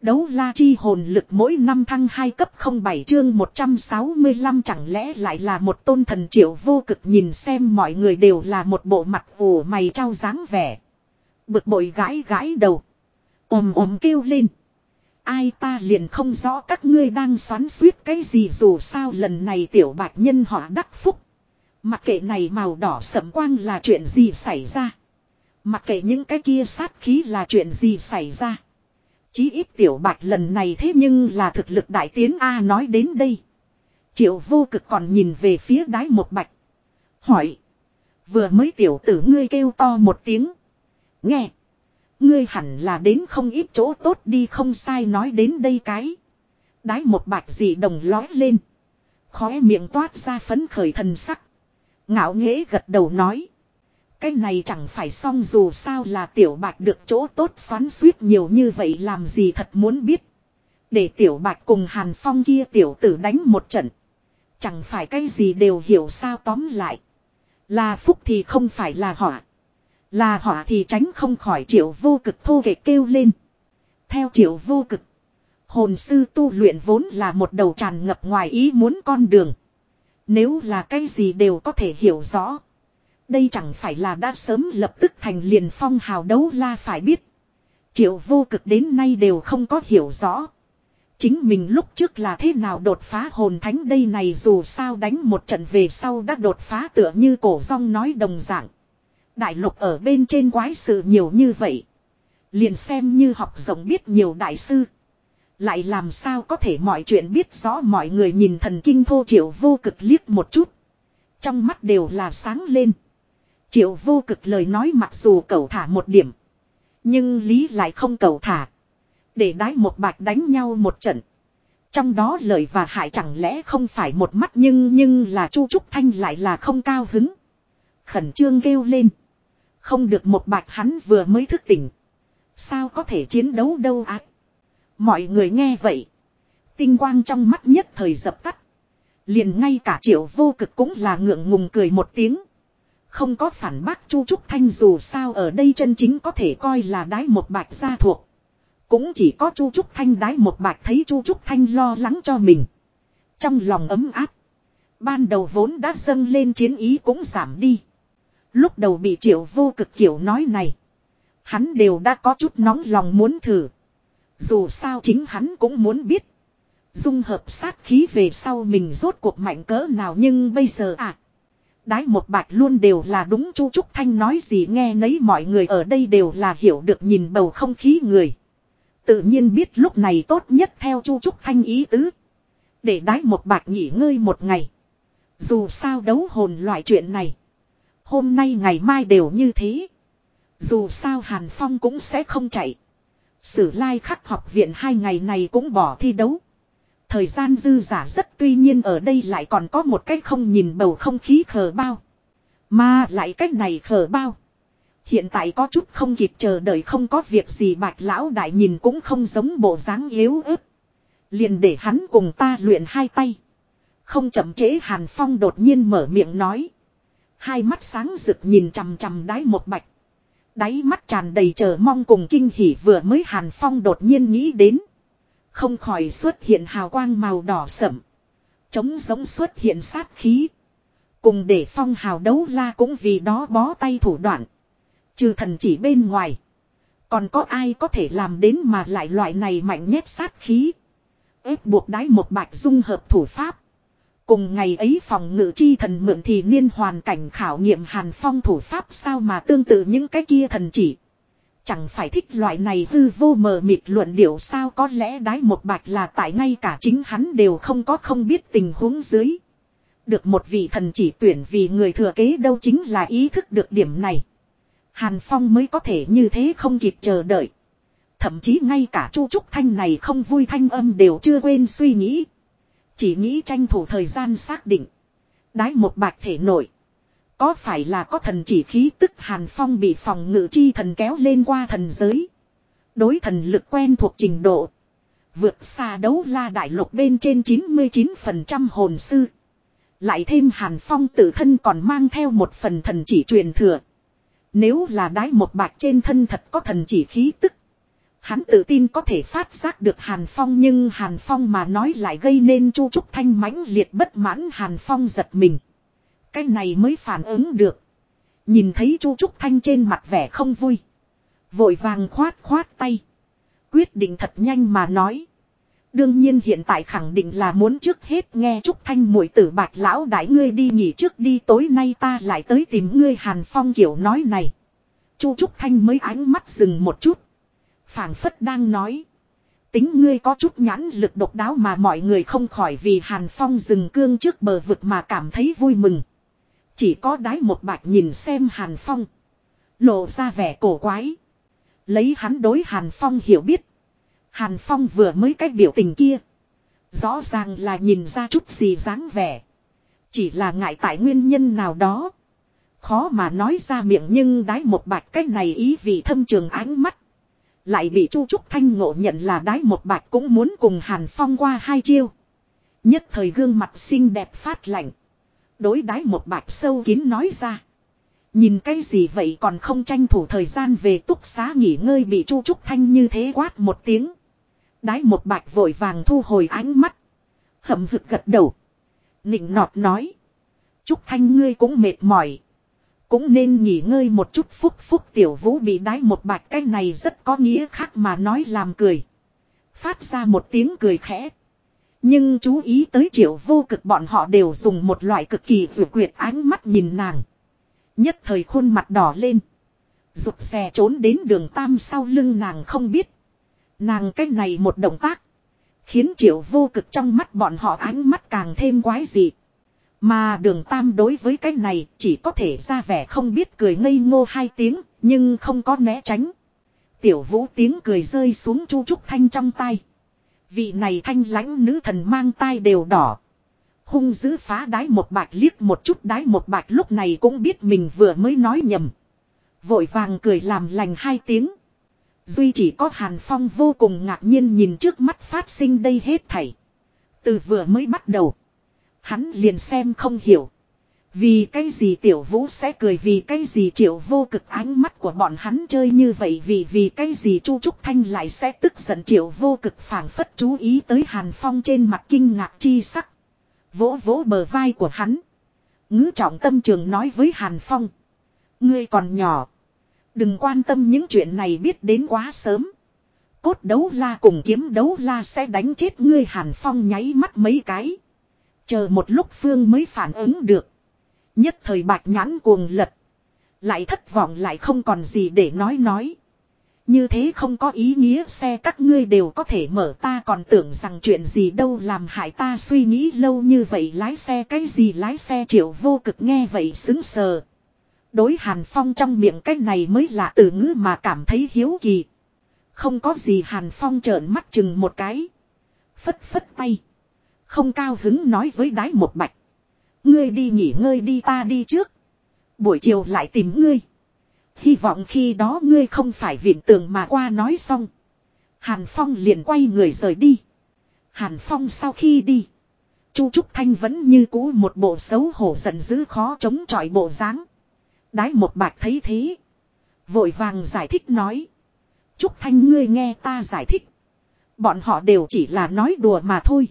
Đấu la chi hồn lực mỗi năm thăng 2 cấp 07 chương 165 chẳng lẽ lại là một tôn thần triệu vô cực nhìn xem mọi người đều là một bộ mặt ủ mày trao dáng vẻ. Bực bội gãi gãi đầu. ồm ồm kêu lên. Ai ta liền không rõ các ngươi đang xoắn suýt cái gì dù sao lần này tiểu bạch nhân họ đắc phúc. Mặc kệ này màu đỏ sẫm quang là chuyện gì xảy ra. Mặc kệ những cái kia sát khí là chuyện gì xảy ra. Chí ít tiểu bạch lần này thế nhưng là thực lực đại tiến A nói đến đây. Triệu vô cực còn nhìn về phía đái một bạch. Hỏi. Vừa mới tiểu tử ngươi kêu to một tiếng. Nghe. Ngươi hẳn là đến không ít chỗ tốt đi không sai nói đến đây cái. Đái một bạch dị đồng lói lên. Khóe miệng toát ra phấn khởi thần sắc. Ngạo nghễ gật đầu nói. Cái này chẳng phải xong dù sao là tiểu bạch được chỗ tốt xoắn suýt nhiều như vậy làm gì thật muốn biết. Để tiểu bạch cùng hàn phong kia tiểu tử đánh một trận. Chẳng phải cái gì đều hiểu sao tóm lại. Là phúc thì không phải là họa. Là họa thì tránh không khỏi triệu vô cực thô kệ kêu lên. Theo triệu vô cực. Hồn sư tu luyện vốn là một đầu tràn ngập ngoài ý muốn con đường. Nếu là cái gì đều có thể hiểu rõ. Đây chẳng phải là đã sớm lập tức thành liền phong hào đấu la phải biết. Triệu vô cực đến nay đều không có hiểu rõ. Chính mình lúc trước là thế nào đột phá hồn thánh đây này dù sao đánh một trận về sau đã đột phá tựa như cổ rong nói đồng dạng. Đại lục ở bên trên quái sự nhiều như vậy. Liền xem như học rộng biết nhiều đại sư. Lại làm sao có thể mọi chuyện biết rõ mọi người nhìn thần kinh thô triệu vô cực liếc một chút. Trong mắt đều là sáng lên. Triệu vô cực lời nói mặc dù cầu thả một điểm. Nhưng lý lại không cầu thả. Để đái một bạch đánh nhau một trận. Trong đó lời và hại chẳng lẽ không phải một mắt nhưng nhưng là Chu Trúc Thanh lại là không cao hứng. Khẩn trương kêu lên. Không được một bạch hắn vừa mới thức tỉnh. Sao có thể chiến đấu đâu ác. Mọi người nghe vậy. Tinh quang trong mắt nhất thời dập tắt. Liền ngay cả triệu vô cực cũng là ngượng ngùng cười một tiếng. Không có phản bác Chu Trúc Thanh dù sao ở đây chân chính có thể coi là đái một bạch gia thuộc. Cũng chỉ có Chu Trúc Thanh đái một bạch thấy Chu Trúc Thanh lo lắng cho mình. Trong lòng ấm áp. Ban đầu vốn đã dâng lên chiến ý cũng giảm đi. Lúc đầu bị triệu vô cực kiểu nói này. Hắn đều đã có chút nóng lòng muốn thử. Dù sao chính hắn cũng muốn biết. Dung hợp sát khí về sau mình rốt cuộc mạnh cỡ nào nhưng bây giờ à. Đái một bạch luôn đều là đúng Chu Trúc Thanh nói gì nghe nấy, mọi người ở đây đều là hiểu được nhìn bầu không khí người. Tự nhiên biết lúc này tốt nhất theo Chu Trúc Thanh ý tứ. Để đái một bạch nghỉ ngơi một ngày. Dù sao đấu hồn loại chuyện này. Hôm nay ngày mai đều như thế. Dù sao Hàn Phong cũng sẽ không chạy. Sử lai khắc học viện hai ngày này cũng bỏ thi đấu. Thời gian dư giả rất tuy nhiên ở đây lại còn có một cách không nhìn bầu không khí khờ bao. Mà lại cách này khờ bao. Hiện tại có chút không kịp chờ đợi không có việc gì bạch lão đại nhìn cũng không giống bộ dáng yếu ớt. Liền để hắn cùng ta luyện hai tay. Không chậm chế Hàn Phong đột nhiên mở miệng nói. Hai mắt sáng rực nhìn chằm chằm đáy một bạch. Đáy mắt tràn đầy chờ mong cùng kinh hỉ vừa mới Hàn Phong đột nhiên nghĩ đến. Không khỏi xuất hiện hào quang màu đỏ sẫm. Chống giống xuất hiện sát khí. Cùng để phong hào đấu la cũng vì đó bó tay thủ đoạn. Trừ thần chỉ bên ngoài. Còn có ai có thể làm đến mà lại loại này mạnh nhất sát khí. ép buộc đái một bạch dung hợp thủ pháp. Cùng ngày ấy phòng ngự chi thần mượn thì niên hoàn cảnh khảo nghiệm hàn phong thủ pháp sao mà tương tự những cái kia thần chỉ. Chẳng phải thích loại này hư vô mờ mịt luận điệu sao có lẽ đái một bạch là tại ngay cả chính hắn đều không có không biết tình huống dưới. Được một vị thần chỉ tuyển vì người thừa kế đâu chính là ý thức được điểm này. Hàn Phong mới có thể như thế không kịp chờ đợi. Thậm chí ngay cả Chu Trúc Thanh này không vui thanh âm đều chưa quên suy nghĩ. Chỉ nghĩ tranh thủ thời gian xác định. Đái một bạch thể nổi. Có phải là có thần chỉ khí tức Hàn Phong bị phòng ngự chi thần kéo lên qua thần giới. Đối thần lực quen thuộc trình độ. Vượt xa đấu la đại lục bên trên 99% hồn sư. Lại thêm Hàn Phong tự thân còn mang theo một phần thần chỉ truyền thừa. Nếu là đái một bạc trên thân thật có thần chỉ khí tức. Hắn tự tin có thể phát giác được Hàn Phong nhưng Hàn Phong mà nói lại gây nên Chu Trúc Thanh mãnh liệt bất mãn Hàn Phong giật mình. Cái này mới phản ứng được. Nhìn thấy Chu Trúc Thanh trên mặt vẻ không vui. Vội vàng khoát khoát tay. Quyết định thật nhanh mà nói. Đương nhiên hiện tại khẳng định là muốn trước hết nghe Trúc Thanh muội tử bạch lão đại ngươi đi nghỉ trước đi, tối nay ta lại tới tìm ngươi Hàn Phong kiểu nói này. Chu Trúc Thanh mới ánh mắt dừng một chút phảng phất đang nói. Tính ngươi có chút nhãn lực độc đáo mà mọi người không khỏi vì Hàn Phong dừng cương trước bờ vực mà cảm thấy vui mừng. Chỉ có đái một bạch nhìn xem Hàn Phong. Lộ ra vẻ cổ quái. Lấy hắn đối Hàn Phong hiểu biết. Hàn Phong vừa mới cách biểu tình kia. Rõ ràng là nhìn ra chút gì dáng vẻ. Chỉ là ngại tại nguyên nhân nào đó. Khó mà nói ra miệng nhưng đái một bạch cách này ý vị thâm trường ánh mắt. Lại bị Chu Trúc Thanh ngộ nhận là đái một bạch cũng muốn cùng Hàn Phong qua hai chiêu. Nhất thời gương mặt xinh đẹp phát lạnh. Đối đái một bạch sâu kín nói ra. Nhìn cái gì vậy còn không tranh thủ thời gian về túc xá nghỉ ngơi bị Chu Trúc Thanh như thế quát một tiếng. Đái một bạch vội vàng thu hồi ánh mắt. Hậm hực gật đầu. Nịnh nọt nói. Trúc Thanh ngươi cũng mệt mỏi. Cũng nên nghỉ ngơi một chút phúc phúc tiểu vũ bị đái một bạch cái này rất có nghĩa khác mà nói làm cười. Phát ra một tiếng cười khẽ. Nhưng chú ý tới triệu vô cực bọn họ đều dùng một loại cực kỳ vừa quyệt ánh mắt nhìn nàng. Nhất thời khuôn mặt đỏ lên. Rụt xe trốn đến đường tam sau lưng nàng không biết. Nàng cái này một động tác. Khiến triệu vô cực trong mắt bọn họ ánh mắt càng thêm quái dị. Mà đường tam đối với cái này chỉ có thể ra vẻ không biết cười ngây ngô hai tiếng, nhưng không có né tránh. Tiểu vũ tiếng cười rơi xuống chu trúc thanh trong tay. Vị này thanh lãnh nữ thần mang tai đều đỏ. Hung dữ phá đái một bạch liếc một chút đái một bạch lúc này cũng biết mình vừa mới nói nhầm. Vội vàng cười làm lành hai tiếng. Duy chỉ có Hàn Phong vô cùng ngạc nhiên nhìn trước mắt phát sinh đây hết thảy. Từ vừa mới bắt đầu. Hắn liền xem không hiểu. Vì cái gì tiểu vũ sẽ cười vì cái gì triệu vô cực ánh mắt của bọn hắn chơi như vậy vì vì cái gì chu trúc thanh lại sẽ tức giận triệu vô cực phản phất chú ý tới hàn phong trên mặt kinh ngạc chi sắc. Vỗ vỗ bờ vai của hắn. Ngữ trọng tâm trường nói với hàn phong. Ngươi còn nhỏ. Đừng quan tâm những chuyện này biết đến quá sớm. Cốt đấu la cùng kiếm đấu la sẽ đánh chết ngươi hàn phong nháy mắt mấy cái. Chờ một lúc Phương mới phản ứng được. Nhất thời bạch nhãn cuồng lật. Lại thất vọng lại không còn gì để nói nói. Như thế không có ý nghĩa xe các ngươi đều có thể mở ta còn tưởng rằng chuyện gì đâu làm hại ta suy nghĩ lâu như vậy lái xe cái gì lái xe triệu vô cực nghe vậy xứng sờ. Đối Hàn Phong trong miệng cái này mới là từ ngữ mà cảm thấy hiếu kỳ. Không có gì Hàn Phong trợn mắt chừng một cái. Phất phất tay. Không cao hứng nói với đái một bạch. Ngươi đi nghỉ ngơi đi ta đi trước. Buổi chiều lại tìm ngươi. Hy vọng khi đó ngươi không phải viện tường mà qua nói xong. Hàn Phong liền quay người rời đi. Hàn Phong sau khi đi. Chu Trúc Thanh vẫn như cũ một bộ xấu hổ giận dữ khó chống chọi bộ dáng. Đái một bạch thấy thế. Vội vàng giải thích nói. Trúc Thanh ngươi nghe ta giải thích. Bọn họ đều chỉ là nói đùa mà thôi.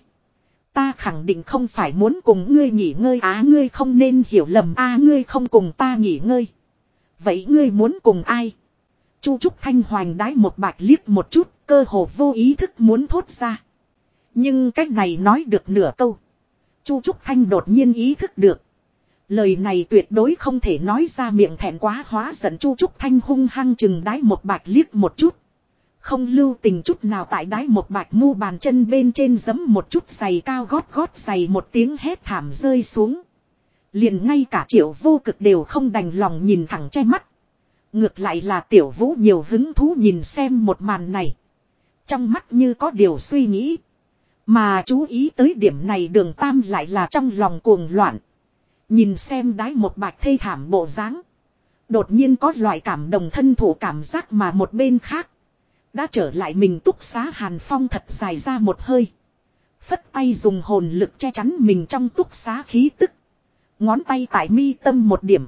Ta khẳng định không phải muốn cùng ngươi nghỉ ngơi á ngươi không nên hiểu lầm a ngươi không cùng ta nghỉ ngơi. Vậy ngươi muốn cùng ai? Chu Trúc Thanh hoành đái một bạch liếc một chút, cơ hồ vô ý thức muốn thốt ra. Nhưng cách này nói được nửa câu. Chu Trúc Thanh đột nhiên ý thức được. Lời này tuyệt đối không thể nói ra miệng thẹn quá hóa giận Chu Trúc Thanh hung hăng chừng đái một bạch liếc một chút. Không lưu tình chút nào tại đáy một bạch mu bàn chân bên trên giấm một chút giày cao gót gót giày một tiếng hét thảm rơi xuống. Liền ngay cả triệu vô cực đều không đành lòng nhìn thẳng che mắt. Ngược lại là tiểu vũ nhiều hứng thú nhìn xem một màn này. Trong mắt như có điều suy nghĩ. Mà chú ý tới điểm này đường tam lại là trong lòng cuồng loạn. Nhìn xem đái một bạch thê thảm bộ dáng Đột nhiên có loại cảm đồng thân thủ cảm giác mà một bên khác. Đã trở lại mình túc xá Hàn Phong thật dài ra một hơi. Phất tay dùng hồn lực che chắn mình trong túc xá khí tức. Ngón tay tại mi tâm một điểm.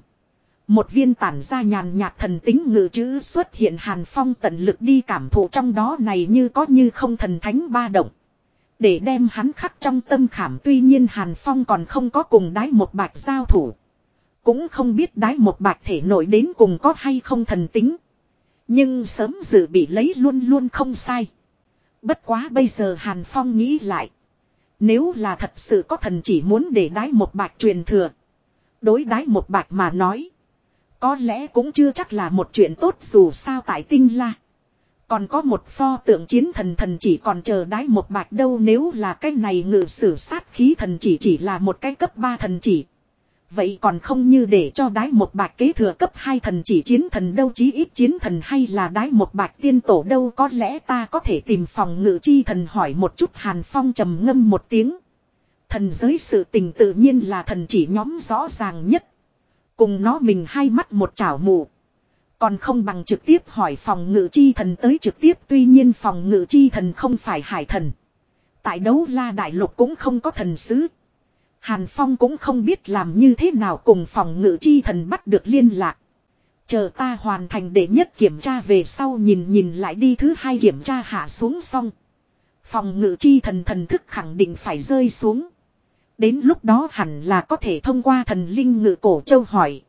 Một viên tản ra nhàn nhạt thần tính ngự chữ xuất hiện Hàn Phong tận lực đi cảm thụ trong đó này như có như không thần thánh ba động. Để đem hắn khắc trong tâm khảm, tuy nhiên Hàn Phong còn không có cùng đái một bạch giao thủ. Cũng không biết đái một bạch thể nổi đến cùng có hay không thần tính. Nhưng sớm dự bị lấy luôn luôn không sai. Bất quá bây giờ Hàn Phong nghĩ lại. Nếu là thật sự có thần chỉ muốn để đái một bạch truyền thừa. Đối đái một bạch mà nói. Có lẽ cũng chưa chắc là một chuyện tốt dù sao tại tinh la. Còn có một pho tượng chiến thần thần chỉ còn chờ đái một bạch đâu nếu là cái này ngự sử sát khí thần chỉ chỉ là một cái cấp 3 thần chỉ. Vậy còn không như để cho đái một bạch kế thừa cấp hai thần chỉ chiến thần đâu chí ít chiến thần hay là đái một bạch tiên tổ đâu có lẽ ta có thể tìm phòng ngự chi thần hỏi một chút hàn phong trầm ngâm một tiếng. Thần giới sự tình tự nhiên là thần chỉ nhóm rõ ràng nhất. Cùng nó mình hai mắt một chảo mù. Còn không bằng trực tiếp hỏi phòng ngự chi thần tới trực tiếp tuy nhiên phòng ngự chi thần không phải hải thần. Tại đấu la đại lục cũng không có thần sứ. Hàn Phong cũng không biết làm như thế nào cùng phòng ngự chi thần bắt được liên lạc. Chờ ta hoàn thành để nhất kiểm tra về sau nhìn nhìn lại đi thứ hai kiểm tra hạ xuống xong. Phòng ngự chi thần thần thức khẳng định phải rơi xuống. Đến lúc đó hẳn là có thể thông qua thần linh ngự cổ châu hỏi.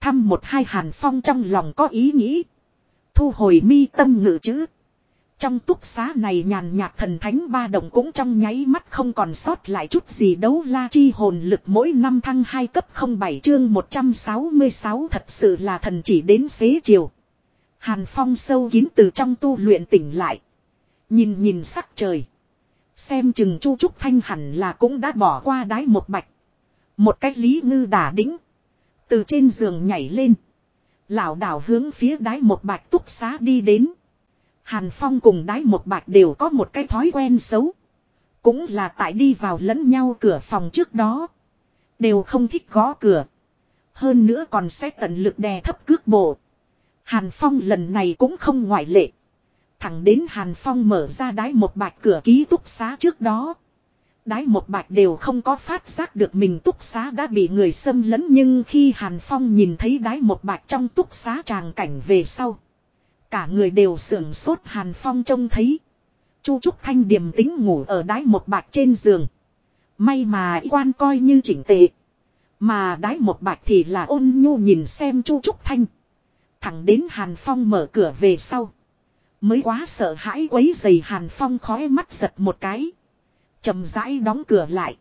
Thăm một hai hàn phong trong lòng có ý nghĩ. Thu hồi mi tâm ngự chữ. Trong túc xá này nhàn nhạt thần thánh ba đồng cũng trong nháy mắt không còn sót lại chút gì đấu la chi hồn lực mỗi năm thăng hai cấp không bảy chương 166 thật sự là thần chỉ đến xế chiều. Hàn phong sâu kín từ trong tu luyện tỉnh lại. Nhìn nhìn sắc trời. Xem chừng chu trúc thanh hẳn là cũng đã bỏ qua đái một bạch. Một cách lý ngư đả đĩnh. Từ trên giường nhảy lên. lão đảo hướng phía đái một bạch túc xá đi đến. Hàn Phong cùng đái một bạch đều có một cái thói quen xấu. Cũng là tại đi vào lẫn nhau cửa phòng trước đó. Đều không thích gõ cửa. Hơn nữa còn sẽ tận lực đè thấp cước bộ. Hàn Phong lần này cũng không ngoại lệ. Thẳng đến Hàn Phong mở ra đái một bạch cửa ký túc xá trước đó. Đái một bạch đều không có phát giác được mình túc xá đã bị người xâm lấn nhưng khi Hàn Phong nhìn thấy đái một bạch trong túc xá tràng cảnh về sau. Cả người đều sưởng sốt Hàn Phong trông thấy. Chu Trúc Thanh điềm tính ngủ ở đái một bạch trên giường. May mà quan coi như chỉnh tệ. Mà đái một bạch thì là ôn nhu nhìn xem Chu Trúc Thanh. Thẳng đến Hàn Phong mở cửa về sau. Mới quá sợ hãi quấy giày Hàn Phong khói mắt giật một cái. chậm rãi đóng cửa lại.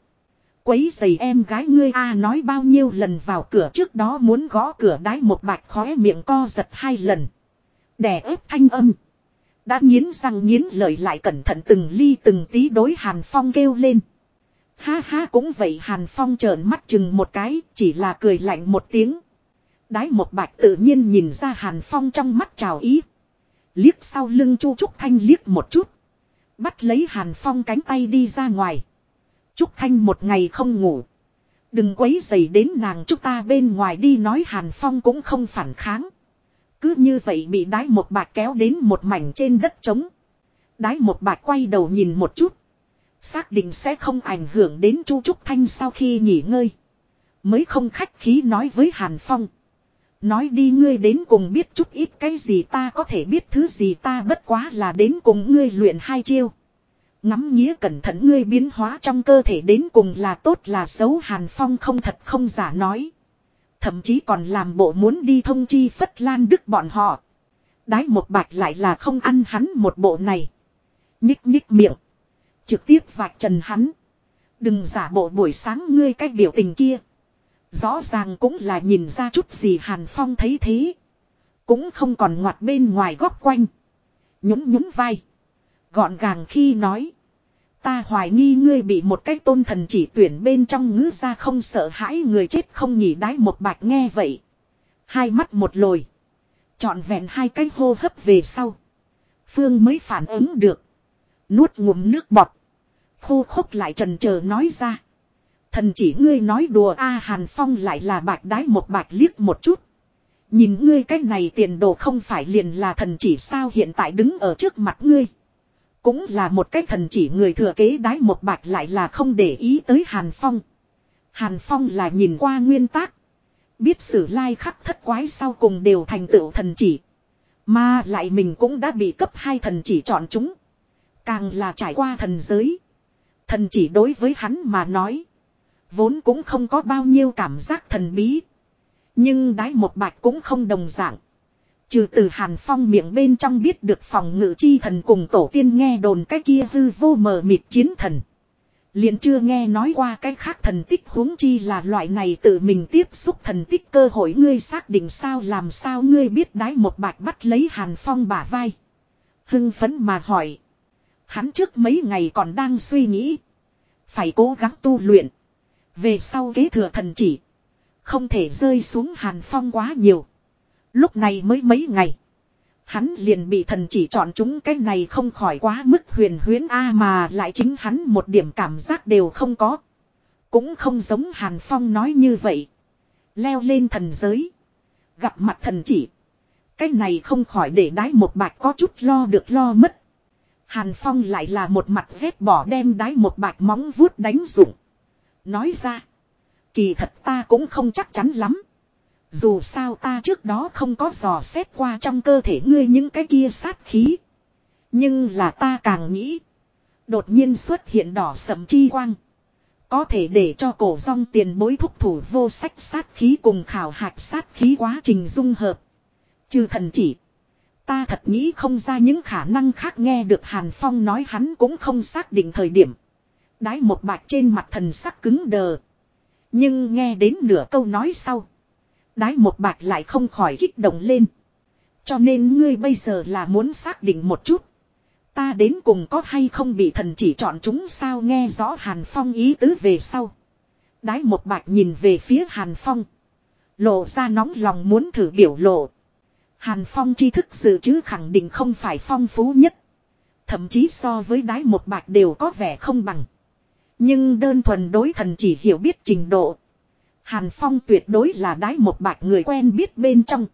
Quấy giày em gái ngươi a nói bao nhiêu lần vào cửa trước đó muốn gõ cửa đái một bạch khói miệng co giật hai lần. Đè ép thanh âm. Đã nghiến răng nghiến lợi lại cẩn thận từng ly từng tí đối Hàn Phong kêu lên. Ha ha cũng vậy Hàn Phong trợn mắt chừng một cái, chỉ là cười lạnh một tiếng. Đái một bạch tự nhiên nhìn ra Hàn Phong trong mắt trào ý. Liếc sau lưng Chu Trúc Thanh liếc một chút. Bắt lấy Hàn Phong cánh tay đi ra ngoài. Trúc Thanh một ngày không ngủ. Đừng quấy dày đến nàng chúng ta bên ngoài đi nói Hàn Phong cũng không phản kháng. Cứ như vậy bị đái một bạc kéo đến một mảnh trên đất trống. Đái một bạc quay đầu nhìn một chút. Xác định sẽ không ảnh hưởng đến Chu Trúc Thanh sau khi nghỉ ngơi. Mới không khách khí nói với Hàn Phong. Nói đi ngươi đến cùng biết chút ít cái gì ta có thể biết thứ gì ta bất quá là đến cùng ngươi luyện hai chiêu. Ngắm nghĩa cẩn thận ngươi biến hóa trong cơ thể đến cùng là tốt là xấu Hàn Phong không thật không giả nói. Thậm chí còn làm bộ muốn đi thông chi Phất Lan Đức bọn họ. Đái một bạch lại là không ăn hắn một bộ này. Nhích nhích miệng. Trực tiếp vạch trần hắn. Đừng giả bộ buổi sáng ngươi cách biểu tình kia. Rõ ràng cũng là nhìn ra chút gì Hàn Phong thấy thế. Cũng không còn ngoặt bên ngoài góc quanh. Nhún nhún vai. Gọn gàng khi nói. Ta hoài nghi ngươi bị một cái tôn thần chỉ tuyển bên trong ngữ ra không sợ hãi người chết không nhỉ đái một bạch nghe vậy. Hai mắt một lồi. Chọn vẹn hai cái hô hấp về sau. Phương mới phản ứng được. Nuốt ngụm nước bọt. Khô khốc lại trần chờ nói ra. Thần chỉ ngươi nói đùa a Hàn Phong lại là bạch đái một bạch liếc một chút. Nhìn ngươi cái này tiền đồ không phải liền là thần chỉ sao hiện tại đứng ở trước mặt ngươi. Cũng là một cái thần chỉ người thừa kế đái một bạch lại là không để ý tới Hàn Phong. Hàn Phong là nhìn qua nguyên tác. Biết sử lai khắc thất quái sau cùng đều thành tựu thần chỉ. Mà lại mình cũng đã bị cấp hai thần chỉ chọn chúng. Càng là trải qua thần giới. Thần chỉ đối với hắn mà nói. Vốn cũng không có bao nhiêu cảm giác thần bí. Nhưng đái một bạch cũng không đồng dạng. Trừ từ Hàn Phong miệng bên trong biết được phòng ngự chi thần cùng tổ tiên nghe đồn cái kia hư vô mờ mịt chiến thần. liền chưa nghe nói qua cái khác thần tích huống chi là loại này tự mình tiếp xúc thần tích cơ hội ngươi xác định sao, làm sao ngươi biết đái một bạch bắt lấy Hàn Phong bả vai. Hưng phấn mà hỏi. Hắn trước mấy ngày còn đang suy nghĩ. Phải cố gắng tu luyện. Về sau kế thừa thần chỉ. Không thể rơi xuống Hàn Phong quá nhiều. Lúc này mới mấy ngày. Hắn liền bị thần chỉ chọn chúng cái này không khỏi quá mức huyền huyến A mà lại chính hắn một điểm cảm giác đều không có. Cũng không giống Hàn Phong nói như vậy. Leo lên thần giới. Gặp mặt thần chỉ. Cái này không khỏi để đái một bạch có chút lo được lo mất. Hàn Phong lại là một mặt vết bỏ đem đái một bạch móng vuốt đánh rụng. Nói ra. Kỳ thật ta cũng không chắc chắn lắm. Dù sao ta trước đó không có dò xét qua trong cơ thể ngươi những cái kia sát khí. Nhưng là ta càng nghĩ. Đột nhiên xuất hiện đỏ sầm chi quang. Có thể để cho cổ rong tiền bối thúc thủ vô sách sát khí cùng khảo hạch sát khí quá trình dung hợp. Trừ thần chỉ. Ta thật nghĩ không ra những khả năng khác nghe được Hàn Phong nói hắn cũng không xác định thời điểm. Đái một bạch trên mặt thần sắc cứng đờ. Nhưng nghe đến nửa câu nói sau. Đái một bạch lại không khỏi kích động lên. Cho nên ngươi bây giờ là muốn xác định một chút. Ta đến cùng có hay không bị thần chỉ chọn chúng sao nghe rõ Hàn Phong ý tứ về sau. Đái một bạch nhìn về phía Hàn Phong. Lộ ra nóng lòng muốn thử biểu lộ. Hàn Phong tri thức dự trữ khẳng định không phải phong phú nhất. Thậm chí so với đái một bạch đều có vẻ không bằng. Nhưng đơn thuần đối thần chỉ hiểu biết trình độ. Hàn Phong tuyệt đối là đái một bạch người quen biết bên trong.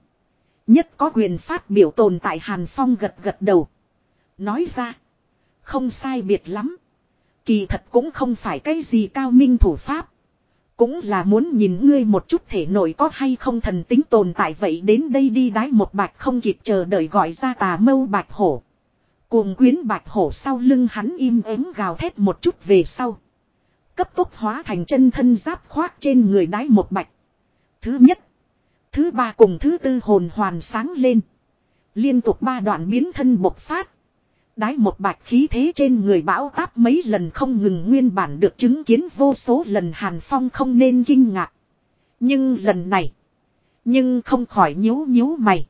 Nhất có quyền phát biểu tồn tại Hàn Phong gật gật đầu. Nói ra. Không sai biệt lắm. Kỳ thật cũng không phải cái gì cao minh thủ pháp. Cũng là muốn nhìn ngươi một chút thể nội có hay không thần tính tồn tại vậy đến đây đi đái một bạch không kịp chờ đợi gọi ra tà mâu bạch hổ. Cuồng quyến bạch hổ sau lưng hắn im ắng gào thét một chút về sau. Cấp tốc hóa thành chân thân giáp khoác trên người đái một bạch. Thứ nhất. Thứ ba cùng thứ tư hồn hoàn sáng lên. Liên tục ba đoạn biến thân bộc phát. Đái một bạch khí thế trên người bão táp mấy lần không ngừng nguyên bản được chứng kiến vô số lần Hàn Phong không nên kinh ngạc. Nhưng lần này. Nhưng không khỏi nhíu nhíu mày.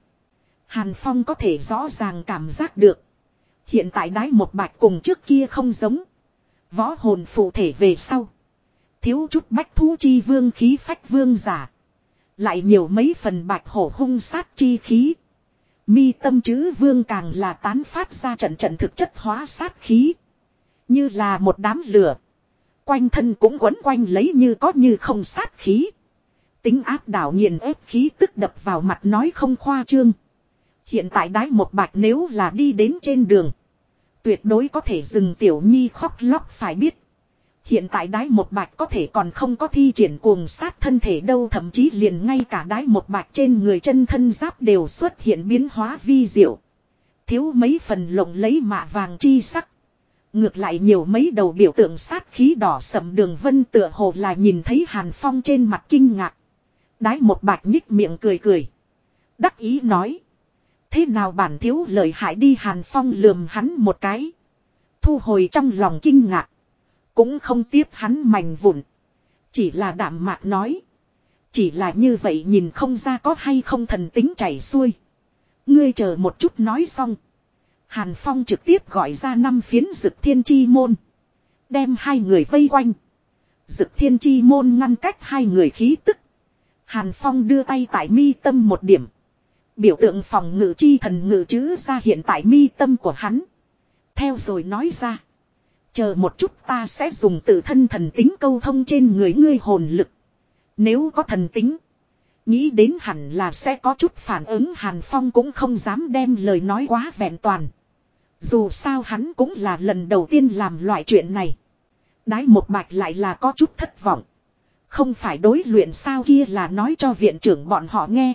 Hàn Phong có thể rõ ràng cảm giác được. Hiện tại đái một bạch cùng trước kia không giống. Võ hồn phụ thể về sau. Thiếu chút bách thú chi vương khí phách vương giả. Lại nhiều mấy phần bạch hổ hung sát chi khí. Mi tâm chữ vương càng là tán phát ra trận trận thực chất hóa sát khí. Như là một đám lửa. Quanh thân cũng quấn quanh lấy như có như không sát khí. Tính áp đảo nghiền ép khí tức đập vào mặt nói không khoa trương. Hiện tại đái một bạch nếu là đi đến trên đường. Tuyệt đối có thể dừng tiểu nhi khóc lóc phải biết. Hiện tại đái một bạch có thể còn không có thi triển cuồng sát thân thể đâu, thậm chí liền ngay cả đái một bạch trên người chân thân giáp đều xuất hiện biến hóa vi diệu. Thiếu mấy phần lộng lấy mạ vàng chi sắc. Ngược lại nhiều mấy đầu biểu tượng sát khí đỏ sầm đường vân tựa hồ là nhìn thấy hàn phong trên mặt kinh ngạc. Đái một bạch nhích miệng cười cười. Đắc ý nói. Thế nào bản thiếu lời hại đi hàn phong lườm hắn một cái. Thu hồi trong lòng kinh ngạc. Cũng không tiếp hắn mảnh vụn. Chỉ là đảm mạc nói. Chỉ là như vậy nhìn không ra có hay không thần tính chảy xuôi. Ngươi chờ một chút nói xong. Hàn Phong trực tiếp gọi ra năm phiến dực thiên chi môn. Đem hai người vây quanh. Dực thiên chi môn ngăn cách hai người khí tức. Hàn Phong đưa tay tại mi tâm một điểm. Biểu tượng phòng ngự chi thần ngự chữ ra hiện tại mi tâm của hắn. Theo rồi nói ra. Chờ một chút ta sẽ dùng tự thân thần tính câu thông trên người ngươi hồn lực. Nếu có thần tính. Nghĩ đến hẳn là sẽ có chút phản ứng Hàn Phong cũng không dám đem lời nói quá vẹn toàn. Dù sao hắn cũng là lần đầu tiên làm loại chuyện này. Đái một bạch lại là có chút thất vọng. Không phải đối luyện sao kia là nói cho viện trưởng bọn họ nghe.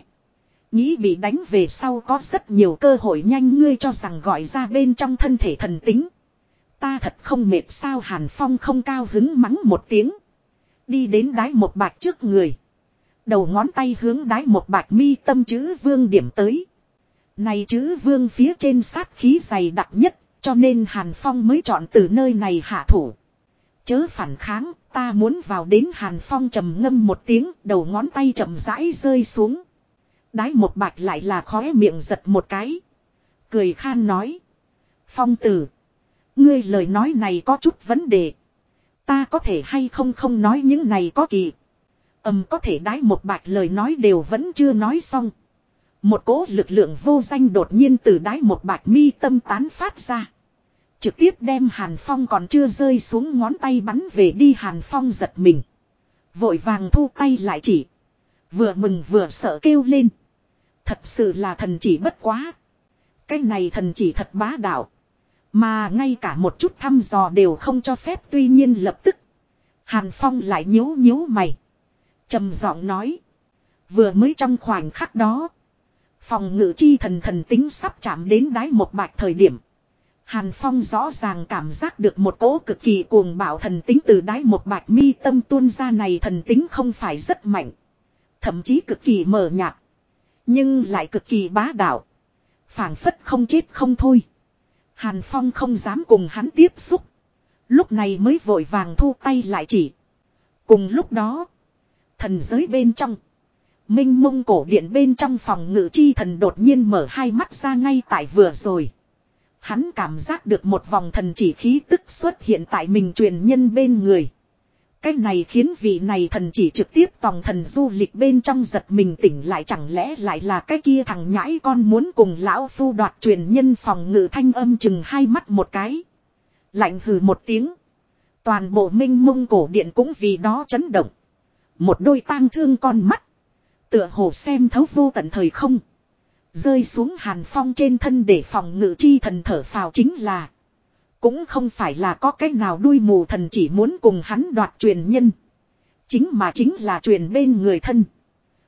Nghĩ bị đánh về sau có rất nhiều cơ hội nhanh ngươi cho rằng gọi ra bên trong thân thể thần tính. Ta thật không mệt sao Hàn Phong không cao hứng mắng một tiếng. Đi đến đái một bạch trước người. Đầu ngón tay hướng đái một bạch mi tâm chữ vương điểm tới. Này chữ vương phía trên sát khí dày đặc nhất, cho nên Hàn Phong mới chọn từ nơi này hạ thủ. Chớ phản kháng, ta muốn vào đến Hàn Phong trầm ngâm một tiếng, đầu ngón tay chậm rãi rơi xuống. Đái một bạch lại là khóe miệng giật một cái. Cười khan nói. Phong tử. Ngươi lời nói này có chút vấn đề. Ta có thể hay không không nói những này có kỳ. Ầm có thể đái một bạch lời nói đều vẫn chưa nói xong. Một cỗ lực lượng vô danh đột nhiên từ đái một bạch mi tâm tán phát ra. Trực tiếp đem Hàn Phong còn chưa rơi xuống ngón tay bắn về đi Hàn Phong giật mình. Vội vàng thu tay lại chỉ. Vừa mừng vừa sợ kêu lên. Thật sự là thần chỉ bất quá. Cái này thần chỉ thật bá đạo. Mà ngay cả một chút thăm dò đều không cho phép tuy nhiên lập tức. Hàn Phong lại nhíu nhíu mày. trầm giọng nói. Vừa mới trong khoảnh khắc đó. Phòng ngự chi thần thần tính sắp chạm đến đáy một bạch thời điểm. Hàn Phong rõ ràng cảm giác được một cỗ cực kỳ cuồng bạo thần tính từ đáy một bạch mi tâm tuôn ra này thần tính không phải rất mạnh. Thậm chí cực kỳ mờ nhạt. Nhưng lại cực kỳ bá đạo. phảng phất không chết không thôi. Hàn Phong không dám cùng hắn tiếp xúc. Lúc này mới vội vàng thu tay lại chỉ. Cùng lúc đó. Thần giới bên trong. Minh mông cổ điện bên trong phòng ngự chi thần đột nhiên mở hai mắt ra ngay tại vừa rồi. Hắn cảm giác được một vòng thần chỉ khí tức xuất hiện tại mình truyền nhân bên người. Cái này khiến vị này thần chỉ trực tiếp tòng thần du lịch bên trong giật mình tỉnh lại chẳng lẽ lại là cái kia thằng nhãi con muốn cùng lão phu đoạt truyền nhân phòng ngự thanh âm chừng hai mắt một cái. Lạnh hừ một tiếng. Toàn bộ minh mông cổ điện cũng vì đó chấn động. Một đôi tang thương con mắt. Tựa hồ xem thấu vô tận thời không. Rơi xuống hàn phong trên thân để phòng ngự chi thần thở phào chính là. Cũng không phải là có cách nào đuôi mù thần chỉ muốn cùng hắn đoạt truyền nhân. Chính mà chính là truyền bên người thân.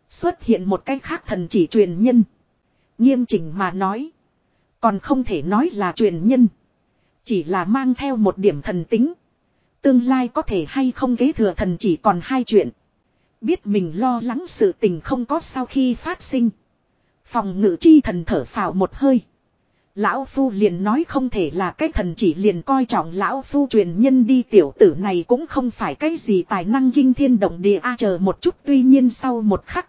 Xuất hiện một cách khác thần chỉ truyền nhân. Nghiêm chỉnh mà nói. Còn không thể nói là truyền nhân. Chỉ là mang theo một điểm thần tính. Tương lai có thể hay không kế thừa thần chỉ còn hai chuyện. Biết mình lo lắng sự tình không có sau khi phát sinh. Phòng ngự chi thần thở phào một hơi. Lão Phu liền nói không thể là cái thần chỉ liền coi trọng Lão Phu truyền nhân đi tiểu tử này cũng không phải cái gì tài năng kinh thiên động địa a, chờ một chút tuy nhiên sau một khắc.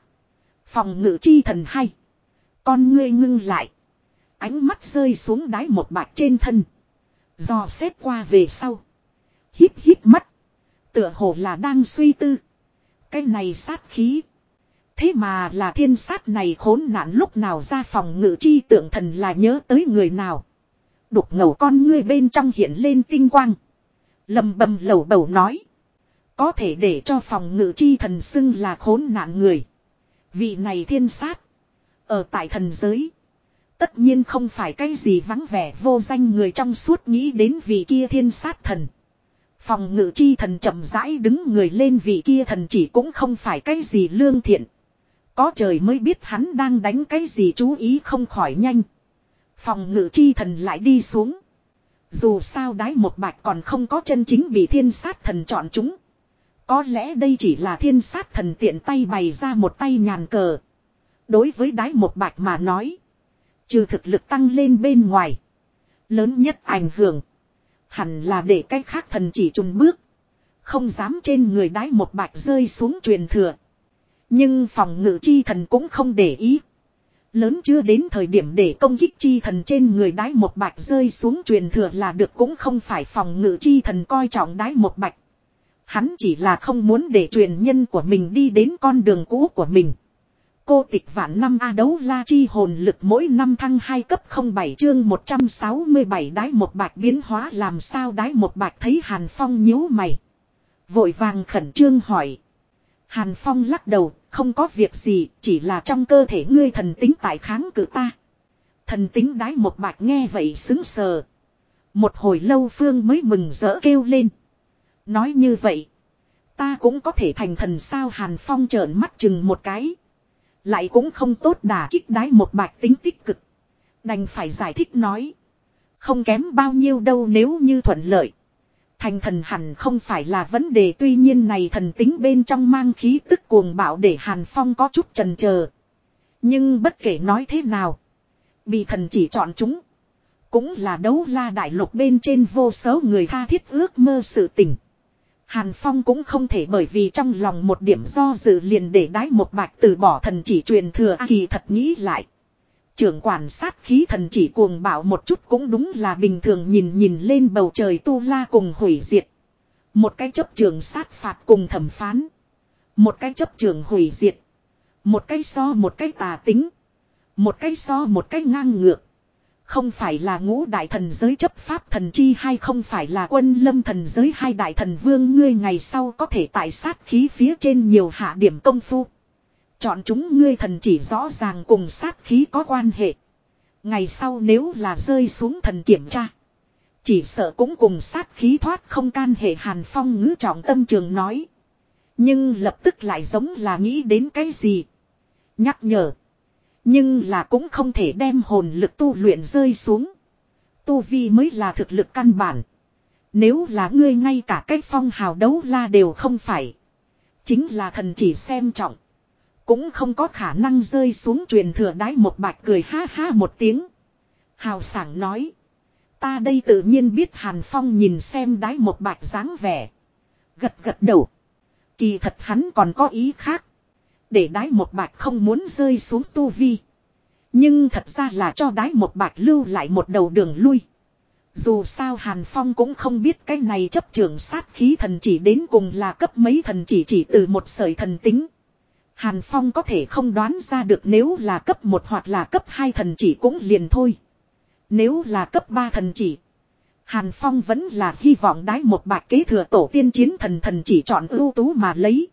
Phòng ngự chi thần hay. Con ngươi ngưng lại. Ánh mắt rơi xuống đáy một bạch trên thân. Do xét qua về sau. Hít hít mắt. Tựa hồ là đang suy tư. Cái này sát khí. Thế mà là thiên sát này khốn nạn lúc nào ra phòng ngự chi tượng thần là nhớ tới người nào. Đục ngầu con ngươi bên trong hiện lên tinh quang. lầm bầm lầu bầu nói. Có thể để cho phòng ngự chi thần xưng là khốn nạn người. Vị này thiên sát. Ở tại thần giới. Tất nhiên không phải cái gì vắng vẻ vô danh người trong suốt nghĩ đến vị kia thiên sát thần. Phòng ngự chi thần chậm rãi đứng người lên vị kia thần chỉ cũng không phải cái gì lương thiện. Có trời mới biết hắn đang đánh cái gì chú ý không khỏi nhanh. Phòng ngự chi thần lại đi xuống. Dù sao đái một bạch còn không có chân chính bị thiên sát thần chọn chúng. Có lẽ đây chỉ là thiên sát thần tiện tay bày ra một tay nhàn cờ. Đối với đái một bạch mà nói. Trừ thực lực tăng lên bên ngoài. Lớn nhất ảnh hưởng. Hẳn là để cái khác thần chỉ trùng bước. Không dám trên người đái một bạch rơi xuống truyền thừa. Nhưng phòng ngự chi thần cũng không để ý. Lớn chưa đến thời điểm để công kích chi thần trên người đái một bạch rơi xuống truyền thừa là được cũng không phải phòng ngự chi thần coi trọng đái một bạch. Hắn chỉ là không muốn để truyền nhân của mình đi đến con đường cũ của mình. Cô tịch vạn năm A đấu la chi hồn lực mỗi năm thăng 2 cấp 07 chương 167 đái một bạch biến hóa làm sao đái một bạch thấy Hàn Phong nhíu mày. Vội vàng khẩn trương hỏi. Hàn Phong lắc đầu, không có việc gì, chỉ là trong cơ thể ngươi thần tính tại kháng cự ta. Thần tính đái một bạch nghe vậy xứng sờ. Một hồi lâu Phương mới mừng rỡ kêu lên. Nói như vậy, Ta cũng có thể thành thần sao Hàn Phong trợn mắt chừng một cái. Lại cũng không tốt đả kích đái một bạch tính tích cực. Đành phải giải thích nói. Không kém bao nhiêu đâu nếu như thuận lợi. Thành thần hẳn không phải là vấn đề tuy nhiên này thần tính bên trong mang khí tức cuồng bạo để Hàn Phong có chút trần chờ Nhưng bất kể nói thế nào. Bị thần chỉ chọn chúng. Cũng là đấu la đại lục bên trên vô số người tha thiết ước mơ sự tình. Hàn Phong cũng không thể bởi vì trong lòng một điểm do dự liền để đái một bạch từ bỏ thần chỉ truyền thừa A kỳ thật nghĩ lại. Trưởng quản sát khí thần chỉ cuồng bạo một chút cũng đúng là bình thường nhìn nhìn lên bầu trời tu la cùng hủy diệt. Một cái chấp trường sát phạt cùng thẩm phán. Một cái chấp trường hủy diệt. Một cái so một cái tà tính. Một cái so một cái ngang ngược. Không phải là ngũ đại thần giới chấp pháp thần chi hay không phải là quân lâm thần giới hai đại thần vương ngươi ngày sau có thể tại sát khí phía trên nhiều hạ điểm công phu. Chọn chúng ngươi thần chỉ rõ ràng cùng sát khí có quan hệ. Ngày sau nếu là rơi xuống thần kiểm tra. Chỉ sợ cũng cùng sát khí thoát không can hệ hàn phong ngữ trọng tâm trường nói. Nhưng lập tức lại giống là nghĩ đến cái gì. Nhắc nhở. Nhưng là cũng không thể đem hồn lực tu luyện rơi xuống. Tu vi mới là thực lực căn bản. Nếu là ngươi ngay cả cái phong hào đấu la đều không phải. Chính là thần chỉ xem trọng. Cũng không có khả năng rơi xuống truyền thừa đái một bạch cười ha ha một tiếng. Hào sảng nói. Ta đây tự nhiên biết Hàn Phong nhìn xem đái một bạch dáng vẻ. Gật gật đầu. Kỳ thật hắn còn có ý khác. Để đái một bạch không muốn rơi xuống tu vi. Nhưng thật ra là cho đái một bạch lưu lại một đầu đường lui. Dù sao Hàn Phong cũng không biết cái này chấp trường sát khí thần chỉ đến cùng là cấp mấy thần chỉ chỉ từ một sợi thần tính. Hàn Phong có thể không đoán ra được nếu là cấp 1 hoặc là cấp 2 thần chỉ cũng liền thôi. Nếu là cấp 3 thần chỉ. Hàn Phong vẫn là hy vọng đái một bạc kế thừa tổ tiên chiến thần thần chỉ chọn ưu tú mà lấy.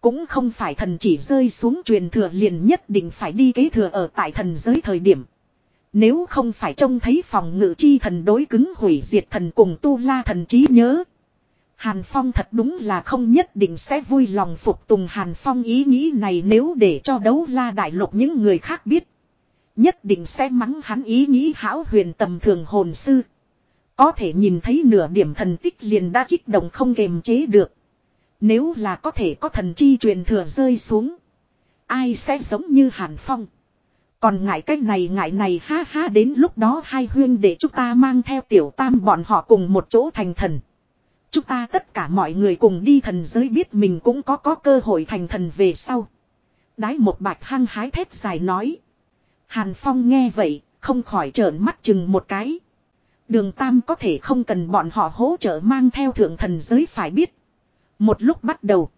Cũng không phải thần chỉ rơi xuống truyền thừa liền nhất định phải đi kế thừa ở tại thần giới thời điểm. Nếu không phải trông thấy phòng ngự chi thần đối cứng hủy diệt thần cùng tu la thần trí nhớ. Hàn Phong thật đúng là không nhất định sẽ vui lòng phục tùng Hàn Phong ý nghĩ này nếu để cho đấu la đại lục những người khác biết. Nhất định sẽ mắng hắn ý nghĩ hão huyền tầm thường hồn sư. Có thể nhìn thấy nửa điểm thần tích liền đã kích động không kềm chế được. Nếu là có thể có thần chi truyền thừa rơi xuống. Ai sẽ giống như Hàn Phong. Còn ngại cách này ngại này, ha ha, đến lúc đó hai huyên để chúng ta mang theo tiểu tam bọn họ cùng một chỗ thành thần. Chúng ta tất cả mọi người cùng đi thần giới biết mình cũng có có cơ hội thành thần về sau. Đái một bạch hăng hái thét dài nói. Hàn Phong nghe vậy, không khỏi trợn mắt chừng một cái. Đường Tam có thể không cần bọn họ hỗ trợ mang theo thượng thần giới phải biết. Một lúc bắt đầu.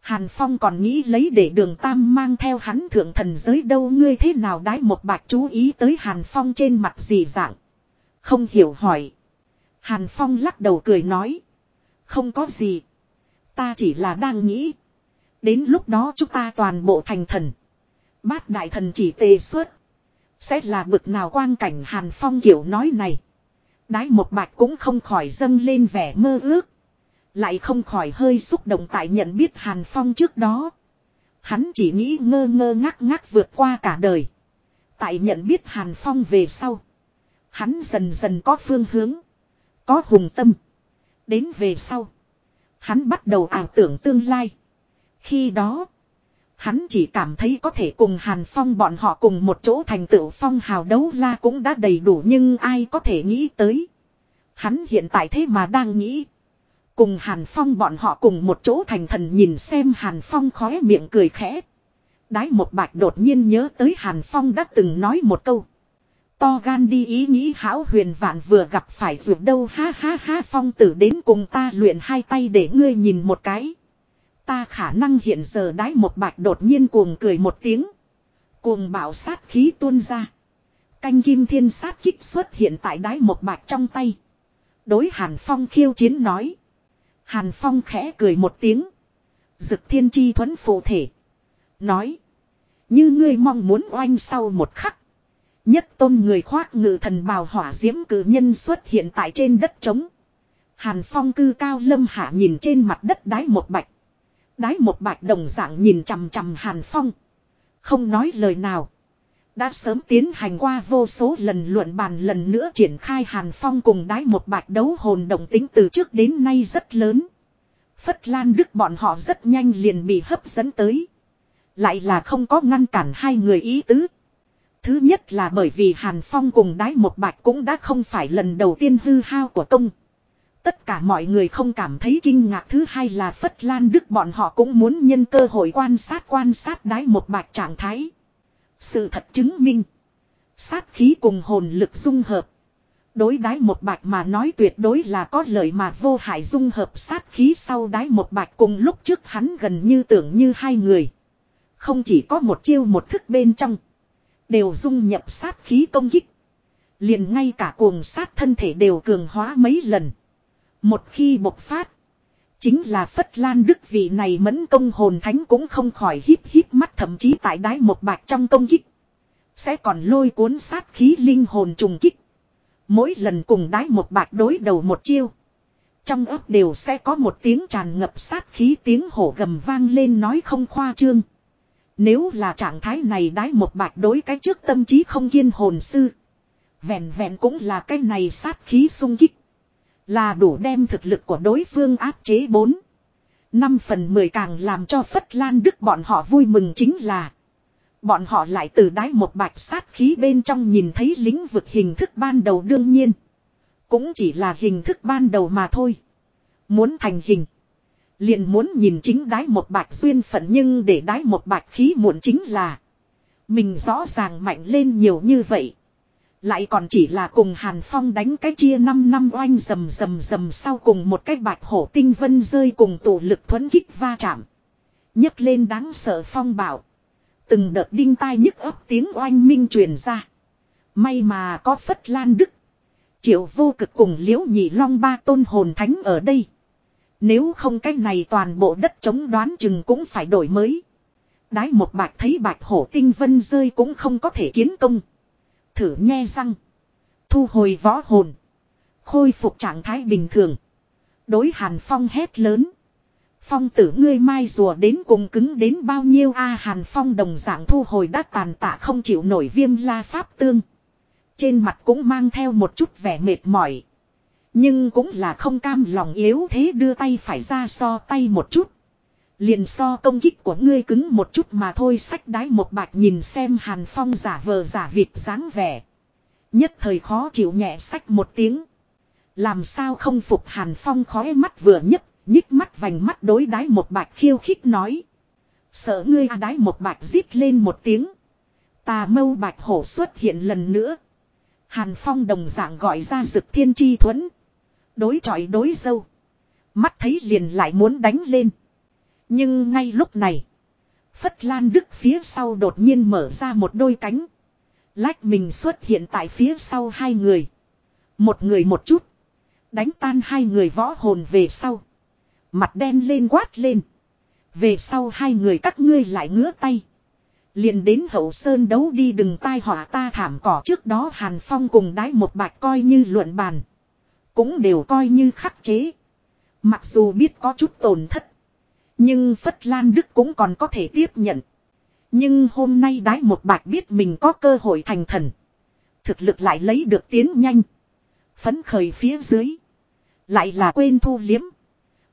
Hàn Phong còn nghĩ lấy để đường Tam mang theo hắn thượng thần giới đâu ngươi thế nào đái một bạch chú ý tới Hàn Phong trên mặt gì dạng. Không hiểu hỏi. Hàn Phong lắc đầu cười nói. Không có gì. Ta chỉ là đang nghĩ. Đến lúc đó chúng ta toàn bộ thành thần. Bát đại thần chỉ tề xuất. Sẽ là bực nào quang cảnh Hàn Phong kiểu nói này. Đái một bạch cũng không khỏi dâng lên vẻ mơ ước. Lại không khỏi hơi xúc động tại nhận biết Hàn Phong trước đó. Hắn chỉ nghĩ ngơ ngơ ngắc ngắc vượt qua cả đời. Tại nhận biết Hàn Phong về sau. Hắn dần dần có phương hướng. Có hùng tâm. Đến về sau. Hắn bắt đầu ảo tưởng tương lai. Khi đó. Hắn chỉ cảm thấy có thể cùng Hàn Phong bọn họ cùng một chỗ thành tựu phong hào đấu la cũng đã đầy đủ nhưng ai có thể nghĩ tới. Hắn hiện tại thế mà đang nghĩ. Cùng Hàn Phong bọn họ cùng một chỗ thành thần nhìn xem Hàn Phong khóe miệng cười khẽ. Đái một bạch đột nhiên nhớ tới Hàn Phong đã từng nói một câu. To gan đi ý nghĩ hão huyền vạn vừa gặp phải ruột đâu, ha ha ha, phong tử đến cùng ta luyện hai tay để ngươi nhìn một cái. Ta khả năng hiện giờ đái một bạch đột nhiên cuồng cười một tiếng. Cuồng bảo sát khí tuôn ra. Canh kim thiên sát kích xuất hiện tại đái một bạch trong tay. Đối Hàn Phong khiêu chiến nói. Hàn Phong khẽ cười một tiếng. Dực thiên chi thuẫn phụ thể. Nói. Như ngươi mong muốn oanh sau một khắc. Nhất tôn người khoác ngự thần bào hỏa diễm cử nhân xuất hiện tại trên đất trống. Hàn Phong cư cao lâm hạ nhìn trên mặt đất đái một bạch. Đái một bạch đồng dạng nhìn chằm chằm Hàn Phong. Không nói lời nào. Đã sớm tiến hành qua vô số lần luận bàn lần nữa triển khai Hàn Phong cùng đái một bạch đấu hồn đồng tính từ trước đến nay rất lớn. Phất Lan Đức bọn họ rất nhanh liền bị hấp dẫn tới. Lại là không có ngăn cản hai người ý tứ. Thứ nhất là bởi vì Hàn Phong cùng đái một bạch cũng đã không phải lần đầu tiên hư hao của công. Tất cả mọi người không cảm thấy kinh ngạc thứ hai là Phất Lan Đức bọn họ cũng muốn nhân cơ hội quan sát quan sát đái một bạch trạng thái. Sự thật chứng minh. Sát khí cùng hồn lực dung hợp. Đối đái một bạch mà nói tuyệt đối là có lợi mà vô hại dung hợp sát khí sau đái một bạch cùng lúc trước hắn gần như tưởng như hai người. Không chỉ có một chiêu một thức bên trong. Đều dung nhập sát khí công kích. Liền ngay cả cuồng sát thân thể đều cường hóa mấy lần. Một khi bộc phát. Chính là Phất Lan Đức vị này mẫn công hồn thánh cũng không khỏi híp híp mắt thậm chí tại đái một bạch trong công kích. Sẽ còn lôi cuốn sát khí linh hồn trùng kích. Mỗi lần cùng đái một bạch đối đầu một chiêu. Trong ấp đều sẽ có một tiếng tràn ngập sát khí tiếng hổ gầm vang lên nói không khoa trương. Nếu là trạng thái này đái một bạch đối cái trước tâm trí không kiên hồn sư. Vẹn vẹn cũng là cái này sát khí sung kích. Là đủ đem thực lực của đối phương áp chế 4. 5 phần 10 càng làm cho Phất Lan Đức bọn họ vui mừng chính là. Bọn họ lại từ đáy một bạch sát khí bên trong nhìn thấy lĩnh vực hình thức ban đầu đương nhiên. Cũng chỉ là hình thức ban đầu mà thôi. Muốn thành hình. Liền muốn nhìn chính đái một bạch duyên phận nhưng để đái một bạch khí muộn chính là. Mình rõ ràng mạnh lên nhiều như vậy. Lại còn chỉ là cùng Hàn Phong đánh cái chia 5 năm oanh rầm rầm rầm sau cùng một cái bạch hổ tinh vân rơi cùng tổ lực thuấn kích va chạm. nhấc lên đáng sợ phong bảo. Từng đợt đinh tai nhức ấp tiếng oanh minh truyền ra. May mà có Phất Lan Đức. Triệu vô cực cùng liễu nhị long ba tôn hồn thánh ở đây. Nếu không cái này toàn bộ đất chống đoán chừng cũng phải đổi mới. Đái một bạch thấy bạch hổ tinh vân rơi cũng không có thể kiến công. Thử nghe răng. Thu hồi võ hồn. Khôi phục trạng thái bình thường. Đối hàn phong hét lớn. Phong tử ngươi mai rùa đến cùng cứng đến bao nhiêu a, hàn phong đồng dạng thu hồi đã tàn tạ không chịu nổi viêm la pháp tương. Trên mặt cũng mang theo một chút vẻ mệt mỏi. Nhưng cũng là không cam lòng yếu thế đưa tay phải ra so tay một chút. Liền so công kích của ngươi cứng một chút mà thôi sách đái một bạch nhìn xem hàn phong giả vờ giả vịt dáng vẻ. Nhất thời khó chịu nhẹ sách một tiếng. Làm sao không phục hàn phong khói mắt vừa nhấp, nhích mắt vành mắt đối đái một bạch khiêu khích nói. Sợ ngươi à đái một bạch rít lên một tiếng. Tà mâu bạch hổ xuất hiện lần nữa. Hàn phong đồng dạng gọi ra rực thiên chi thuẫn. Đối chọi đối dâu. Mắt thấy liền lại muốn đánh lên. Nhưng ngay lúc này. Phất Lan Đức phía sau đột nhiên mở ra một đôi cánh. Lách mình xuất hiện tại phía sau hai người. Một người một chút. Đánh tan hai người võ hồn về sau. Mặt đen lên quát lên. Về sau hai người các ngươi lại ngứa tay. Liền đến hậu sơn đấu đi đừng tai họa ta thảm cỏ trước đó Hàn Phong cùng đái một bạch coi như luận bàn. Cũng đều coi như khắc chế. Mặc dù biết có chút tổn thất. Nhưng Phất Lan Đức cũng còn có thể tiếp nhận. Nhưng hôm nay đái một bạch biết mình có cơ hội thành thần. Thực lực lại lấy được tiến nhanh. Phấn khởi phía dưới. Lại là quên thu liếm.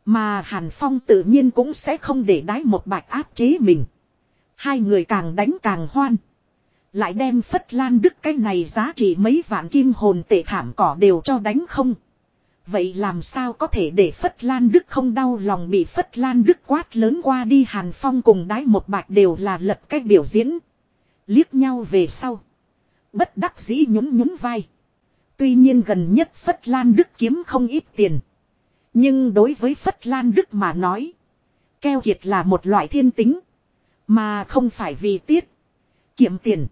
Mà Hàn Phong tự nhiên cũng sẽ không để đái một bạch áp chế mình. Hai người càng đánh càng hoan. Lại đem Phất Lan Đức cái này giá trị mấy vạn kim hồn tệ thảm cỏ đều cho đánh không. Vậy làm sao có thể để Phất Lan Đức không đau lòng bị Phất Lan Đức quát lớn qua đi Hàn Phong cùng đái một bạch đều là lật cách biểu diễn. Liếc nhau về sau. Bất đắc dĩ nhún nhún vai. Tuy nhiên gần nhất Phất Lan Đức kiếm không ít tiền. Nhưng đối với Phất Lan Đức mà nói. Keo kiệt là một loại thiên tính. Mà không phải vì tiết. Kiệm tiền.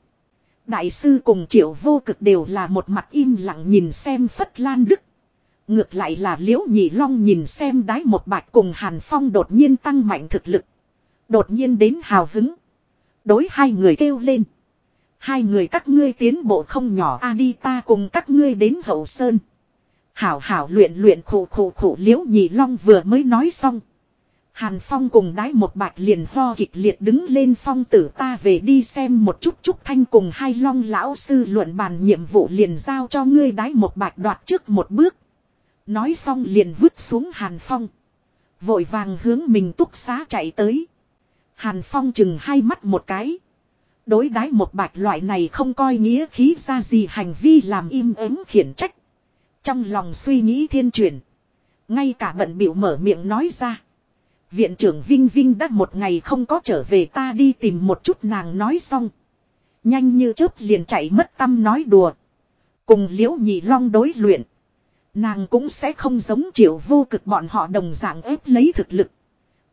Đại sư cùng triệu vô cực đều là một mặt im lặng nhìn xem Phất Lan Đức. Ngược lại là liễu nhị long nhìn xem đái một bạch cùng Hàn Phong đột nhiên tăng mạnh thực lực. Đột nhiên đến hào hứng. Đối hai người kêu lên. Hai người các ngươi tiến bộ không nhỏ, a đi ta cùng các ngươi đến hậu sơn. Hảo hảo luyện luyện khổ khổ khổ liễu nhị long vừa mới nói xong. Hàn Phong cùng đái một bạch liền ho kịch liệt đứng lên phong tử ta về đi xem một chút chút thanh cùng hai long lão sư luận bàn nhiệm vụ liền giao cho ngươi đái một bạch đoạt trước một bước. Nói xong liền vứt xuống Hàn Phong. Vội vàng hướng mình túc xá chạy tới. Hàn Phong chừng hai mắt một cái. Đối đái một bạch loại này không coi nghĩa khí ra gì hành vi làm im ắng khiển trách. Trong lòng suy nghĩ thiên chuyển. Ngay cả bận biểu mở miệng nói ra. Viện trưởng Vinh Vinh đã một ngày không có trở về ta đi tìm một chút nàng nói xong. Nhanh như chớp liền chạy mất tâm nói đùa. Cùng liễu nhị long đối luyện. Nàng cũng sẽ không giống triệu vô cực bọn họ đồng dạng ép lấy thực lực.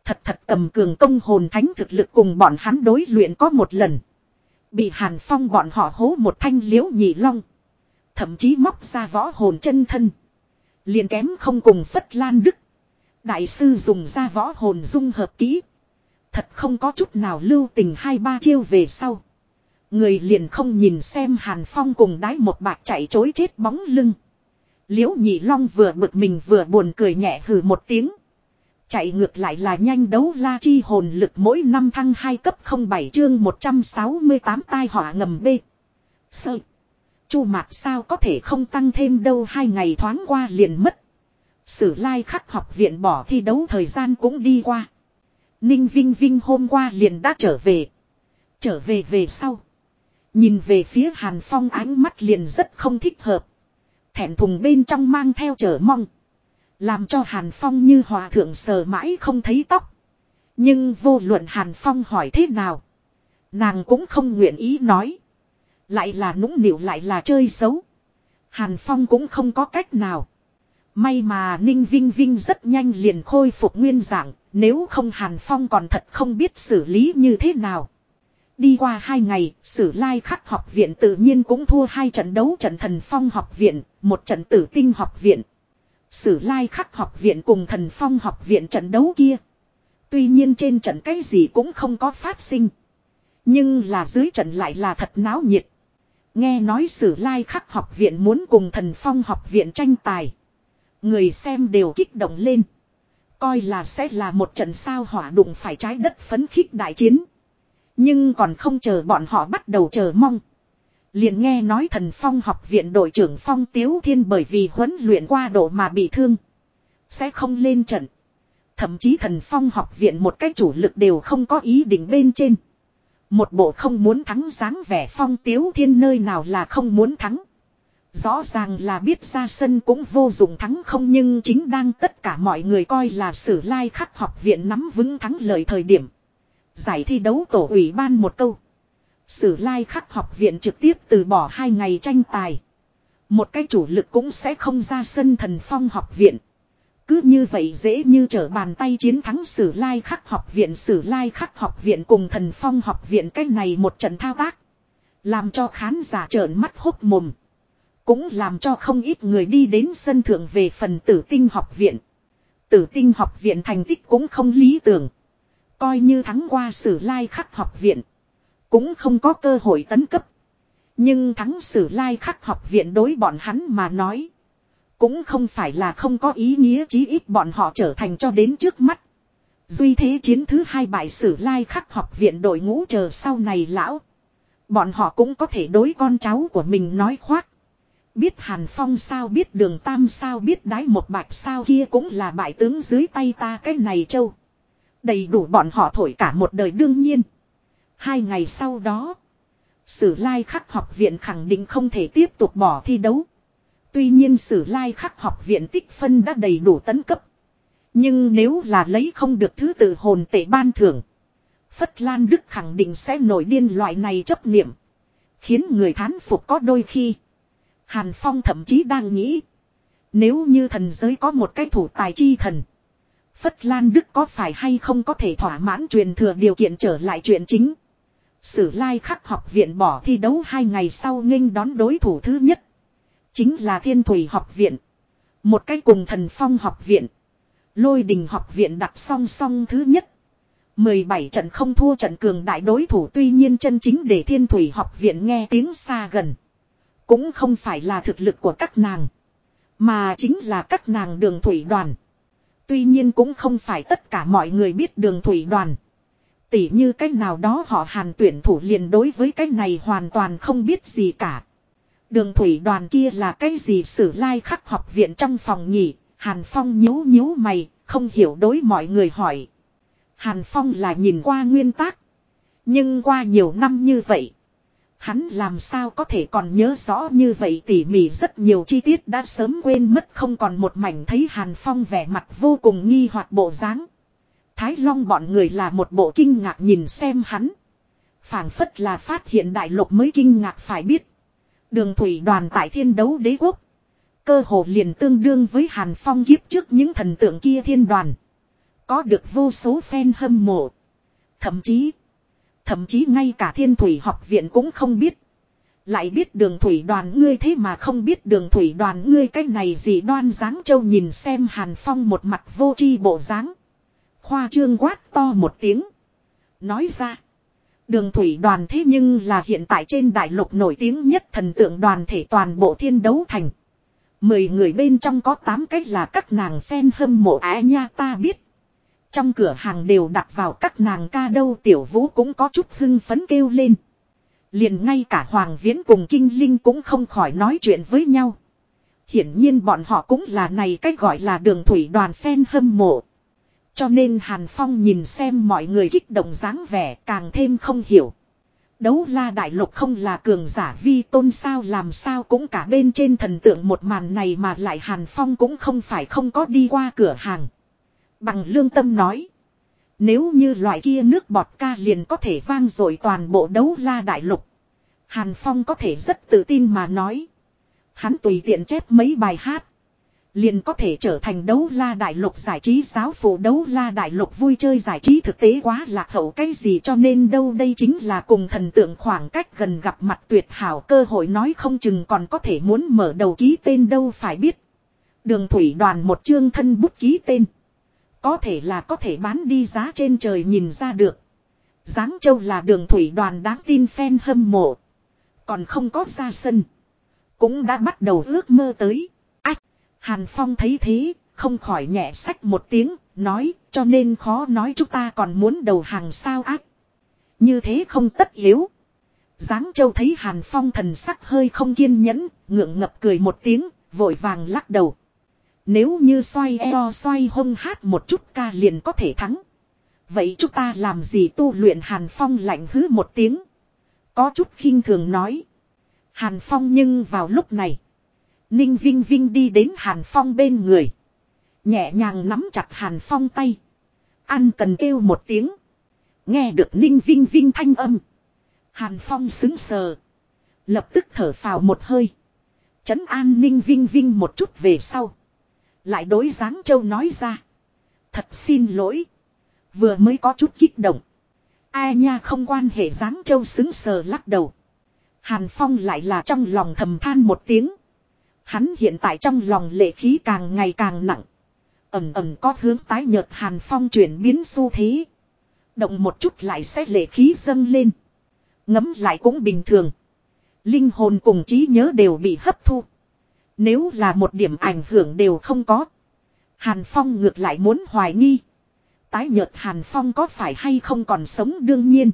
Thật thật cầm cường công hồn thánh thực lực cùng bọn hắn đối luyện có một lần. Bị hàn phong bọn họ hố một thanh liễu nhị long. Thậm chí móc ra võ hồn chân thân. Liền kém không cùng phất lan đức. Đại sư dùng ra võ hồn dung hợp kỹ. Thật không có chút nào lưu tình hai ba chiêu về sau. Người liền không nhìn xem Hàn Phong cùng đái một bạc chạy chối chết bóng lưng. Liễu nhị long vừa bực mình vừa buồn cười nhẹ hừ một tiếng. Chạy ngược lại là nhanh đấu la chi hồn lực mỗi năm thăng 2 cấp 07 chương 168 tai họa ngầm B. Sợ, Chu mặt sao có thể không tăng thêm đâu hai ngày thoáng qua liền mất. Sử lai khắc học viện bỏ thi đấu thời gian cũng đi qua. Ninh Vinh Vinh hôm qua liền đã trở về. Trở về về sau. Nhìn về phía Hàn Phong ánh mắt liền rất không thích hợp. Thẹn thùng bên trong mang theo trở mong. Làm cho Hàn Phong như hòa thượng sờ mãi không thấy tóc. Nhưng vô luận Hàn Phong hỏi thế nào. Nàng cũng không nguyện ý nói. Lại là nũng nịu lại là chơi xấu. Hàn Phong cũng không có cách nào. May mà Ninh Vinh Vinh rất nhanh liền khôi phục nguyên dạng, nếu không Hàn Phong còn thật không biết xử lý như thế nào. Đi qua hai ngày, Sử Lai Khắc học viện tự nhiên cũng thua hai trận đấu trận thần phong học viện, một trận tử tinh học viện. Sử Lai Khắc học viện cùng thần phong học viện trận đấu kia. Tuy nhiên trên trận cái gì cũng không có phát sinh. Nhưng là dưới trận lại là thật náo nhiệt. Nghe nói Sử Lai Khắc học viện muốn cùng thần phong học viện tranh tài. Người xem đều kích động lên. Coi là sẽ là một trận sao hỏa đụng phải trái đất phấn khích đại chiến. Nhưng còn không chờ bọn họ bắt đầu chờ mong. Liền nghe nói thần phong học viện đội trưởng phong tiếu thiên bởi vì huấn luyện qua độ mà bị thương. Sẽ không lên trận. Thậm chí thần phong học viện một cái chủ lực đều không có ý định bên trên. Một bộ không muốn thắng dáng vẻ phong tiếu thiên nơi nào là không muốn thắng. Rõ ràng là biết ra sân cũng vô dụng thắng không nhưng chính đang tất cả mọi người coi là sử lai khắc học viện nắm vững thắng lợi thời điểm. Giải thi đấu tổ ủy ban một câu. Sử lai khắc học viện trực tiếp từ bỏ hai ngày tranh tài. Một cái chủ lực cũng sẽ không ra sân thần phong học viện. Cứ như vậy dễ như trở bàn tay chiến thắng sử lai khắc học viện, sử lai khắc học viện cùng thần phong học viện cách này một trận thao tác. Làm cho khán giả trợn mắt hốt mồm. Cũng làm cho không ít người đi đến sân thượng về phần tử tinh học viện. Tử tinh học viện thành tích cũng không lý tưởng. Coi như thắng qua sử lai khắc học viện. Cũng không có cơ hội tấn cấp. Nhưng thắng sử lai khắc học viện đối bọn hắn mà nói. Cũng không phải là không có ý nghĩa chí ít bọn họ trở thành cho đến trước mắt. Duy thế chiến thứ hai bại sử lai khắc học viện đội ngũ chờ sau này lão. Bọn họ cũng có thể đối con cháu của mình nói khoác. Biết Hàn Phong sao biết đường tam sao biết đái một bạch sao kia cũng là bại tướng dưới tay ta cái này châu. Đầy đủ bọn họ thổi cả một đời đương nhiên. Hai ngày sau đó. Sử lai khắc học viện khẳng định không thể tiếp tục bỏ thi đấu. Tuy nhiên sử lai khắc học viện tích phân đã đầy đủ tấn cấp. Nhưng nếu là lấy không được thứ tự hồn tệ ban thưởng. Phất Lan Đức khẳng định sẽ nổi điên loại này chấp niệm. Khiến người thán phục có đôi khi. Hàn Phong thậm chí đang nghĩ. Nếu như thần giới có một cái thủ tài chi thần. Phất Lan Đức có phải hay không có thể thỏa mãn truyền thừa điều kiện trở lại chuyện chính. Sử lai khắc học viện bỏ thi đấu hai ngày sau nghênh đón đối thủ thứ nhất. Chính là Thiên Thủy học viện. Một cái cùng thần phong học viện. Lôi đình học viện đặt song song thứ nhất. 17 trận không thua trận cường đại đối thủ tuy nhiên chân chính để Thiên Thủy học viện nghe tiếng xa gần. Cũng không phải là thực lực của các nàng. Mà chính là các nàng đường thủy đoàn. Tuy nhiên cũng không phải tất cả mọi người biết đường thủy đoàn. Tỉ như cách nào đó họ hàn tuyển thủ liền đối với cách này hoàn toàn không biết gì cả. Đường thủy đoàn kia là cái gì sử lai khắc học viện trong phòng nhỉ, Hàn Phong nhíu nhíu mày, không hiểu đối mọi người hỏi. Hàn Phong là nhìn qua nguyên tác. Nhưng qua nhiều năm như vậy. Hắn làm sao có thể còn nhớ rõ như vậy tỉ mỉ rất nhiều chi tiết đã sớm quên mất không còn một mảnh thấy Hàn Phong vẻ mặt vô cùng nghi hoặc bộ dáng. Thái Long bọn người là một bộ kinh ngạc nhìn xem hắn. phảng phất là phát hiện đại lục mới kinh ngạc phải biết. Đường thủy đoàn tại thiên đấu đế quốc. Cơ hồ liền tương đương với Hàn Phong kiếp trước những thần tượng kia thiên đoàn. Có được vô số fan hâm mộ. Thậm chí. Thậm chí ngay cả thiên thủy học viện cũng không biết. Lại biết đường thủy đoàn ngươi thế mà không biết đường thủy đoàn ngươi cái này gì đoan dáng châu nhìn xem Hàn Phong một mặt vô tri bộ dáng. Khoa trương quát to một tiếng. Nói ra. Đường thủy đoàn thế nhưng là hiện tại trên đại lục nổi tiếng nhất thần tượng đoàn thể toàn bộ thiên đấu thành. Mười người bên trong có tám cách là các nàng phen hâm mộ á nha ta biết. Trong cửa hàng đều đặt vào các nàng ca đâu, tiểu vũ cũng có chút hưng phấn kêu lên. Liền ngay cả Hoàng Viễn cùng Kinh Linh cũng không khỏi nói chuyện với nhau. Hiển nhiên bọn họ cũng là này cách gọi là đường thủy đoàn phen hâm mộ. Cho nên Hàn Phong nhìn xem mọi người kích động dáng vẻ càng thêm không hiểu. Đấu la đại lục không là cường giả vi tôn sao, làm sao cũng cả bên trên thần tượng một màn này mà lại Hàn Phong cũng không phải không có đi qua cửa hàng. Bằng lương tâm nói. Nếu như loại kia nước bọt ca liền có thể vang dội toàn bộ đấu la đại lục. Hàn Phong có thể rất tự tin mà nói. Hắn tùy tiện chép mấy bài hát. Liền có thể trở thành đấu la đại lục giải trí giáo phụ đấu la đại lục vui chơi giải trí thực tế quá lạc hậu cái gì cho nên đâu đây chính là cùng thần tượng khoảng cách gần gặp mặt tuyệt hảo cơ hội nói không chừng còn có thể muốn mở đầu ký tên đâu phải biết. Đường thủy đoàn một chương thân bút ký tên. Có thể là có thể bán đi giá trên trời nhìn ra được. Giáng Châu là đường thủy đoàn đáng tin fan hâm mộ. Còn không có ra sân. Cũng đã bắt đầu ước mơ tới. Ách! Hàn Phong thấy thế, không khỏi nhẹ sách một tiếng, nói, cho nên khó nói chúng ta còn muốn đầu hàng sao ác. Như thế không tất yếu. Giáng Châu thấy Hàn Phong thần sắc hơi không kiên nhẫn, ngượng ngập cười một tiếng, vội vàng lắc đầu. Nếu như xoay eo xoay hông hát một chút ca liền có thể thắng. Vậy chúng ta làm gì tu luyện Hàn Phong lạnh hứ một tiếng. Có chút khinh thường nói. Hàn Phong nhưng vào lúc này. Ninh Vinh Vinh đi đến Hàn Phong bên người. Nhẹ nhàng nắm chặt Hàn Phong tay. Ăn cần kêu một tiếng. Nghe được Ninh Vinh Vinh thanh âm. Hàn Phong xứng sờ. Lập tức thở phào một hơi. Chấn an Ninh Vinh Vinh một chút về sau. Lại đối Giáng Châu nói ra. Thật xin lỗi. Vừa mới có chút kích động. Ai nha không quan hệ Giáng Châu xứng sờ lắc đầu. Hàn Phong lại là trong lòng thầm than một tiếng. Hắn hiện tại trong lòng lệ khí càng ngày càng nặng. Ẩm ẩm có hướng tái nhợt Hàn Phong chuyển biến xu thế. Động một chút lại sẽ lệ khí dâng lên. Ngấm lại cũng bình thường. Linh hồn cùng trí nhớ đều bị hấp thu. Nếu là một điểm ảnh hưởng đều không có. Hàn Phong ngược lại muốn hoài nghi. Tái nhợt Hàn Phong có phải hay không còn sống đương nhiên.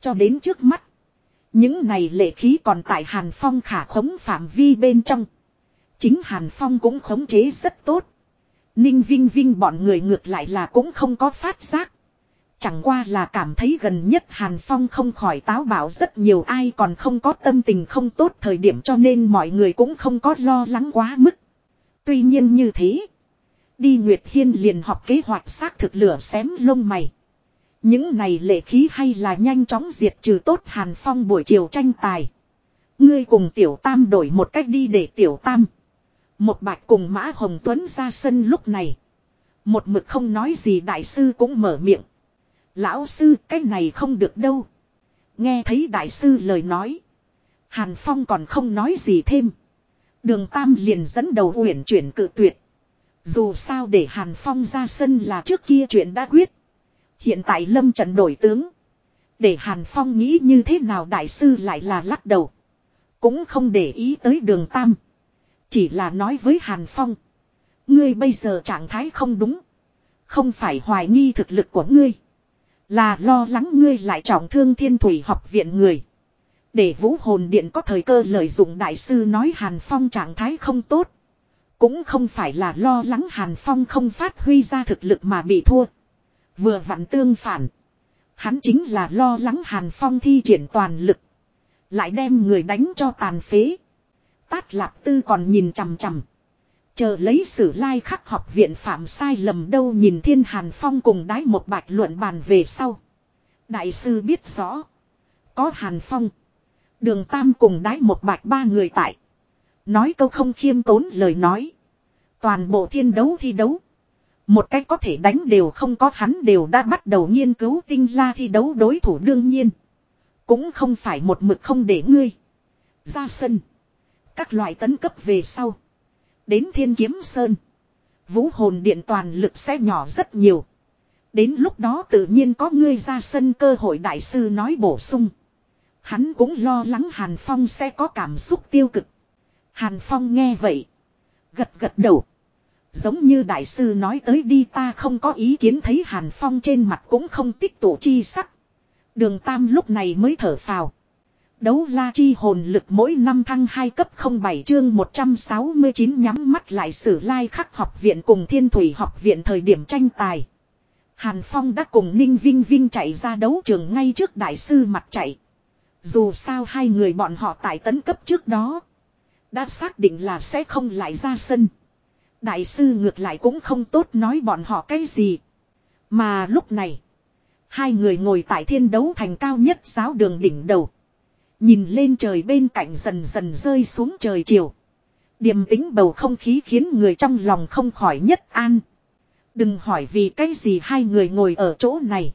Cho đến trước mắt. Những này lệ khí còn tại Hàn Phong khả khống phạm vi bên trong. Chính Hàn Phong cũng khống chế rất tốt. Ninh Vinh Vinh bọn người ngược lại là cũng không có phát giác. Chẳng qua là cảm thấy gần nhất Hàn Phong không khỏi táo bạo rất nhiều, ai còn không có tâm tình không tốt thời điểm cho nên mọi người cũng không có lo lắng quá mức. Tuy nhiên như thế. Đi Nguyệt Hiên liền học kế hoạch xác thực lửa xém lông mày. Những này lệ khí hay là nhanh chóng diệt trừ tốt Hàn Phong buổi chiều tranh tài. Ngươi cùng Tiểu Tam đổi một cách đi để Tiểu Tam. Một bạch cùng Mã Hồng Tuấn ra sân lúc này. Một mực không nói gì đại sư cũng mở miệng. Lão sư, cái này không được đâu. Nghe thấy đại sư lời nói. Hàn Phong còn không nói gì thêm. Đường Tam liền dẫn đầu uyển chuyển cự tuyệt. Dù sao để Hàn Phong ra sân là trước kia chuyện đã quyết. Hiện tại Lâm Trần đổi tướng. Để Hàn Phong nghĩ như thế nào đại sư lại là lắc đầu. Cũng không để ý tới đường Tam. Chỉ là nói với Hàn Phong. Ngươi bây giờ trạng thái không đúng. Không phải hoài nghi thực lực của ngươi. Là lo lắng ngươi lại trọng thương thiên thủy học viện người. Để vũ hồn điện có thời cơ lợi dụng đại sư nói Hàn Phong trạng thái không tốt. Cũng không phải là lo lắng Hàn Phong không phát huy ra thực lực mà bị thua. Vừa vặn tương phản. Hắn chính là lo lắng Hàn Phong thi triển toàn lực. Lại đem người đánh cho tàn phế. Tát lạp tư còn nhìn chằm chằm. Chờ lấy sử lai khắc học viện phạm sai lầm đâu nhìn thiên Hàn Phong cùng đái một bạch luận bàn về sau. Đại sư biết rõ. Có Hàn Phong. Đường Tam cùng đái một bạch ba người tại. Nói câu không khiêm tốn lời nói. Toàn bộ thiên đấu thi đấu. Một cách có thể đánh đều không có hắn đều đã bắt đầu nghiên cứu tinh la thi đấu đối thủ đương nhiên. Cũng không phải một mực không để ngươi. Ra sân. Các loại tấn cấp về sau. Đến thiên kiếm sơn. Vũ hồn điện toàn lực sẽ nhỏ rất nhiều. Đến lúc đó tự nhiên có ngươi ra sân cơ hội đại sư nói bổ sung. Hắn cũng lo lắng Hàn Phong sẽ có cảm xúc tiêu cực. Hàn Phong nghe vậy. Gật gật đầu. Giống như đại sư nói tới đi ta không có ý kiến thấy Hàn Phong trên mặt cũng không tích tụ chi sắc. Đường Tam lúc này mới thở phào. Đấu la chi hồn lực mỗi năm thăng 2 cấp 07 chương 169 nhắm mắt lại sử lai khắc học viện cùng thiên thủy học viện thời điểm tranh tài. Hàn Phong đã cùng Ninh Vinh Vinh chạy ra đấu trường ngay trước đại sư mặt chạy. Dù sao hai người bọn họ tại tấn cấp trước đó. Đã xác định là sẽ không lại ra sân. Đại sư ngược lại cũng không tốt nói bọn họ cái gì. Mà lúc này. Hai người ngồi tại thiên đấu thành cao nhất giáo đường đỉnh đầu. Nhìn lên trời bên cạnh dần dần rơi xuống trời chiều. Điềm tính bầu không khí khiến người trong lòng không khỏi nhất an. Đừng hỏi vì cái gì hai người ngồi ở chỗ này.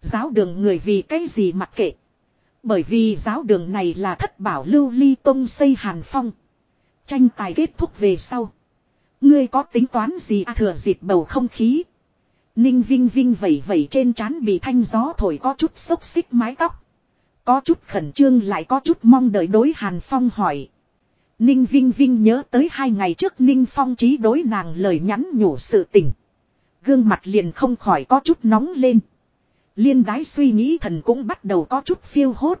Giáo đường người vì cái gì mặc kệ. Bởi vì giáo đường này là thất bảo lưu ly tông xây hàn phong. Tranh tài kết thúc về sau. Ngươi có tính toán gì à thừa dịp bầu không khí. Ninh Vinh Vinh vẩy vẩy trên trán bị thanh gió thổi có chút xốc xích mái tóc. Có chút khẩn trương lại có chút mong đợi đối Hàn Phong hỏi. Ninh Vinh Vinh nhớ tới hai ngày trước Ninh Phong trí đối nàng lời nhắn nhủ sự tình. Gương mặt liền không khỏi có chút nóng lên. Liên đái suy nghĩ thần cũng bắt đầu có chút phiêu hốt.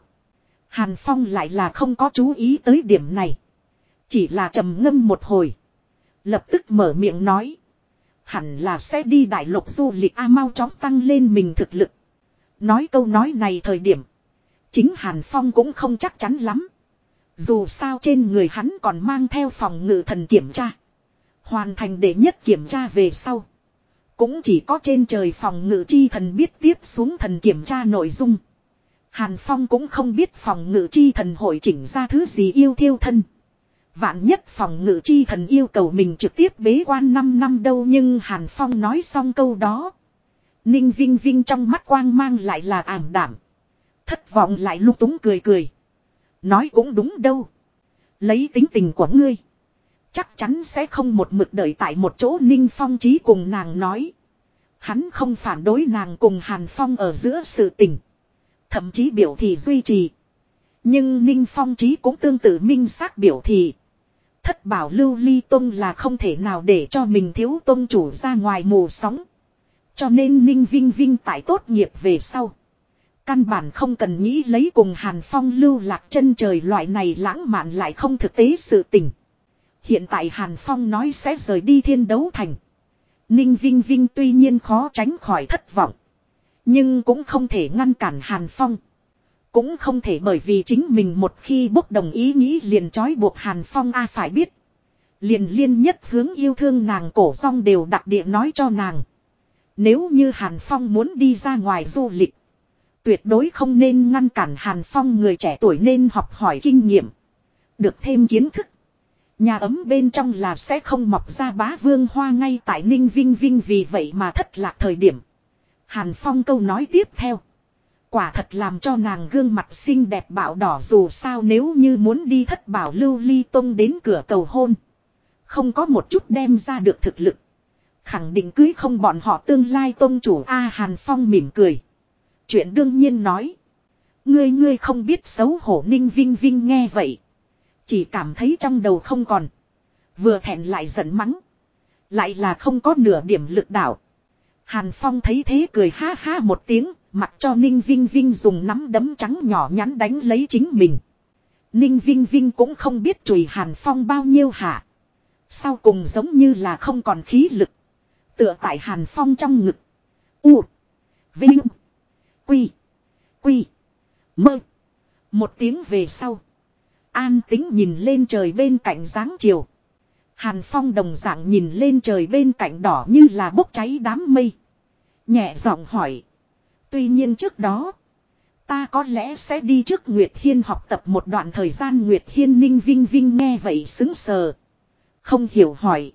Hàn Phong lại là không có chú ý tới điểm này. Chỉ là trầm ngâm một hồi. Lập tức mở miệng nói. Hẳn là sẽ đi đại lục du lịch A mau chóng tăng lên mình thực lực. Nói câu nói này thời điểm. Chính Hàn Phong cũng không chắc chắn lắm. Dù sao trên người hắn còn mang theo phòng ngự thần kiểm tra. Hoàn thành để nhất kiểm tra về sau. Cũng chỉ có trên trời phòng ngự chi thần biết tiếp xuống thần kiểm tra nội dung. Hàn Phong cũng không biết phòng ngự chi thần hội chỉnh ra thứ gì yêu thiêu thân. Vạn nhất phòng ngự chi thần yêu cầu mình trực tiếp bế quan 5 năm đâu nhưng Hàn Phong nói xong câu đó. Ninh Vinh Vinh trong mắt quang mang lại là ảm đảm. Thất vọng lại lung túng cười cười. Nói cũng đúng đâu. Lấy tính tình của ngươi. Chắc chắn sẽ không một mực đợi tại một chỗ Ninh Phong trí cùng nàng nói. Hắn không phản đối nàng cùng Hàn Phong ở giữa sự tình. Thậm chí biểu thị duy trì. Nhưng Ninh Phong trí cũng tương tự minh xác biểu thị. Thất bảo lưu ly tông là không thể nào để cho mình thiếu tông chủ ra ngoài mù sóng. Cho nên Ninh Vinh Vinh tại tốt nghiệp về sau. Căn bản không cần nghĩ lấy cùng Hàn Phong lưu lạc chân trời loại này lãng mạn lại không thực tế sự tình. Hiện tại Hàn Phong nói sẽ rời đi thiên đấu thành. Ninh Vinh Vinh tuy nhiên khó tránh khỏi thất vọng. Nhưng cũng không thể ngăn cản Hàn Phong. Cũng không thể bởi vì chính mình một khi bốc đồng ý nghĩ liền trói buộc Hàn Phong a phải biết. Liền liên nhất hướng yêu thương nàng cổ song đều đặc địa nói cho nàng. Nếu như Hàn Phong muốn đi ra ngoài du lịch. Tuyệt đối không nên ngăn cản Hàn Phong người trẻ tuổi nên học hỏi kinh nghiệm. Được thêm kiến thức. Nhà ấm bên trong là sẽ không mọc ra bá vương hoa ngay tại Ninh Vinh Vinh vì vậy mà thất lạc thời điểm. Hàn Phong câu nói tiếp theo. Quả thật làm cho nàng gương mặt xinh đẹp bạo đỏ dù sao nếu như muốn đi thất bảo lưu ly tông đến cửa cầu hôn. Không có một chút đem ra được thực lực. Khẳng định cưới không bọn họ tương lai tôn chủ A Hàn Phong mỉm cười. Chuyện đương nhiên nói. Ngươi ngươi không biết xấu hổ ninh vinh vinh nghe vậy. Chỉ cảm thấy trong đầu không còn. Vừa thẹn lại giận mắng. Lại là không có nửa điểm lực đảo Hàn Phong thấy thế cười ha ha một tiếng, mặc cho Ninh Vinh Vinh dùng nắm đấm trắng nhỏ nhắn đánh lấy chính mình. Ninh Vinh Vinh cũng không biết chùi Hàn Phong bao nhiêu hả. Sau cùng giống như là không còn khí lực. Tựa tại Hàn Phong trong ngực. U. Vinh. Quy. Quy. Mơ. Một tiếng về sau. An tính nhìn lên trời bên cạnh dáng chiều. Hàn Phong đồng dạng nhìn lên trời bên cạnh đỏ như là bốc cháy đám mây. Nhẹ giọng hỏi. Tuy nhiên trước đó. Ta có lẽ sẽ đi trước Nguyệt Hiên học tập một đoạn thời gian Nguyệt Hiên ninh vinh vinh nghe vậy xứng sờ. Không hiểu hỏi.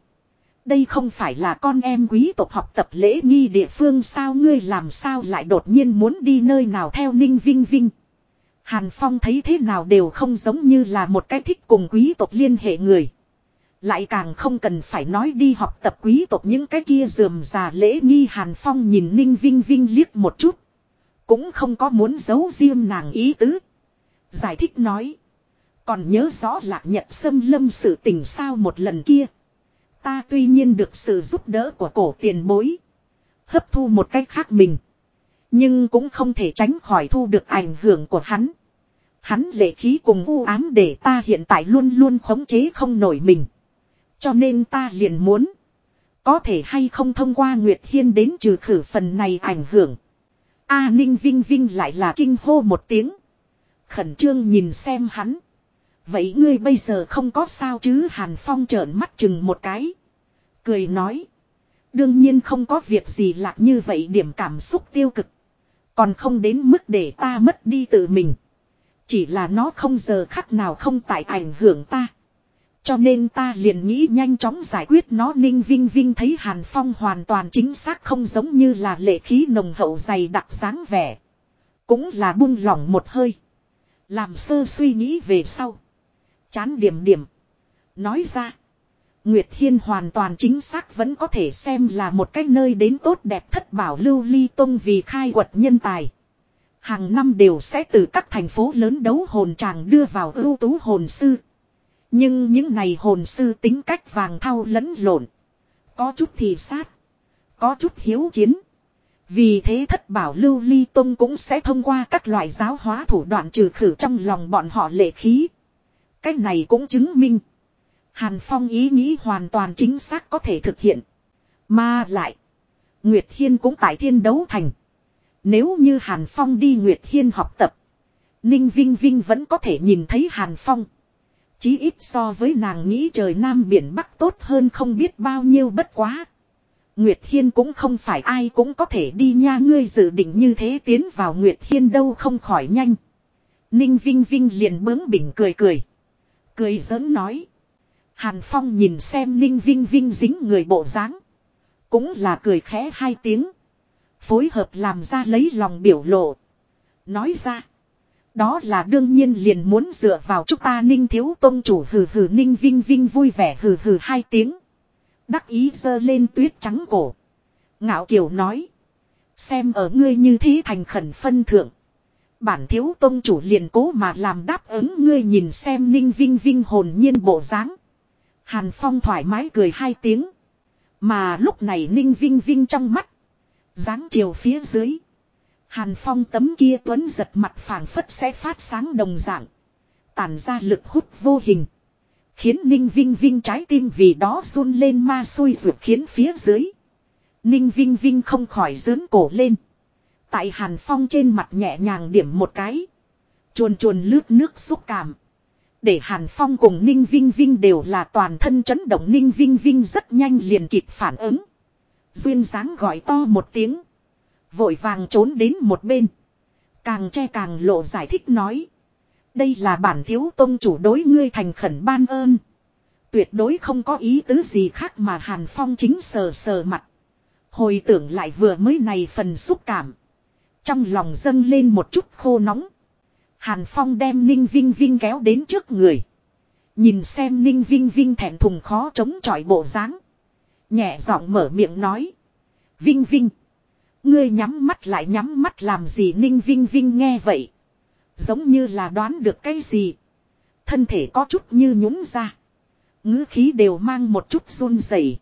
Đây không phải là con em quý tộc học tập lễ nghi địa phương sao ngươi làm sao lại đột nhiên muốn đi nơi nào theo ninh vinh vinh. Hàn Phong thấy thế nào đều không giống như là một cái thích cùng quý tộc liên hệ người. Lại càng không cần phải nói đi học tập quý tộc những cái kia dườm già lễ nghi Hàn Phong nhìn Ninh Vinh Vinh liếc một chút. Cũng không có muốn giấu riêng nàng ý tứ. Giải thích nói. Còn nhớ rõ lạc nhật xâm lâm sự tình sao một lần kia. Ta tuy nhiên được sự giúp đỡ của cổ tiền bối. Hấp thu một cách khác mình. Nhưng cũng không thể tránh khỏi thu được ảnh hưởng của hắn. Hắn lệ khí cùng u ám để ta hiện tại luôn luôn khống chế không nổi mình. Cho nên ta liền muốn. Có thể hay không thông qua Nguyệt Hiên đến trừ khử phần này ảnh hưởng. A Ninh Vinh Vinh lại là kinh hô một tiếng. Khẩn trương nhìn xem hắn. Vậy ngươi bây giờ không có sao chứ Hàn Phong trợn mắt chừng một cái. Cười nói. Đương nhiên không có việc gì lạc như vậy, điểm cảm xúc tiêu cực. Còn không đến mức để ta mất đi tự mình. Chỉ là nó không giờ khắc nào không tại ảnh hưởng ta. Cho nên ta liền nghĩ nhanh chóng giải quyết nó ninh vinh vinh thấy Hàn Phong hoàn toàn chính xác không giống như là lệ khí nồng hậu dày đặc dáng vẻ. Cũng là buông lỏng một hơi. Làm sơ suy nghĩ về sau. Chán điểm điểm. Nói ra. Nguyệt Hiên hoàn toàn chính xác vẫn có thể xem là một cái nơi đến tốt đẹp thất bảo lưu ly tông vì khai quật nhân tài. Hàng năm đều sẽ từ các thành phố lớn đấu hồn tràng đưa vào ưu tú hồn sư. Nhưng những này hồn sư tính cách vàng thau lẫn lộn. Có chút thì sát. Có chút hiếu chiến. Vì thế thất bảo lưu ly tông cũng sẽ thông qua các loại giáo hóa thủ đoạn trừ khử trong lòng bọn họ lệ khí. Cách này cũng chứng minh. Hàn Phong ý nghĩ hoàn toàn chính xác có thể thực hiện. Mà lại. Nguyệt Hiên cũng tại thiên đấu thành. Nếu như Hàn Phong đi Nguyệt Hiên học tập. Ninh Vinh Vinh vẫn có thể nhìn thấy Hàn Phong. Chí ít so với nàng nghĩ trời Nam biển Bắc tốt hơn không biết bao nhiêu bất quá. Nguyệt Hiên cũng không phải ai cũng có thể đi nha, ngươi dự định như thế tiến vào Nguyệt Hiên đâu không khỏi nhanh. Ninh Vinh Vinh liền bướng bỉnh cười cười. Cười giỡn nói. Hàn Phong nhìn xem Ninh Vinh Vinh dính người bộ dáng, Cũng là cười khẽ hai tiếng. Phối hợp làm ra lấy lòng biểu lộ. Nói ra. Đó là đương nhiên liền muốn dựa vào chúng ta ninh thiếu tôn chủ hừ hừ ninh vinh vinh vui vẻ hừ hừ hai tiếng. Đắc ý giơ lên tuyết trắng cổ. Ngạo kiều nói. Xem ở ngươi như thế thành khẩn phân thượng. Bản thiếu tôn chủ liền cố mà làm đáp ứng ngươi nhìn xem ninh vinh vinh hồn nhiên bộ dáng. Hàn Phong thoải mái cười hai tiếng. Mà lúc này ninh vinh vinh trong mắt. dáng chiều phía dưới. Hàn Phong tấm kia tuấn giật mặt phảng phất sẽ phát sáng đồng dạng. Tản ra lực hút vô hình. Khiến Ninh Vinh Vinh trái tim vì đó run lên ma xui ruột khiến phía dưới. Ninh Vinh Vinh không khỏi dướn cổ lên. Tại Hàn Phong trên mặt nhẹ nhàng điểm một cái. Chuồn chuồn lướt nước xúc cảm. Để Hàn Phong cùng Ninh Vinh Vinh đều là toàn thân chấn động Ninh Vinh Vinh rất nhanh liền kịp phản ứng. Duyên dáng gọi to một tiếng. Vội vàng trốn đến một bên. Càng che càng lộ giải thích nói. Đây là bản thiếu tông chủ đối ngươi thành khẩn ban ơn. Tuyệt đối không có ý tứ gì khác mà Hàn Phong chính sờ sờ mặt. Hồi tưởng lại vừa mới này phần xúc cảm. Trong lòng dâng lên một chút khô nóng. Hàn Phong đem Ninh Vinh Vinh kéo đến trước người. Nhìn xem Ninh Vinh Vinh thẹn thùng khó chống chọi bộ dáng Nhẹ giọng mở miệng nói. Vinh Vinh. Ngươi nhắm mắt lại nhắm mắt làm gì Ninh Vinh Vinh nghe vậy. Giống như là đoán được cái gì. Thân thể có chút như nhún ra. ngữ khí đều mang một chút run rẩy.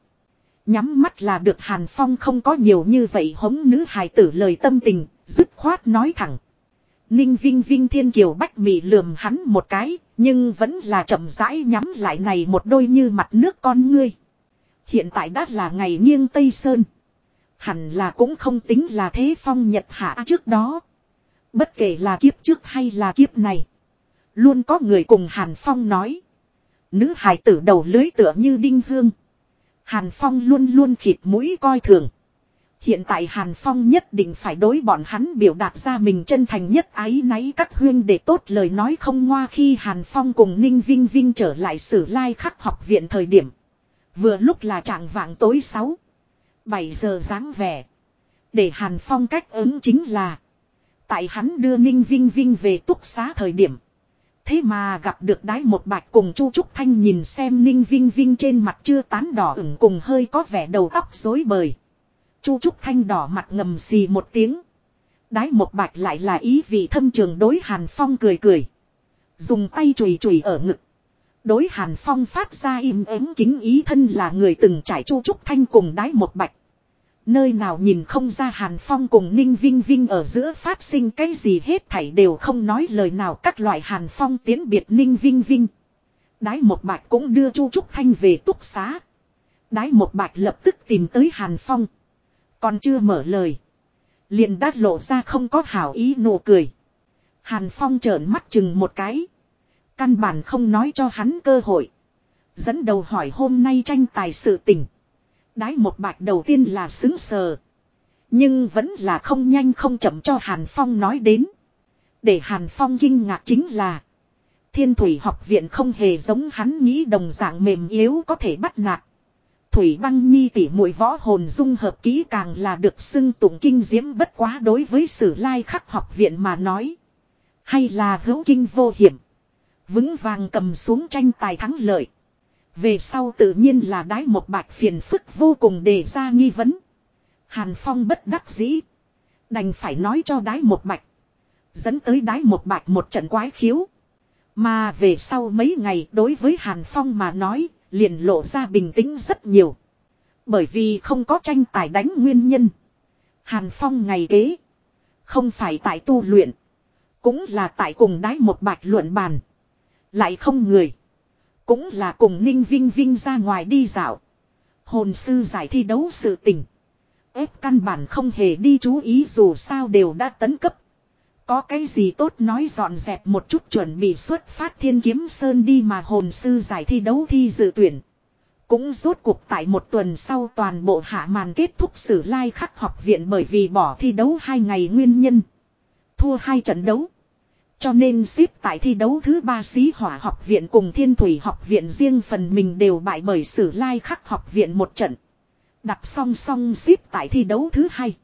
Nhắm mắt là được Hàn Phong không có nhiều như vậy hống nữ hài tử lời tâm tình, dứt khoát nói thẳng. Ninh Vinh Vinh Thiên Kiều Bách Mị lườm hắn một cái, nhưng vẫn là chậm rãi nhắm lại này một đôi như mặt nước con ngươi. Hiện tại đã là ngày nghiêng Tây Sơn. Hẳn là cũng không tính là thế phong nhật hạ trước đó. Bất kể là kiếp trước hay là kiếp này. Luôn có người cùng Hàn Phong nói. Nữ hài tử đầu lưới tựa như đinh hương. Hàn Phong luôn luôn khịt mũi coi thường. Hiện tại Hàn Phong nhất định phải đối bọn hắn biểu đạt ra mình chân thành nhất ái náy các huyên để tốt lời nói không ngoa khi Hàn Phong cùng Ninh Vinh Vinh trở lại sử lai khắc học viện thời điểm. Vừa lúc là trạng vạng tối 6. 7 giờ dáng vẻ. Để Hàn Phong cách ứng chính là. Tại hắn đưa Ninh Vinh Vinh về túc xá thời điểm. Thế mà gặp được đái một bạch cùng Chu Trúc Thanh nhìn xem Ninh Vinh Vinh trên mặt chưa tán đỏ ửng cùng hơi có vẻ đầu tóc rối bời. Chu Trúc Thanh đỏ mặt ngầm xì một tiếng. Đái một bạch lại là ý vị thâm trường đối Hàn Phong cười cười. Dùng tay chùi chùi ở ngực. Đối Hàn Phong phát ra im ắng kính ý thân là người từng trải Chu Trúc Thanh cùng đái một bạch. Nơi nào nhìn không ra Hàn Phong cùng Ninh Vinh Vinh ở giữa phát sinh cái gì hết thảy đều không nói lời nào các loại Hàn Phong tiến biệt Ninh Vinh Vinh. Đái một bạch cũng đưa Chu Trúc Thanh về túc xá. Đái một bạch lập tức tìm tới Hàn Phong. Còn chưa mở lời. Liền đát lộ ra không có hảo ý nụ cười. Hàn Phong trợn mắt chừng một cái. Căn bản không nói cho hắn cơ hội. Dẫn đầu hỏi hôm nay tranh tài sự tình. Đái một bạch đầu tiên là xứng sờ. Nhưng vẫn là không nhanh không chậm cho Hàn Phong nói đến. Để Hàn Phong kinh ngạc chính là. Thiên thủy học viện không hề giống hắn nghĩ đồng dạng mềm yếu có thể bắt nạt. Thủy băng nhi tỉ mũi võ hồn dung hợp kỹ càng là được xưng tụng kinh diễm bất quá đối với sử lai khắc học viện mà nói. Hay là hữu kinh vô hiểm. Vững vàng cầm xuống tranh tài thắng lợi. Về sau tự nhiên là đái một bạch phiền phức vô cùng để ra nghi vấn. Hàn Phong bất đắc dĩ. Đành phải nói cho đái một bạch. Dẫn tới đái một bạch một trận quái khiếu. Mà về sau mấy ngày đối với Hàn Phong mà nói, liền lộ ra bình tĩnh rất nhiều. Bởi vì không có tranh tài đánh nguyên nhân. Hàn Phong ngày kế. Không phải tại tu luyện. Cũng là tại cùng đái một bạch luận bàn. Lại không người. Cũng là cùng Ninh Vinh Vinh ra ngoài đi dạo. Hồn sư giải thi đấu sự tình. Ép căn bản không hề đi chú ý dù sao đều đã tấn cấp. Có cái gì tốt nói dọn dẹp một chút chuẩn bị xuất phát thiên kiếm sơn đi mà hồn sư giải thi đấu thi dự tuyển. Cũng rốt cuộc tại một tuần sau toàn bộ hạ màn kết thúc sử lai khắc học viện bởi vì bỏ thi đấu hai ngày nguyên nhân. Thua hai trận đấu. Cho nên xếp tại thi đấu thứ ba xí hỏa học viện cùng thiên thủy học viện riêng phần mình đều bại bởi sử lai khắc học viện một trận. Đặt song song xếp tại thi đấu thứ hai.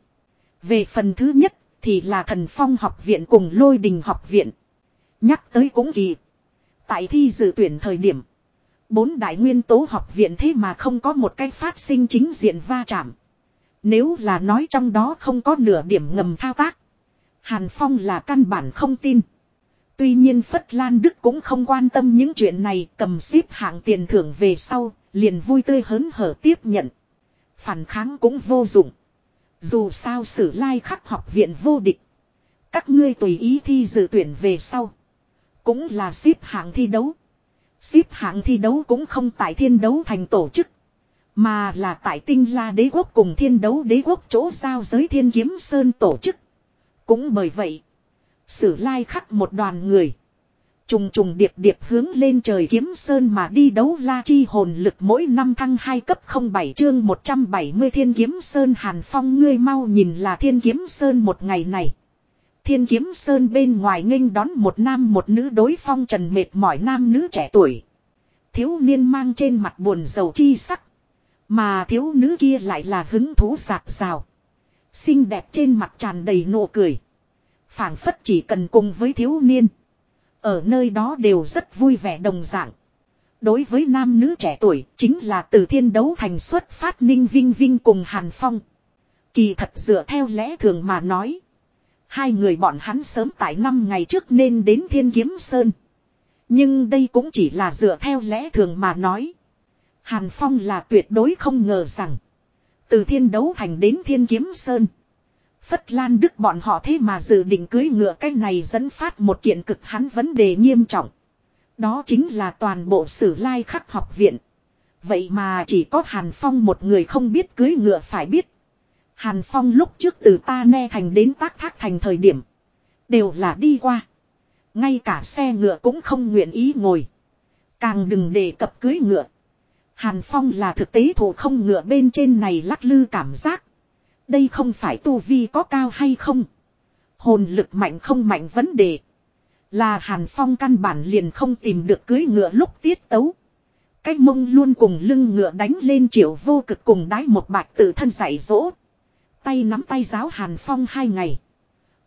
Về phần thứ nhất thì là thần phong học viện cùng lôi đình học viện. Nhắc tới cũng kỳ. Tại thi dự tuyển thời điểm. Bốn đại nguyên tố học viện thế mà không có một cái phát sinh chính diện va chạm. Nếu là nói trong đó không có nửa điểm ngầm thao tác. Hàn Phong là căn bản không tin. Tuy nhiên Phất Lan Đức cũng không quan tâm những chuyện này cầm xếp hạng tiền thưởng về sau, liền vui tươi hớn hở tiếp nhận. Phản kháng cũng vô dụng. Dù sao sử lai khắc học viện vô địch. Các ngươi tùy ý thi dự tuyển về sau. Cũng là xếp hạng thi đấu. Xếp hạng thi đấu cũng không tại thiên đấu thành tổ chức. Mà là tại tinh la đế quốc cùng thiên đấu đế quốc chỗ giao giới thiên kiếm sơn tổ chức. Cũng bởi vậy. Sử lai khắc một đoàn người. Trùng trùng điệp điệp hướng lên trời kiếm sơn mà đi đấu la chi hồn lực mỗi năm thăng 2 cấp 07 chương 170 thiên kiếm sơn hàn phong ngươi mau nhìn là thiên kiếm sơn một ngày này. Thiên kiếm sơn bên ngoài nghênh đón một nam một nữ đối phong trần mệt mỏi nam nữ trẻ tuổi. Thiếu niên mang trên mặt buồn rầu chi sắc. Mà thiếu nữ kia lại là hứng thú sạc rào. Xinh đẹp trên mặt tràn đầy nụ cười phảng phất chỉ cần cùng với thiếu niên. Ở nơi đó đều rất vui vẻ đồng dạng. Đối với nam nữ trẻ tuổi, chính là từ thiên đấu thành xuất phát ninh vinh vinh cùng Hàn Phong. Kỳ thật dựa theo lẽ thường mà nói. Hai người bọn hắn sớm tại năm ngày trước nên đến thiên kiếm sơn. Nhưng đây cũng chỉ là dựa theo lẽ thường mà nói. Hàn Phong là tuyệt đối không ngờ rằng. Từ thiên đấu thành đến thiên kiếm sơn. Phất Lan Đức bọn họ thế mà dự định cưới ngựa, cái này dẫn phát một kiện cực hắn vấn đề nghiêm trọng. Đó chính là toàn bộ sử lai khắc học viện. Vậy mà chỉ có Hàn Phong một người không biết cưới ngựa phải biết. Hàn Phong lúc trước từ ta ne thành đến tác thác thành thời điểm. Đều là đi qua. Ngay cả xe ngựa cũng không nguyện ý ngồi. Càng đừng đề cập cưới ngựa. Hàn Phong là thực tế thủ không ngựa bên trên này lắc lư cảm giác. Đây không phải tu vi có cao hay không. Hồn lực mạnh không mạnh vấn đề. Là Hàn Phong căn bản liền không tìm được cưới ngựa lúc tiết tấu. Cái mông luôn cùng lưng ngựa đánh lên triệu vô cực cùng đái một bạch tự thân dạy dỗ. Tay nắm tay giáo Hàn Phong hai ngày.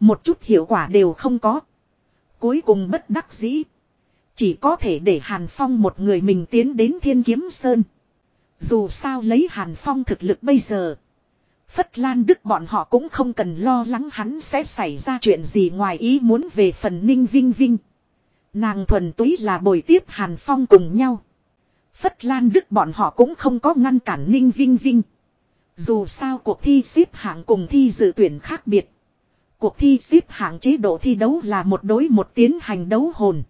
Một chút hiệu quả đều không có. Cuối cùng bất đắc dĩ. Chỉ có thể để Hàn Phong một người mình tiến đến Thiên Kiếm Sơn. Dù sao lấy Hàn Phong thực lực bây giờ. Phất Lan Đức bọn họ cũng không cần lo lắng hắn sẽ xảy ra chuyện gì ngoài ý muốn về phần Ninh Vinh Vinh. Nàng thuần túy là bồi tiếp Hàn Phong cùng nhau. Phất Lan Đức bọn họ cũng không có ngăn cản Ninh Vinh Vinh. Dù sao cuộc thi xếp hạng cùng thi dự tuyển khác biệt. Cuộc thi xếp hạng chế độ thi đấu là một đối một tiến hành đấu hồn.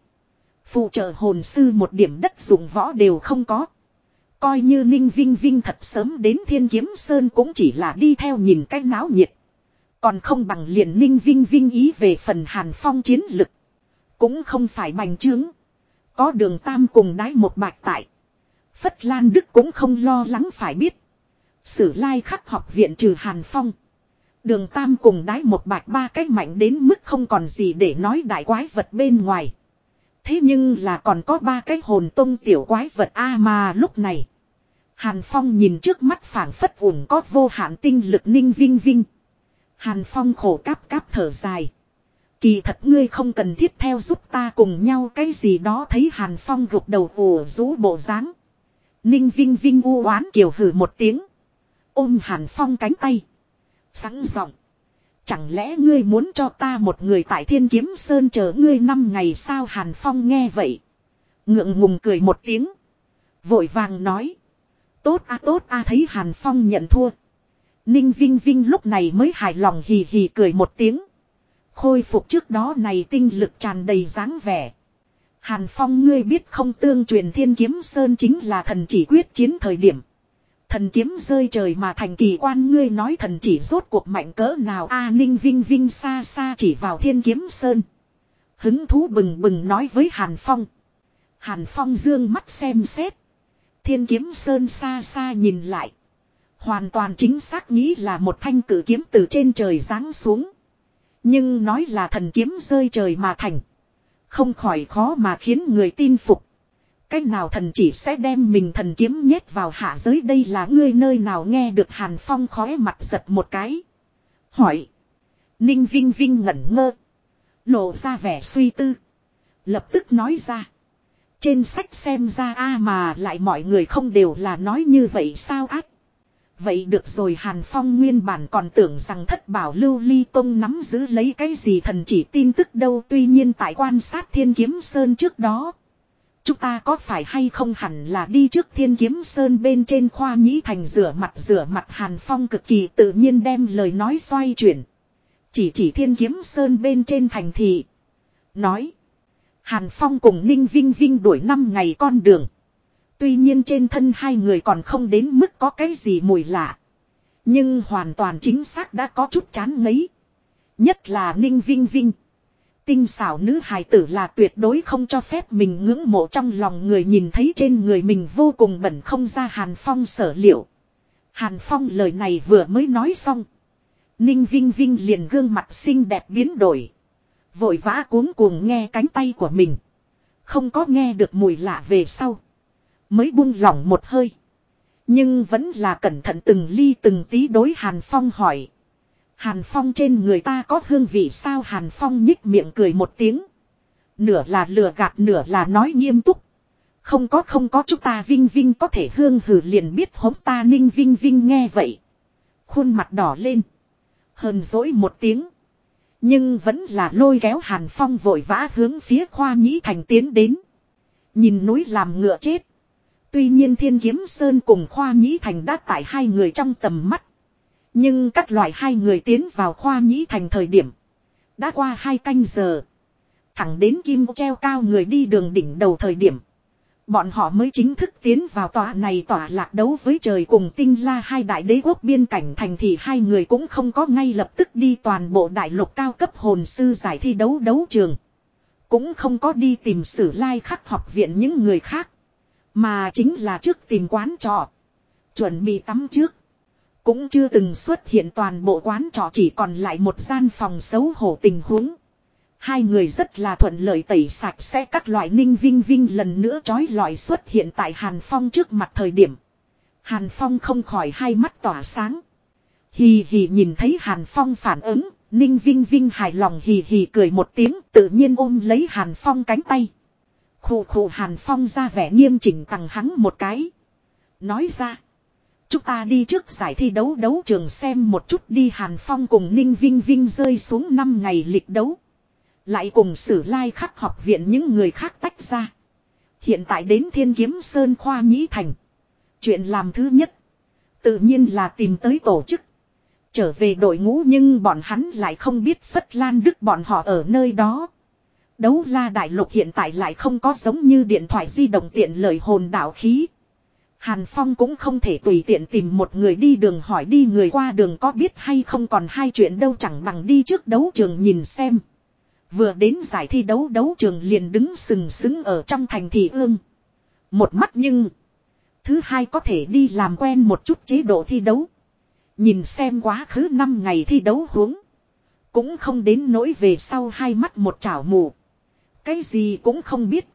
Phụ trợ hồn sư một điểm đất dùng võ đều không có. Coi như Ninh Vinh Vinh thật sớm đến Thiên Kiếm Sơn cũng chỉ là đi theo nhìn cái náo nhiệt. Còn không bằng liền Ninh Vinh Vinh ý về phần Hàn Phong chiến lực. Cũng không phải bành trướng. Có đường tam cùng đái một bạch tại. Phất Lan Đức cũng không lo lắng phải biết. Sử lai khắc học viện trừ Hàn Phong. Đường Tam cùng đái một bạch ba cách mạnh đến mức không còn gì để nói đại quái vật bên ngoài. Thế nhưng là còn có ba cái hồn tông tiểu quái vật A mà lúc này. Hàn Phong nhìn trước mắt phảng phất ủng có vô hạn tinh lực ninh vinh vinh. Hàn Phong khổ cáp cáp thở dài. Kỳ thật ngươi không cần thiết theo giúp ta cùng nhau cái gì đó thấy Hàn Phong gục đầu ủ rũ bộ dáng Ninh Vinh Vinh u oán kiều hử một tiếng. Ôm Hàn Phong cánh tay. Sẵn giọng. Chẳng lẽ ngươi muốn cho ta một người tại thiên kiếm sơn chờ ngươi năm ngày sao Hàn Phong nghe vậy. Ngượng ngùng cười một tiếng. Vội vàng nói. Tốt a tốt a, thấy Hàn Phong nhận thua. Ninh Vinh Vinh lúc này mới hài lòng hì hì cười một tiếng. Khôi phục trước đó này tinh lực tràn đầy dáng vẻ. Hàn Phong ngươi biết không, tương truyền thiên kiếm sơn chính là thần chỉ quyết chiến thời điểm. Thần kiếm rơi trời mà thành kỳ quan ngươi nói thần chỉ rốt cuộc mạnh cỡ nào a ninh vinh vinh xa xa chỉ vào thiên kiếm sơn. Hứng thú bừng bừng nói với Hàn Phong. Hàn Phong dương mắt xem xét. Thiên kiếm sơn xa xa nhìn lại. Hoàn toàn chính xác nghĩ là một thanh cử kiếm từ trên trời giáng xuống. Nhưng nói là thần kiếm rơi trời mà thành. Không khỏi khó mà khiến người tin phục. Cách nào thần chỉ sẽ đem mình thần kiếm nhét vào hạ giới đây là ngươi nơi nào nghe được Hàn Phong khói mặt giật một cái. Hỏi. Ninh Vinh Vinh ngẩn ngơ. Lộ ra vẻ suy tư. Lập tức nói ra. Trên sách xem ra a mà lại mọi người không đều là nói như vậy sao ác. Vậy được rồi Hàn Phong nguyên bản còn tưởng rằng thất bảo lưu ly tông nắm giữ lấy cái gì thần chỉ tin tức đâu tuy nhiên tại quan sát thiên kiếm sơn trước đó. Chúng ta có phải hay không hẳn là đi trước thiên kiếm sơn bên trên khoa nhĩ thành rửa mặt rửa mặt Hàn Phong cực kỳ tự nhiên đem lời nói xoay chuyển. Chỉ chỉ thiên kiếm sơn bên trên thành thị. Nói. Hàn Phong cùng Ninh Vinh Vinh đuổi năm ngày con đường. Tuy nhiên trên thân hai người còn không đến mức có cái gì mùi lạ. Nhưng hoàn toàn chính xác đã có chút chán ngấy. Nhất là Ninh Vinh Vinh. Tinh xảo nữ hài tử là tuyệt đối không cho phép mình ngưỡng mộ trong lòng người nhìn thấy trên người mình vô cùng bẩn không ra Hàn Phong sở liệu. Hàn Phong lời này vừa mới nói xong. Ninh Vinh Vinh liền gương mặt xinh đẹp biến đổi. Vội vã cuống cuồng nghe cánh tay của mình. Không có nghe được mùi lạ về sau. Mới buông lỏng một hơi. Nhưng vẫn là cẩn thận từng ly từng tí đối Hàn Phong hỏi. Hàn Phong trên người ta có hương vị sao Hàn Phong nhích miệng cười một tiếng. Nửa là lừa gạt, nửa là nói nghiêm túc. Không có không có, chúng ta Vinh Vinh có thể hương hử liền biết hống ta ninh Vinh Vinh nghe vậy. Khuôn mặt đỏ lên. Hờn dỗi một tiếng. Nhưng vẫn là lôi kéo Hàn Phong vội vã hướng phía khoa nhĩ thành tiến đến. Nhìn núi làm ngựa chết. Tuy nhiên Thiên Kiếm Sơn cùng Khoa Nhĩ Thành đã tại hai người trong tầm mắt. Nhưng các loại hai người tiến vào Khoa Nhĩ Thành thời điểm. Đã qua hai canh giờ. Thẳng đến kim treo cao người đi đường đỉnh đầu thời điểm. Bọn họ mới chính thức tiến vào tòa này tòa lạc đấu với trời cùng tinh la hai đại đế quốc biên cảnh thành thì hai người cũng không có ngay lập tức đi toàn bộ đại lục cao cấp hồn sư giải thi đấu đấu trường. Cũng không có đi tìm sử lai khắc học viện những người khác. Mà chính là trước tìm quán trọ. Chuẩn bị tắm trước. Cũng chưa từng xuất hiện toàn bộ quán trọ chỉ còn lại một gian phòng xấu hổ tình huống. Hai người rất là thuận lợi tẩy sạch sẽ các loại ninh vinh vinh lần nữa trói lọi xuất hiện tại Hàn Phong trước mặt thời điểm. Hàn Phong không khỏi hai mắt tỏa sáng. Hì hì nhìn thấy Hàn Phong phản ứng, Ninh Vinh Vinh hài lòng hì hì cười một tiếng tự nhiên ôm lấy Hàn Phong cánh tay. Khủ khủ Hàn Phong ra vẻ nghiêm chỉnh tặng hắn một cái. Nói ra. Chúng ta đi trước giải thi đấu đấu trường xem một chút đi Hàn Phong cùng Ninh Vinh Vinh rơi xuống 5 ngày lịch đấu. Lại cùng sử lai khắc học viện những người khác tách ra. Hiện tại đến Thiên Kiếm Sơn Khoa Nhĩ Thành. Chuyện làm thứ nhất. Tự nhiên là tìm tới tổ chức. Trở về đội ngũ nhưng bọn hắn lại không biết Phất Lan Đức bọn họ ở nơi đó. Đấu la đại lục hiện tại lại không có giống như điện thoại di động tiện lợi hồn đạo khí. Hàn Phong cũng không thể tùy tiện tìm một người đi đường hỏi đi người qua đường có biết hay không còn hai chuyện đâu chẳng bằng đi trước đấu trường nhìn xem. Vừa đến giải thi đấu đấu trường liền đứng sừng sững ở trong thành thị ương. Một mắt nhưng. Thứ hai có thể đi làm quen một chút chế độ thi đấu. Nhìn xem quá khứ 5 ngày thi đấu huống. Cũng không đến nỗi về sau hai mắt một chảo mù. Cái gì cũng không biết.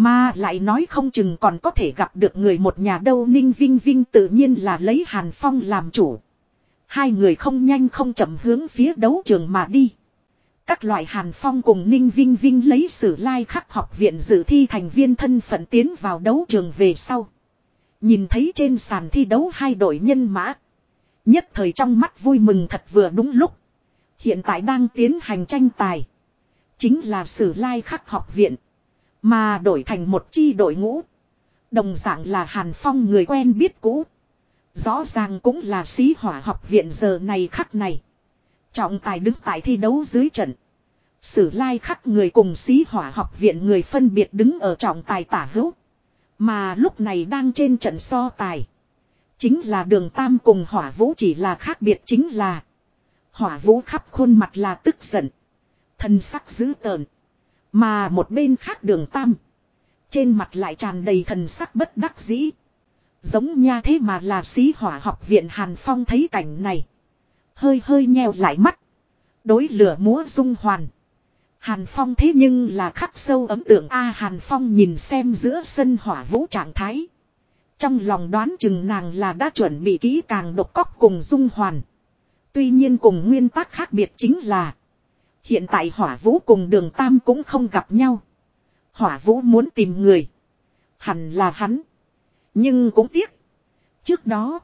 Mà lại nói không chừng còn có thể gặp được người một nhà đâu Ninh Vinh Vinh tự nhiên là lấy Hàn Phong làm chủ. Hai người không nhanh không chậm hướng phía đấu trường mà đi. Các loại Hàn Phong cùng Ninh Vinh Vinh lấy sử lai khắc học viện dự thi thành viên thân phận tiến vào đấu trường về sau. Nhìn thấy trên sàn thi đấu hai đội nhân mã. Nhất thời trong mắt vui mừng thật vừa đúng lúc. Hiện tại đang tiến hành tranh tài. Chính là sử lai khắc học viện. Mà đổi thành một chi đội ngũ. Đồng dạng là Hàn Phong người quen biết cũ. Rõ ràng cũng là sĩ hỏa học viện giờ này khắc này. Trọng tài đứng tại thi đấu dưới trận. Sử lai khắc người cùng sĩ hỏa học viện người phân biệt đứng ở trọng tài tả hữu. Mà lúc này đang trên trận so tài. Chính là đường tam cùng hỏa vũ chỉ là khác biệt chính là. Hỏa vũ khắp khuôn mặt là tức giận. Thân sắc dữ tợn. Mà một bên khác đường tam. Trên mặt lại tràn đầy thần sắc bất đắc dĩ. Giống nha thế mà là sĩ hỏa học viện Hàn Phong thấy cảnh này. Hơi hơi nheo lại mắt. Đối lửa múa dung hoàn. Hàn Phong thế nhưng là khắc sâu ấm tượng A Hàn Phong nhìn xem giữa sân hỏa vũ trạng thái. Trong lòng đoán chừng nàng là đã chuẩn bị kỹ càng độc cóc cùng dung hoàn. Tuy nhiên cùng nguyên tắc khác biệt chính là. Hiện tại hỏa vũ cùng đường tam cũng không gặp nhau. Hỏa vũ muốn tìm người. Hẳn là hắn. Nhưng cũng tiếc. Trước đó.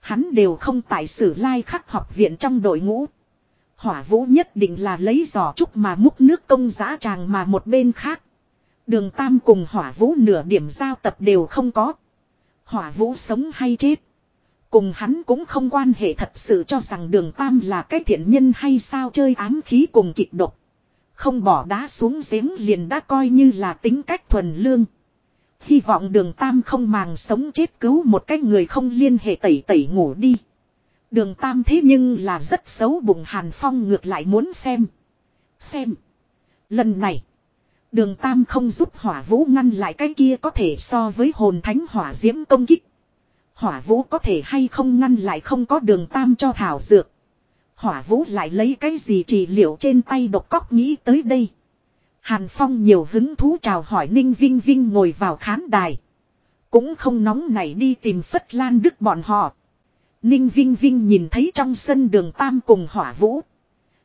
Hắn đều không tại sử lai khắc học viện trong đội ngũ. Hỏa vũ nhất định là lấy giỏ trúc mà múc nước công giã tràng mà một bên khác. Đường Tam cùng hỏa vũ nửa điểm giao tập đều không có. Hỏa vũ sống hay chết. Cùng hắn cũng không quan hệ thật sự cho rằng đường Tam là cái thiện nhân hay sao chơi ám khí cùng kịch độc. Không bỏ đá xuống giếng liền đã coi như là tính cách thuần lương. Hy vọng đường Tam không màng sống chết cứu một cái người không liên hệ tẩy tẩy ngủ đi. Đường Tam thế nhưng là rất xấu bụng Hàn Phong ngược lại muốn xem. Xem. Lần này. Đường Tam không giúp hỏa vũ ngăn lại cái kia có thể so với hồn thánh hỏa diễm công kích. Hỏa vũ có thể hay không ngăn lại không có đường Tam cho thảo dược. Hỏa vũ lại lấy cái gì trị liệu trên tay độc cóc nghĩ tới đây. Hàn Phong nhiều hứng thú chào hỏi Ninh Vinh Vinh ngồi vào khán đài. Cũng không nóng nảy đi tìm Phất Lan Đức bọn họ. Ninh Vinh Vinh nhìn thấy trong sân đường Tam cùng hỏa vũ.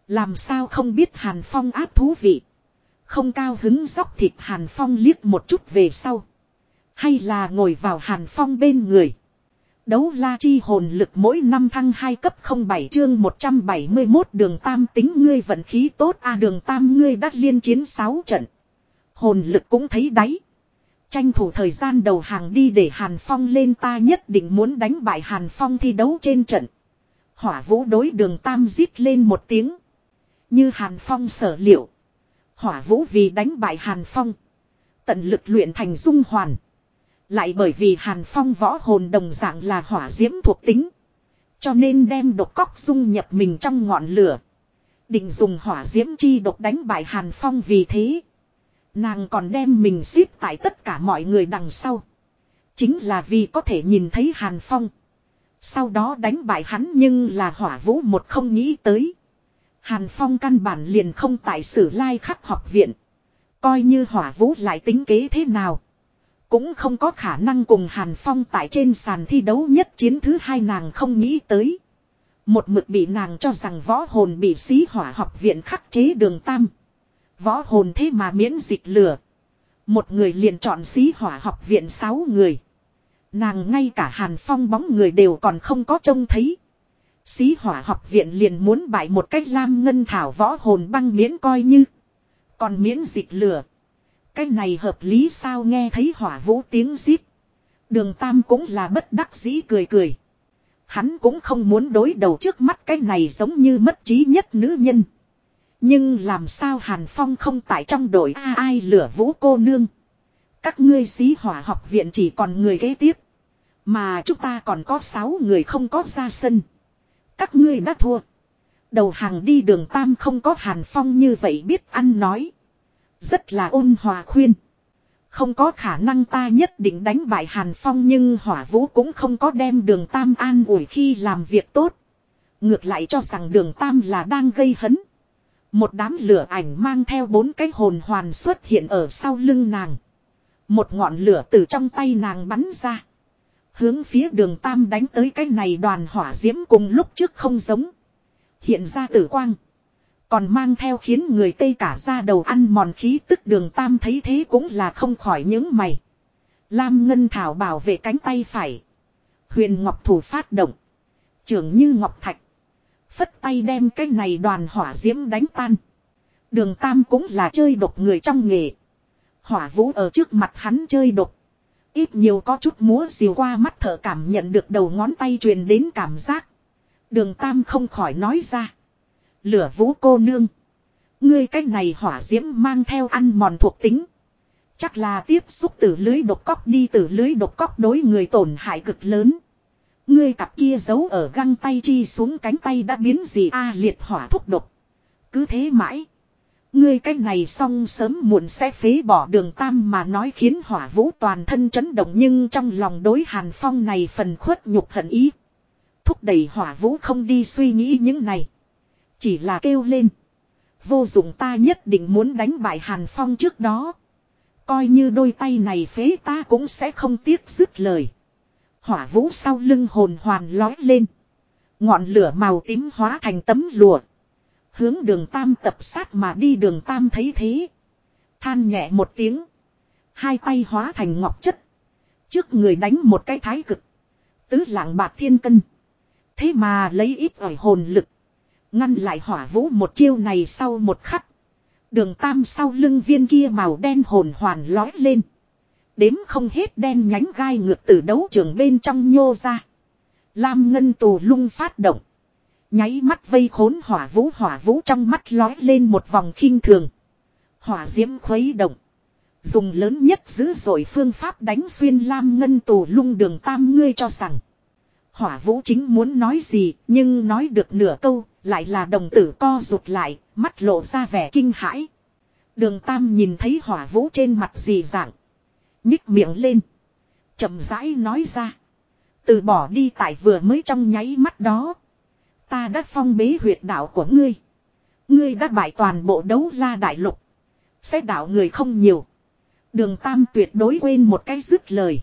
Làm sao không biết Hàn Phong áp thú vị. Không cao hứng dóc thịt Hàn Phong liếc một chút về sau. Hay là ngồi vào Hàn Phong bên người. Đấu la chi hồn lực mỗi năm thăng 2 cấp 07 chương 171 đường tam tính ngươi vận khí tốt a đường tam ngươi đã liên chiến 6 trận. Hồn lực cũng thấy đáy. Tranh thủ thời gian đầu hàng đi để Hàn Phong lên ta nhất định muốn đánh bại Hàn Phong thi đấu trên trận. Hỏa vũ đối đường Tam rít lên một tiếng. Như Hàn Phong sở liệu. Hỏa vũ vì đánh bại Hàn Phong. Tận lực luyện thành dung hoàn. Lại bởi vì Hàn Phong võ hồn đồng dạng là hỏa diễm thuộc tính. Cho nên đem độc cóc dung nhập mình trong ngọn lửa. Định dùng hỏa diễm chi độc đánh bại Hàn Phong vì thế. Nàng còn đem mình xếp tại tất cả mọi người đằng sau. Chính là vì có thể nhìn thấy Hàn Phong. Sau đó đánh bại hắn nhưng là hỏa vũ một không nghĩ tới. Hàn Phong căn bản liền không tại sử lai khắc học viện. Coi như hỏa vũ lại tính kế thế nào. Cũng không có khả năng cùng Hàn Phong tại trên sàn thi đấu nhất chiến thứ hai nàng không nghĩ tới. Một mực bị nàng cho rằng võ hồn bị xí hỏa học viện khắc chế đường tam. Võ hồn thế mà miễn dịch lửa. Một người liền chọn xí hỏa học viện sáu người. Nàng ngay cả Hàn Phong bóng người đều còn không có trông thấy. Xí hỏa học viện liền muốn bại một cách lam ngân thảo võ hồn băng miễn coi như. Còn miễn dịch lửa. Cái này hợp lý sao nghe thấy hỏa vũ tiếng giết. Đường Tam cũng là bất đắc dĩ cười cười. Hắn cũng không muốn đối đầu trước mắt cái này giống như mất trí nhất nữ nhân. Nhưng làm sao Hàn Phong không tại trong đội A ai lửa vũ cô nương. Các ngươi xí hỏa học viện chỉ còn người kế tiếp. Mà chúng ta còn có 6 người không có ra sân. Các ngươi đã thua. Đầu hàng đi đường Tam không có Hàn Phong như vậy biết ăn nói. Rất là ôn hòa khuyên. Không có khả năng ta nhất định đánh bại Hàn Phong nhưng hỏa vũ cũng không có đem đường Tam an ủi khi làm việc tốt. Ngược lại cho rằng đường Tam là đang gây hấn. Một đám lửa ảnh mang theo bốn cái hồn hoàn xuất hiện ở sau lưng nàng. Một ngọn lửa từ trong tay nàng bắn ra. Hướng phía đường Tam đánh tới cái này đoàn hỏa diễm cùng lúc trước không giống. Hiện ra tử quang. Còn mang theo khiến người Tây cả ra đầu ăn mòn khí tức đường Tam thấy thế cũng là không khỏi những mày. Lam Ngân Thảo bảo vệ cánh tay phải. Huyền Ngọc Thủ phát động. Trưởng như Ngọc Thạch. Phất tay đem cái này đoàn hỏa diễm đánh tan. Đường Tam cũng là chơi độc người trong nghề. Hỏa vũ ở trước mặt hắn chơi độc. Ít nhiều có chút múa diều qua mắt thở cảm nhận được đầu ngón tay truyền đến cảm giác. Đường Tam không khỏi nói ra. Lửa vũ cô nương. Ngươi cách này hỏa diễm mang theo ăn mòn thuộc tính. Chắc là tiếp xúc từ lưới độc cóc đi từ lưới độc cóc đối người tổn hại cực lớn. Ngươi cặp kia giấu ở găng tay chi xuống cánh tay đã biến gì a à, liệt hỏa thúc độc. Cứ thế mãi. Ngươi cách này xong sớm muộn sẽ phế bỏ đường tam mà nói khiến hỏa vũ toàn thân chấn động nhưng trong lòng đối hàn phong này phần khuất nhục hận ý. Thúc đẩy hỏa vũ không đi suy nghĩ những này. Chỉ là kêu lên. Vô dụng ta nhất định muốn đánh bại hàn phong trước đó. Coi như đôi tay này phế ta cũng sẽ không tiếc dứt lời. Hỏa vũ sau lưng hồn hoàn lói lên. Ngọn lửa màu tím hóa thành tấm lụa. Hướng đường tam tập sát mà đi đường tam thấy thế. Than nhẹ một tiếng. Hai tay hóa thành ngọc chất. Trước người đánh một cái thái cực. Tứ lạng bạc thiên cân. Thế mà lấy ít ỏi hồn lực. Ngăn lại hỏa vũ một chiêu này sau một khắc. Đường tam sau lưng viên kia màu đen hồn hoàn lói lên. Đếm không hết đen nhánh gai ngược từ đấu trường bên trong nhô ra. Lam ngân tù lung phát động. Nháy mắt vây khốn hỏa vũ hỏa vũ trong mắt lói lên một vòng khinh thường. Hỏa diễm khuấy động. Dùng lớn nhất dữ dội phương pháp đánh xuyên lam ngân tù lung đường tam ngươi cho rằng. Hỏa vũ chính muốn nói gì, nhưng nói được nửa câu lại là đồng tử co rụt lại, mắt lộ ra vẻ kinh hãi. Đường tam nhìn thấy hỏa vũ trên mặt gì dạng. Nhích miệng lên. chậm rãi nói ra. Từ bỏ đi tại vừa mới trong nháy mắt đó. Ta đã phong bế huyệt đạo của ngươi. Ngươi đã bại toàn bộ đấu la đại lục. Sẽ đạo người không nhiều. Đường Tam tuyệt đối quên một cái dứt lời.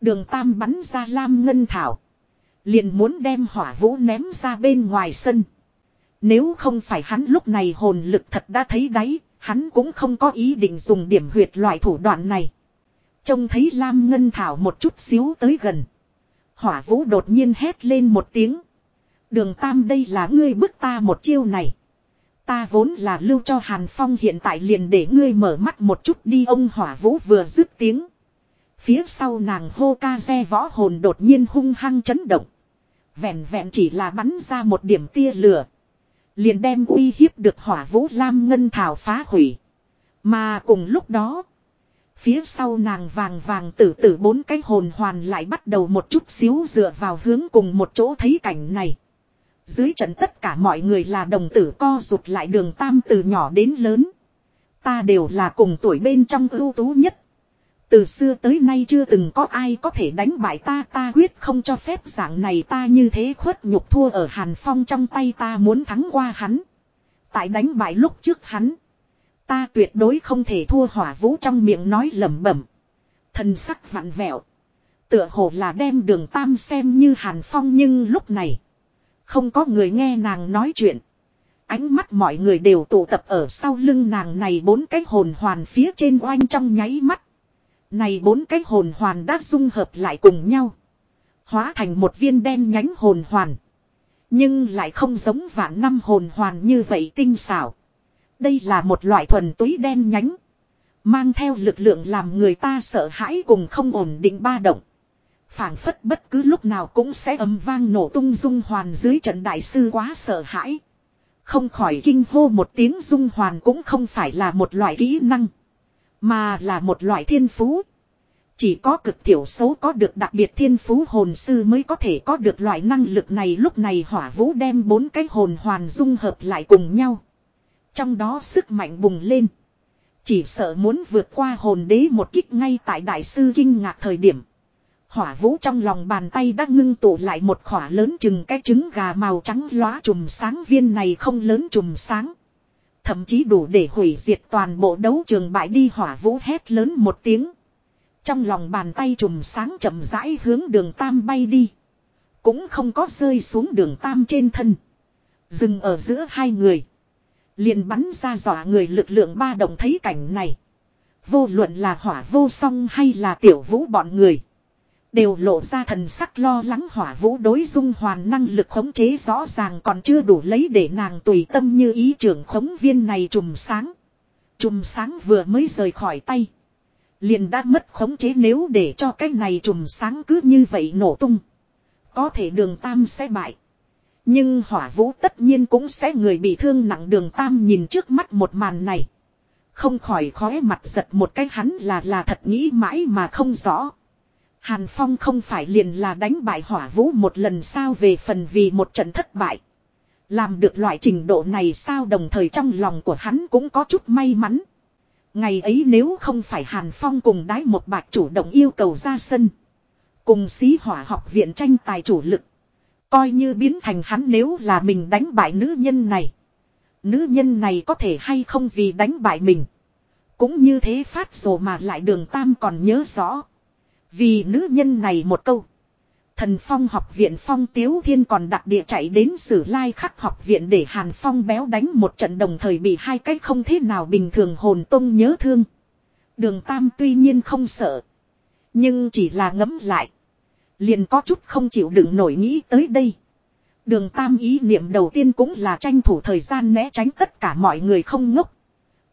Đường Tam bắn ra lam ngân thảo. Liền muốn đem hỏa vũ ném ra bên ngoài sân. Nếu không phải hắn lúc này hồn lực thật đã thấy đáy, hắn cũng không có ý định dùng điểm huyệt loại thủ đoạn này. Trông thấy Lam Ngân Thảo một chút xíu tới gần. Hỏa vũ đột nhiên hét lên một tiếng. Đường Tam đây là ngươi bức ta một chiêu này. Ta vốn là lưu cho Hàn Phong hiện tại liền để ngươi mở mắt một chút đi ông hỏa vũ vừa dứt tiếng. Phía sau nàng hô ca xe võ hồn đột nhiên hung hăng chấn động. Vẹn vẹn chỉ là bắn ra một điểm tia lửa. Liền đem uy hiếp được hỏa vũ lam ngân thảo phá hủy. Mà cùng lúc đó. Phía sau nàng vàng vàng tử tử bốn cái hồn hoàn lại bắt đầu một chút xíu dựa vào hướng cùng một chỗ thấy cảnh này. Dưới trận tất cả mọi người là đồng tử co rụt lại đường tam từ nhỏ đến lớn. Ta đều là cùng tuổi bên trong ưu tú nhất. Từ xưa tới nay chưa từng có ai có thể đánh bại ta ta quyết không cho phép dạng này ta như thế khuất nhục thua ở Hàn Phong trong tay ta muốn thắng qua hắn. Tại đánh bại lúc trước hắn. Ta tuyệt đối không thể thua hỏa vũ trong miệng nói lẩm bẩm. Thần sắc vặn vẹo. Tựa hồ là đem đường tam xem như Hàn Phong nhưng lúc này. Không có người nghe nàng nói chuyện. Ánh mắt mọi người đều tụ tập ở sau lưng nàng này bốn cái hồn hoàn phía trên oanh trong nháy mắt. Này bốn cái hồn hoàn đã dung hợp lại cùng nhau. Hóa thành một viên đen nhánh hồn hoàn. Nhưng lại không giống vạn năm hồn hoàn như vậy tinh xảo. Đây là một loại thuần túy đen nhánh. Mang theo lực lượng làm người ta sợ hãi cùng không ổn định ba động phảng phất bất cứ lúc nào cũng sẽ ầm vang nổ tung dung hoàn dưới trận đại sư quá sợ hãi. Không khỏi kinh hô một tiếng dung hoàn cũng không phải là một loại kỹ năng. Mà là một loại thiên phú. Chỉ có cực thiểu số có được đặc biệt thiên phú hồn sư mới có thể có được loại năng lực này lúc này hỏa vũ đem bốn cái hồn hoàn dung hợp lại cùng nhau. Trong đó sức mạnh bùng lên. Chỉ sợ muốn vượt qua hồn đế một kích ngay tại đại sư kinh ngạc thời điểm. Hỏa vũ trong lòng bàn tay đã ngưng tụ lại một khỏa lớn chừng cái trứng gà màu trắng lóa chùm sáng viên này không lớn chùm sáng. Thậm chí đủ để hủy diệt toàn bộ đấu trường bại đi hỏa vũ hét lớn một tiếng. Trong lòng bàn tay chùm sáng chậm rãi hướng đường tam bay đi. Cũng không có rơi xuống đường tam trên thân. Dừng ở giữa hai người. liền bắn ra dọa người lực lượng ba đồng thấy cảnh này. Vô luận là hỏa vô song hay là tiểu vũ bọn người. Đều lộ ra thần sắc lo lắng hỏa vũ đối dung hoàn năng lực khống chế rõ ràng còn chưa đủ lấy để nàng tùy tâm như ý trưởng khống viên này trùm sáng. Trùm sáng vừa mới rời khỏi tay. Liền đã mất khống chế nếu để cho cái này trùm sáng cứ như vậy nổ tung. Có thể đường tam sẽ bại. Nhưng hỏa vũ tất nhiên cũng sẽ người bị thương nặng đường tam nhìn trước mắt một màn này. Không khỏi khóe mặt giật một cái hắn là là thật nghĩ mãi mà không rõ. Hàn Phong không phải liền là đánh bại hỏa vũ một lần sao về phần vì một trận thất bại. Làm được loại trình độ này sao đồng thời trong lòng của hắn cũng có chút may mắn. Ngày ấy nếu không phải Hàn Phong cùng đái một bạc chủ động yêu cầu ra sân. Cùng sĩ hỏa học viện tranh tài chủ lực. Coi như biến thành hắn nếu là mình đánh bại nữ nhân này. Nữ nhân này có thể hay không vì đánh bại mình. Cũng như thế phát rồi mà lại đường tam còn nhớ rõ. Vì nữ nhân này một câu. Thần Phong học viện Phong Tiếu Thiên còn đặc địa chạy đến Sử Lai Khắc học viện để Hàn Phong béo đánh một trận đồng thời bị hai cách không thế nào bình thường hồn tông nhớ thương. Đường Tam tuy nhiên không sợ. Nhưng chỉ là ngấm lại. Liền có chút không chịu đựng nổi nghĩ tới đây. Đường Tam ý niệm đầu tiên cũng là tranh thủ thời gian né tránh tất cả mọi người không ngốc.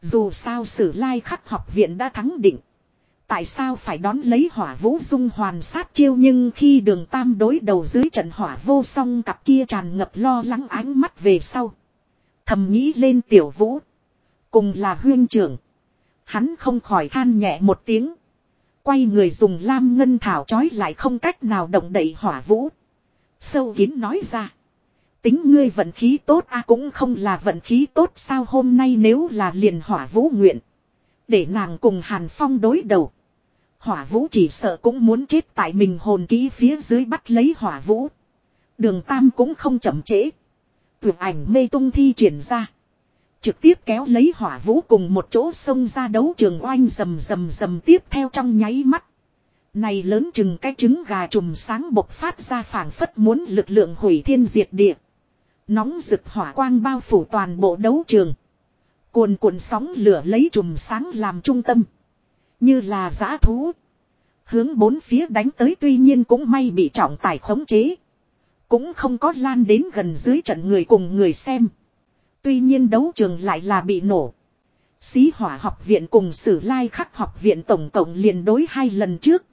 Dù sao Sử Lai Khắc học viện đã thắng định. Tại sao phải đón lấy hỏa vũ dung hoàn sát chiêu nhưng khi đường tam đối đầu dưới trận hỏa vô song cặp kia tràn ngập lo lắng ánh mắt về sau. Thầm nghĩ lên tiểu vũ. Cùng là huyên trưởng. Hắn không khỏi than nhẹ một tiếng. Quay người dùng lam ngân thảo trói lại không cách nào động đậy hỏa vũ. Sâu kín nói ra. Tính ngươi vận khí tốt a à cũng không là vận khí tốt sao hôm nay nếu là liền hỏa vũ nguyện. Để nàng cùng Hàn Phong đối đầu. Hỏa vũ chỉ sợ cũng muốn chết tại mình hồn ký phía dưới bắt lấy hỏa vũ. Đường Tam cũng không chậm trễ. Tuyệt ảnh mê tung thi triển ra. Trực tiếp kéo lấy hỏa vũ cùng một chỗ xông ra đấu trường oanh rầm rầm rầm tiếp theo trong nháy mắt. Này lớn chừng cái trứng gà trùm sáng bộc phát ra phảng phất muốn lực lượng hủy thiên diệt địa. Nóng rực hỏa quang bao phủ toàn bộ đấu trường. Cuồn cuộn sóng lửa lấy trùm sáng làm trung tâm. Như là giã thú. Hướng bốn phía đánh tới tuy nhiên cũng may bị trọng tài khống chế. Cũng không có lan đến gần dưới trận người cùng người xem. Tuy nhiên đấu trường lại là bị nổ. Xí hỏa học viện cùng sử lai khắc học viện tổng cộng liền đối hai lần trước.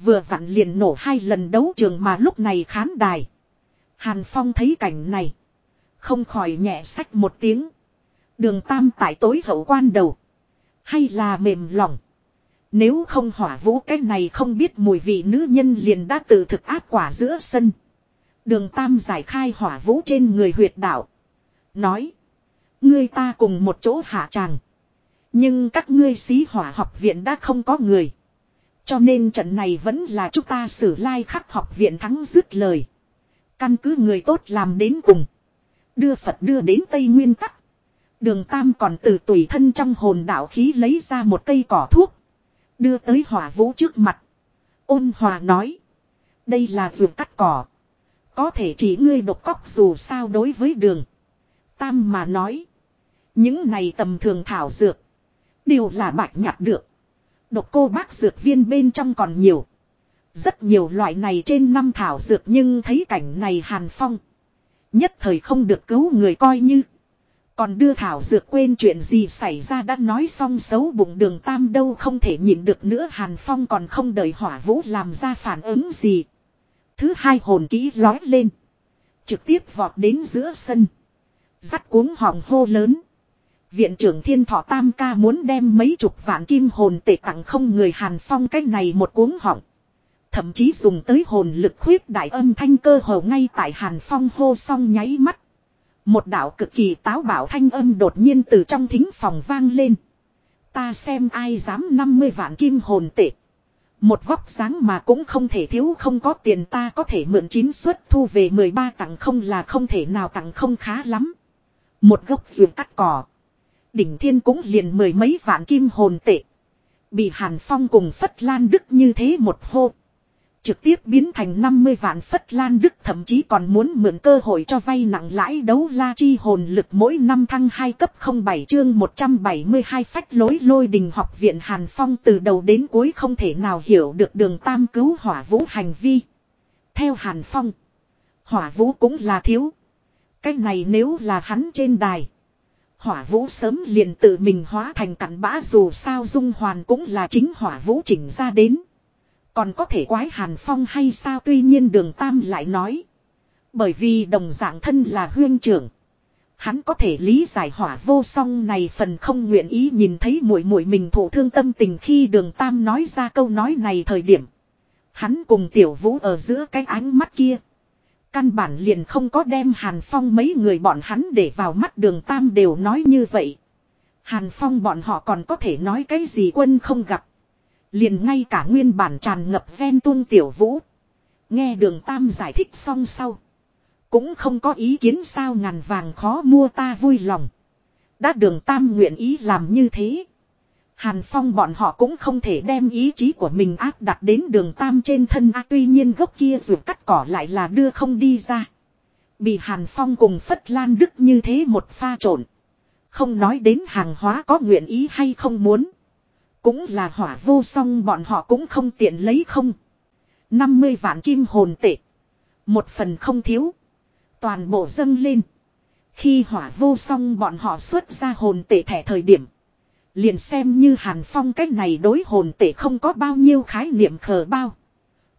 Vừa vặn liền nổ hai lần đấu trường mà lúc này khán đài. Hàn Phong thấy cảnh này. Không khỏi nhẹ sách một tiếng. Đường tam tại tối hậu quan đầu. Hay là mềm lòng. Nếu không hỏa vũ cái này không biết mùi vị nữ nhân liền đã tự thực áp quả giữa sân. Đường tam giải khai hỏa vũ trên người huyệt đạo. Nói. Ngươi ta cùng một chỗ hạ tràng. Nhưng các ngươi xí hỏa học viện đã không có người. Cho nên trận này vẫn là chúng ta xử lai like khắc học viện thắng dứt lời. Căn cứ người tốt làm đến cùng. Đưa Phật đưa đến Tây Nguyên Tắc. Đường Tam còn từ tùy thân trong hồn đạo khí lấy ra một cây cỏ thuốc. Đưa tới hỏa vũ trước mặt. Ôn hòa nói. Đây là vườn cắt cỏ. Có thể chỉ ngươi độc cóc dù sao đối với đường. Tam mà nói. Những này tầm thường thảo dược. Đều là bạch nhặt được. Độc cô bác dược viên bên trong còn nhiều. Rất nhiều loại này trên năm thảo dược nhưng thấy cảnh này hàn phong. Nhất thời không được cứu người coi như. Còn đưa thảo dược quên chuyện gì xảy ra đã nói xong xấu bụng đường tam đâu không thể nhịn được nữa, hàn phong còn không đợi hỏa vũ làm ra phản ứng gì. Thứ hai hồn kỹ lói lên. Trực tiếp vọt đến giữa sân. Dắt cuống họng hô lớn. Viện trưởng thiên thọ tam ca muốn đem mấy chục vạn kim hồn tệ tặng không người hàn phong cách này một cuống họng. Thậm chí dùng tới hồn lực khuyết đại âm thanh cơ hồ ngay tại hàn phong hô xong nháy mắt. Một đạo cực kỳ táo bảo thanh âm đột nhiên từ trong thính phòng vang lên. Ta xem ai dám 50 vạn kim hồn tệ. Một vóc sáng mà cũng không thể thiếu không có tiền ta có thể mượn chín suất thu về 13 tặng không là không thể nào tặng không khá lắm. Một gốc ruộng cắt cỏ. Đỉnh thiên cũng liền mười mấy vạn kim hồn tệ. Bị Hàn Phong cùng Phất Lan Đức như thế một hô. Trực tiếp biến thành 50 vạn Phất Lan Đức thậm chí còn muốn mượn cơ hội cho vay nặng lãi đấu la chi hồn lực mỗi năm thăng 2 cấp 07 chương 172 phách lối lôi đình học viện Hàn Phong từ đầu đến cuối không thể nào hiểu được đường tam cứu hỏa vũ hành vi. Theo Hàn Phong, hỏa vũ cũng là thiếu. Cái này nếu là hắn trên đài. Hỏa vũ sớm liền tự mình hóa thành cặn bã dù sao dung hoàn cũng là chính hỏa vũ chỉnh ra đến. Còn có thể quái hàn phong hay sao tuy nhiên đường tam lại nói. Bởi vì đồng dạng thân là huyên trưởng. Hắn có thể lý giải hỏa vô song này phần không nguyện ý nhìn thấy muội muội mình thổ thương tâm tình khi đường tam nói ra câu nói này thời điểm. Hắn cùng tiểu vũ ở giữa cái ánh mắt kia. Căn bản liền không có đem Hàn Phong mấy người bọn hắn để vào mắt đường Tam đều nói như vậy. Hàn Phong bọn họ còn có thể nói cái gì quân không gặp. Liền ngay cả nguyên bản tràn ngập ven tuôn tiểu vũ. Nghe đường Tam giải thích xong sau. Cũng không có ý kiến sao ngàn vàng khó mua ta vui lòng. Đã đường Tam nguyện ý làm như thế. Hàn Phong bọn họ cũng không thể đem ý chí của mình áp đặt đến đường Tam trên thân a tuy nhiên gốc kia ruột cắt cỏ lại là đưa không đi ra. Bị Hàn Phong cùng Phất Lan Đức như thế một pha trộn. Không nói đến hàng hóa có nguyện ý hay không muốn. Cũng là hỏa vô song, bọn họ cũng không tiện lấy không. 50 vạn kim hồn tệ. Một phần không thiếu. Toàn bộ dâng lên. Khi hỏa vô song, bọn họ xuất ra hồn tệ thẻ thời điểm. Liền xem như Hàn Phong cách này đối hồn tệ không có bao nhiêu khái niệm khờ bao.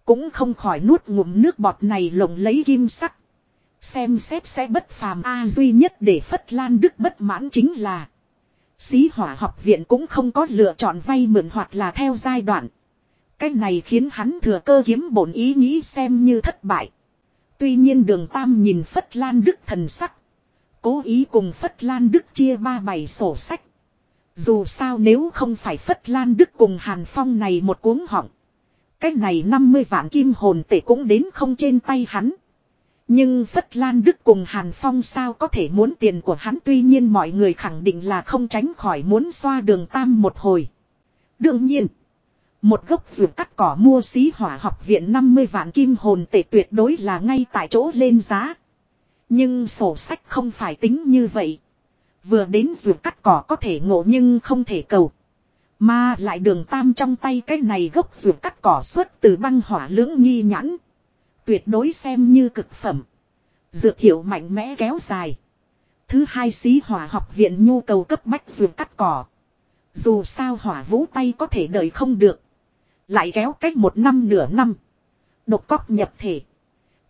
Cũng không khỏi nuốt ngụm nước bọt này lồng lấy kim sắc. Xem xét sẽ bất phàm A duy nhất để Phất Lan Đức bất mãn chính là. Xí hỏa học viện cũng không có lựa chọn vay mượn hoặc là theo giai đoạn. Cách này khiến hắn thừa cơ kiếm bổn ý nghĩ xem như thất bại. Tuy nhiên đường Tam nhìn Phất Lan Đức thần sắc. Cố ý cùng Phất Lan Đức chia ba bảy sổ sách. Dù sao nếu không phải Phất Lan Đức cùng Hàn Phong này một cuốn họng. cách này 50 vạn kim hồn tệ cũng đến không trên tay hắn. Nhưng Phất Lan Đức cùng Hàn Phong sao có thể muốn tiền của hắn tuy nhiên mọi người khẳng định là không tránh khỏi muốn xoa đường tam một hồi. Đương nhiên, một gốc ruột cắt cỏ mua xí hỏa học viện 50 vạn kim hồn tệ tuyệt đối là ngay tại chỗ lên giá. Nhưng sổ sách không phải tính như vậy. Vừa đến ruột cắt cỏ có thể ngộ nhưng không thể cầu. Mà lại đường tam trong tay cái này gốc ruột cắt cỏ xuất từ băng hỏa lưỡng nghi nhãn. Tuyệt đối xem như cực phẩm. Dược hiệu mạnh mẽ kéo dài. Thứ hai xí hỏa học viện nhu cầu cấp bách dược cắt cỏ. Dù sao hỏa vũ tay có thể đợi không được. Lại kéo cách một năm nửa năm. Độc cóc nhập thể.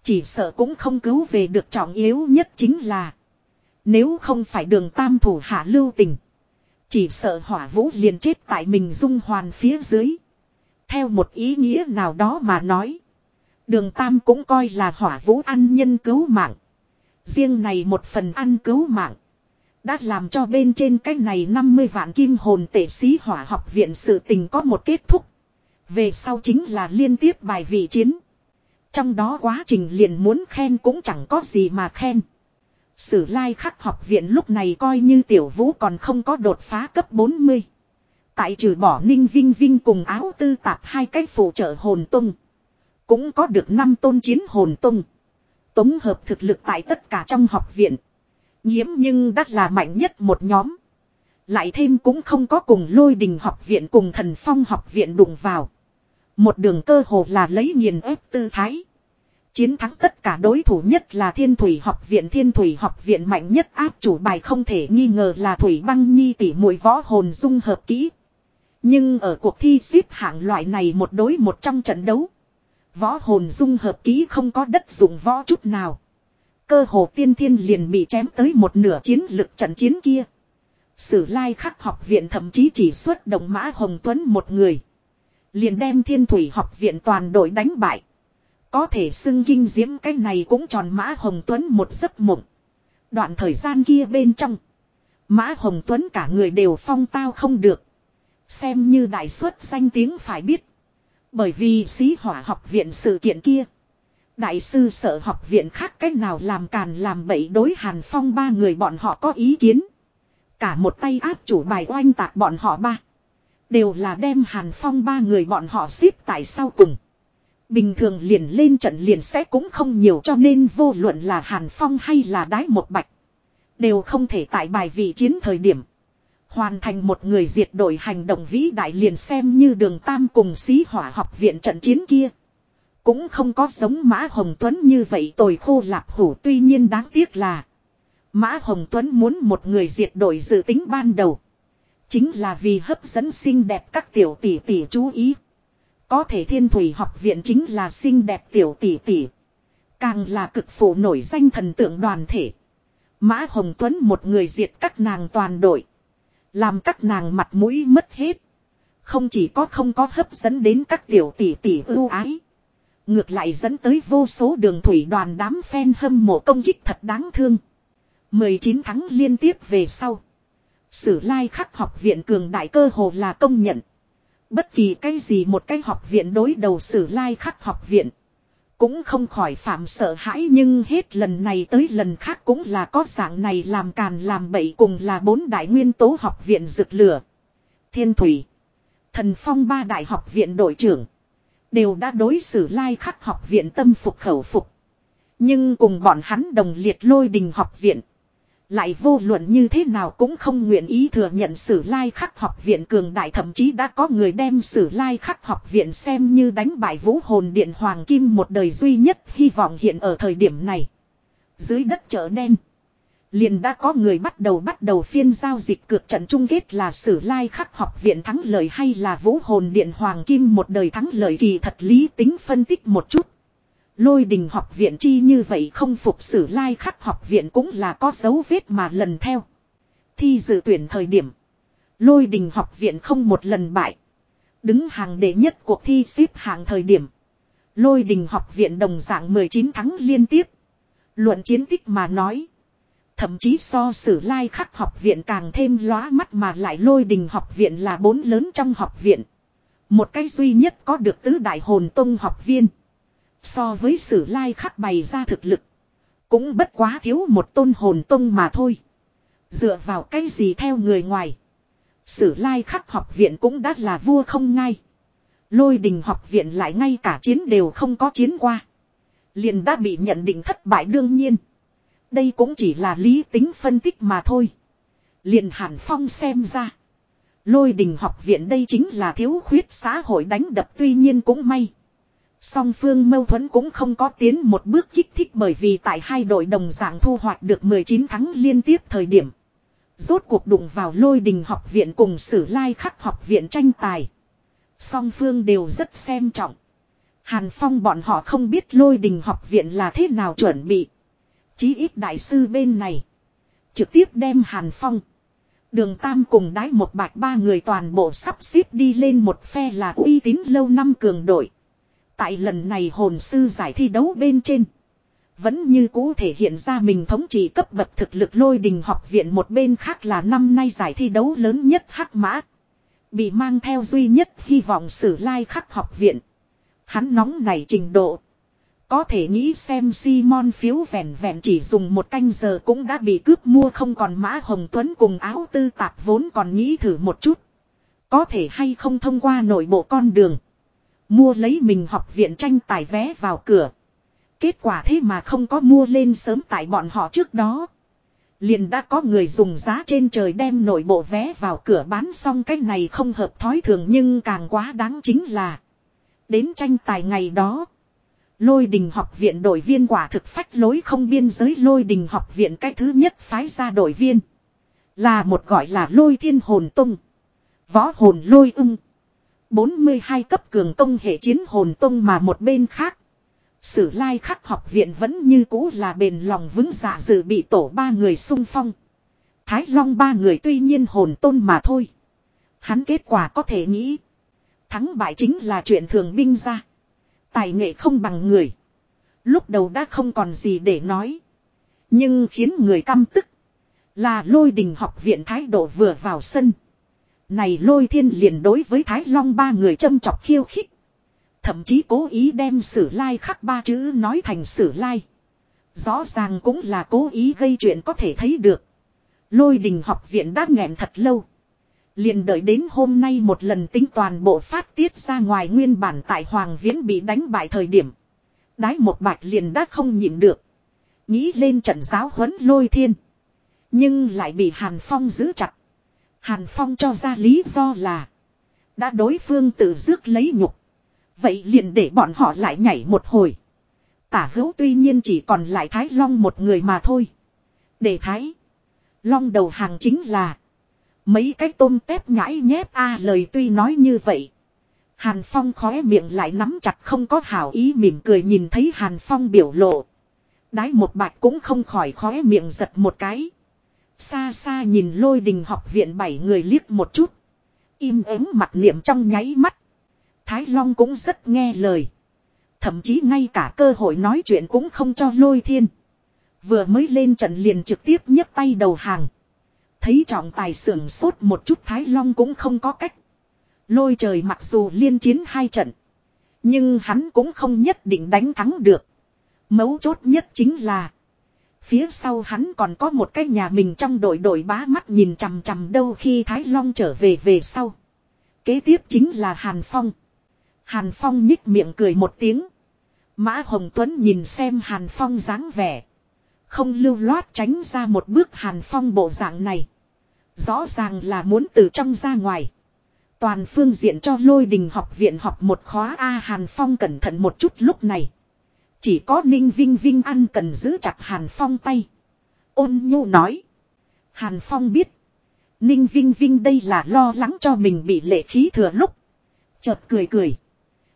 Chỉ sợ cũng không cứu về được trọng yếu nhất chính là. Nếu không phải đường tam thủ hạ lưu tình. Chỉ sợ hỏa vũ liền chết tại mình dung hoàn phía dưới. Theo một ý nghĩa nào đó mà nói. Đường tam cũng coi là hỏa vũ ăn nhân cứu mạng. Riêng này một phần ăn cứu mạng. Đã làm cho bên trên cái này 50 vạn kim hồn tệ sĩ hỏa học viện sự tình có một kết thúc. Về sau chính là liên tiếp bài vị chiến. Trong đó quá trình liền muốn khen cũng chẳng có gì mà khen. Sử lai khắc học viện lúc này coi như tiểu vũ còn không có đột phá cấp 40. Tại trừ bỏ ninh vinh vinh cùng áo tư tạp hai cái phụ trợ hồn tung. Cũng có được năm tôn chiến hồn tung. Tống hợp thực lực tại tất cả trong học viện. Nhiễm nhưng đắt là mạnh nhất một nhóm. Lại thêm cũng không có cùng lôi đình học viện cùng thần phong học viện đụng vào. Một đường cơ hồ là lấy nghiền ép tư thái. Chiến thắng tất cả đối thủ nhất là thiên thủy học viện thiên thủy học viện mạnh nhất áp chủ bài không thể nghi ngờ là thủy băng nhi tỷ mũi võ hồn dung hợp kỹ. Nhưng ở cuộc thi xếp hạng loại này một đối một trong trận đấu. Võ hồn dung hợp ký không có đất dụng võ chút nào. Cơ hồ tiên thiên liền bị chém tới một nửa chiến lực trận chiến kia. Sử lai khắc học viện thậm chí chỉ xuất động mã Hồng Tuấn một người. Liền đem thiên thủy học viện toàn đội đánh bại. Có thể xưng kinh diễm cái này cũng tròn Mã Hồng Tuấn một giấc mộng. Đoạn thời gian kia bên trong. Mã Hồng Tuấn cả người đều phong tao không được. Xem như đại suất danh tiếng phải biết. Bởi vì xí hỏa học viện sự kiện kia. Đại sư sợ học viện khác cách nào làm càn làm bậy đối Hàn Phong ba người bọn họ có ý kiến. Cả một tay áp chủ bài oanh tạc bọn họ ba. Đều là đem Hàn Phong ba người bọn họ xếp tại sau cùng. Bình thường liền lên trận liền sẽ cũng không nhiều cho nên vô luận là Hàn Phong hay là đái một bạch. Đều không thể tại bài vị chiến thời điểm. Hoàn thành một người diệt đội hành động vĩ đại liền xem như đường tam cùng xí hỏa học viện trận chiến kia. Cũng không có giống Mã Hồng Tuấn như vậy tồi khô lạp hủ, tuy nhiên đáng tiếc là. Mã Hồng Tuấn muốn một người diệt đội dự tính ban đầu. Chính là vì hấp dẫn xinh đẹp các tiểu tỷ tỷ chú ý. Có thể thiên thủy học viện chính là xinh đẹp tiểu tỷ tỷ. Càng là cực phụ nổi danh thần tượng đoàn thể. Mã Hồng Tuấn một người diệt các nàng toàn đội. Làm các nàng mặt mũi mất hết. Không chỉ có không có hấp dẫn đến các tiểu tỷ tỷ ưu ái. Ngược lại dẫn tới vô số đường thủy đoàn đám phen hâm mộ công kích thật đáng thương. 19 tháng liên tiếp về sau. Sử lai khắc học viện cường đại cơ hồ là công nhận. Bất kỳ cái gì một cái học viện đối đầu sử lai khắc học viện. Cũng không khỏi phạm sợ hãi nhưng hết lần này tới lần khác cũng là có dạng này làm càn làm bậy cùng là bốn đại nguyên tố học viện rực lửa. Thiên Thủy. Thần Phong ba đại học viện đội trưởng. Đều đã đối xử lai khắc học viện tâm phục khẩu phục. Nhưng cùng bọn hắn đồng liệt lôi đình học viện. Lại vô luận như thế nào cũng không nguyện ý thừa nhận sử lai khắc học viện cường đại, thậm chí đã có người đem sử lai khắc học viện xem như đánh bại vũ hồn điện hoàng kim một đời duy nhất hy vọng hiện ở thời điểm này. Dưới đất chợ đen. Liền đã có người bắt đầu bắt đầu phiên giao dịch cược trận chung kết là sử lai khắc học viện thắng lợi hay là vũ hồn điện hoàng kim một đời thắng lợi kỳ thật lý tính phân tích một chút. Lôi đình học viện chi như vậy không phục sử lai khắc học viện cũng là có dấu vết mà lần theo. Thi dự tuyển thời điểm. Lôi đình học viện không một lần bại. Đứng hàng đệ nhất cuộc thi xếp hạng thời điểm. Lôi đình học viện đồng dạng 19 thắng liên tiếp. Luận chiến tích mà nói. Thậm chí so sử lai khắc học viện càng thêm lóa mắt mà lại lôi đình học viện là bốn lớn trong học viện. Một cái duy nhất có được tứ đại hồn tông học viên. So với sử lai khắc bày ra thực lực. Cũng bất quá thiếu một tôn hồn tông mà thôi. Dựa vào cái gì theo người ngoài. Sử lai khắc học viện cũng đã là vua không ngay. Lôi đình học viện lại ngay cả chiến đều không có chiến qua. Liền đã bị nhận định thất bại đương nhiên. Đây cũng chỉ là lý tính phân tích mà thôi. Liền Hàn Phong xem ra. Lôi đình học viện đây chính là thiếu khuyết xã hội đánh đập tuy nhiên cũng may. Song phương mâu thuẫn cũng không có tiến một bước kích thích bởi vì tại hai đội đồng dạng thu hoạch được 19 thắng liên tiếp thời điểm. Rốt cuộc đụng vào lôi đình học viện cùng sử lai khắc học viện tranh tài. Song phương đều rất xem trọng. Hàn Phong bọn họ không biết lôi đình học viện là thế nào chuẩn bị. Chí ít đại sư bên này. Trực tiếp đem Hàn Phong. Đường Tam cùng đái một bạch ba người toàn bộ sắp xếp đi lên một phe là uy tín lâu năm cường đội. Tại lần này hồn sư giải thi đấu bên trên. Vẫn như cũ thể hiện ra mình thống trị cấp bậc thực lực lôi đình học viện một bên khác là năm nay giải thi đấu lớn nhất hắc mã. Bị mang theo duy nhất hy vọng sử lai khắc học viện. Hắn nóng này trình độ. Có thể nghĩ xem Simon phiếu vẹn vẹn chỉ dùng một canh giờ cũng đã bị cướp mua không còn mã hồng tuấn cùng áo tư tạp vốn còn nghĩ thử một chút. Có thể hay không thông qua nội bộ con đường. Mua lấy mình học viện tranh tài vé vào cửa. Kết quả thế mà không có mua lên sớm tại bọn họ trước đó. Liền đã có người dùng giá trên trời đem nội bộ vé vào cửa bán xong cái này không hợp thói thường nhưng càng quá đáng chính là. Đến tranh tài ngày đó. Lôi đình học viện đội viên quả thực phách lối không biên giới lôi đình học viện cái thứ nhất phái ra đội viên. Là một gọi là lôi thiên hồn tung. Võ hồn lôi ưng. 42 cấp cường công hệ chiến hồn tông mà một bên khác. Sử lai khắc học viện vẫn như cũ là bền lòng vững dạ dự bị tổ ba người sung phong. Thái Long ba người tuy nhiên hồn tôn mà thôi. Hắn kết quả có thể nghĩ. Thắng bại chính là chuyện thường binh ra. Tài nghệ không bằng người. Lúc đầu đã không còn gì để nói. Nhưng khiến người căm tức. Là lôi đình học viện thái độ vừa vào sân. Này lôi thiên liền đối với Thái Long ba người châm chọc khiêu khích. Thậm chí cố ý đem sử lai khắc ba chữ nói thành sử lai. Rõ ràng cũng là cố ý gây chuyện có thể thấy được. Lôi đình học viện đã nghẹn thật lâu. Liền đợi đến hôm nay một lần tính toàn bộ phát tiết ra ngoài nguyên bản tại Hoàng Viễn bị đánh bại thời điểm. Đái một bạch liền đã không nhịn được. Nghĩ lên trận giáo huấn lôi thiên. Nhưng lại bị Hàn Phong giữ chặt. Hàn Phong cho ra lý do là. Đã đối phương tự dước lấy nhục. Vậy liền để bọn họ lại nhảy một hồi. Tả hữu tuy nhiên chỉ còn lại Thái Long một người mà thôi. Để Thái. Long đầu hàng chính là. Mấy cái tôm tép nhãi nhép a à, lời tuy nói như vậy. Hàn Phong khóe miệng lại nắm chặt không có hảo ý mỉm cười nhìn thấy Hàn Phong biểu lộ. Đái một bạch cũng không khỏi khóe miệng giật một cái. Xa xa nhìn lôi đình học viện bảy người liếc một chút. Im ắng mặt niệm trong nháy mắt. Thái Long cũng rất nghe lời. Thậm chí ngay cả cơ hội nói chuyện cũng không cho lôi thiên. Vừa mới lên trận liền trực tiếp nhấc tay đầu hàng. Thấy trọng tài sưởng sốt một chút Thái Long cũng không có cách. Lôi trời mặc dù liên chiến hai trận. Nhưng hắn cũng không nhất định đánh thắng được. Mấu chốt nhất chính là. Phía sau hắn còn có một cái nhà mình trong đội đội bá mắt nhìn chằm chằm đâu khi Thái Long trở về về sau. Kế tiếp chính là Hàn Phong. Hàn Phong nhích miệng cười một tiếng. Mã Hồng Tuấn nhìn xem Hàn Phong dáng vẻ. Không lưu loát tránh ra một bước Hàn Phong bộ dạng này. Rõ ràng là muốn từ trong ra ngoài. Toàn phương diện cho lôi đình học viện học một khóa A Hàn Phong cẩn thận một chút lúc này. Chỉ có Ninh Vinh Vinh ăn cần giữ chặt Hàn Phong tay. Ôn nhu nói. Hàn Phong biết. Ninh Vinh Vinh đây là lo lắng cho mình bị lệ khí thừa lúc. Chợt cười cười.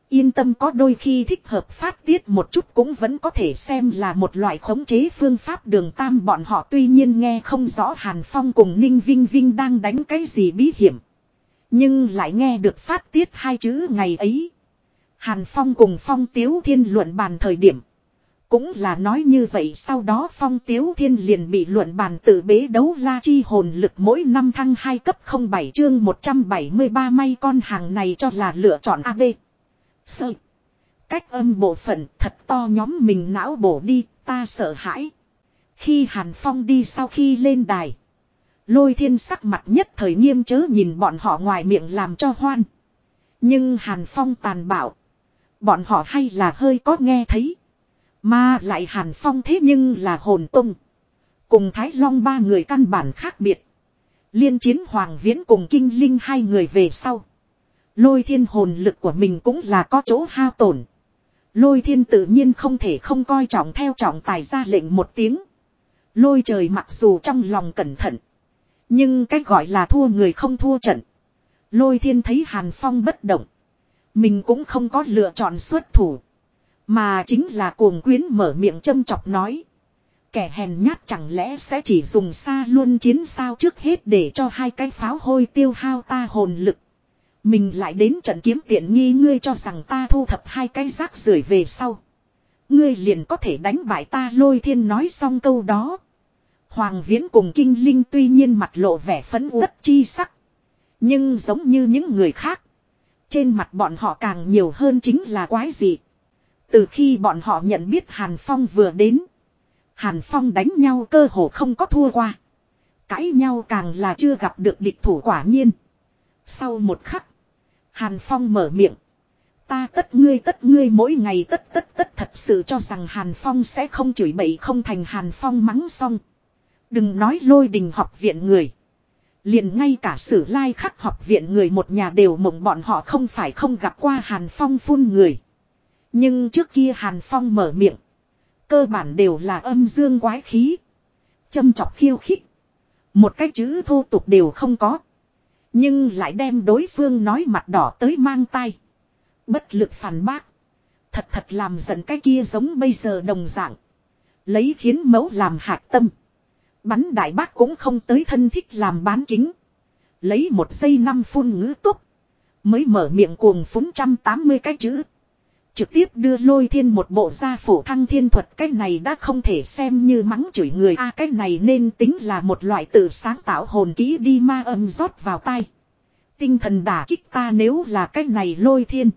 Yên tâm có đôi khi thích hợp phát tiết một chút cũng vẫn có thể xem là một loại khống chế phương pháp đường tam bọn họ tuy nhiên nghe không rõ Hàn Phong cùng Ninh Vinh Vinh đang đánh cái gì bí hiểm. Nhưng lại nghe được phát tiết hai chữ ngày ấy. Hàn Phong cùng Phong Tiếu Thiên luận bàn thời điểm. Cũng là nói như vậy sau đó Phong Tiếu Thiên liền bị luận bàn tự bế đấu la chi hồn lực mỗi năm thăng 2 cấp 07 chương 173 may con hàng này cho là lựa chọn AB. Sợ Cách âm bộ phận thật to nhóm mình não bổ đi, ta sợ hãi. Khi Hàn Phong đi sau khi lên đài. Lôi thiên sắc mặt nhất thời nghiêm chớ nhìn bọn họ ngoài miệng làm cho hoan. Nhưng Hàn Phong tàn bạo. Bọn họ hay là hơi có nghe thấy. Mà lại Hàn Phong thế nhưng là hồn tung. Cùng Thái Long ba người căn bản khác biệt. Liên chiến Hoàng Viễn cùng Kinh Linh hai người về sau. Lôi thiên hồn lực của mình cũng là có chỗ hao tổn. Lôi thiên tự nhiên không thể không coi trọng theo trọng tài ra lệnh một tiếng. Lôi trời mặc dù trong lòng cẩn thận. Nhưng cách gọi là thua người không thua trận. Lôi thiên thấy Hàn Phong bất động. Mình cũng không có lựa chọn xuất thủ. Mà chính là cuồng quyến mở miệng châm chọc nói. Kẻ hèn nhát chẳng lẽ sẽ chỉ dùng xa luôn chiến sao trước hết để cho hai cái pháo hôi tiêu hao ta hồn lực. Mình lại đến trận kiếm tiện nghi ngươi cho rằng ta thu thập hai cái rác rưởi về sau. Ngươi liền có thể đánh bại ta lôi thiên nói xong câu đó. Hoàng viễn cùng kinh linh tuy nhiên mặt lộ vẻ phấn uất chi sắc. Nhưng giống như những người khác. Trên mặt bọn họ càng nhiều hơn chính là quái gì. Từ khi bọn họ nhận biết Hàn Phong vừa đến. Hàn Phong đánh nhau cơ hồ không có thua qua. Cãi nhau càng là chưa gặp được địch thủ quả nhiên. Sau một khắc. Hàn Phong mở miệng. Ta tất ngươi tất ngươi mỗi ngày tất tất tất thật sự cho rằng Hàn Phong sẽ không chửi bậy không thành Hàn Phong mắng xong. Đừng nói lôi đình học viện người. Liền ngay cả sử lai khắc học viện người một nhà đều mộng bọn họ không phải không gặp qua Hàn Phong phun người. Nhưng trước kia Hàn Phong mở miệng. Cơ bản đều là âm dương quái khí. Châm chọc khiêu khích. Một cái chữ thô tục đều không có. Nhưng lại đem đối phương nói mặt đỏ tới mang tay. Bất lực phản bác. Thật thật làm giận cái kia giống bây giờ đồng dạng. Lấy khiến mẫu làm hạt tâm. Bắn đại bác cũng không tới thân thích làm bán kính. Lấy một giây năm phun ngữ túc. Mới mở miệng cuồng phúng trăm tám mươi cái chữ. Trực tiếp đưa lôi thiên một bộ gia phổ thăng thiên thuật cái này đã không thể xem như mắng chửi người a à, cái này nên tính là một loại tự sáng tạo hồn ký đi ma âm rót vào tai. Tinh thần đả kích ta nếu là cái này lôi thiên.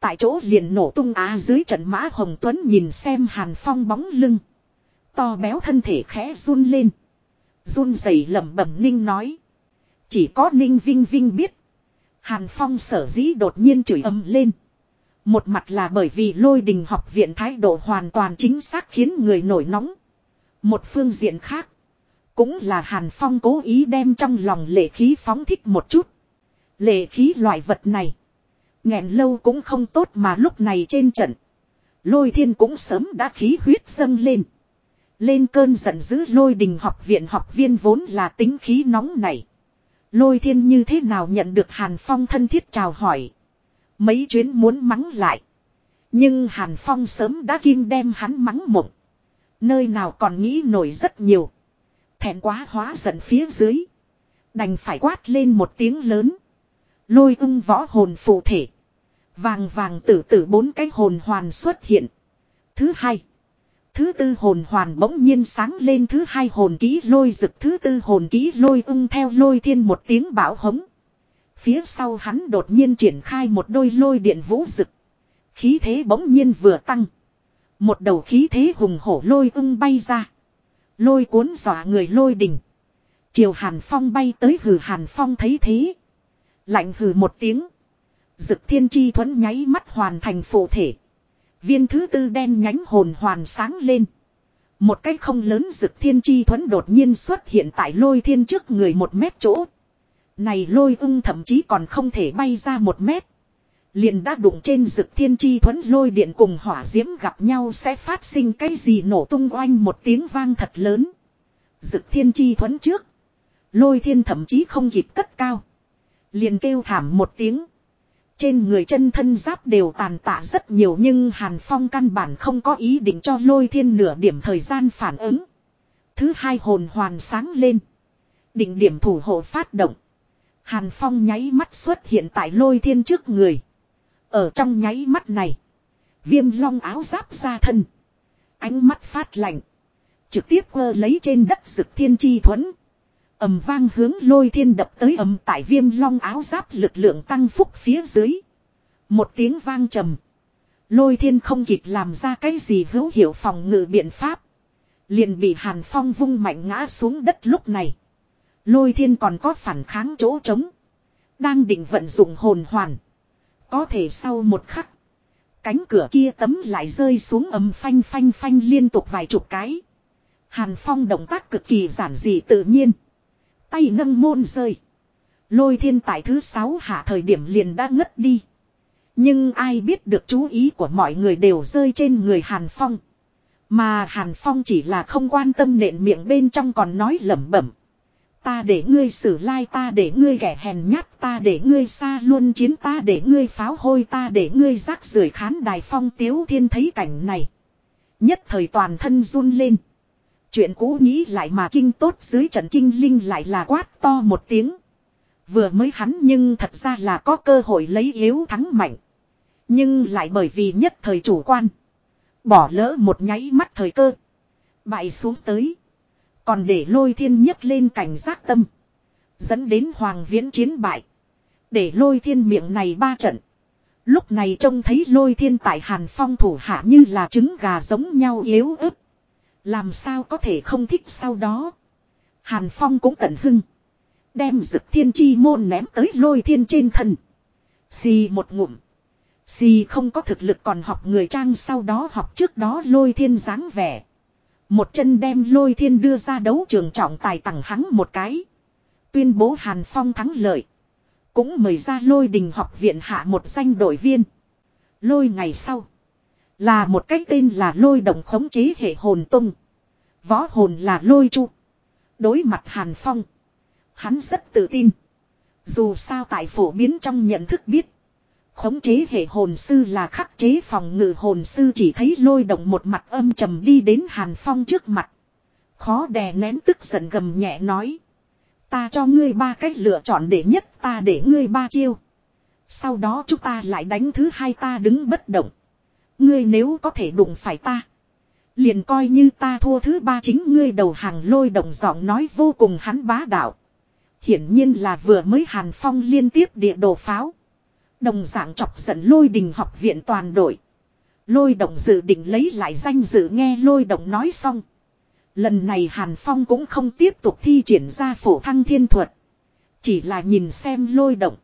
Tại chỗ liền nổ tung á dưới trận mã Hồng Tuấn nhìn xem Hàn Phong bóng lưng. To béo thân thể khẽ run lên. Run rẩy lẩm bẩm Ninh nói. Chỉ có Ninh Vinh Vinh biết. Hàn Phong sở dĩ đột nhiên chửi ầm lên. Một mặt là bởi vì lôi đình học viện thái độ hoàn toàn chính xác khiến người nổi nóng. Một phương diện khác. Cũng là Hàn Phong cố ý đem trong lòng lệ khí phóng thích một chút. Lệ khí loại vật này. nghẹn lâu cũng không tốt mà lúc này trên trận. Lôi thiên cũng sớm đã khí huyết dâng lên. Lên cơn giận dữ lôi đình học viện học viên vốn là tính khí nóng này. Lôi thiên như thế nào nhận được Hàn Phong thân thiết chào hỏi. Mấy chuyến muốn mắng lại. Nhưng Hàn Phong sớm đã kim đem hắn mắng mộng. Nơi nào còn nghĩ nổi rất nhiều. Thẹn quá hóa giận phía dưới. Đành phải quát lên một tiếng lớn. Lôi ưng võ hồn phụ thể. Vàng vàng tử tử bốn cái hồn hoàn xuất hiện. Thứ hai. Thứ tư hồn hoàn bỗng nhiên sáng lên thứ hai hồn ký lôi rực, thứ tư hồn ký lôi ưng theo lôi thiên một tiếng bảo hống. Phía sau hắn đột nhiên triển khai một đôi lôi điện vũ rực. Khí thế bỗng nhiên vừa tăng. Một đầu khí thế hùng hổ lôi ưng bay ra. Lôi cuốn dọa người lôi đỉnh. Chiều Hàn Phong bay tới hử Hàn Phong thấy thế. Lạnh hử một tiếng. Dực thiên chi thuẫn nháy mắt hoàn thành phụ thể. Viên thứ tư đen nhánh hồn hoàn sáng lên. Một cái không lớn dực thiên chi thuẫn đột nhiên xuất hiện tại lôi thiên trước người một mét chỗ. Này lôi ưng thậm chí còn không thể bay ra một mét. Liền đã đụng trên rực thiên chi thuẫn lôi điện cùng hỏa diễm gặp nhau sẽ phát sinh cái gì nổ tung oanh một tiếng vang thật lớn. Rực thiên chi thuẫn trước. Lôi thiên thậm chí không kịp cất cao. Liền kêu thảm một tiếng. Trên người chân thân giáp đều tàn tạ rất nhiều nhưng Hàn Phong căn bản không có ý định cho lôi thiên nửa điểm thời gian phản ứng. Thứ hai hồn hoàn sáng lên. Định điểm thủ hộ phát động. Hàn Phong nháy mắt xuất hiện tại lôi thiên trước người. Ở trong nháy mắt này. Viêm long áo giáp ra thân. Ánh mắt phát lạnh. Trực tiếp quơ lấy trên đất rực thiên chi thuẫn ầm vang hướng lôi thiên đập tới ầm tại viêm long áo giáp lực lượng tăng phúc phía dưới. Một tiếng vang trầm. Lôi thiên không kịp làm ra cái gì hữu hiệu phòng ngự biện pháp. Liền bị hàn phong vung mạnh ngã xuống đất lúc này. Lôi thiên còn có phản kháng chỗ trống. Đang định vận dụng hồn hoàn. Có thể sau một khắc. Cánh cửa kia tấm lại rơi xuống ầm phanh phanh phanh liên tục vài chục cái. Hàn Phong động tác cực kỳ giản dị tự nhiên. Tay nâng môn rơi. Lôi thiên tại thứ sáu hạ thời điểm liền đã ngất đi. Nhưng ai biết được chú ý của mọi người đều rơi trên người Hàn Phong. Mà Hàn Phong chỉ là không quan tâm nện miệng bên trong còn nói lẩm bẩm. ta để ngươi xử lai, ta để ngươi kẻ hèn nhát, ta để ngươi xa luôn chiến, ta để ngươi pháo hôi, ta để ngươi rác rưởi khán đài phong tiếu thiên thấy cảnh này. Nhất thời toàn thân run lên. Chuyện cũ nghĩ lại mà kinh tốt dưới trận kinh linh lại là quát to một tiếng. Vừa mới hắn nhưng thật ra là có cơ hội lấy yếu thắng mạnh. Nhưng lại bởi vì nhất thời chủ quan. Bỏ lỡ một nháy mắt thời cơ. Bại xuống tới. Còn để lôi thiên nhất lên cảnh giác tâm. Dẫn đến hoàng viễn chiến bại. Để lôi thiên miệng này ba trận. Lúc này trông thấy lôi thiên tại hàn phong thủ hạ như là trứng gà giống nhau yếu ớt. Làm sao có thể không thích sau đó. Hàn phong cũng tận hưng. Đem dực thiên chi môn ném tới lôi thiên trên thân. Xì một ngụm. Xì không có thực lực còn học người trang sau đó học trước đó lôi thiên dáng vẻ. Một chân đem lôi thiên đưa ra đấu trường trọng tài tặng hắn một cái. Tuyên bố Hàn Phong thắng lợi. Cũng mời ra lôi đình học viện hạ một danh đội viên. Lôi ngày sau. Là một cái tên là lôi động khống chế hệ hồn tung. Võ hồn là lôi chu. Đối mặt Hàn Phong. Hắn rất tự tin. Dù sao tại phổ biến trong nhận thức biết. Khống chế hệ hồn sư là khắc chế phòng ngự hồn sư chỉ thấy lôi động một mặt âm trầm đi đến Hàn Phong trước mặt. Khó đè nén tức giận gầm nhẹ nói. Ta cho ngươi ba cách lựa chọn để nhất, ta để ngươi ba chiêu. Sau đó chúng ta lại đánh thứ hai, ta đứng bất động. Ngươi nếu có thể đụng phải ta. Liền coi như ta thua thứ ba chính ngươi đầu hàng lôi động giọng nói vô cùng hắn bá đạo. Hiển nhiên là vừa mới Hàn Phong liên tiếp địa đồ pháo. Đồng dạng chọc giận lôi đình học viện toàn đội. Lôi động dự định lấy lại danh dự nghe lôi động nói xong. Lần này Hàn Phong cũng không tiếp tục thi triển ra phổ thăng thiên thuật. Chỉ là nhìn xem lôi động.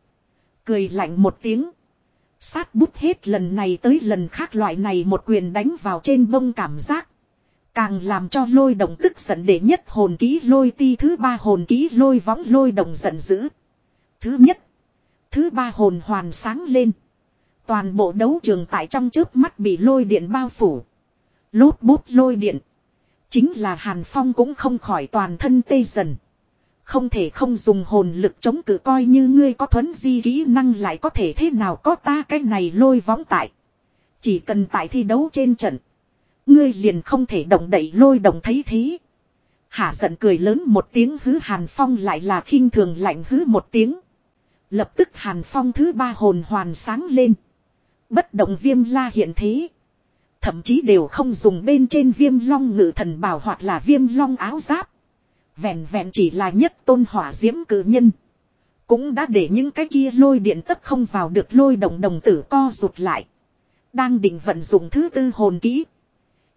Cười lạnh một tiếng. Sát bút hết lần này tới lần khác loại này một quyền đánh vào trên bông cảm giác. Càng làm cho lôi đồng tức giận để nhất hồn ký lôi ti thứ ba hồn ký lôi võng lôi đồng giận dữ. Thứ nhất. Thứ ba hồn hoàn sáng lên. Toàn bộ đấu trường tại trong trước mắt bị lôi điện bao phủ. Lốt bút lôi điện. Chính là Hàn Phong cũng không khỏi toàn thân tê dần. Không thể không dùng hồn lực chống cự coi như ngươi có thuấn di kỹ năng lại có thể thế nào có ta cái này lôi võng tại. Chỉ cần tại thi đấu trên trận. Ngươi liền không thể động đậy lôi đồng thấy thế. Hạ giận cười lớn một tiếng hứ Hàn Phong lại là khinh thường lạnh hứ một tiếng. Lập tức Hàn Phong thứ ba hồn hoàn sáng lên. Bất động viêm la hiện thế. Thậm chí đều không dùng bên trên viêm long ngự thần bảo hoặc là viêm long áo giáp. Vẹn vẹn chỉ là nhất tôn hỏa diễm cử nhân. Cũng đã để những cái kia lôi điện tất không vào được lôi đồng đồng tử co rụt lại. Đang định vận dụng thứ tư hồn kỹ.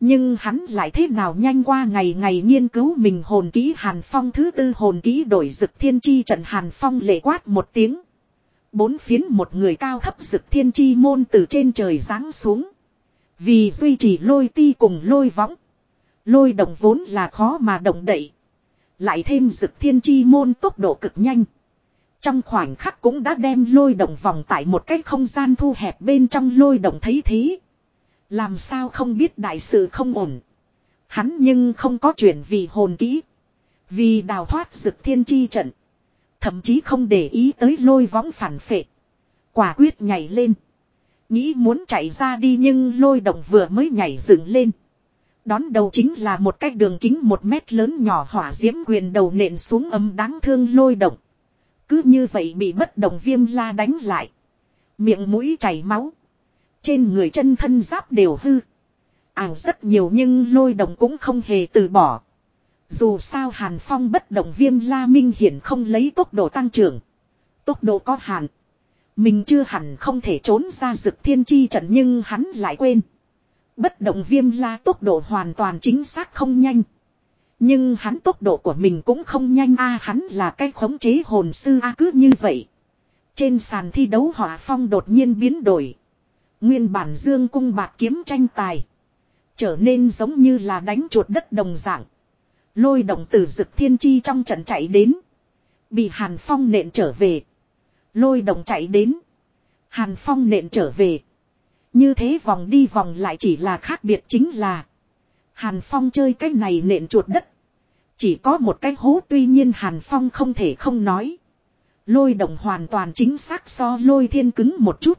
Nhưng hắn lại thế nào nhanh qua ngày ngày nghiên cứu mình hồn kỹ Hàn Phong thứ tư hồn kỹ đổi dực thiên chi trận Hàn Phong lệ quát một tiếng. Bốn phiến một người cao thấp dực thiên chi môn từ trên trời giáng xuống. Vì duy trì lôi ti cùng lôi võng. Lôi động vốn là khó mà động đậy. Lại thêm dực thiên chi môn tốc độ cực nhanh. Trong khoảnh khắc cũng đã đem lôi động vòng tại một cái không gian thu hẹp bên trong lôi động thấy thế. Làm sao không biết đại sự không ổn. Hắn nhưng không có chuyện vì hồn kỹ. Vì đào thoát dực thiên chi trận. Thậm chí không để ý tới lôi võng phản phệ. Quả quyết nhảy lên. Nghĩ muốn chạy ra đi nhưng lôi động vừa mới nhảy dựng lên. Đón đầu chính là một cái đường kính một mét lớn nhỏ hỏa diễm quyền đầu nện xuống âm đáng thương lôi động. Cứ như vậy bị bất động viêm la đánh lại. Miệng mũi chảy máu. Trên người chân thân giáp đều hư. ảng rất nhiều nhưng lôi động cũng không hề từ bỏ. Dù sao Hàn Phong bất động viêm la minh hiển không lấy tốc độ tăng trưởng. Tốc độ có hạn. Mình chưa hẳn không thể trốn ra dực thiên chi trận nhưng hắn lại quên. Bất động viêm la tốc độ hoàn toàn chính xác không nhanh. Nhưng hắn tốc độ của mình cũng không nhanh a, hắn là cái khống chế hồn sư a, cứ như vậy. Trên sàn thi đấu hỏa phong đột nhiên biến đổi. Nguyên bản dương cung bạc kiếm tranh tài. Trở nên giống như là đánh chuột đất đồng dạng. Lôi động từ dực thiên chi trong trận chạy đến. Bị Hàn Phong nện trở về. Lôi động chạy đến. Hàn Phong nện trở về. Như thế vòng đi vòng lại chỉ là khác biệt chính là. Hàn Phong chơi cái này nện chuột đất. Chỉ có một cái hố tuy nhiên Hàn Phong không thể không nói. Lôi động hoàn toàn chính xác so lôi thiên cứng một chút.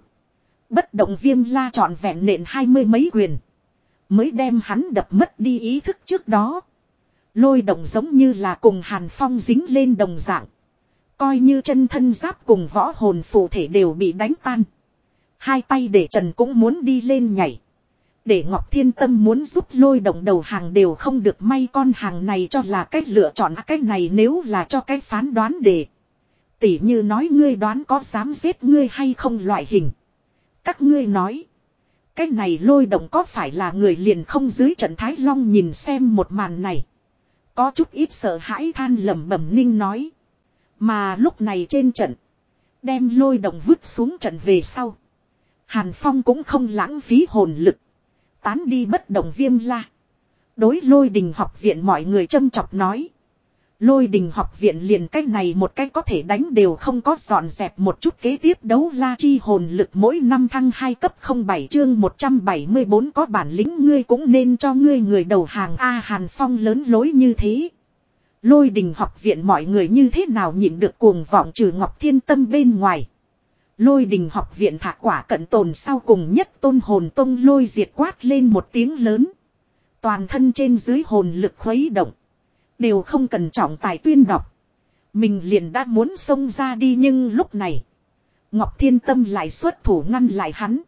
Bất động viêm la trọn vẹn nện hai mươi mấy quyền. Mới đem hắn đập mất đi ý thức trước đó. Lôi động giống như là cùng Hàn Phong dính lên đồng dạng. Coi như chân thân giáp cùng võ hồn phụ thể đều bị đánh tan. Hai tay để Trần cũng muốn đi lên nhảy. Để Ngọc Thiên Tâm muốn giúp lôi động đầu hàng đều không được may con hàng này cho là cách lựa chọn à, cách này nếu là cho cách phán đoán đề. Tỉ như nói ngươi đoán có dám giết ngươi hay không loại hình. Các ngươi nói. Cái này lôi động có phải là người liền không dưới trận Thái Long nhìn xem một màn này. Có chút ít sợ hãi than lẩm bẩm ninh nói. Mà lúc này trên trận. Đem lôi động vứt xuống trận về sau. Hàn Phong cũng không lãng phí hồn lực. Tán đi bất động viêm la. Đối lôi đình học viện mọi người châm chọc nói. Lôi đình học viện liền cách này một cách có thể đánh đều không có dọn dẹp một chút kế tiếp đấu la chi hồn lực mỗi năm thăng 2 cấp 07 chương 174 có bản lĩnh ngươi cũng nên cho ngươi người đầu hàng A Hàn Phong lớn lối như thế. Lôi đình học viện mọi người như thế nào nhịn được cuồng vọng trừ Ngọc Thiên Tâm bên ngoài. Lôi đình học viện thả quả cận tồn sau cùng nhất tôn hồn tông lôi diệt quát lên một tiếng lớn. Toàn thân trên dưới hồn lực khuấy động. Đều không cần trọng tài tuyên đọc. Mình liền đã muốn xông ra đi nhưng lúc này. Ngọc Thiên Tâm lại xuất thủ ngăn lại hắn.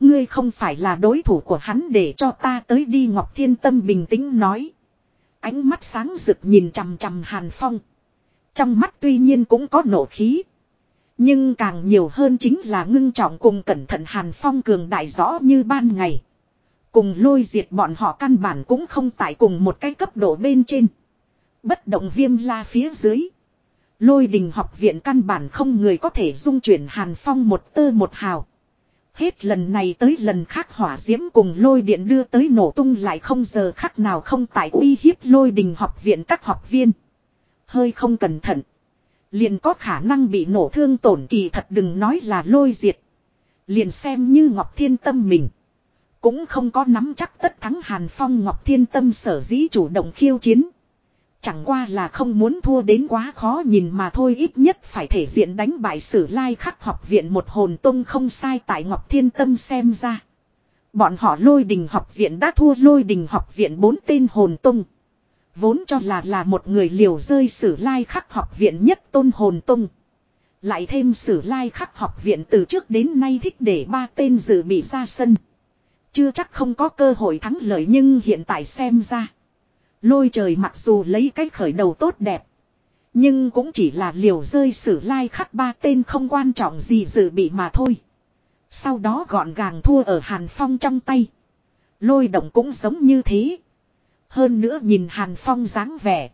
Ngươi không phải là đối thủ của hắn để cho ta tới đi, Ngọc Thiên Tâm bình tĩnh nói. Ánh mắt sáng rực nhìn chằm chằm Hàn Phong. Trong mắt tuy nhiên cũng có nổ khí. Nhưng càng nhiều hơn chính là ngưng trọng cùng cẩn thận Hàn Phong cường đại rõ như ban ngày. Cùng lôi diệt bọn họ căn bản cũng không tại cùng một cái cấp độ bên trên. Bất động viêm la phía dưới. Lôi đình học viện căn bản không người có thể dung chuyển Hàn Phong một tơ một hào. Hết lần này tới lần khác hỏa diễm cùng lôi điện đưa tới nổ tung lại không giờ khắc nào không tại uy hiếp lôi đình học viện các học viên. Hơi không cẩn thận. Liền có khả năng bị nổ thương tổn kỳ thật đừng nói là lôi diệt. Liền xem như Ngọc Thiên Tâm mình. Cũng không có nắm chắc tất thắng Hàn Phong Ngọc Thiên Tâm sở dĩ chủ động khiêu chiến. Chẳng qua là không muốn thua đến quá khó nhìn mà thôi ít nhất phải thể diện đánh bại sử lai khắc học viện một hồn tung không sai tại Ngọc Thiên Tâm xem ra. Bọn họ lôi đình học viện đã thua lôi đình học viện bốn tên hồn tung. Vốn cho là là một người liều rơi sử lai khắc học viện nhất tôn hồn tung. Lại thêm sử lai khắc học viện từ trước đến nay thích để ba tên dự bị ra sân. Chưa chắc không có cơ hội thắng lợi nhưng hiện tại xem ra. Lôi trời mặc dù lấy cách khởi đầu tốt đẹp. Nhưng cũng chỉ là liều rơi sử lai khắc ba tên không quan trọng gì dự bị mà thôi. Sau đó gọn gàng thua ở Hàn Phong trong tay. Lôi động cũng giống như thế. Hơn nữa nhìn Hàn Phong dáng vẻ.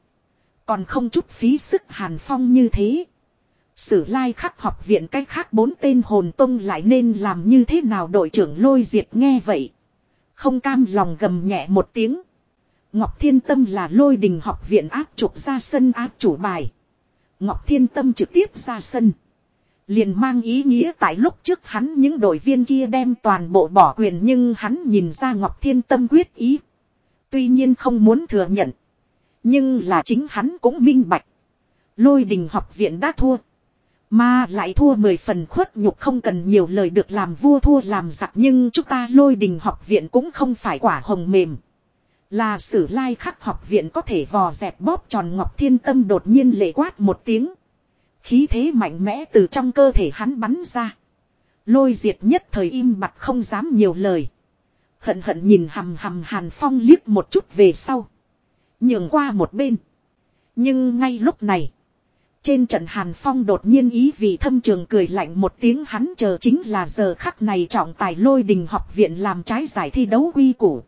Còn không chút phí sức Hàn Phong như thế. Sử lai khắc học viện cách khác bốn tên hồn tông lại nên làm như thế nào đội trưởng lôi diệt nghe vậy. Không cam lòng gầm nhẹ một tiếng. Ngọc Thiên Tâm là lôi đình học viện áp trục ra sân áp chủ bài. Ngọc Thiên Tâm trực tiếp ra sân. Liền mang ý nghĩa tại lúc trước hắn những đội viên kia đem toàn bộ bỏ quyền nhưng hắn nhìn ra Ngọc Thiên Tâm quyết ý. Tuy nhiên không muốn thừa nhận. Nhưng là chính hắn cũng minh bạch. Lôi đình học viện đã thua. Mà lại thua mười phần khuất nhục không cần nhiều lời được làm vua thua làm giặc nhưng chúng ta lôi đình học viện cũng không phải quả hồng mềm. Là sử lai khắc học viện có thể vò dẹp bóp tròn ngọc thiên tâm đột nhiên lệ quát một tiếng. Khí thế mạnh mẽ từ trong cơ thể hắn bắn ra. Lôi diệt nhất thời im mặt không dám nhiều lời. Hận hận nhìn hầm hầm hàn phong liếc một chút về sau. Nhường qua một bên. Nhưng ngay lúc này. Trên trận Hàn Phong đột nhiên ý vì thâm trường cười lạnh một tiếng hắn chờ chính là giờ khắc này trọng tài lôi đình học viện làm trái giải thi đấu quy củ.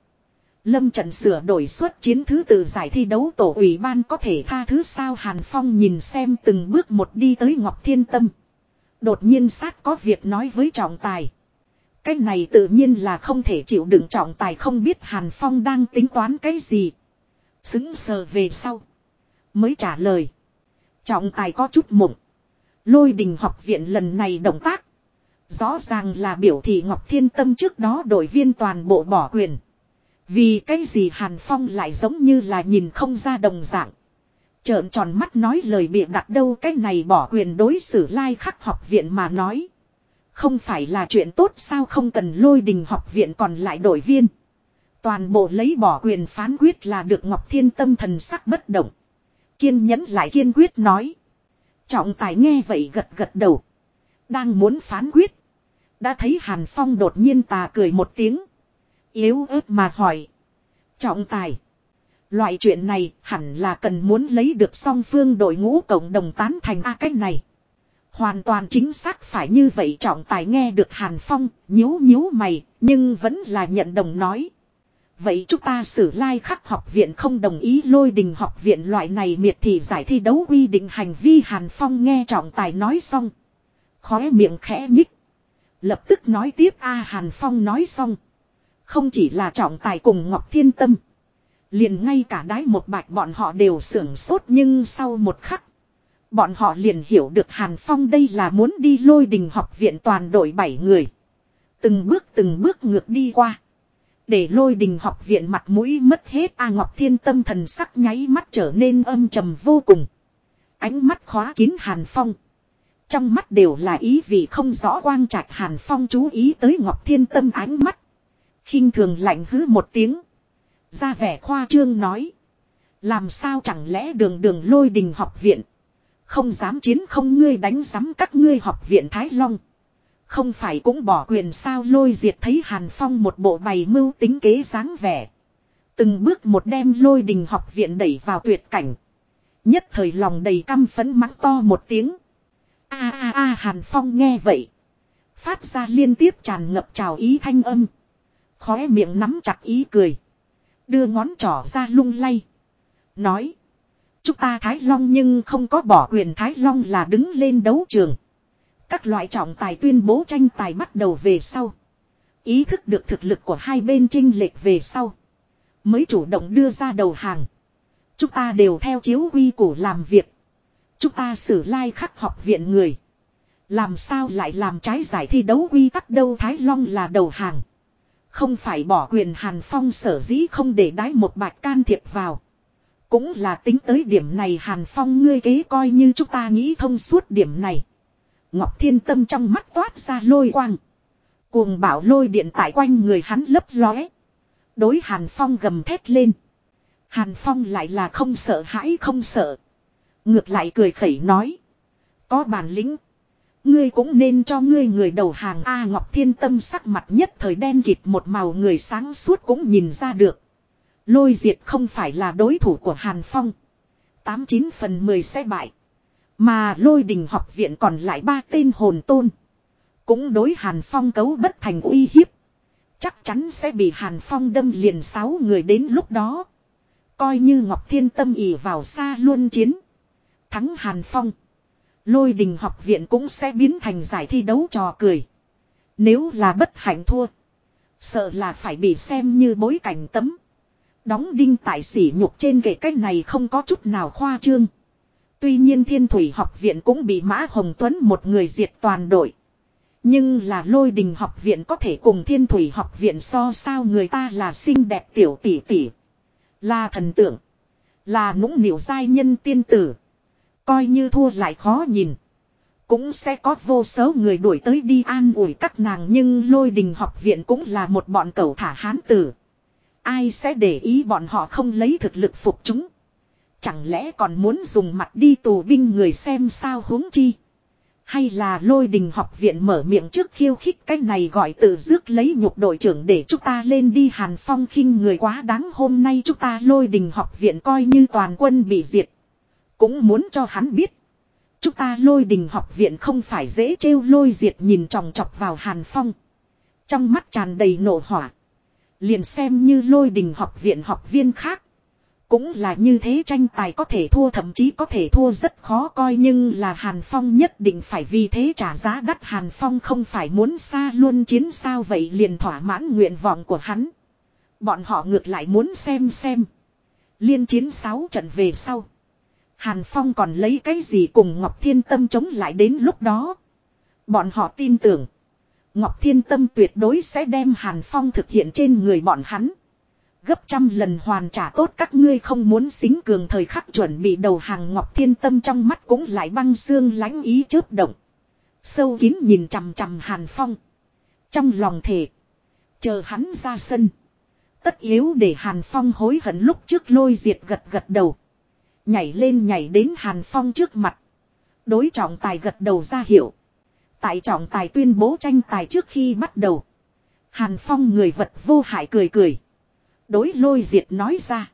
Lâm trận sửa đổi suất chiến thứ tự giải thi đấu tổ ủy ban có thể tha thứ sao Hàn Phong nhìn xem từng bước một đi tới Ngọc Thiên Tâm. Đột nhiên sát có việc nói với trọng tài. Cái này tự nhiên là không thể chịu đựng trọng tài không biết Hàn Phong đang tính toán cái gì. Xứng sờ về sau. Mới trả lời. Trọng tài có chút mộng. Lôi đình học viện lần này động tác. Rõ ràng là biểu thị Ngọc Thiên Tâm trước đó đội viên toàn bộ bỏ quyền. Vì cái gì Hàn Phong lại giống như là nhìn không ra đồng dạng. Trợn tròn mắt nói lời bịa đặt đâu cái này bỏ quyền đối xử lai like khắc học viện mà nói. Không phải là chuyện tốt sao không cần lôi đình học viện còn lại đội viên. Toàn bộ lấy bỏ quyền phán quyết là được Ngọc Thiên tâm thần sắc bất động. Kiên nhẫn lại kiên quyết nói. Trọng tài nghe vậy gật gật đầu. Đang muốn phán quyết. Đã thấy Hàn Phong đột nhiên tà cười một tiếng. Yếu ớt mà hỏi. Trọng tài. Loại chuyện này hẳn là cần muốn lấy được song phương đội ngũ cộng đồng tán thành A cách này. Hoàn toàn chính xác phải như vậy trọng tài nghe được Hàn Phong, nhíu nhíu mày, nhưng vẫn là nhận đồng nói. Vậy chúng ta xử lai like khắc học viện không đồng ý lôi đình học viện loại này miệt thị giải thi đấu quy định hành vi Hàn Phong nghe trọng tài nói xong. Khóe miệng khẽ nhích. Lập tức nói tiếp A Hàn Phong nói xong. Không chỉ là trọng tài cùng Ngọc Thiên Tâm. Liền ngay cả đái một bạch bọn họ đều sưởng sốt nhưng sau một khắc. Bọn họ liền hiểu được Hàn Phong đây là muốn đi lôi đình học viện toàn đội bảy người. Từng bước từng bước ngược đi qua. Để lôi đình học viện mặt mũi mất hết, A Ngọc Thiên tâm thần sắc nháy mắt trở nên âm trầm vô cùng. Ánh mắt khóa kín Hàn Phong. Trong mắt đều là ý vị không rõ quang trạch Hàn Phong chú ý tới Ngọc Thiên tâm ánh mắt. khinh thường lạnh hứ một tiếng. Ra vẻ khoa trương nói. Làm sao chẳng lẽ đường đường lôi đình học viện. Không dám chiến không ngươi đánh giám các ngươi học viện Thái Long. Không phải cũng bỏ quyền sao lôi diệt thấy Hàn Phong một bộ bày mưu tính kế dáng vẻ. Từng bước một đem lôi đình học viện đẩy vào tuyệt cảnh. Nhất thời lòng đầy căm phấn mắng to một tiếng. A a a, Hàn Phong nghe vậy. Phát ra liên tiếp tràn ngập trào ý thanh âm. Khóe miệng nắm chặt ý cười. Đưa ngón trỏ ra lung lay. Nói. Chúng ta Thái Long nhưng không có bỏ quyền Thái Long là đứng lên đấu trường. Các loại trọng tài tuyên bố tranh tài bắt đầu về sau. Ý thức được thực lực của hai bên trinh lệch về sau. Mới chủ động đưa ra đầu hàng. Chúng ta đều theo chiếu quy củ làm việc. Chúng ta xử lai like khắc học viện người. Làm sao lại làm trái giải thi đấu quy tắc đâu Thái Long là đầu hàng. Không phải bỏ quyền Hàn Phong sở dĩ không để đái một bạch can thiệp vào. Cũng là tính tới điểm này Hàn Phong ngươi kế coi như chúng ta nghĩ thông suốt điểm này. Ngọc Thiên Tâm trong mắt toát ra lôi quang. Cuồng bảo lôi điện tại quanh người hắn lấp lóe. Đối Hàn Phong gầm thét lên. Hàn Phong lại là không sợ hãi không sợ. Ngược lại cười khẩy nói. Có bản lĩnh. Ngươi cũng nên cho ngươi người đầu hàng A Ngọc Thiên Tâm sắc mặt nhất thời đen kịt một màu người sáng suốt cũng nhìn ra được. Lôi diệt không phải là đối thủ của Hàn Phong. Tám chín phần mười sẽ bại. Mà lôi đình học viện còn lại ba tên hồn tôn. Cũng đối Hàn Phong cấu bất thành uy hiếp. Chắc chắn sẽ bị Hàn Phong đâm liền sáu người đến lúc đó. Coi như Ngọc Thiên Tâm ỉ vào xa luôn chiến. Thắng Hàn Phong. Lôi đình học viện cũng sẽ biến thành giải thi đấu trò cười. Nếu là bất hạnh thua. Sợ là phải bị xem như bối cảnh tấm. Đóng đinh tại sỉ nhục trên kệ cách này không có chút nào khoa trương. Tuy nhiên thiên thủy học viện cũng bị Mã Hồng Tuấn một người diệt toàn đội. Nhưng là lôi đình học viện có thể cùng thiên thủy học viện so sao người ta là xinh đẹp tiểu tỷ tỷ. Là thần tượng. Là nũng nịu giai nhân tiên tử. Coi như thua lại khó nhìn. Cũng sẽ có vô số người đuổi tới đi an ủi các nàng nhưng lôi đình học viện cũng là một bọn cầu thả hán tử. Ai sẽ để ý bọn họ không lấy thực lực phục chúng. Chẳng lẽ còn muốn dùng mặt đi tù binh người xem sao huống chi. Hay là lôi đình học viện mở miệng trước khiêu khích cái này gọi tự dước lấy nhục đội trưởng để chúng ta lên đi hàn phong khinh người quá đáng hôm nay chúng ta lôi đình học viện coi như toàn quân bị diệt. Cũng muốn cho hắn biết. Chúng ta lôi đình học viện không phải dễ trêu lôi diệt nhìn tròng trọc vào hàn phong. Trong mắt tràn đầy nổ hỏa. Liền xem như lôi đình học viện học viên khác. Cũng là như thế tranh tài có thể thua, thậm chí có thể thua rất khó coi, nhưng là Hàn Phong nhất định phải vì thế trả giá đắt Hàn Phong không phải muốn xa luôn chiến sao vậy, liền thỏa mãn nguyện vọng của hắn. Bọn họ ngược lại muốn xem xem. Liên chiến 6 trận về sau. Hàn Phong còn lấy cái gì cùng Ngọc Thiên Tâm chống lại đến lúc đó. Bọn họ tin tưởng. Ngọc Thiên Tâm tuyệt đối sẽ đem Hàn Phong thực hiện trên người bọn hắn. Gấp trăm lần hoàn trả tốt các ngươi không muốn xính cường thời khắc chuẩn bị đầu hàng Ngọc Thiên Tâm trong mắt cũng lại băng xương lánh ý chớp động. Sâu kín nhìn chằm chằm Hàn Phong. Trong lòng thể. Chờ hắn ra sân. Tất yếu để Hàn Phong hối hận lúc trước lôi diệt gật gật đầu. Nhảy lên nhảy đến Hàn Phong trước mặt. Đối trọng tài gật đầu ra hiệu. Tại trọng tài tuyên bố tranh tài trước khi bắt đầu. Hàn Phong người vật vô hại cười cười. Đối lôi diệt nói ra.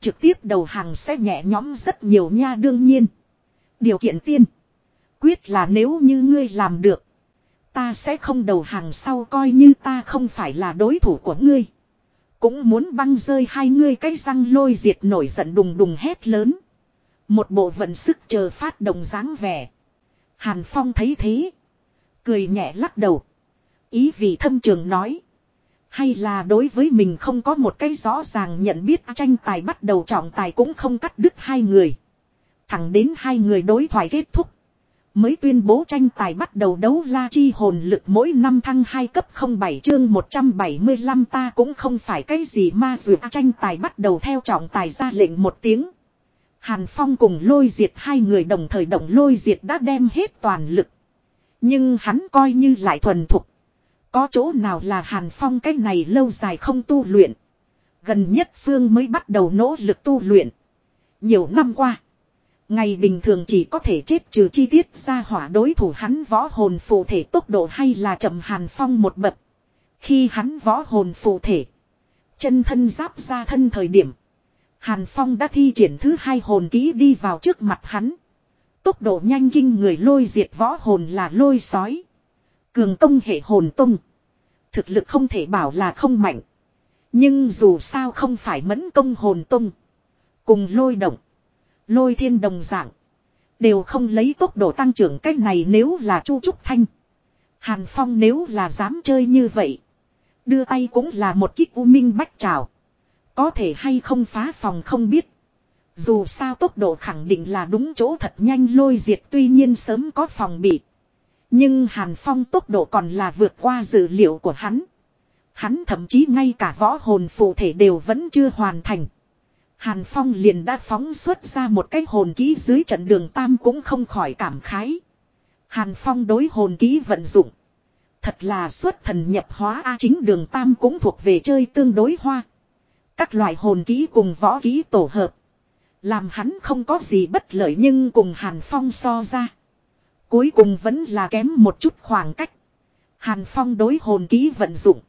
Trực tiếp đầu hàng sẽ nhẹ nhõm rất nhiều nha đương nhiên. Điều kiện tiên. Quyết là nếu như ngươi làm được. Ta sẽ không đầu hàng sau coi như ta không phải là đối thủ của ngươi. Cũng muốn băng rơi hai ngươi cái răng lôi diệt nổi giận đùng đùng hét lớn. Một bộ vận sức chờ phát động dáng vẻ. Hàn Phong thấy thế. Cười nhẹ lắc đầu. Ý vị thâm trường nói. Hay là đối với mình không có một cái rõ ràng nhận biết, tranh tài bắt đầu trọng tài cũng không cắt đứt hai người. Thẳng đến hai người đối thoại kết thúc. Mới tuyên bố tranh tài bắt đầu đấu la chi hồn lực mỗi năm thăng 2 cấp 07 chương 175 ta cũng không phải cái gì ma dược tranh tài bắt đầu theo trọng tài ra lệnh một tiếng. Hàn Phong cùng lôi diệt hai người đồng thời động lôi diệt đã đem hết toàn lực. Nhưng hắn coi như lại thuần thục. Có chỗ nào là Hàn Phong cái này lâu dài không tu luyện. Gần nhất Phương mới bắt đầu nỗ lực tu luyện. Nhiều năm qua. Ngày bình thường chỉ có thể chết trừ chi tiết ra hỏa đối thủ hắn võ hồn phụ thể tốc độ hay là chậm Hàn Phong một bậc. Khi hắn võ hồn phụ thể. Chân thân giáp ra thân thời điểm. Hàn Phong đã thi triển thứ hai hồn ký đi vào trước mặt hắn. Tốc độ nhanh kinh người lôi diệt võ hồn là lôi sói. Cường công hệ hồn tung. Thực lực không thể bảo là không mạnh. Nhưng dù sao không phải mẫn công hồn tung. Cùng lôi động. Lôi thiên đồng dạng. Đều không lấy tốc độ tăng trưởng cách này nếu là Chu Trúc Thanh. Hàn Phong nếu là dám chơi như vậy. Đưa tay cũng là một kích u minh bách trào. Có thể hay không phá phòng không biết. Dù sao tốc độ khẳng định là đúng chỗ thật nhanh lôi diệt tuy nhiên sớm có phòng bị. Nhưng Hàn Phong tốc độ còn là vượt qua dự liệu của hắn. Hắn thậm chí ngay cả võ hồn phụ thể đều vẫn chưa hoàn thành. Hàn Phong liền đã phóng xuất ra một cái hồn ký dưới trận đường Tam cũng không khỏi cảm khái. Hàn Phong đối hồn ký vận dụng. Thật là xuất thần nhập hóa A chính đường Tam cũng thuộc về chơi tương đối hoa. Các loại hồn ký cùng võ ký tổ hợp. Làm hắn không có gì bất lợi nhưng cùng Hàn Phong so ra. Cuối cùng vẫn là kém một chút khoảng cách. Hàn Phong đối hồn ký vận dụng.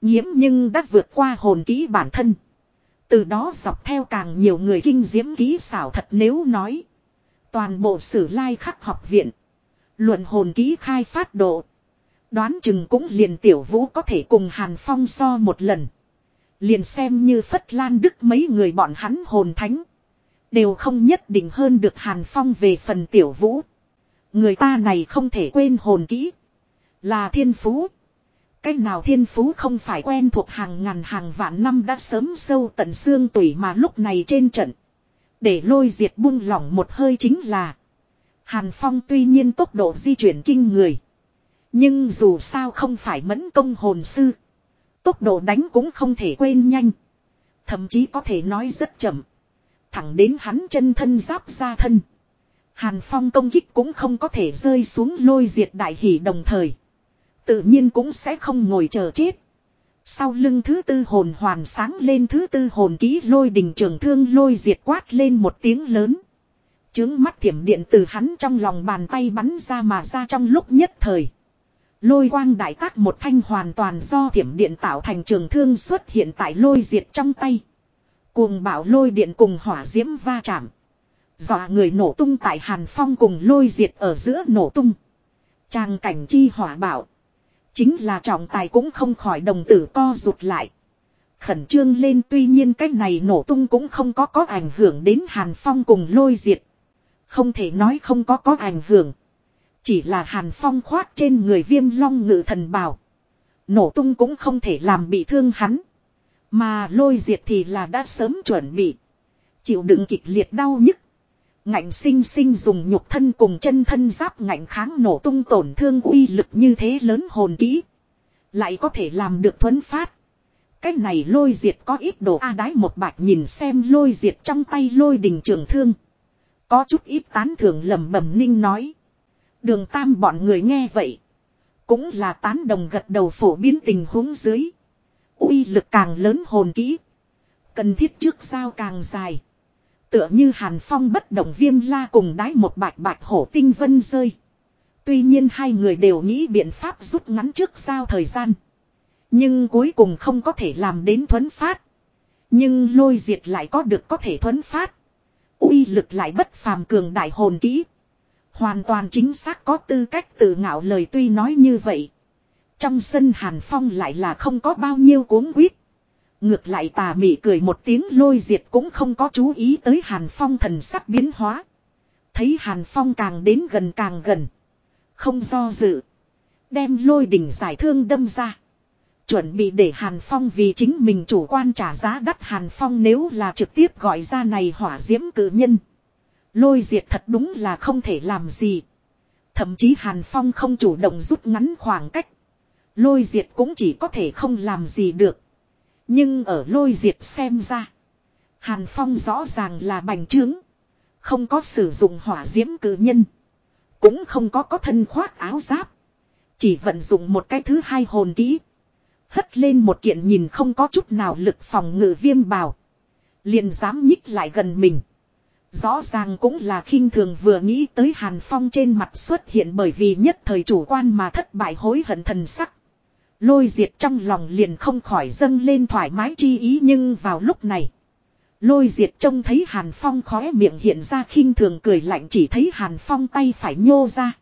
Nhiễm nhưng đã vượt qua hồn ký bản thân. Từ đó dọc theo càng nhiều người kinh diễm ký xảo thật nếu nói. Toàn bộ sử lai khắc học viện. Luận hồn ký khai phát độ. Đoán chừng cũng liền tiểu vũ có thể cùng Hàn Phong so một lần. Liền xem như Phất Lan Đức mấy người bọn hắn hồn thánh. Đều không nhất định hơn được Hàn Phong về phần tiểu vũ. Người ta này không thể quên hồn kỹ. Là thiên phú. Cách nào thiên phú không phải quen thuộc hàng ngàn hàng vạn năm đã sớm sâu tận xương tủy mà lúc này trên trận. Để lôi diệt buông lỏng một hơi chính là. Hàn Phong tuy nhiên tốc độ di chuyển kinh người. Nhưng dù sao không phải mẫn công hồn sư. Tốc độ đánh cũng không thể quên nhanh. Thậm chí có thể nói rất chậm. Thẳng đến hắn chân thân giáp ra thân. Hàn Phong công kích cũng không có thể rơi xuống lôi diệt đại hỷ đồng thời. Tự nhiên cũng sẽ không ngồi chờ chết. Sau lưng thứ tư hồn hoàn sáng lên thứ tư hồn ký lôi đình trường thương lôi diệt quát lên một tiếng lớn. Trướng mắt thiểm điện từ hắn trong lòng bàn tay bắn ra mà ra trong lúc nhất thời. Lôi quang đại tác một thanh hoàn toàn do thiểm điện tạo thành trường thương xuất hiện tại lôi diệt trong tay. Cuồng bạo lôi điện cùng hỏa diễm va chạm. Dọa người nổ tung tại hàn phong cùng lôi diệt ở giữa nổ tung. Trang cảnh chi hỏa bạo, Chính là trọng tài cũng không khỏi đồng tử co rụt lại. Khẩn trương lên tuy nhiên cái này nổ tung cũng không có có ảnh hưởng đến hàn phong cùng lôi diệt. Không thể nói không có có ảnh hưởng. Chỉ là hàn phong khoát trên người viêm long ngự thần bào. Nổ tung cũng không thể làm bị thương hắn. Mà lôi diệt thì là đã sớm chuẩn bị. Chịu đựng kịch liệt đau nhức. Ngạnh sinh sinh dùng nhục thân cùng chân thân giáp ngạnh kháng nổ tung tổn thương uy lực như thế lớn hồn kỹ. Lại có thể làm được thuấn phát. Cái này lôi diệt có ít đồ A đái một bạch nhìn xem lôi diệt trong tay lôi đình trường thương. Có chút ít tán thưởng lẩm bẩm ninh nói. Đường tam bọn người nghe vậy. Cũng là tán đồng gật đầu phổ biến tình huống dưới uy lực càng lớn hồn kỹ. Cần thiết trước sao càng dài. Tựa như hàn phong bất động viêm la cùng đái một bạch bạch hổ tinh vân rơi. Tuy nhiên hai người đều nghĩ biện pháp rút ngắn trước sao thời gian. Nhưng cuối cùng không có thể làm đến thuấn phát. Nhưng lôi diệt lại có được có thể thuấn phát. uy lực lại bất phàm cường đại hồn kỹ. Hoàn toàn chính xác có tư cách tự ngạo lời tuy nói như vậy. Trong sân Hàn Phong lại là không có bao nhiêu cuốn quýt. Ngược lại tà mị cười một tiếng lôi diệt cũng không có chú ý tới Hàn Phong thần sắc biến hóa. Thấy Hàn Phong càng đến gần càng gần. Không do dự. Đem lôi đỉnh giải thương đâm ra. Chuẩn bị để Hàn Phong vì chính mình chủ quan trả giá đắt Hàn Phong nếu là trực tiếp gọi ra này hỏa diễm cử nhân. Lôi diệt thật đúng là không thể làm gì. Thậm chí Hàn Phong không chủ động rút ngắn khoảng cách. Lôi diệt cũng chỉ có thể không làm gì được. Nhưng ở lôi diệt xem ra. Hàn Phong rõ ràng là bành trướng. Không có sử dụng hỏa diễm cử nhân. Cũng không có có thân khoác áo giáp. Chỉ vận dụng một cái thứ hai hồn kỹ. Hất lên một kiện nhìn không có chút nào lực phòng ngự viêm bào. Liền dám nhích lại gần mình. Rõ ràng cũng là khinh thường vừa nghĩ tới Hàn Phong trên mặt xuất hiện bởi vì nhất thời chủ quan mà thất bại hối hận thần sắc. Lôi diệt trong lòng liền không khỏi dâng lên thoải mái chi ý nhưng vào lúc này. Lôi diệt trông thấy Hàn Phong khóe miệng hiện ra khinh thường cười lạnh chỉ thấy Hàn Phong tay phải nhô ra.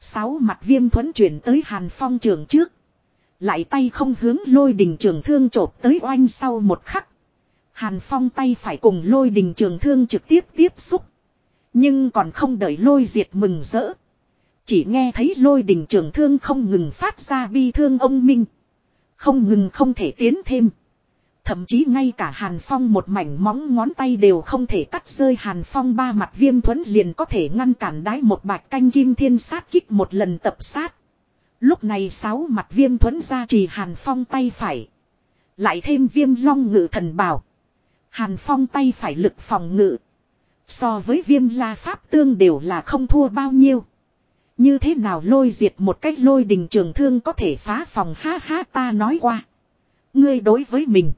Sáu mặt viêm thuẫn chuyển tới Hàn Phong trường trước. Lại tay không hướng lôi đình trường thương trộp tới oanh sau một khắc. Hàn Phong tay phải cùng lôi đình trường thương trực tiếp tiếp xúc. Nhưng còn không đợi lôi diệt mừng rỡ. Chỉ nghe thấy lôi đình trường thương không ngừng phát ra bi thương ông Minh. Không ngừng không thể tiến thêm. Thậm chí ngay cả Hàn Phong một mảnh móng ngón tay đều không thể cắt rơi Hàn Phong ba mặt viêm thuẫn liền có thể ngăn cản đái một bạch canh kim thiên sát kích một lần tập sát. Lúc này sáu mặt viêm thuẫn ra trì Hàn Phong tay phải. Lại thêm viêm long ngự thần bảo. Hàn Phong tay phải lực phòng ngự. So với viêm la pháp tương đều là không thua bao nhiêu. Như thế nào lôi diệt một cách lôi đình trường thương có thể phá phòng ha ha, ta nói qua. Ngươi đối với mình.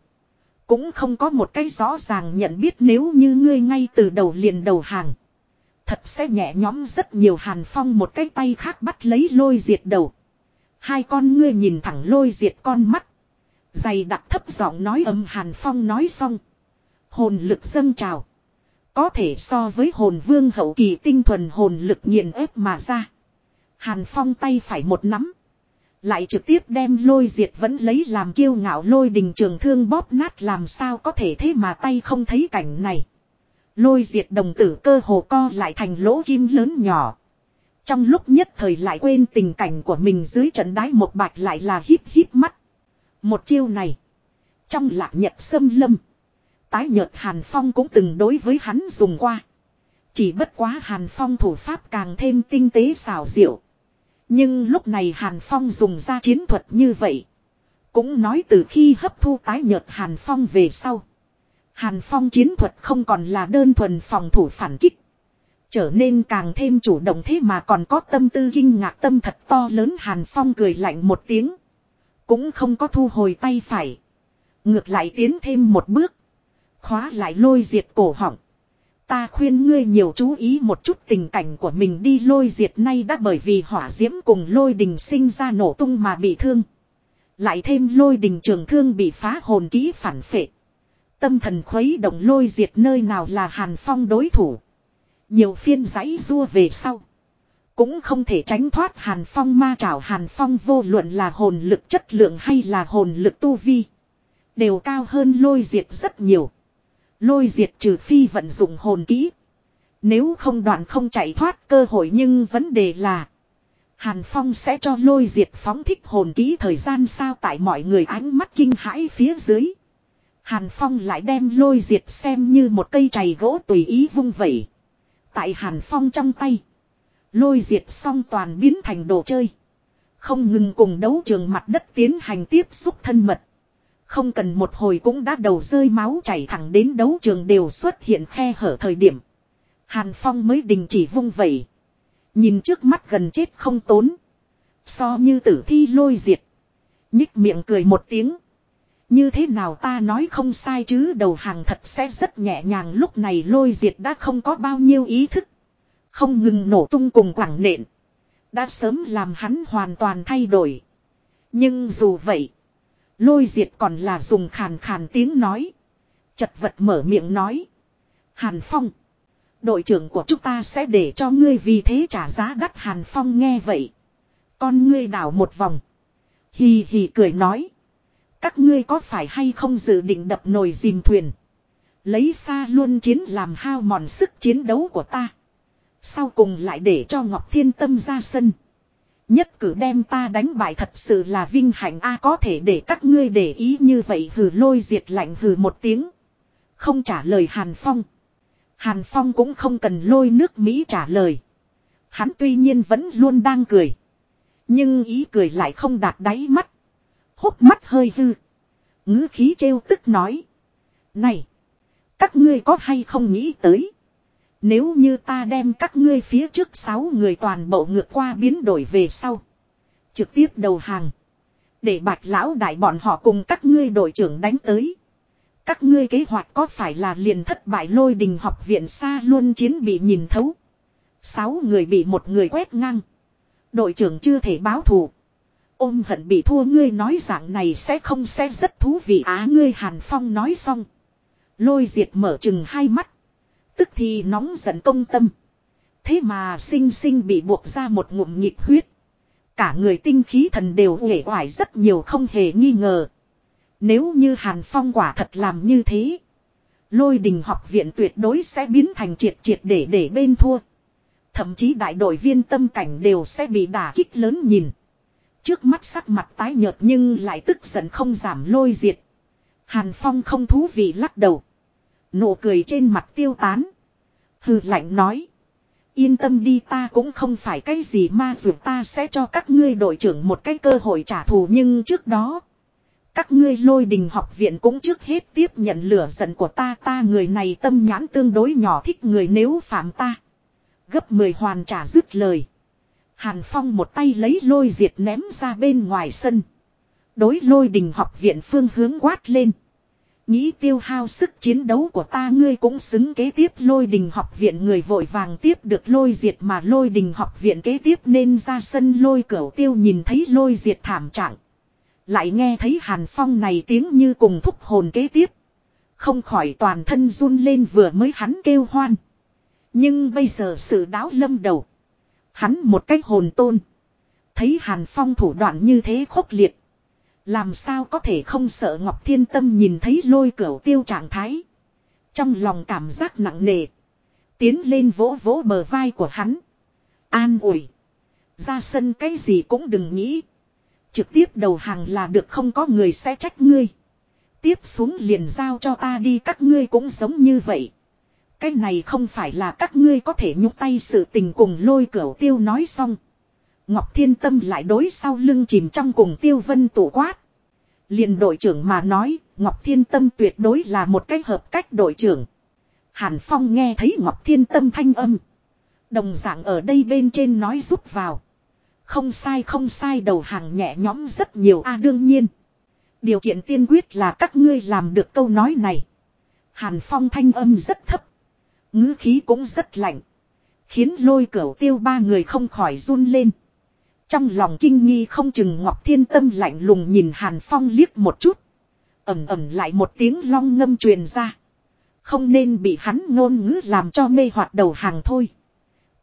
Cũng không có một cái rõ ràng nhận biết nếu như ngươi ngay từ đầu liền đầu hàng. Thật sẽ nhẹ nhõm rất nhiều hàn phong một cái tay khác bắt lấy lôi diệt đầu. Hai con ngươi nhìn thẳng lôi diệt con mắt. Dày đặc thấp giọng nói âm hàn phong nói xong. Hồn lực dâng trào. Có thể so với hồn vương hậu kỳ tinh thuần hồn lực nghiền ép mà ra. Hàn phong tay phải một nắm. Lại trực tiếp đem lôi diệt vẫn lấy làm kiêu ngạo lôi đình trường thương bóp nát làm sao có thể thế mà tay không thấy cảnh này. Lôi diệt đồng tử cơ hồ co lại thành lỗ kim lớn nhỏ. Trong lúc nhất thời lại quên tình cảnh của mình dưới trận đái một bạch lại là hít hít mắt. Một chiêu này. Trong lạc nhật sâm lâm. Tái nhợt Hàn Phong cũng từng đối với hắn dùng qua. Chỉ bất quá Hàn Phong thủ pháp càng thêm tinh tế xảo diệu. Nhưng lúc này Hàn Phong dùng ra chiến thuật như vậy. Cũng nói từ khi hấp thu tái nhợt Hàn Phong về sau. Hàn Phong chiến thuật không còn là đơn thuần phòng thủ phản kích. Trở nên càng thêm chủ động thế mà còn có tâm tư kinh ngạc tâm thật to lớn Hàn Phong cười lạnh một tiếng. Cũng không có thu hồi tay phải. Ngược lại tiến thêm một bước. Khóa lại lôi diệt cổ họng. Ta khuyên ngươi nhiều chú ý một chút tình cảnh của mình đi, lôi diệt nay đã bởi vì hỏa diễm cùng lôi đình sinh ra nổ tung mà bị thương. Lại thêm lôi đình trường thương bị phá hồn kỹ phản phệ. Tâm thần khuấy động lôi diệt nơi nào là hàn phong đối thủ. Nhiều phiên giấy rua về sau. Cũng không thể tránh thoát hàn phong ma trảo hàn phong vô luận là hồn lực chất lượng hay là hồn lực tu vi. Đều cao hơn lôi diệt rất nhiều. Lôi diệt trừ phi vận dụng hồn kỹ. Nếu không đoạn không chạy thoát cơ hội nhưng vấn đề là. Hàn Phong sẽ cho lôi diệt phóng thích hồn kỹ thời gian sao tại mọi người ánh mắt kinh hãi phía dưới. Hàn Phong lại đem lôi diệt xem như một cây chày gỗ tùy ý vung vẩy. Tại Hàn Phong trong tay. Lôi diệt xong toàn biến thành đồ chơi. Không ngừng cùng đấu trường mặt đất tiến hành tiếp xúc thân mật. Không cần một hồi cũng đã đầu rơi máu chảy thẳng đến đấu trường đều xuất hiện khe hở thời điểm. Hàn Phong mới đình chỉ vung vẩy. Nhìn trước mắt gần chết không tốn. So như tử thi lôi diệt. Nhích miệng cười một tiếng. Như thế nào ta nói không sai chứ đầu hàng thật sẽ rất nhẹ nhàng lúc này lôi diệt đã không có bao nhiêu ý thức. Không ngừng nổ tung cùng quảng nện. Đã sớm làm hắn hoàn toàn thay đổi. Nhưng dù vậy. Lôi diệt còn là dùng khàn khàn tiếng nói. Chật vật mở miệng nói. Hàn Phong. Đội trưởng của chúng ta sẽ để cho ngươi vì thế trả giá đắt Hàn Phong nghe vậy. Con ngươi đảo một vòng. Hì hì cười nói. Các ngươi có phải hay không dự định đập nồi dìm thuyền. Lấy xa luôn chiến làm hao mòn sức chiến đấu của ta. Sau cùng lại để cho Ngọc Thiên Tâm ra sân. Nhất cử đem ta đánh bại thật sự là vinh hạnh a, có thể để các ngươi để ý như vậy hừ lôi diệt lạnh hừ một tiếng. Không trả lời Hàn Phong. Hàn Phong cũng không cần lôi nước Mỹ trả lời. Hắn tuy nhiên vẫn luôn đang cười. Nhưng ý cười lại không đạt đáy mắt. Hốc mắt hơi hư. ngữ khí trêu tức nói. Này! Các ngươi có hay không nghĩ tới? Nếu như ta đem các ngươi phía trước sáu người toàn bộ ngược qua biến đổi về sau. Trực tiếp đầu hàng. Để bạch lão đại bọn họ cùng các ngươi đội trưởng đánh tới. Các ngươi kế hoạch có phải là liền thất bại lôi đình học viện xa luôn chiến bị nhìn thấu. Sáu người bị một người quét ngang. Đội trưởng chưa thể báo thù. Ôm hận bị thua ngươi nói dạng này sẽ không sẽ rất thú vị á, ngươi Hàn Phong nói xong. Lôi diệt mở chừng hai mắt. Tức thì nóng giận công tâm. Thế mà sinh sinh bị buộc ra một ngụm nhịp huyết. Cả người tinh khí thần đều uể oải rất nhiều không hề nghi ngờ. Nếu như Hàn Phong quả thật làm như thế. Lôi đình học viện tuyệt đối sẽ biến thành triệt triệt để để bên thua. Thậm chí đại đội viên tâm cảnh đều sẽ bị đả kích lớn nhìn. Trước mắt sắc mặt tái nhợt nhưng lại tức giận không giảm lôi diệt. Hàn Phong không thú vị lắc đầu. Nụ cười trên mặt tiêu tán. Hừ lạnh nói. Yên tâm đi ta cũng không phải cái gì ma dù ta sẽ cho các ngươi đội trưởng một cái cơ hội trả thù nhưng trước đó. Các ngươi lôi đình học viện cũng trước hết tiếp nhận lửa giận của ta ta người này tâm nhãn tương đối nhỏ thích người nếu phạm ta. Gấp 10 hoàn trả dứt lời. Hàn Phong một tay lấy lôi diệt ném ra bên ngoài sân. Đối lôi đình học viện phương hướng quát lên. Nghĩ tiêu hao sức chiến đấu của ta ngươi cũng xứng kế tiếp lôi đình học viện người vội vàng tiếp được lôi diệt mà lôi đình học viện kế tiếp nên ra sân lôi cửa tiêu nhìn thấy lôi diệt thảm trạng. Lại nghe thấy hàn phong này tiếng như cùng thúc hồn kế tiếp. Không khỏi toàn thân run lên vừa mới hắn kêu hoan. Nhưng bây giờ sự đáo lâm đầu. Hắn một cách hồn tôn. Thấy hàn phong thủ đoạn như thế khốc liệt. Làm sao có thể không sợ Ngọc Thiên Tâm nhìn thấy lôi cửu tiêu trạng thái. Trong lòng cảm giác nặng nề. Tiến lên vỗ vỗ bờ vai của hắn. An ủi. Ra sân cái gì cũng đừng nghĩ. Trực tiếp đầu hàng là được không có người sẽ trách ngươi. Tiếp xuống liền giao cho ta đi, các ngươi cũng giống như vậy. Cái này không phải là các ngươi có thể nhúc tay sự tình cùng lôi cửu tiêu nói xong. Ngọc Thiên Tâm lại đối sau lưng chìm trong cùng tiêu vân tụ quát. Liền đội trưởng mà nói, Ngọc Thiên Tâm tuyệt đối là một cách hợp cách đội trưởng. Hàn Phong nghe thấy Ngọc Thiên Tâm thanh âm. Đồng dạng ở đây bên trên nói rút vào. Không sai không sai đầu hàng nhẹ nhõm rất nhiều a đương nhiên. Điều kiện tiên quyết là các ngươi làm được câu nói này. Hàn Phong thanh âm rất thấp. ngữ khí cũng rất lạnh. Khiến lôi cửu tiêu ba người không khỏi run lên. Trong lòng kinh nghi không chừng Ngọc Thiên Tâm lạnh lùng nhìn Hàn Phong liếc một chút. Ẩm ẩm lại một tiếng long ngâm truyền ra. Không nên bị hắn ngôn ngữ làm cho mê hoạt đầu hàng thôi.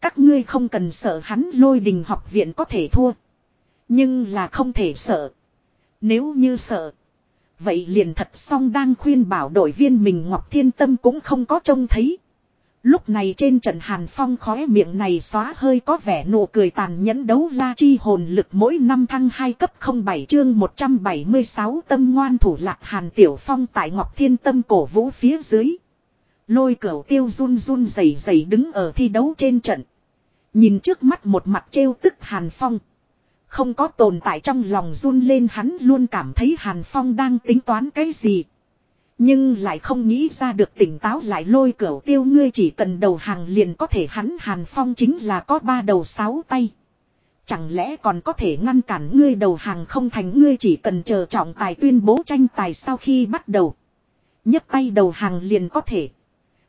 Các ngươi không cần sợ hắn lôi đình học viện có thể thua. Nhưng là không thể sợ. Nếu như sợ. Vậy liền thật song đang khuyên bảo đội viên mình Ngọc Thiên Tâm cũng không có trông thấy. Lúc này trên trận Hàn Phong khóe miệng này xóa hơi có vẻ nụ cười tàn nhẫn đấu la chi hồn lực mỗi năm thăng 2 cấp 07 chương 176 tâm ngoan thủ lạc Hàn Tiểu Phong tại Ngọc Thiên Tâm cổ vũ phía dưới. Lôi cẩu tiêu run run rẩy rẩy đứng ở thi đấu trên trận. Nhìn trước mắt một mặt trêu tức Hàn Phong. Không có tồn tại trong lòng run lên hắn luôn cảm thấy Hàn Phong đang tính toán cái gì. Nhưng lại không nghĩ ra được tỉnh táo lại lôi cửa tiêu ngươi chỉ cần đầu hàng liền có thể hắn Hàn Phong chính là có ba đầu sáu tay. Chẳng lẽ còn có thể ngăn cản ngươi đầu hàng không thành ngươi chỉ cần chờ trọng tài tuyên bố tranh tài sau khi bắt đầu. nhấc tay đầu hàng liền có thể.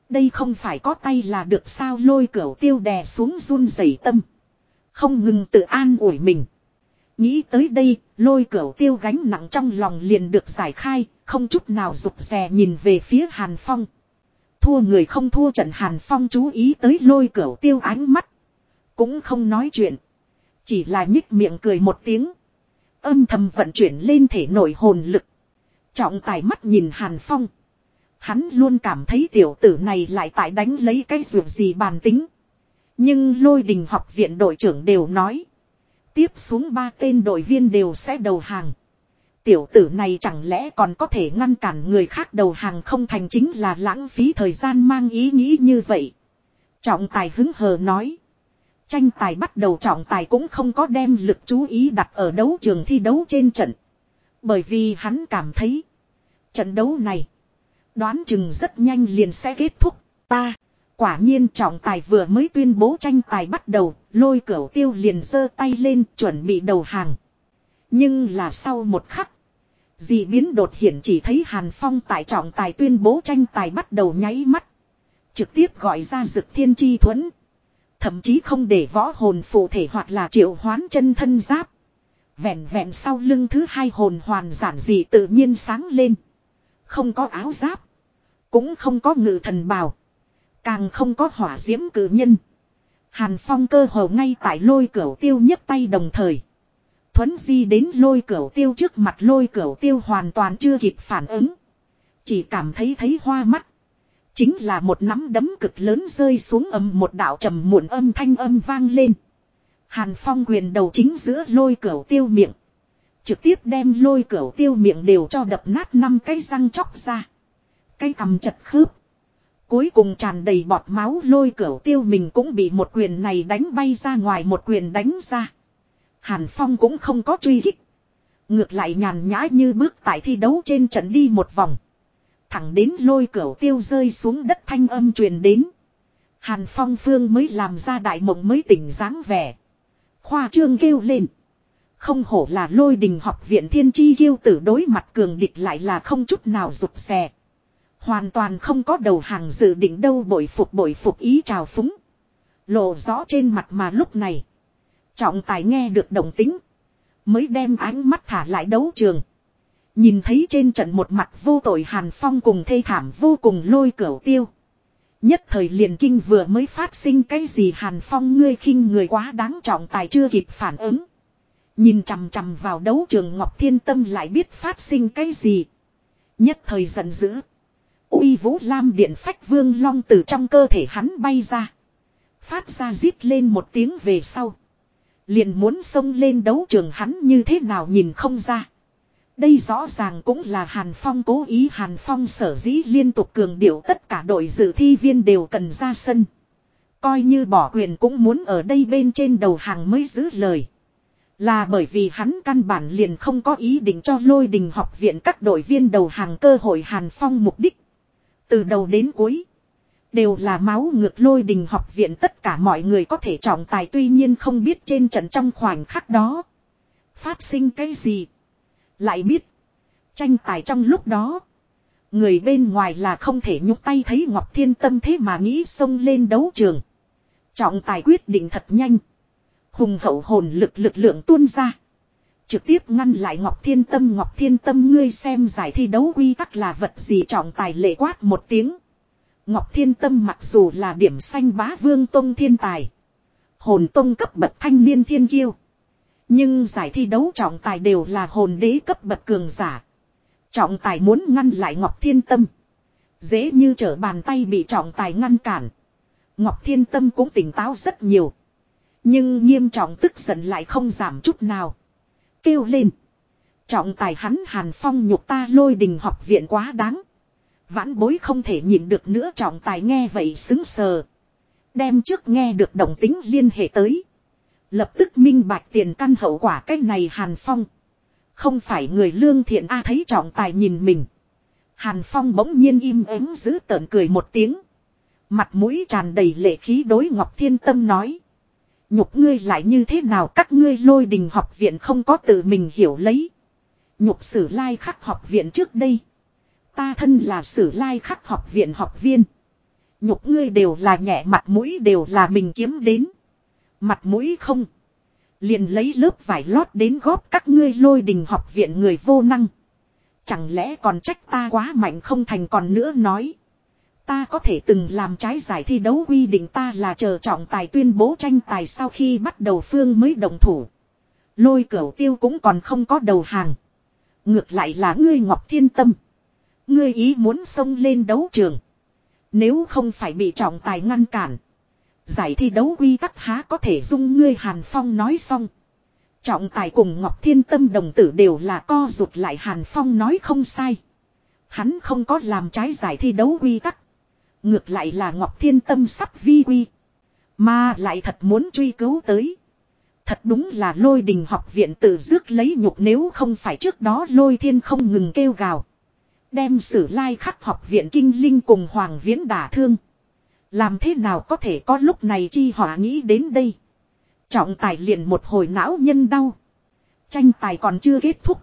Đây không phải có tay là được sao lôi cửa tiêu đè xuống run rẩy tâm. Không ngừng tự an ủi mình. Nghĩ tới đây, lôi cửa tiêu gánh nặng trong lòng liền được giải khai, không chút nào rụt rè nhìn về phía Hàn Phong. Thua người không thua trận Hàn Phong chú ý tới lôi cửa tiêu ánh mắt. Cũng không nói chuyện. Chỉ là nhích miệng cười một tiếng. Âm thầm vận chuyển lên thể nội hồn lực. Trọng tài mắt nhìn Hàn Phong. Hắn luôn cảm thấy tiểu tử này lại tại đánh lấy cái ruột gì bàn tính. Nhưng lôi đình học viện đội trưởng đều nói. Tiếp xuống ba tên đội viên đều sẽ đầu hàng. Tiểu tử này chẳng lẽ còn có thể ngăn cản người khác đầu hàng không thành chính là lãng phí thời gian mang ý nghĩ như vậy. Trọng tài hứng hờ nói. Tranh tài bắt đầu trọng tài cũng không có đem lực chú ý đặt ở đấu trường thi đấu trên trận. Bởi vì hắn cảm thấy. Trận đấu này. Đoán chừng rất nhanh liền sẽ kết thúc. Ta. Quả nhiên trọng tài vừa mới tuyên bố tranh tài bắt đầu. Lôi cửu tiêu liền giơ tay lên chuẩn bị đầu hàng. Nhưng là sau một khắc. Dị biến đột hiện chỉ thấy Hàn Phong tại trọng tài tuyên bố tranh tài bắt đầu nháy mắt. Trực tiếp gọi ra dực thiên chi thuẫn. Thậm chí không để võ hồn phụ thể hoặc là triệu hoán chân thân giáp. Vẹn vẹn sau lưng thứ hai hồn hoàn giản dị tự nhiên sáng lên. Không có áo giáp. Cũng không có ngự thần bào. Càng không có hỏa diễm cử nhân. Hàn Phong cơ hồ ngay tại lôi cửa tiêu nhấc tay đồng thời. Thuấn di đến lôi cửa tiêu trước mặt lôi cửa tiêu hoàn toàn chưa kịp phản ứng. Chỉ cảm thấy thấy hoa mắt. Chính là một nắm đấm cực lớn rơi xuống âm một đạo trầm muộn âm thanh âm vang lên. Hàn Phong quyền đầu chính giữa lôi cửa tiêu miệng. Trực tiếp đem lôi cửa tiêu miệng đều cho đập nát năm cái răng chóc ra. Cái cầm chật khớp. Cuối cùng tràn đầy bọt máu lôi cửa tiêu mình cũng bị một quyền này đánh bay ra ngoài, một quyền đánh ra. Hàn Phong cũng không có truy hích. Ngược lại nhàn nhã như bước tại thi đấu trên trận đi một vòng. Thẳng đến lôi cửa tiêu rơi xuống đất thanh âm truyền đến. Hàn Phong Phương mới làm ra đại mộng mới tỉnh dáng vẻ. Khoa trương kêu lên. Không hổ là lôi đình học viện thiên chi kêu tử đối mặt cường địch lại là không chút nào rụt xè. Hoàn toàn không có đầu hàng dự định đâu bội phục bội phục ý trào phúng. Lộ rõ trên mặt mà lúc này. Trọng tài nghe được động tính. Mới đem ánh mắt thả lại đấu trường. Nhìn thấy trên trận một mặt vô tội Hàn Phong cùng thê thảm vô cùng lôi cửu tiêu. Nhất thời liền kinh vừa mới phát sinh cái gì Hàn Phong ngươi khinh người quá đáng trọng tài chưa kịp phản ứng. Nhìn chằm chằm vào đấu trường Ngọc Thiên Tâm lại biết phát sinh cái gì. Nhất thời giận dữ. uy vũ lam điện phách vương long từ trong cơ thể hắn bay ra. Phát ra rít lên một tiếng về sau. Liền muốn xông lên đấu trường hắn như thế nào nhìn không ra. Đây rõ ràng cũng là Hàn Phong cố ý, Hàn Phong sở dĩ liên tục cường điệu tất cả đội dự thi viên đều cần ra sân. Coi như bỏ quyền cũng muốn ở đây bên trên đầu hàng mới giữ lời. Là bởi vì hắn căn bản liền không có ý định cho lôi đình học viện các đội viên đầu hàng cơ hội Hàn Phong mục đích. Từ đầu đến cuối. Đều là máu ngược lôi đình học viện tất cả mọi người có thể trọng tài tuy nhiên không biết trên trận trong khoảnh khắc đó. Phát sinh cái gì. Lại biết. Tranh tài trong lúc đó. Người bên ngoài là không thể nhúc tay thấy Ngọc Thiên Tâm thế mà nghĩ xông lên đấu trường. Trọng tài quyết định thật nhanh. Hùng hậu hồn lực lực lượng tuôn ra. Trực tiếp ngăn lại Ngọc Thiên Tâm, Ngọc Thiên Tâm, ngươi xem giải thi đấu quy tắc là vật gì trọng tài lệ quát một tiếng. Ngọc Thiên Tâm mặc dù là điểm xanh bá vương tông thiên tài. Hồn tông cấp bậc thanh niên thiên kiêu. Nhưng giải thi đấu trọng tài đều là hồn đế cấp bậc cường giả. Trọng tài muốn ngăn lại Ngọc Thiên Tâm. Dễ như trở bàn tay bị trọng tài ngăn cản. Ngọc Thiên Tâm cũng tỉnh táo rất nhiều. Nhưng nghiêm trọng tức giận lại không giảm chút nào. Kêu lên. Trọng tài hắn Hàn Phong nhục ta lôi đình học viện quá đáng. Vãn bối không thể nhịn được nữa trọng tài nghe vậy xứng sờ. Đem trước nghe được đồng tính liên hệ tới. Lập tức minh bạch tiền căn hậu quả cách này Hàn Phong. Không phải người lương thiện A thấy trọng tài nhìn mình. Hàn Phong bỗng nhiên im ắng giữ tợn cười một tiếng. Mặt mũi tràn đầy lệ khí đối Ngọc Thiên Tâm nói. Nhục ngươi lại như thế nào các ngươi lôi đình học viện không có tự mình hiểu lấy. Nhục sử lai khắc học viện trước đây. Ta thân là sử lai khắc học viện học viên. Nhục ngươi đều là nhẹ, mặt mũi đều là mình kiếm đến. Mặt mũi không. Liền lấy lớp vải lót đến góp các ngươi lôi đình học viện người vô năng. Chẳng lẽ còn trách ta quá mạnh không thành còn nữa nói. Ta có thể từng làm trái giải thi đấu quy định ta là chờ trọng tài tuyên bố tranh tài sau khi bắt đầu phương mới đồng thủ. Lôi cửu tiêu cũng còn không có đầu hàng. Ngược lại là ngươi Ngọc Thiên Tâm. Ngươi ý muốn xông lên đấu trường. Nếu không phải bị trọng tài ngăn cản. Giải thi đấu quy tắc há có thể dung ngươi Hàn Phong nói xong. Trọng tài cùng Ngọc Thiên Tâm đồng tử đều là co rụt lại Hàn Phong nói không sai. Hắn không có làm trái giải thi đấu quy tắc. Ngược lại là Ngọc Thiên Tâm sắp vi quy. Mà lại thật muốn truy cứu tới. Thật đúng là lôi đình học viện tự dước lấy nhục nếu không phải trước đó lôi thiên không ngừng kêu gào. Đem sử lai khắc học viện kinh linh cùng Hoàng Viễn đả thương. Làm thế nào có thể có lúc này chi hỏa nghĩ đến đây. Trọng tài liền một hồi não nhân đau. Tranh tài còn chưa kết thúc.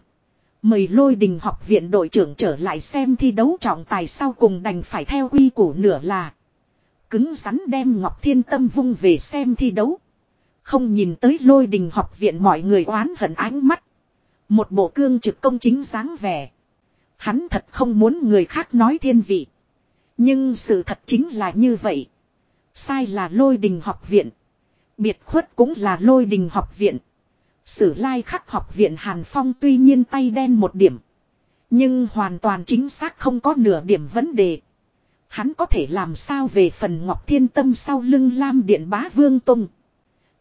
Mời lôi đình học viện đội trưởng trở lại xem thi đấu trọng tài sau cùng đành phải theo quy củ nửa là. Cứng rắn đem Ngọc Thiên Tâm vung về xem thi đấu. Không nhìn tới lôi đình học viện mọi người oán hận ánh mắt. Một bộ cương trực công chính dáng vẻ. Hắn thật không muốn người khác nói thiên vị. Nhưng sự thật chính là như vậy. Sai là lôi đình học viện. Biệt khuất cũng là lôi đình học viện. Sử lai khắc học viện Hàn Phong tuy nhiên tay đen một điểm. Nhưng hoàn toàn chính xác không có nửa điểm vấn đề. Hắn có thể làm sao về phần Ngọc Thiên Tâm sau lưng Lam Điện Bá Vương Tông.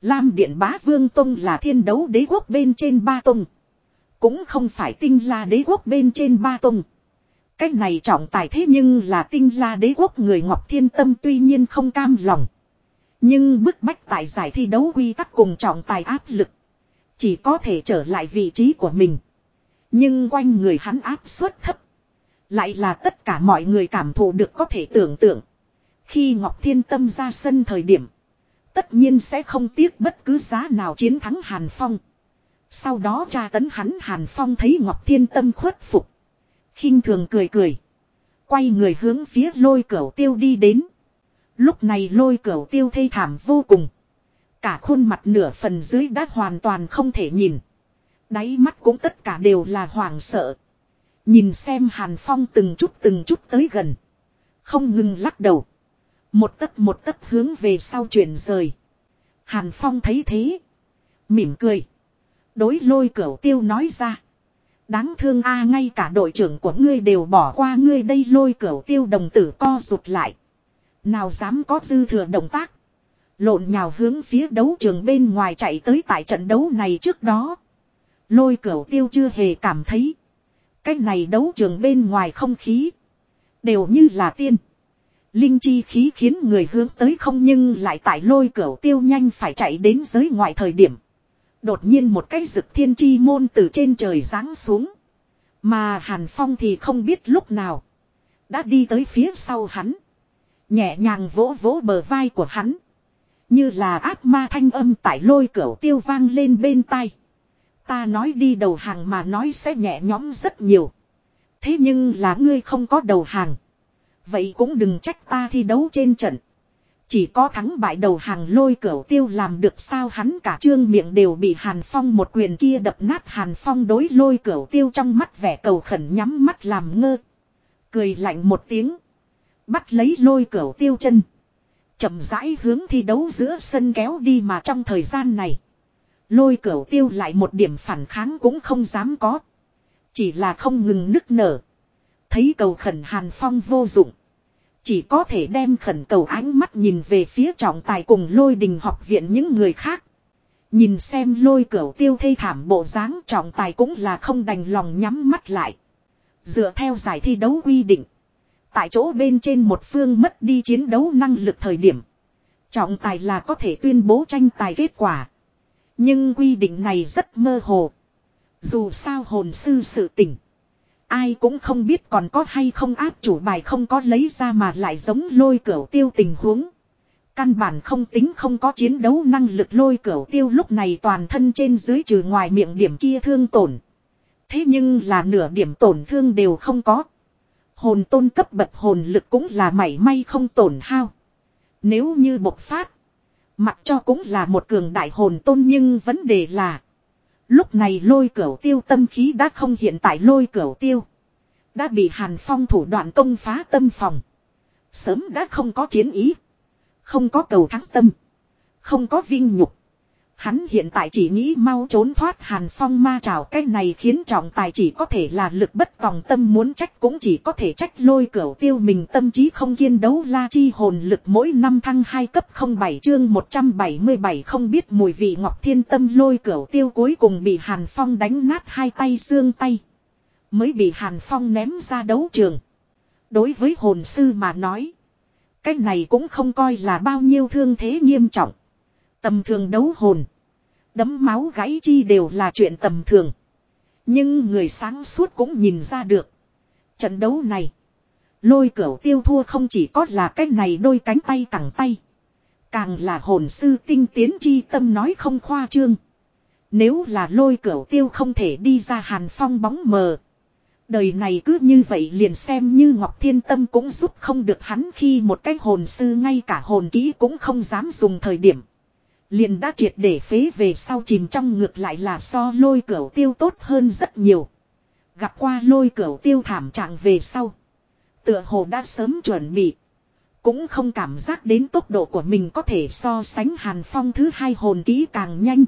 Lam Điện Bá Vương Tông là thiên đấu đế quốc bên trên ba tông. Cũng không phải tinh la đế quốc bên trên ba tông. Cách này trọng tài thế nhưng là tinh la đế quốc người Ngọc Thiên Tâm tuy nhiên không cam lòng. Nhưng bức bách tại giải thi đấu quy tắc cùng trọng tài áp lực. Chỉ có thể trở lại vị trí của mình. Nhưng quanh người hắn áp suất thấp. Lại là tất cả mọi người cảm thụ được có thể tưởng tượng. Khi Ngọc Thiên Tâm ra sân thời điểm. Tất nhiên sẽ không tiếc bất cứ giá nào chiến thắng Hàn Phong. Sau đó tra tấn hắn Hàn Phong thấy Ngọc Thiên Tâm khuất phục khinh thường cười cười. Quay người hướng phía lôi cẩu tiêu đi đến. Lúc này lôi cẩu tiêu thê thảm vô cùng. Cả khuôn mặt nửa phần dưới đã hoàn toàn không thể nhìn. Đáy mắt cũng tất cả đều là hoảng sợ. Nhìn xem Hàn Phong từng chút từng chút tới gần. Không ngừng lắc đầu. Một tấc một tấc hướng về sau chuyển rời. Hàn Phong thấy thế. Mỉm cười. Đối lôi cẩu tiêu nói ra. Đáng thương a, ngay cả đội trưởng của ngươi đều bỏ qua ngươi đây, lôi cửu tiêu đồng tử co rụt lại. Nào dám có dư thừa động tác. Lộn nhào hướng phía đấu trường bên ngoài chạy tới tại trận đấu này trước đó. Lôi cửu tiêu chưa hề cảm thấy. Cách này đấu trường bên ngoài không khí. Đều như là tiên. Linh chi khí khiến người hướng tới không, nhưng lại tại lôi cửu tiêu nhanh phải chạy đến giới ngoại thời điểm. Đột nhiên một cái rực thiên chi môn từ trên trời giáng xuống. Mà Hàn Phong thì không biết lúc nào. Đã đi tới phía sau hắn. Nhẹ nhàng vỗ vỗ bờ vai của hắn. Như là ác ma thanh âm tại lôi cửa tiêu vang lên bên tai. Ta nói đi đầu hàng mà nói sẽ nhẹ nhõm rất nhiều. Thế nhưng là ngươi không có đầu hàng. Vậy cũng đừng trách ta thi đấu trên trận. Chỉ có thắng bại đầu hàng lôi cửu tiêu làm được sao hắn cả trương miệng đều bị Hàn Phong một quyền kia đập nát Hàn Phong đối lôi cửu tiêu trong mắt vẻ cầu khẩn nhắm mắt làm ngơ. Cười lạnh một tiếng. Bắt lấy lôi cửu tiêu chân. chậm rãi hướng thi đấu giữa sân kéo đi mà trong thời gian này. Lôi cửu tiêu lại một điểm phản kháng cũng không dám có. Chỉ là không ngừng nức nở. Thấy cầu khẩn Hàn Phong vô dụng. Chỉ có thể đem khẩn cầu ánh mắt nhìn về phía trọng tài cùng lôi đình học viện những người khác. Nhìn xem lôi cửu tiêu thê thảm bộ dáng, trọng tài cũng là không đành lòng nhắm mắt lại. Dựa theo giải thi đấu quy định. Tại chỗ bên trên một phương mất đi chiến đấu năng lực thời điểm. Trọng tài là có thể tuyên bố tranh tài kết quả. Nhưng quy định này rất mơ hồ. Dù sao hồn sư sự tỉnh. Ai cũng không biết còn có hay không áp chủ bài không có lấy ra mà lại giống lôi cửa tiêu tình huống. Căn bản không tính không có chiến đấu năng lực lôi cửa tiêu lúc này toàn thân trên dưới trừ ngoài miệng điểm kia thương tổn. Thế nhưng là nửa điểm tổn thương đều không có. Hồn tôn cấp bậc hồn lực cũng là mảy may không tổn hao. Nếu như bộc phát. Mặc cho cũng là một cường đại hồn tôn nhưng vấn đề là. Lúc này lôi cửu tiêu tâm khí đã không hiện tại lôi cửu tiêu. Đã bị hàn phong thủ đoạn công phá tâm phòng. Sớm đã không có chiến ý. Không có cầu thắng tâm. Không có vinh nhục. Hắn hiện tại chỉ nghĩ mau trốn thoát hàn phong ma trào cái này khiến trọng tài chỉ có thể là lực bất tòng tâm muốn trách, cũng chỉ có thể trách lôi cửa tiêu mình tâm trí không kiên đấu la chi hồn lực mỗi năm thăng hai cấp không bảy chương 177 không biết mùi vị ngọc thiên tâm lôi cửa tiêu cuối cùng bị hàn phong đánh nát hai tay xương tay. Mới bị hàn phong ném ra đấu trường. Đối với hồn sư mà nói. Cái này cũng không coi là bao nhiêu thương thế nghiêm trọng. Tầm thường đấu hồn. Đấm máu gãy chi đều là chuyện tầm thường. Nhưng người sáng suốt cũng nhìn ra được. Trận đấu này. Lôi cửu tiêu thua không chỉ có là cái này đôi cánh tay cẳng tay. Càng là hồn sư tinh tiến chi tâm nói không khoa trương. Nếu là lôi cửu tiêu không thể đi ra hàn phong bóng mờ. Đời này cứ như vậy liền xem như Ngọc Thiên Tâm cũng giúp không được hắn khi một cái hồn sư ngay cả hồn kỹ cũng không dám dùng thời điểm. Liền đã triệt để phế về sau chìm trong ngược lại là so lôi cửu tiêu tốt hơn rất nhiều. Gặp qua lôi cửu tiêu thảm trạng về sau. Tựa hồ đã sớm chuẩn bị. Cũng không cảm giác đến tốc độ của mình có thể so sánh hàn phong thứ hai hồn kỹ càng nhanh.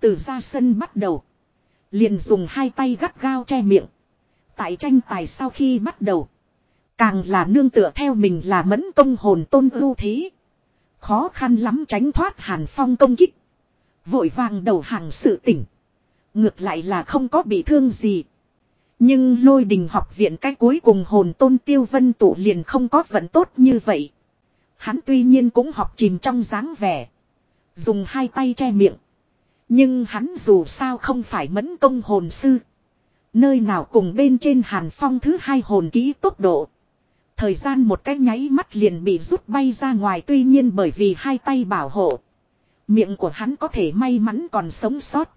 Từ ra sân bắt đầu. Liền dùng hai tay gắt gao che miệng. Tại tranh tài sau khi bắt đầu. Càng là nương tựa theo mình là mẫn công hồn tôn ưu thế. Khó khăn lắm tránh thoát hàn phong công kích. Vội vàng đầu hàng sự tỉnh. Ngược lại là không có bị thương gì. Nhưng lôi đình học viện cái cuối cùng hồn tôn tiêu vân tụ liền không có vận tốt như vậy. Hắn tuy nhiên cũng học chìm trong dáng vẻ. Dùng hai tay che miệng. Nhưng hắn dù sao không phải mẫn công hồn sư. Nơi nào cùng bên trên hàn phong thứ hai hồn ký tốc độ. Thời gian một cái nháy mắt liền bị rút bay ra ngoài, tuy nhiên bởi vì hai tay bảo hộ. Miệng của hắn có thể may mắn còn sống sót.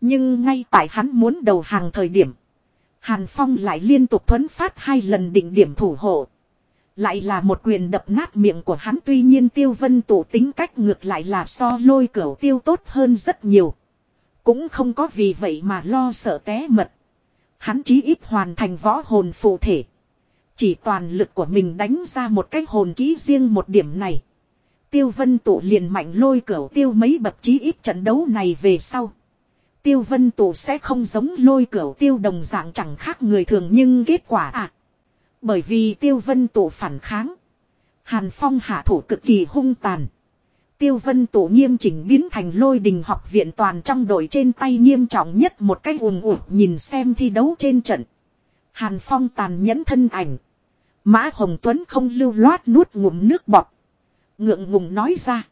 Nhưng ngay tại hắn muốn đầu hàng thời điểm. Hàn Phong lại liên tục thuấn phát hai lần định điểm thủ hộ. Lại là một quyền đập nát miệng của hắn, tuy nhiên tiêu vân tụ tính cách ngược lại là so lôi cửu tiêu tốt hơn rất nhiều. Cũng không có vì vậy mà lo sợ té mật. Hắn chí ít hoàn thành võ hồn phụ thể. Chỉ toàn lực của mình đánh ra một cái hồn ký riêng một điểm này. Tiêu vân tụ liền mạnh lôi cửu tiêu mấy bậc chí ít trận đấu này về sau. Tiêu vân tụ sẽ không giống lôi cửu tiêu đồng dạng chẳng khác người thường nhưng kết quả à. Bởi vì tiêu vân tụ phản kháng. Hàn phong hạ thủ cực kỳ hung tàn. Tiêu vân tụ nghiêm chỉnh biến thành lôi đình học viện toàn trong đội trên tay nghiêm trọng nhất một cái ùm ủ nhìn xem thi đấu trên trận. Hàn Phong tàn nhẫn thân ảnh. Mã Hồng Tuấn không lưu loát nuốt ngụm nước bọt. Ngượng ngùng nói ra.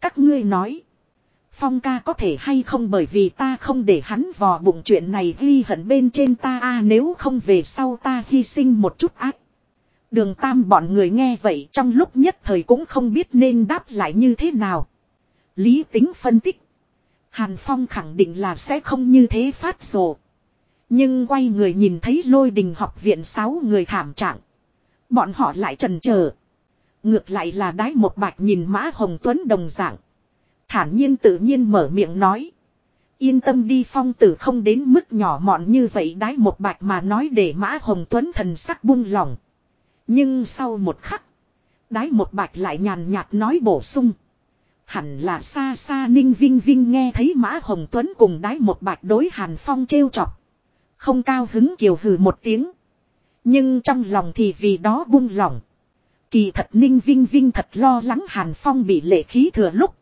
Các ngươi nói. Phong ca có thể hay không bởi vì ta không để hắn vò bụng chuyện này ghi hận bên trên ta a, nếu không về sau ta hy sinh một chút ác. Đường tam bọn người nghe vậy trong lúc nhất thời cũng không biết nên đáp lại như thế nào. Lý tính phân tích. Hàn Phong khẳng định là sẽ không như thế phát rồ. Nhưng quay người nhìn thấy lôi đình học viện sáu người thảm trạng. Bọn họ lại trần chờ Ngược lại là đái một bạch nhìn Mã Hồng Tuấn đồng dạng. Thản nhiên tự nhiên mở miệng nói. Yên tâm đi phong tử không đến mức nhỏ mọn như vậy đái một bạch mà nói để Mã Hồng Tuấn thần sắc buông lỏng. Nhưng sau một khắc. Đái một bạch lại nhàn nhạt nói bổ sung. Hẳn là xa xa ninh vinh vinh nghe thấy Mã Hồng Tuấn cùng đái một bạch đối Hàn Phong trêu chọc. Không cao hứng kiều hừ một tiếng. Nhưng trong lòng thì vì đó buông lỏng. Kỳ thật ninh vinh vinh thật lo lắng Hàn Phong bị lệ khí thừa lúc.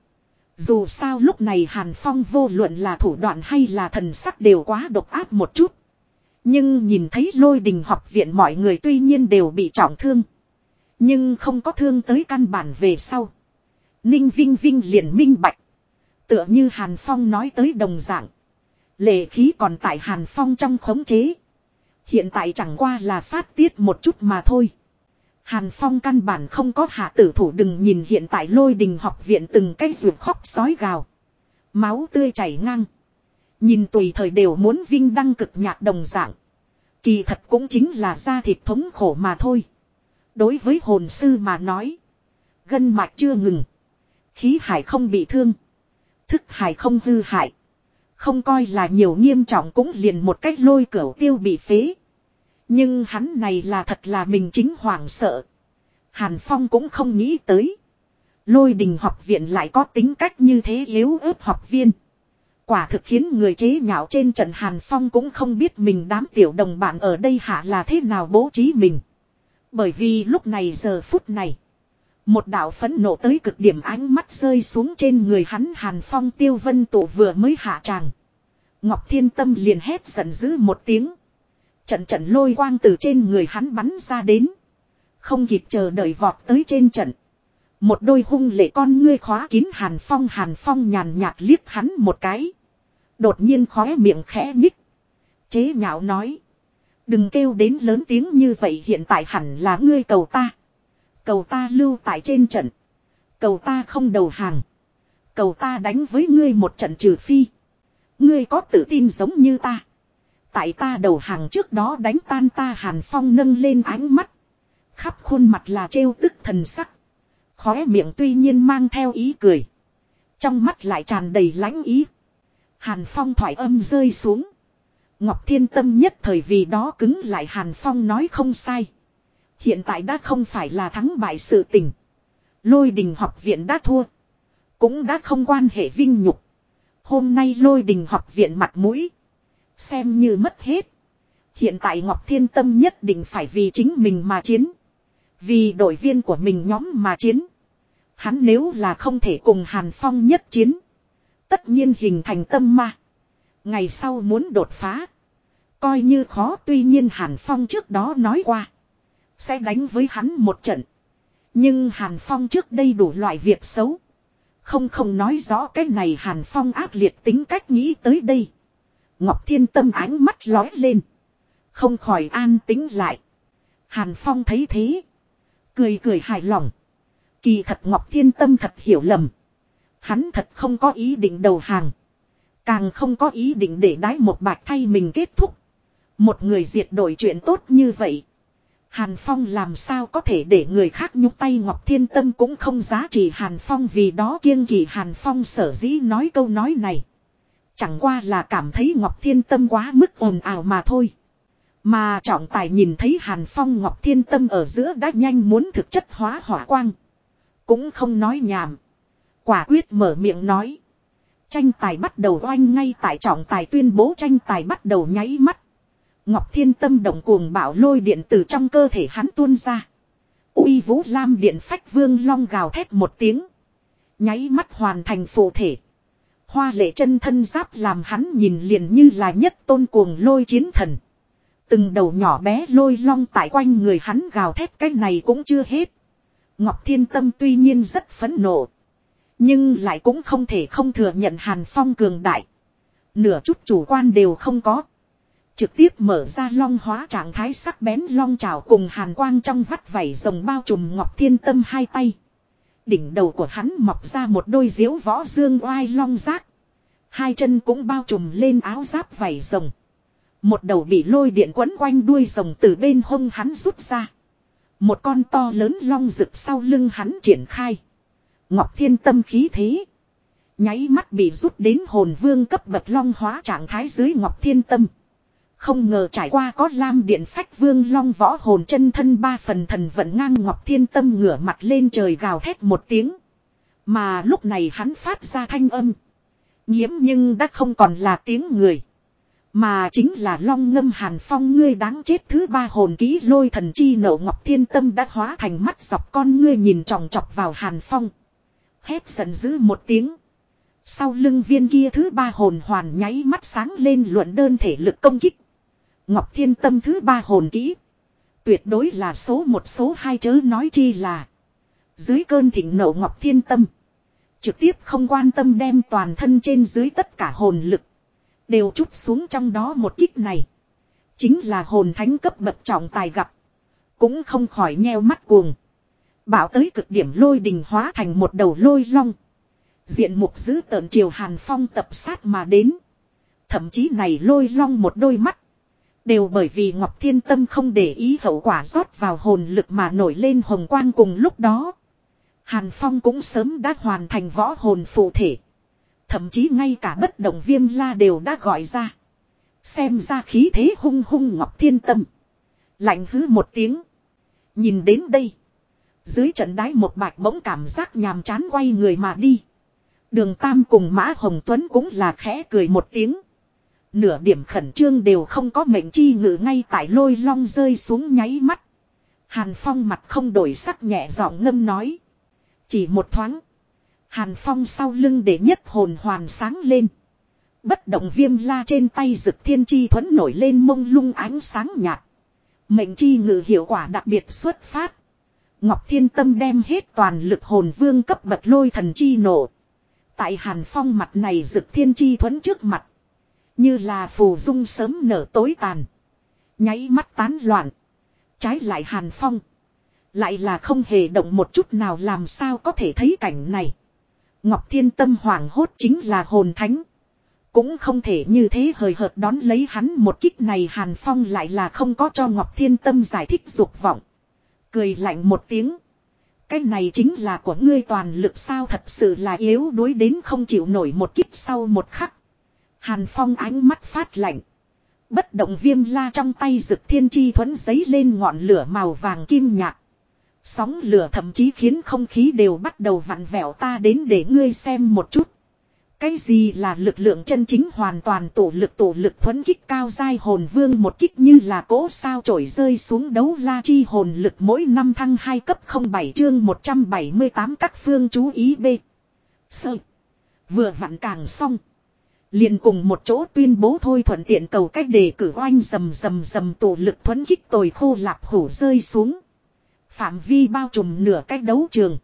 Dù sao lúc này Hàn Phong vô luận là thủ đoạn hay là thần sắc đều quá độc áp một chút. Nhưng nhìn thấy lôi đình học viện mọi người tuy nhiên đều bị trọng thương. Nhưng không có thương tới căn bản về sau. Ninh Vinh Vinh liền minh bạch. Tựa như Hàn Phong nói tới đồng dạng. Lệ khí còn tại Hàn Phong trong khống chế. Hiện tại chẳng qua là phát tiết một chút mà thôi. Hàn Phong căn bản không có hạ tử thủ đừng nhìn hiện tại lôi đình học viện từng cái ruột khóc sói gào. Máu tươi chảy ngang. Nhìn tùy thời đều muốn vinh đăng cực nhạc đồng dạng. Kỳ thật cũng chính là da thịt thống khổ mà thôi. Đối với hồn sư mà nói. Gân mạch chưa ngừng. Khí hải không bị thương. Thức hải không hư hại. Không coi là nhiều nghiêm trọng cũng liền một cách lôi cửa tiêu bị phế. Nhưng hắn này là thật là mình chính hoảng sợ. Hàn Phong cũng không nghĩ tới. Lôi đình học viện lại có tính cách như thế yếu ớt học viên. Quả thực khiến người chế nhạo trên trận Hàn Phong cũng không biết mình đám tiểu đồng bạn ở đây hạ là thế nào bố trí mình. Bởi vì lúc này giờ phút này. Một đạo phấn nộ tới cực điểm ánh mắt rơi xuống trên người hắn Hàn Phong tiêu vân tổ vừa mới hạ tràng. Ngọc Thiên Tâm liền hét giận dữ một tiếng. Trận trận lôi quang từ trên người hắn bắn ra đến. Không kịp chờ đợi vọt tới trên trận. Một đôi hung lệ con ngươi khóa kín Hàn Phong Hàn Phong nhàn nhạt liếc hắn một cái. Đột nhiên khóe miệng khẽ nhích. Chế nhạo nói. Đừng kêu đến lớn tiếng như vậy hiện tại hẳn là ngươi cầu ta. Cầu ta lưu tại trên trận. Cầu ta không đầu hàng. Cầu ta đánh với ngươi một trận trừ phi. Ngươi có tự tin giống như ta. Tại ta đầu hàng trước đó đánh tan ta Hàn Phong nâng lên ánh mắt. Khắp khuôn mặt là trêu tức thần sắc. Khóe miệng tuy nhiên mang theo ý cười. Trong mắt lại tràn đầy lãnh ý. Hàn Phong thoại âm rơi xuống. Ngọc Thiên Tâm nhất thời vì đó cứng lại Hàn Phong nói không sai. Hiện tại đã không phải là thắng bại sự tình. Lôi đình học viện đã thua. Cũng đã không quan hệ vinh nhục. Hôm nay lôi đình học viện mặt mũi. Xem như mất hết. Hiện tại Ngọc Thiên Tâm nhất định phải vì chính mình mà chiến. Vì đội viên của mình nhóm mà chiến. Hắn nếu là không thể cùng Hàn Phong nhất chiến. Tất nhiên hình thành tâm ma. Ngày sau muốn đột phá. Coi như khó, tuy nhiên Hàn Phong trước đó nói qua. Sẽ đánh với hắn một trận. Nhưng Hàn Phong trước đây đủ loại việc xấu. Không không nói rõ cái này Hàn Phong ác liệt tính cách nghĩ tới đây. Ngọc Thiên Tâm ánh mắt lói lên. Không khỏi an tính lại. Hàn Phong thấy thế. Cười cười hài lòng. Kỳ thật Ngọc Thiên Tâm thật hiểu lầm. Hắn thật không có ý định đầu hàng. Càng không có ý định để đái một bạc thay mình kết thúc. Một người diệt đổi chuyện tốt như vậy. Hàn Phong làm sao có thể để người khác nhúc tay Ngọc Thiên Tâm cũng không giá trị Hàn Phong vì đó kiêng kỵ Hàn Phong sở dĩ nói câu nói này. Chẳng qua là cảm thấy Ngọc Thiên Tâm quá mức ồn ào mà thôi. Mà trọng tài nhìn thấy Hàn Phong Ngọc Thiên Tâm ở giữa đã nhanh muốn thực chất hóa hỏa quang. Cũng không nói nhảm. Quả quyết mở miệng nói. Tranh tài bắt đầu oanh ngay tại trọng tài tuyên bố tranh tài bắt đầu nháy mắt. Ngọc Thiên Tâm động cuồng bạo lôi điện từ trong cơ thể hắn tuôn ra. uy vũ lam điện phách vương long gào thét một tiếng. Nháy mắt hoàn thành phụ thể. Hoa lệ chân thân giáp làm hắn nhìn liền như là nhất tôn cuồng lôi chiến thần. Từng đầu nhỏ bé lôi long tại quanh người hắn gào thét cái này cũng chưa hết. Ngọc Thiên Tâm tuy nhiên rất phẫn nộ. Nhưng lại cũng không thể không thừa nhận Hàn Phong cường đại. Nửa chút chủ quan đều không có. Trực tiếp mở ra long hóa trạng thái sắc bén long trào cùng hàn quang trong vắt vảy rồng bao trùm Ngọc Thiên Tâm hai tay. Đỉnh đầu của hắn mọc ra một đôi diếu võ dương oai long giác. Hai chân cũng bao trùm lên áo giáp vảy rồng. Một đầu bị lôi điện quấn quanh đuôi rồng từ bên hông hắn rút ra. Một con to lớn long rực sau lưng hắn triển khai. Ngọc Thiên Tâm khí thế. Nháy mắt bị rút đến hồn vương cấp bậc long hóa trạng thái dưới Ngọc Thiên Tâm. Không ngờ trải qua có lam điện phách vương long võ hồn chân thân ba phần thần vận ngang Ngọc Thiên Tâm ngửa mặt lên trời gào thét một tiếng. Mà lúc này hắn phát ra thanh âm. Nhiễm nhưng đã không còn là tiếng người. Mà chính là long ngâm hàn phong ngươi đáng chết thứ ba hồn ký lôi thần chi nậu ngọc thiên tâm đã hóa thành mắt dọc con ngươi nhìn tròng trọc vào hàn phong. Hét giận dữ một tiếng. Sau lưng viên kia thứ ba hồn hoàn nháy mắt sáng lên luận đơn thể lực công kích. Ngọc thiên tâm thứ ba hồn kỹ. Tuyệt đối là số một, số hai chớ nói chi là. Dưới cơn thịnh nộ Ngọc thiên tâm. Trực tiếp không quan tâm đem toàn thân trên dưới tất cả hồn lực. Đều chút xuống trong đó một kích này. Chính là hồn thánh cấp bậc trọng tài gặp. Cũng không khỏi nheo mắt cuồng. Bảo tới cực điểm lôi đình hóa thành một đầu lôi long. Diện mục giữ tợn triều hàn phong tập sát mà đến. Thậm chí này lôi long một đôi mắt. Đều bởi vì Ngọc Thiên Tâm không để ý hậu quả rót vào hồn lực mà nổi lên hồng quang cùng lúc đó. Hàn Phong cũng sớm đã hoàn thành võ hồn phụ thể. Thậm chí ngay cả bất động viêm la đều đã gọi ra. Xem ra khí thế hung hung Ngọc Thiên Tâm. Lạnh hứ một tiếng. Nhìn đến đây. Dưới trận đái một bạch bỗng cảm giác nhàm chán quay người mà đi. Đường Tam cùng Mã Hồng Tuấn cũng là khẽ cười một tiếng. Nửa điểm khẩn trương đều không có mệnh chi ngự ngay tại lôi long rơi xuống nháy mắt. Hàn Phong mặt không đổi sắc nhẹ giọng ngâm nói. Chỉ một thoáng. Hàn Phong sau lưng để nhất hồn hoàn sáng lên. Bất động viêm la trên tay rực thiên chi thuẫn nổi lên mông lung ánh sáng nhạt. Mệnh chi ngự hiệu quả đặc biệt xuất phát. Ngọc Thiên Tâm đem hết toàn lực hồn vương cấp bậc lôi thần chi nổ. Tại Hàn Phong mặt này rực thiên chi thuẫn trước mặt. Như là phù dung sớm nở tối tàn. Nháy mắt tán loạn. Trái lại Hàn Phong. Lại là không hề động một chút nào làm sao có thể thấy cảnh này. Ngọc Thiên Tâm hoảng hốt chính là hồn thánh. Cũng không thể như thế hời hợt đón lấy hắn một kích này Hàn Phong lại là không có cho Ngọc Thiên Tâm giải thích dục vọng. Cười lạnh một tiếng. Cái này chính là của ngươi toàn lực sao thật sự là yếu đuối đến không chịu nổi một kích sau một khắc. Hàn Phong ánh mắt phát lạnh. Bất động viêm la trong tay rực thiên chi thuẫn giấy lên ngọn lửa màu vàng kim nhạt. Sóng lửa thậm chí khiến không khí đều bắt đầu vặn vẹo ta đến để ngươi xem một chút. Cái gì là lực lượng chân chính hoàn toàn tổ lực tổ lực thuẫn kích cao dai hồn vương một kích như là cỗ sao trổi rơi xuống đấu la chi hồn lực mỗi năm thăng 2 cấp 07 chương 178 các phương chú ý B. Sơ. Vừa vặn càng xong liền cùng một chỗ tuyên bố thôi thuận tiện cầu cách đề cử oanh rầm rầm rầm tổ lực thuấn kích tồi khô lạp hổ rơi xuống. Phạm vi bao trùm nửa cách đấu trường.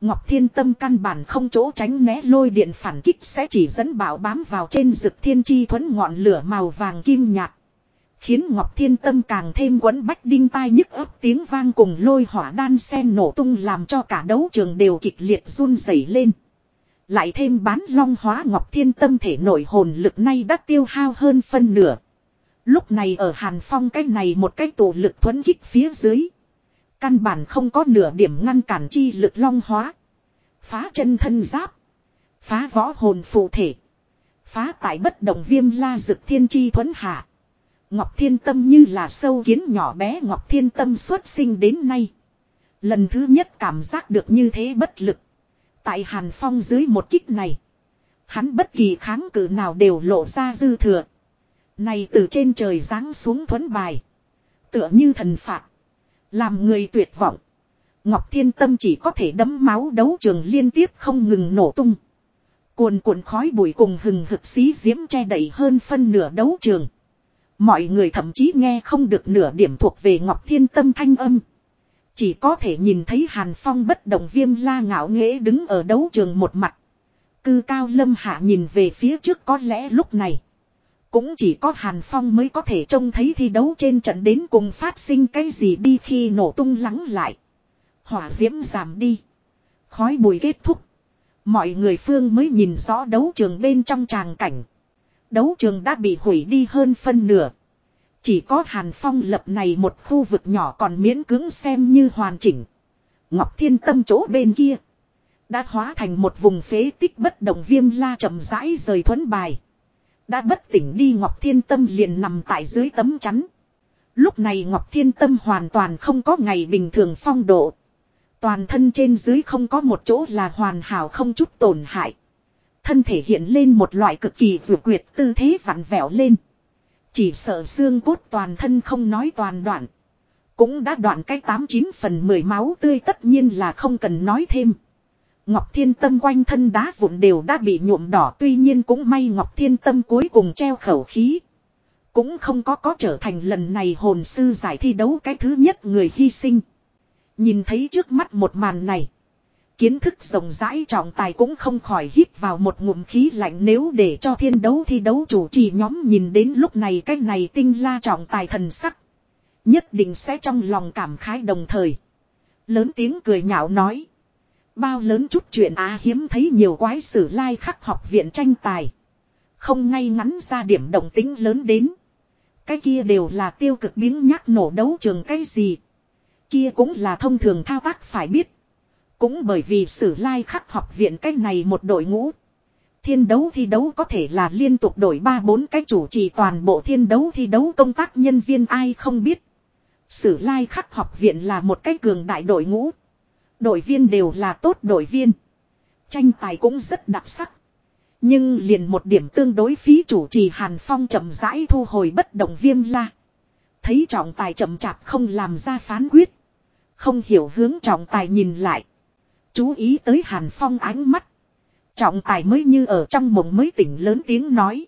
Ngọc Thiên Tâm căn bản không chỗ tránh né lôi điện phản kích sẽ chỉ dẫn bảo bám vào trên rực thiên chi thuấn ngọn lửa màu vàng kim nhạt. Khiến Ngọc Thiên Tâm càng thêm quấn bách đinh tai nhức ấp tiếng vang cùng lôi hỏa đan sen nổ tung làm cho cả đấu trường đều kịch liệt run rẩy lên. Lại thêm bán long hóa Ngọc Thiên Tâm thể nội hồn lực nay đã tiêu hao hơn phân nửa. Lúc này ở Hàn Phong cái này một cái tổ lực thuấn kích phía dưới. Căn bản không có nửa điểm ngăn cản chi lực long hóa. Phá chân thân giáp. Phá võ hồn phụ thể. Phá tại bất động viêm la dực thiên chi thuấn hạ. Ngọc Thiên Tâm như là sâu kiến nhỏ bé Ngọc Thiên Tâm xuất sinh đến nay. Lần thứ nhất cảm giác được như thế bất lực. Tại Hàn Phong dưới một kích này. Hắn bất kỳ kháng cự nào đều lộ ra dư thừa. Này từ trên trời giáng xuống thuẫn bài. Tựa như thần phạt. Làm người tuyệt vọng. Ngọc Thiên Tâm chỉ có thể đấm máu đấu trường liên tiếp không ngừng nổ tung. Cuồn cuộn khói bụi cùng hừng hực xí diễm che đầy hơn phân nửa đấu trường. Mọi người thậm chí nghe không được nửa điểm thuộc về Ngọc Thiên Tâm thanh âm. Chỉ có thể nhìn thấy Hàn Phong bất động viêm la ngạo nghễ đứng ở đấu trường một mặt. Cư cao lâm hạ nhìn về phía trước có lẽ lúc này. Cũng chỉ có Hàn Phong mới có thể trông thấy thi đấu trên trận đến cùng phát sinh cái gì đi khi nổ tung lắng lại. Hỏa diễm giảm đi. Khói bụi kết thúc. Mọi người phương mới nhìn rõ đấu trường bên trong tràng cảnh. Đấu trường đã bị hủy đi hơn phân nửa. Chỉ có Hàn Phong lập này một khu vực nhỏ còn miễn cưỡng xem như hoàn chỉnh. Ngọc Thiên Tâm chỗ bên kia. Đã hóa thành một vùng phế tích bất động viêm la chậm rãi rời thuấn bài. Đã bất tỉnh đi Ngọc Thiên Tâm liền nằm tại dưới tấm chắn. Lúc này Ngọc Thiên Tâm hoàn toàn không có ngày bình thường phong độ. Toàn thân trên dưới không có một chỗ là hoàn hảo không chút tổn hại. Thân thể hiện lên một loại cực kỳ vừa quyệt tư thế vặn vẹo lên. Chỉ sợ xương cốt toàn thân không nói toàn đoạn. Cũng đã đoạn cái 89 phần 10 máu tươi tất nhiên là không cần nói thêm. Ngọc Thiên Tâm quanh thân đá vụn đều đã bị nhuộm đỏ, tuy nhiên cũng may Ngọc Thiên Tâm cuối cùng treo khẩu khí. Cũng không có có trở thành lần này hồn sư giải thi đấu cái thứ nhất người hy sinh. Nhìn thấy trước mắt một màn này. Kiến thức rộng rãi trọng tài cũng không khỏi hít vào một ngụm khí lạnh nếu để cho thiên đấu thi đấu chủ trì nhóm nhìn đến lúc này cái này tinh la trọng tài thần sắc. Nhất định sẽ trong lòng cảm khái đồng thời. Lớn tiếng cười nhạo nói. Bao lớn chút chuyện á hiếm thấy nhiều quái sử lai like khắc học viện tranh tài. Không ngay ngắn ra điểm động tính lớn đến. Cái kia đều là tiêu cực biến nhắc nổ đấu trường cái gì. Kia cũng là thông thường thao tác phải biết. Cũng bởi vì sử lai like khắc học viện cách này một đội ngũ. Thiên đấu thi đấu có thể là liên tục đổi ba bốn cái chủ trì toàn bộ thiên đấu thi đấu công tác nhân viên ai không biết. Sử lai khắc học viện là một cái cường đại đội ngũ. Đội viên đều là tốt đội viên. Tranh tài cũng rất đặc sắc. Nhưng liền một điểm tương đối phí chủ trì Hàn Phong chậm rãi thu hồi bất động viêm la. Thấy trọng tài chậm chạp không làm ra phán quyết. Không hiểu hướng trọng tài nhìn lại. Chú ý tới Hàn Phong ánh mắt. Trọng tài mới như ở trong mộng mới tỉnh lớn tiếng nói.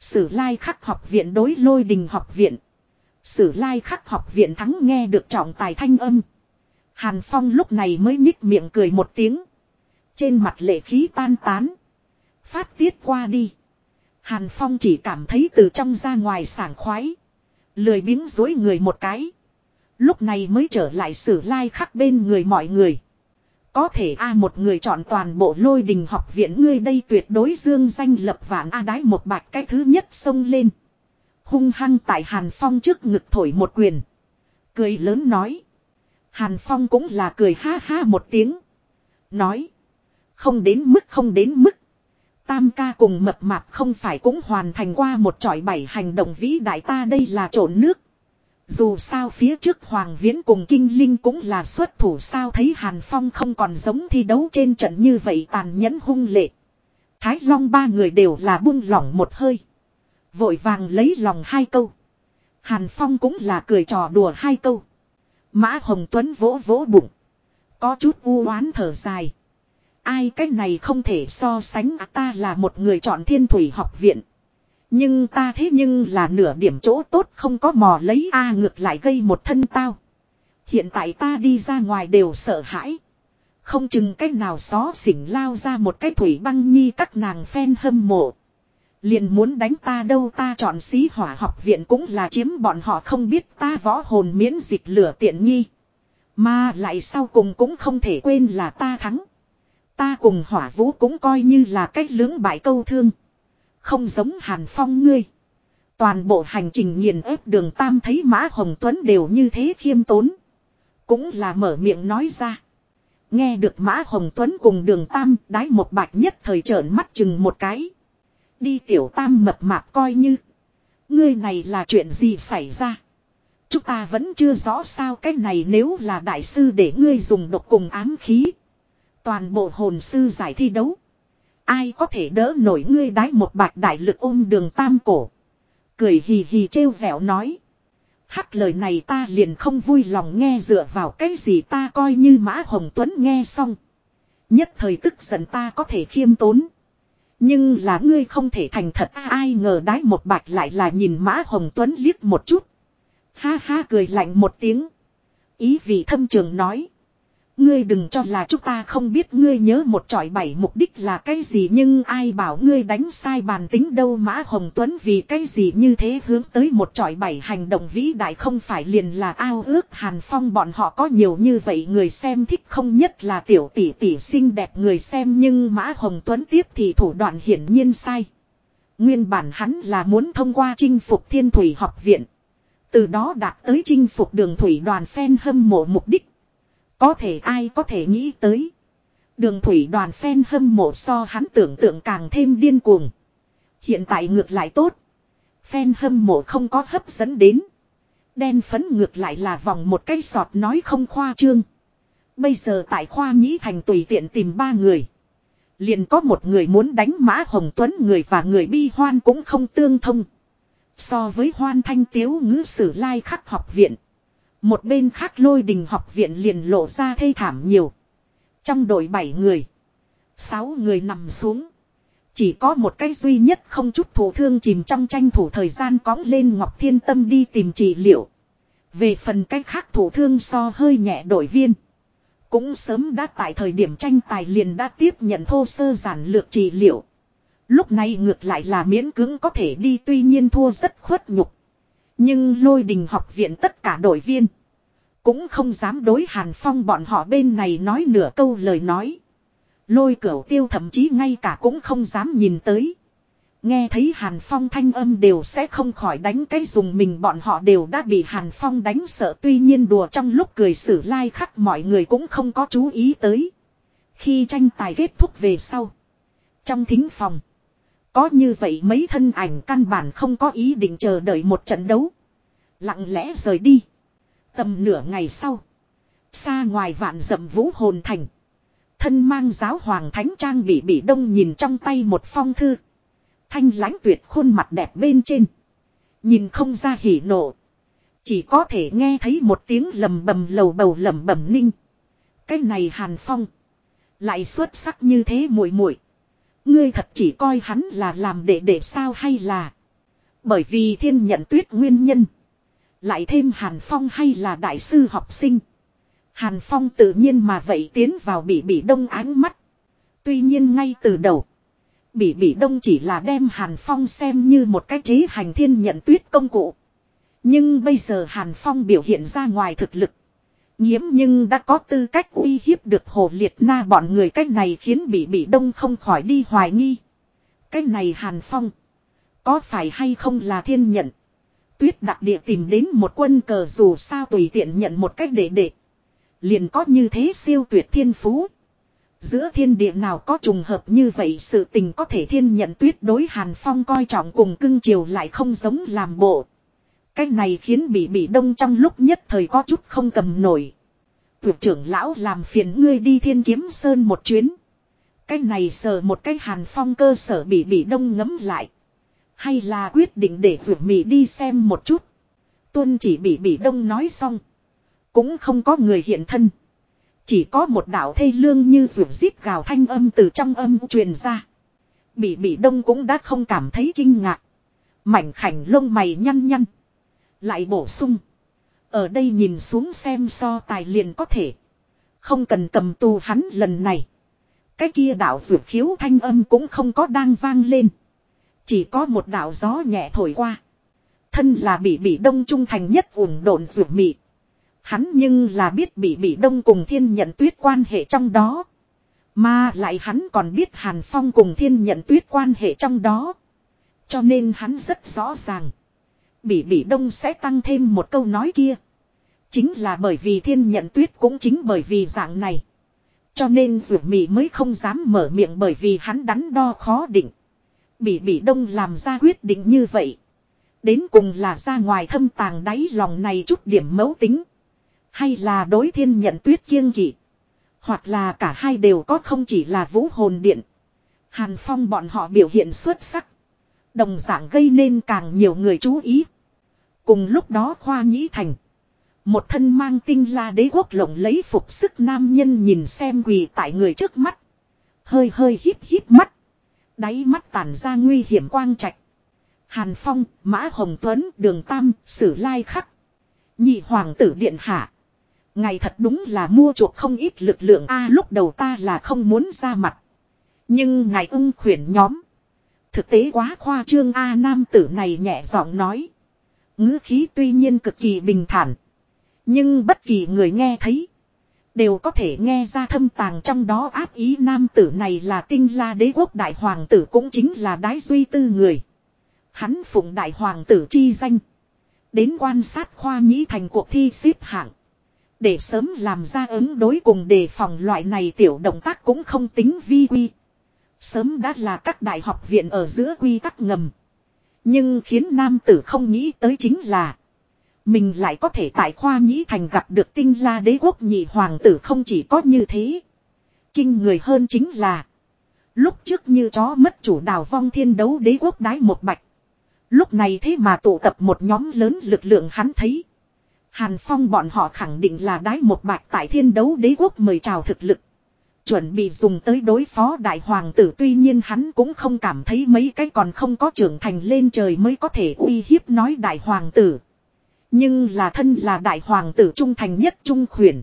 Sử lai khắc học viện đối lôi đình học viện. Sử lai khắc học viện thắng nghe được trọng tài thanh âm. Hàn Phong lúc này mới nhích miệng cười một tiếng. Trên mặt lệ khí tan tán. Phát tiết qua đi. Hàn Phong chỉ cảm thấy từ trong ra ngoài sảng khoái. Lười biếng dối người một cái. Lúc này mới trở lại sử lai khắc bên người mọi người. Có thể A một người chọn toàn bộ lôi đình học viện ngươi đây tuyệt đối dương danh lập vạn A đái một bạch cái thứ nhất xông lên. Hung hăng tại Hàn Phong trước ngực thổi một quyền. Cười lớn nói. Hàn Phong cũng là cười ha ha một tiếng. Nói. Không đến mức, không đến mức. Tam ca cùng mập mạp không phải cũng hoàn thành qua một trọi bảy hành động vĩ đại ta đây là trộn nước. Dù sao phía trước Hoàng Viễn cùng Kinh Linh cũng là xuất thủ sao thấy Hàn Phong không còn giống thi đấu trên trận như vậy tàn nhẫn hung lệ. Thái Long ba người đều là buông lỏng một hơi. Vội vàng lấy lòng hai câu. Hàn Phong cũng là cười trò đùa hai câu. Mã Hồng Tuấn vỗ vỗ bụng. Có chút u oán thở dài. Ai cái này không thể so sánh à, ta là một người chọn thiên thủy học viện. Nhưng ta thế nhưng là nửa điểm chỗ tốt không có mò lấy A ngược lại gây một thân tao. Hiện tại ta đi ra ngoài đều sợ hãi. Không chừng cách nào xó xỉnh lao ra một cái thủy băng nhi các nàng phen hâm mộ. Liền muốn đánh ta đâu ta chọn xí hỏa học viện cũng là chiếm bọn họ không biết ta võ hồn miễn dịch lửa tiện nghi. Mà lại sau cùng cũng không thể quên là ta thắng. Ta cùng hỏa vũ cũng coi như là cách lưỡng bại câu thương. Không giống hàn phong ngươi. Toàn bộ hành trình nghiền ép đường tam thấy Mã Hồng Tuấn đều như thế khiêm tốn. Cũng là mở miệng nói ra. Nghe được Mã Hồng Tuấn cùng đường tam đái một bạch nhất thời trợn mắt chừng một cái. Đi tiểu tam mập mạp coi như. Ngươi này là chuyện gì xảy ra. Chúng ta vẫn chưa rõ sao cái này nếu là đại sư để ngươi dùng độc cùng ám khí. Toàn bộ hồn sư giải thi đấu. Ai có thể đỡ nổi ngươi đái một bạch đại lực ôm đường tam cổ. Cười hì hì trêu vẻo nói. Hắc lời này ta liền không vui lòng nghe dựa vào cái gì ta coi như Mã Hồng Tuấn nghe xong. Nhất thời tức giận ta có thể khiêm tốn. Nhưng là ngươi không thể thành thật, ai ngờ đái một bạch lại là nhìn Mã Hồng Tuấn liếc một chút. Ha ha cười lạnh một tiếng. Ý vị thâm trường nói. Ngươi đừng cho là chúng ta không biết, ngươi nhớ một trọi bảy mục đích là cái gì, nhưng ai bảo ngươi đánh sai bàn tính đâu Mã Hồng Tuấn vì cái gì như thế hướng tới một trọi bảy hành động vĩ đại không phải liền là ao ước Hàn Phong bọn họ có nhiều như vậy người xem thích không nhất là tiểu tỷ tỷ xinh đẹp người xem, nhưng Mã Hồng Tuấn tiếp thì thủ đoạn hiển nhiên sai. Nguyên bản hắn là muốn thông qua chinh phục thiên thủy học viện. Từ đó đạt tới chinh phục đường thủy đoàn phen hâm mộ mục đích. Có thể ai có thể nghĩ tới. Đường thủy đoàn phen hâm mộ so hắn tưởng tượng càng thêm điên cuồng. Hiện tại ngược lại tốt. Phen hâm mộ không có hấp dẫn đến. Đen phấn ngược lại là vòng một cây sọt nói không khoa trương. Bây giờ tại khoa nhĩ thành tùy tiện tìm ba người. Liền có một người muốn đánh mã hồng tuấn người và người bi hoan cũng không tương thông. So với hoan thanh tiếu ngữ sử lai khắc học viện. Một bên khác lôi đình học viện liền lộ ra thê thảm nhiều. Trong đội 7 người. 6 người nằm xuống. Chỉ có một cái duy nhất không chút thủ thương chìm trong tranh thủ thời gian cõng lên Ngọc Thiên Tâm đi tìm trị liệu. Về phần cách khác thủ thương so hơi nhẹ đội viên. Cũng sớm đã tại thời điểm tranh tài liền đã tiếp nhận thô sơ giản lược trị liệu. Lúc này ngược lại là miễn cưỡng có thể đi, tuy nhiên thua rất khuất nhục. Nhưng lôi đình học viện tất cả đội viên. Cũng không dám đối Hàn Phong bọn họ bên này nói nửa câu lời nói. Lôi cửu tiêu thậm chí ngay cả cũng không dám nhìn tới. Nghe thấy Hàn Phong thanh âm đều sẽ không khỏi đánh cái dùng mình bọn họ đều đã bị Hàn Phong đánh sợ tuy nhiên đùa trong lúc cười sử lai like khắc mọi người cũng không có chú ý tới. Khi tranh tài kết thúc về sau. Trong thính phòng. Có như vậy mấy thân ảnh căn bản không có ý định chờ đợi một trận đấu. Lặng lẽ rời đi. Tầm nửa ngày sau. Xa ngoài vạn dậm vũ hồn thành. Thân mang giáo hoàng thánh trang bị bị đông nhìn trong tay một phong thư. Thanh lãnh tuyệt khuôn mặt đẹp bên trên. Nhìn không ra hỉ nộ. Chỉ có thể nghe thấy một tiếng lầm bầm lầu bầu lầm bầm ninh. Cái này hàn phong. Lại xuất sắc như thế muội muội Ngươi thật chỉ coi hắn là làm đệ đệ sao hay là. Bởi vì thiên nhận tuyết nguyên nhân. Lại thêm Hàn Phong hay là đại sư học sinh. Hàn Phong tự nhiên mà vậy tiến vào bị bị đông ánh mắt. Tuy nhiên ngay từ đầu. Bị bị đông chỉ là đem Hàn Phong xem như một cái chế hành thiên nhận tuyết công cụ. Nhưng bây giờ Hàn Phong biểu hiện ra ngoài thực lực. Nhiễm nhưng đã có tư cách uy hiếp được hồ liệt na bọn người cách này khiến bị bị đông không khỏi đi hoài nghi. Cách này Hàn Phong. Có phải hay không là thiên nhận. Tuyết đặc địa tìm đến một quân cờ dù sao tùy tiện nhận một cách để để. Liền có như thế siêu tuyệt thiên phú. Giữa thiên địa nào có trùng hợp như vậy sự tình có thể thiên nhận tuyết đối Hàn Phong coi trọng cùng cưng chiều lại không giống làm bộ. Cái này khiến bị bị đông trong lúc nhất thời có chút không cầm nổi. Tuyệt trưởng lão làm phiền ngươi đi thiên kiếm sơn một chuyến. Cái này sờ một cái hàn phong cơ sở bị bị đông ngấm lại. Hay là quyết định để vượt mì đi xem một chút. Tuân chỉ bị bị đông nói xong. Cũng không có người hiện thân. Chỉ có một đạo thê lương như vượt zip gào thanh âm từ trong âm truyền ra. Bị bị đông cũng đã không cảm thấy kinh ngạc. Mảnh khảnh lông mày nhăn nhăn. Lại bổ sung. Ở đây nhìn xuống xem so tài liền có thể. Không cần cầm tù hắn lần này. Cái kia đạo dược khiếu thanh âm cũng không có đang vang lên. Chỉ có một đạo gió nhẹ thổi qua. Thân là bị bị đông trung thành nhất vùng độn dược mị. Hắn nhưng là biết bị bị đông cùng thiên nhận tuyết quan hệ trong đó. Mà lại hắn còn biết Hàn Phong cùng thiên nhận tuyết quan hệ trong đó. Cho nên hắn rất rõ ràng. Bỉ bỉ đông sẽ tăng thêm một câu nói kia. Chính là bởi vì thiên nhận tuyết cũng chính bởi vì dạng này. Cho nên ruột mì mới không dám mở miệng bởi vì hắn đắn đo khó định. Bỉ bỉ đông làm ra quyết định như vậy. Đến cùng là ra ngoài thâm tàng đáy lòng này chút điểm mấu tính. Hay là đối thiên nhận tuyết kiêng kỵ. Hoặc là cả hai đều có không chỉ là vũ hồn điện. Hàn Phong bọn họ biểu hiện xuất sắc. Đồng dạng gây nên càng nhiều người chú ý. Cùng lúc đó khoa nhĩ thành. Một thân mang tinh la đế quốc lộng lấy phục sức nam nhân nhìn xem quỳ tại người trước mắt. Hơi hơi híp híp mắt. Đáy mắt tản ra nguy hiểm quang trạch. Hàn Phong, Mã Hồng Tuấn, Đường Tam, Sử Lai Khắc. Nhị Hoàng tử Điện Hạ. Ngày thật đúng là mua chuộc không ít lực lượng A lúc đầu ta là không muốn ra mặt. Nhưng ngài ưng khuyển nhóm. Thực tế quá khoa trương A nam tử này nhẹ giọng nói ngữ khí tuy nhiên cực kỳ bình thản. Nhưng bất kỳ người nghe thấy. Đều có thể nghe ra thâm tàng trong đó áp ý nam tử này là tinh la đế quốc đại hoàng tử cũng chính là đái duy tư người. Hắn phụng đại hoàng tử chi danh. Đến quan sát khoa nhĩ thành cuộc thi xếp hạng. Để sớm làm ra ứng đối cùng đề phòng loại này tiểu động tác cũng không tính vi quy. Sớm đã là các đại học viện ở giữa quy tắc ngầm. Nhưng khiến nam tử không nghĩ tới chính là. Mình lại có thể tại khoa nhĩ thành gặp được tinh la đế quốc nhị hoàng tử không chỉ có như thế. Kinh người hơn chính là. Lúc trước như chó mất chủ đào vong thiên đấu đế quốc đái một bạch. Lúc này thế mà tụ tập một nhóm lớn lực lượng hắn thấy. Hàn Phong bọn họ khẳng định là đái một bạch tại thiên đấu đế quốc mời chào thực lực. Chuẩn bị dùng tới đối phó đại hoàng tử tuy nhiên hắn cũng không cảm thấy mấy cái còn không có trưởng thành lên trời mới có thể uy hiếp nói đại hoàng tử. Nhưng là thân là đại hoàng tử trung thành nhất trung khuyển.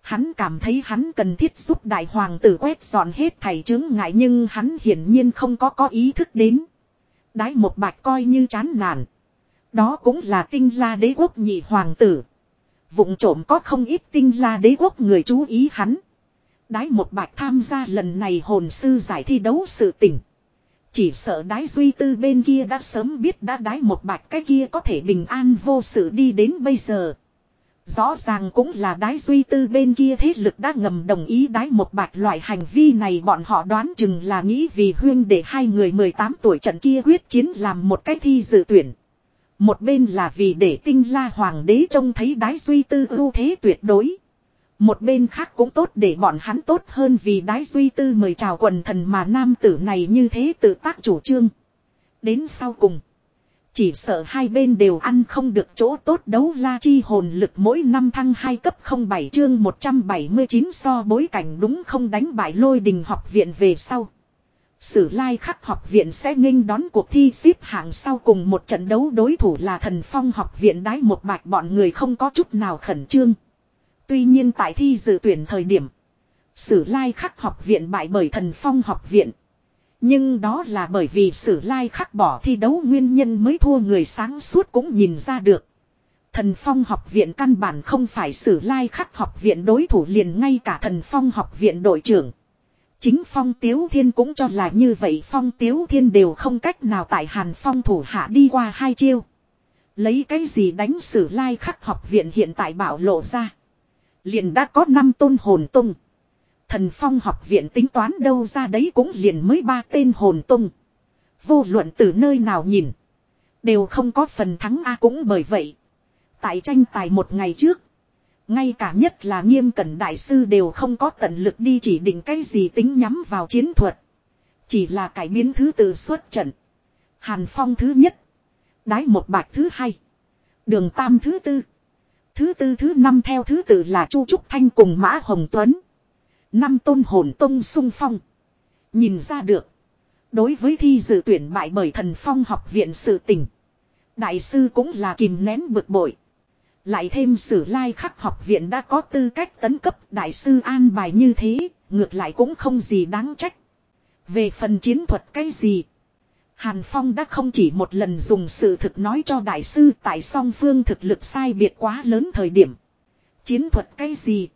Hắn cảm thấy hắn cần thiết giúp đại hoàng tử quét dọn hết thảy chứng ngại nhưng hắn hiển nhiên không có có ý thức đến. Đái một bạch coi như chán nản. Đó cũng là tinh la đế quốc nhị hoàng tử. Vụng trộm có không ít tinh la đế quốc người chú ý hắn. Đái một bạch tham gia lần này hồn sư giải thi đấu sự tình. Chỉ sợ đái duy tư bên kia đã sớm biết đã đái một bạch cái kia có thể bình an vô sự đi đến bây giờ. Rõ ràng cũng là đái duy tư bên kia thế lực đã ngầm đồng ý đái một bạch loại hành vi này bọn họ đoán chừng là nghĩ vì huyên để hai người 18 tuổi trận kia quyết chiến làm một cái thi dự tuyển. Một bên là vì để tinh la hoàng đế trông thấy đái duy tư ưu thế tuyệt đối. Một bên khác cũng tốt để bọn hắn tốt hơn vì đái duy tư mời chào quần thần mà nam tử này như thế tự tác chủ trương. Đến sau cùng. Chỉ sợ hai bên đều ăn không được chỗ tốt đấu la chi hồn lực mỗi năm thăng hai cấp 07 chương 179 so bối cảnh đúng không đánh bại lôi đình học viện về sau. Sử lai khắc học viện sẽ nghênh đón cuộc thi xếp hạng sau cùng một trận đấu đối thủ là thần phong học viện đái một bạch bọn người không có chút nào khẩn trương. Tuy nhiên tại thi dự tuyển thời điểm, Sử lai khắc học viện bại bởi thần phong học viện. Nhưng đó là bởi vì sử lai khắc bỏ thi đấu nguyên nhân mới thua người sáng suốt cũng nhìn ra được. Thần phong học viện căn bản không phải sử lai khắc học viện đối thủ liền ngay cả thần phong học viện đội trưởng. Chính phong tiếu thiên cũng cho là như vậy phong tiếu thiên đều không cách nào tại hàn phong thủ hạ đi qua hai chiêu. Lấy cái gì đánh sử lai khắc học viện hiện tại bảo lộ ra. Liền đã có năm tôn hồn tung. Thần phong học viện tính toán đâu ra đấy cũng liền mới ba tên hồn tung. Vô luận từ nơi nào nhìn. Đều không có phần thắng A cũng bởi vậy. Tại tranh tài một ngày trước. Ngay cả nhất là nghiêm cẩn đại sư đều không có tận lực đi chỉ định cái gì tính nhắm vào chiến thuật. Chỉ là cải biến thứ tự xuất trận. Hàn phong thứ nhất. Đái một bạch thứ hai. Đường tam thứ tư. Thứ tư thứ năm theo thứ tự là Chu Trúc Thanh cùng Mã Hồng Tuấn. Năm tôn hồn tông sung phong. Nhìn ra được. Đối với thi dự tuyển bại bởi thần phong học viện sự tình. Đại sư cũng là kìm nén bực bội. Lại thêm sử lai khắc học viện đã có tư cách tấn cấp đại sư an bài như thế, ngược lại cũng không gì đáng trách. Về phần chiến thuật cái gì? Hàn Phong đã không chỉ một lần dùng sự thực nói cho đại sư tại song phương thực lực sai biệt quá lớn thời điểm. Chiến thuật cái gì?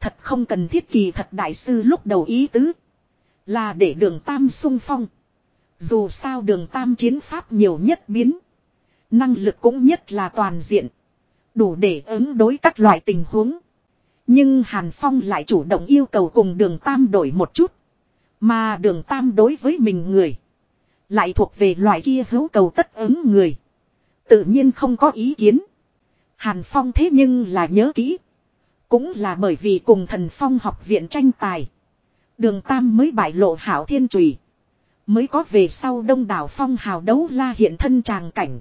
Thật không cần thiết kỳ thật đại sư lúc đầu ý tứ. Là để đường Tam sung phong. Dù sao đường Tam chiến pháp nhiều nhất biến. Năng lực cũng nhất là toàn diện. Đủ để ứng đối các loại tình huống. Nhưng Hàn Phong lại chủ động yêu cầu cùng đường Tam đổi một chút. Mà đường Tam đối với mình người. Lại thuộc về loại kia hữu cầu tất ứng người. Tự nhiên không có ý kiến. Hàn Phong thế nhưng là nhớ kỹ. Cũng là bởi vì cùng thần Phong học viện tranh tài. Đường Tam mới bại lộ hảo thiên trùy. Mới có về sau đông đảo Phong hào đấu la hiện thân tràng cảnh.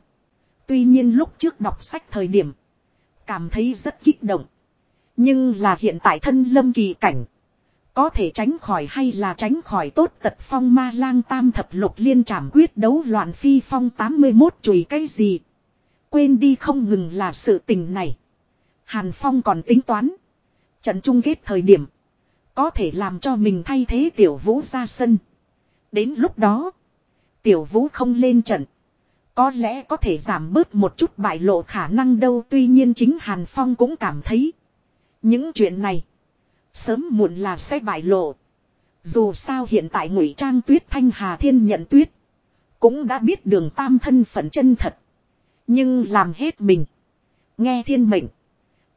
Tuy nhiên lúc trước đọc sách thời điểm. Cảm thấy rất kích động. Nhưng là hiện tại thân lâm kỳ cảnh. Có thể tránh khỏi hay là tránh khỏi tốt tật phong ma lang tam thập lục liên trảm quyết đấu loạn phi phong 81 chùi cái gì. Quên đi không ngừng là sự tình này. Hàn Phong còn tính toán. Trận chung kết thời điểm. Có thể làm cho mình thay thế tiểu vũ ra sân. Đến lúc đó. Tiểu vũ không lên trận. Có lẽ có thể giảm bớt một chút bại lộ khả năng đâu tuy nhiên chính Hàn Phong cũng cảm thấy. Những chuyện này. Sớm muộn là sẽ bại lộ. Dù sao hiện tại ngụy trang tuyết thanh hà thiên nhận tuyết. Cũng đã biết đường tam thân phận chân thật. Nhưng làm hết mình. Nghe thiên mệnh.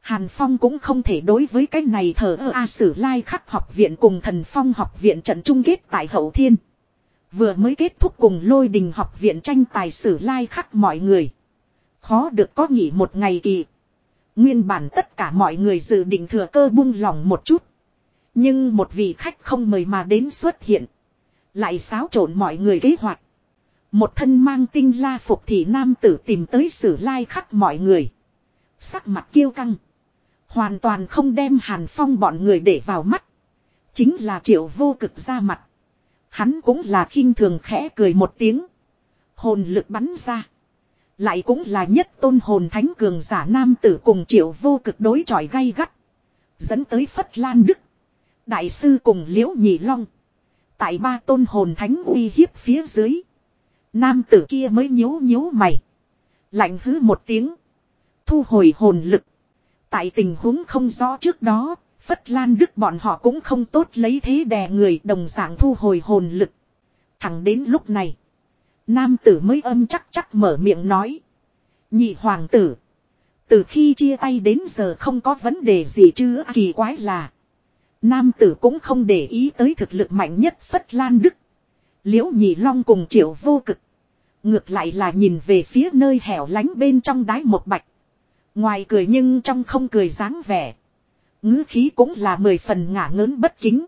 Hàn Phong cũng không thể đối với cái này thờ ơ A Sử Lai khắc học viện cùng thần phong học viện trận chung kết tại Hậu Thiên. Vừa mới kết thúc cùng lôi đình học viện tranh tài Sử Lai khắc mọi người. Khó được có nghỉ một ngày kỳ. Nguyên bản tất cả mọi người dự định thừa cơ buông lòng một chút. Nhưng một vị khách không mời mà đến xuất hiện. Lại xáo trộn mọi người kế hoạch. Một thân mang tinh la phục thị nam tử tìm tới sử lai khắc mọi người. Sắc mặt kiêu căng. Hoàn toàn không đem hàn phong bọn người để vào mắt. Chính là triệu vô cực ra mặt. Hắn cũng là khinh thường khẽ cười một tiếng. Hồn lực bắn ra. Lại cũng là nhất tôn hồn thánh cường giả nam tử cùng triệu vô cực đối chọi gay gắt. Dẫn tới Phất Lan Đức. Đại sư cùng Liễu Nhị Long. Tại ba tôn hồn thánh uy hiếp phía dưới. Nam tử kia mới nhíu nhíu mày. Lạnh hứ một tiếng. Thu hồi hồn lực. Tại tình huống không rõ trước đó, Phất Lan Đức bọn họ cũng không tốt lấy thế đè người đồng dạng thu hồi hồn lực. Thẳng đến lúc này. Nam tử mới âm chắc chắc mở miệng nói. Nhị hoàng tử. Từ khi chia tay đến giờ không có vấn đề gì chứ, kỳ quái là. Nam tử cũng không để ý tới thực lực mạnh nhất Phất Lan Đức. Liễu Nhị Long cùng triệu vô cực. Ngược lại là nhìn về phía nơi hẻo lánh bên trong đáy một bạch. Ngoài cười nhưng trong không cười dáng vẻ. ngữ khí cũng là mười phần ngả ngớn bất kính.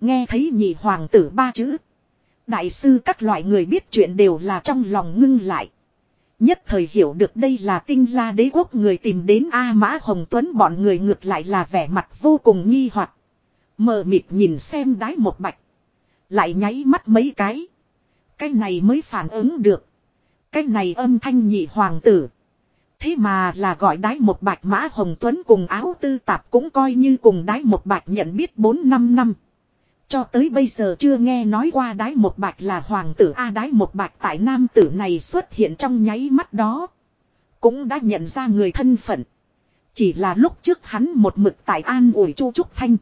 Nghe thấy nhị hoàng tử ba chữ. Đại sư các loại người biết chuyện đều là trong lòng ngưng lại. Nhất thời hiểu được đây là tinh la đế quốc người tìm đến A Mã Hồng Tuấn bọn người ngược lại là vẻ mặt vô cùng nghi hoặc Mờ mịt nhìn xem đái một bạch. Lại nháy mắt mấy cái. Cái này mới phản ứng được. Cái này âm thanh nhị hoàng tử. Thế mà là gọi đái một bạch mã hồng tuấn cùng áo tư tạp cũng coi như cùng đái một bạch nhận biết 4-5 năm. Cho tới bây giờ chưa nghe nói qua đái một bạch là hoàng tử A, đái một bạch tại nam tử này xuất hiện trong nháy mắt đó. Cũng đã nhận ra người thân phận. Chỉ là lúc trước hắn một mực tại an ủi chu trúc thanh.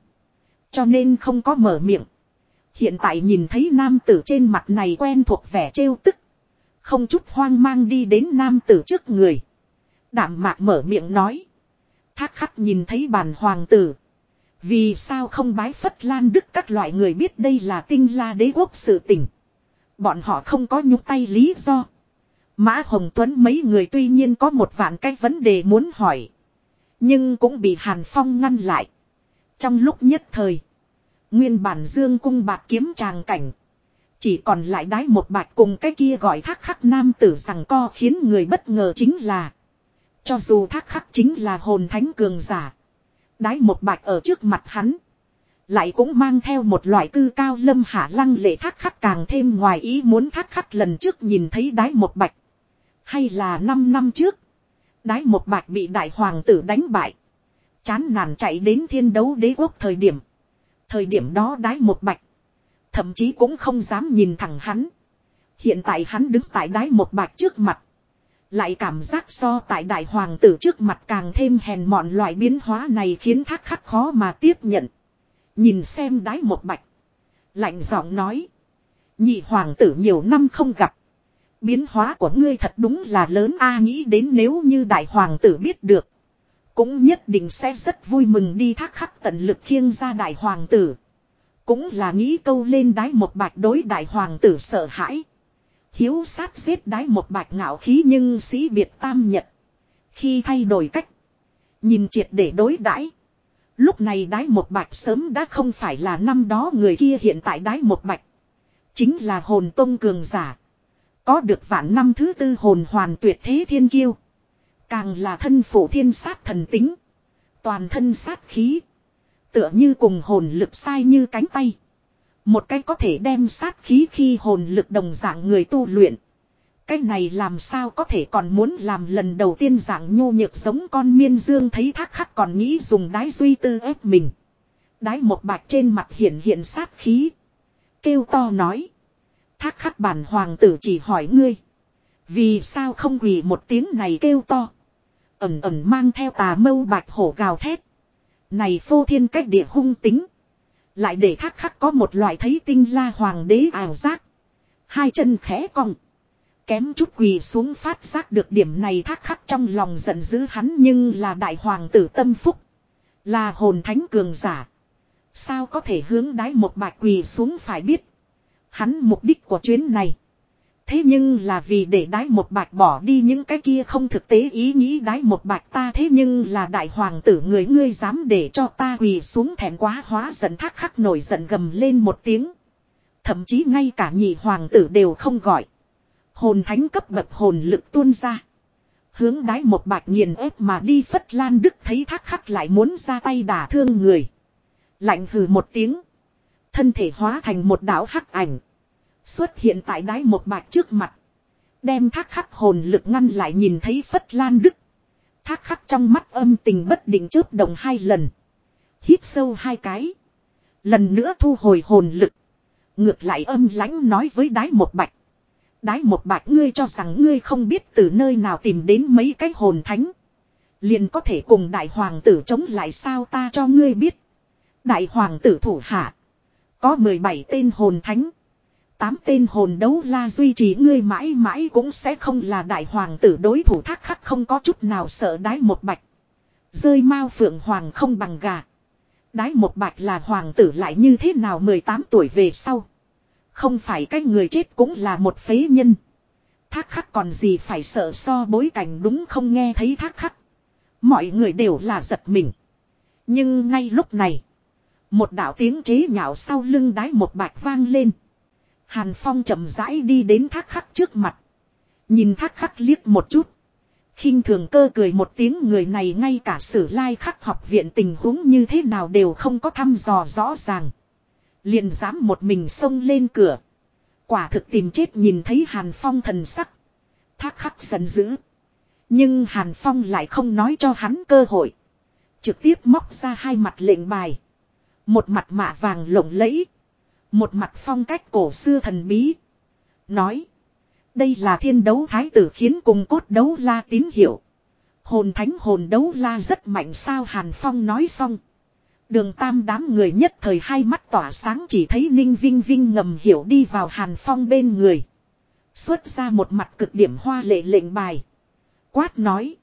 Cho nên không có mở miệng. Hiện tại nhìn thấy nam tử trên mặt này quen thuộc vẻ trêu tức. Không chút hoang mang đi đến nam tử trước người. Đảm mạc mở miệng nói. Thác khắc nhìn thấy bàn hoàng tử. Vì sao không bái phất lan đức các loại người biết đây là tinh la đế quốc sự tình. Bọn họ không có nhúc tay lý do. Mã Hồng Tuấn mấy người tuy nhiên có một vạn cái vấn đề muốn hỏi. Nhưng cũng bị Hàn Phong ngăn lại. Trong lúc nhất thời. Nguyên bản dương cung bạc kiếm tràng cảnh. Chỉ còn lại đái một bạch cùng cái kia gọi thác khắc nam tử rằng co khiến người bất ngờ chính là. Cho dù thác khắc chính là hồn thánh cường giả. Đái một bạch ở trước mặt hắn. Lại cũng mang theo một loại cư cao lâm hạ lăng lệ thác khắc càng thêm ngoài ý muốn thác khắc lần trước nhìn thấy đái một bạch. Hay là 5 năm trước. Đái một bạch bị đại hoàng tử đánh bại. Chán nản chạy đến thiên đấu đế quốc thời điểm. Thời điểm đó đái một bạch. Thậm chí cũng không dám nhìn thẳng hắn. Hiện tại hắn đứng tại đái một bạch trước mặt. Lại cảm giác so tại đại hoàng tử trước mặt càng thêm hèn mọn loại biến hóa này khiến thác khắc khó mà tiếp nhận. Nhìn xem đái một bạch. Lạnh giọng nói. Nhị hoàng tử nhiều năm không gặp. Biến hóa của ngươi thật đúng là lớn a nghĩ đến nếu như đại hoàng tử biết được. Cũng nhất định sẽ rất vui mừng đi thác khắc tận lực khiêng ra đại hoàng tử. Cũng là nghĩ câu lên đái một bạch đối đại hoàng tử sợ hãi. Hiếu sát giết đái một bạch ngạo khí nhưng sĩ biệt tam nhật. Khi thay đổi cách. Nhìn triệt để đối đãi Lúc này đái một bạch sớm đã không phải là năm đó người kia hiện tại đái một bạch. Chính là hồn tông cường giả. Có được vạn năm thứ tư hồn hoàn tuyệt thế thiên kiêu. Càng là thân phụ thiên sát thần tính. Toàn thân sát khí. Tựa như cùng hồn lực sai như cánh tay. Một cái có thể đem sát khí khi hồn lực đồng dạng người tu luyện. Cái này làm sao có thể còn muốn làm lần đầu tiên dạng nhô nhược giống con miên dương thấy thác khắc còn nghĩ dùng đái duy tư ép mình. Đái một bạch trên mặt hiện hiện sát khí. Kêu to nói. Thác khắc bản hoàng tử chỉ hỏi ngươi. Vì sao không quỳ một tiếng này kêu to. Ẩm ẩm mang theo tà mâu bạch hổ gào thét. Này phô thiên cách địa hung tính. Lại để thác khắc có một loại thấy tinh la hoàng đế ảo giác. Hai chân khẽ cong. Kém chút quỳ xuống phát giác được điểm này thác khắc trong lòng giận dữ hắn nhưng là đại hoàng tử tâm phúc. Là hồn thánh cường giả. Sao có thể hướng đái một bạch quỳ xuống phải biết. Hắn mục đích của chuyến này. Thế nhưng là vì để đái một bạch bỏ đi những cái kia không thực tế ý nghĩ đái một bạch ta thế nhưng là đại hoàng tử người ngươi dám để cho ta quỳ xuống thẹn quá hóa giận thác khắc nổi giận gầm lên một tiếng. Thậm chí ngay cả nhị hoàng tử đều không gọi. Hồn thánh cấp bậc hồn lực tuôn ra. Hướng đái một bạch nghiền ép mà đi phất lan đức thấy thác khắc lại muốn ra tay đả thương người. Lạnh hừ một tiếng. Thân thể hóa thành một đảo hắc ảnh. Xuất hiện tại đáy một bạch trước mặt. Đem thác khắc hồn lực ngăn lại nhìn thấy Phất Lan Đức. Thác khắc trong mắt âm tình bất định chớp đồng hai lần. Hít sâu hai cái. Lần nữa thu hồi hồn lực. Ngược lại âm lãnh nói với đái một bạch. Đái một bạch ngươi cho rằng ngươi không biết từ nơi nào tìm đến mấy cái hồn thánh. Liền có thể cùng đại hoàng tử chống lại sao ta cho ngươi biết. Đại hoàng tử thủ hạ. Có 17 tên hồn thánh. Tám tên hồn đấu la duy trì ngươi mãi mãi cũng sẽ không là đại hoàng tử đối thủ thác khắc không có chút nào sợ đái một bạch. Rơi mao phượng hoàng không bằng gà. Đái một bạch là hoàng tử lại như thế nào 18 tuổi về sau. Không phải cái người chết cũng là một phế nhân. Thác khắc còn gì phải sợ so bối cảnh đúng không nghe thấy thác khắc. Mọi người đều là giật mình. Nhưng ngay lúc này. Một đạo tiếng chế nhạo sau lưng đái một bạch vang lên. Hàn Phong chậm rãi đi đến thác khắc trước mặt. Nhìn thác khắc liếc một chút khinh thường cơ cười một tiếng người này ngay cả sử lai khắc học viện tình huống như thế nào đều không có thăm dò rõ ràng. Liền dám một mình xông lên cửa. Quả thực tìm chết nhìn thấy Hàn Phong thần sắc. Thác khắc giận dữ. Nhưng Hàn Phong lại không nói cho hắn cơ hội. Trực tiếp móc ra hai mặt lệnh bài. Một mặt mạ vàng lộng lẫy. Một mặt phong cách cổ xưa thần bí. Nói. Đây là thiên đấu thái tử khiến cùng cốt đấu la tín hiệu. Hồn thánh hồn đấu la rất mạnh sao Hàn Phong nói xong. Đường tam đám người nhất thời hai mắt tỏa sáng chỉ thấy Ninh Vinh Vinh ngầm hiểu đi vào Hàn Phong bên người. Xuất ra một mặt cực điểm hoa lệ lệnh bài. Quát nói.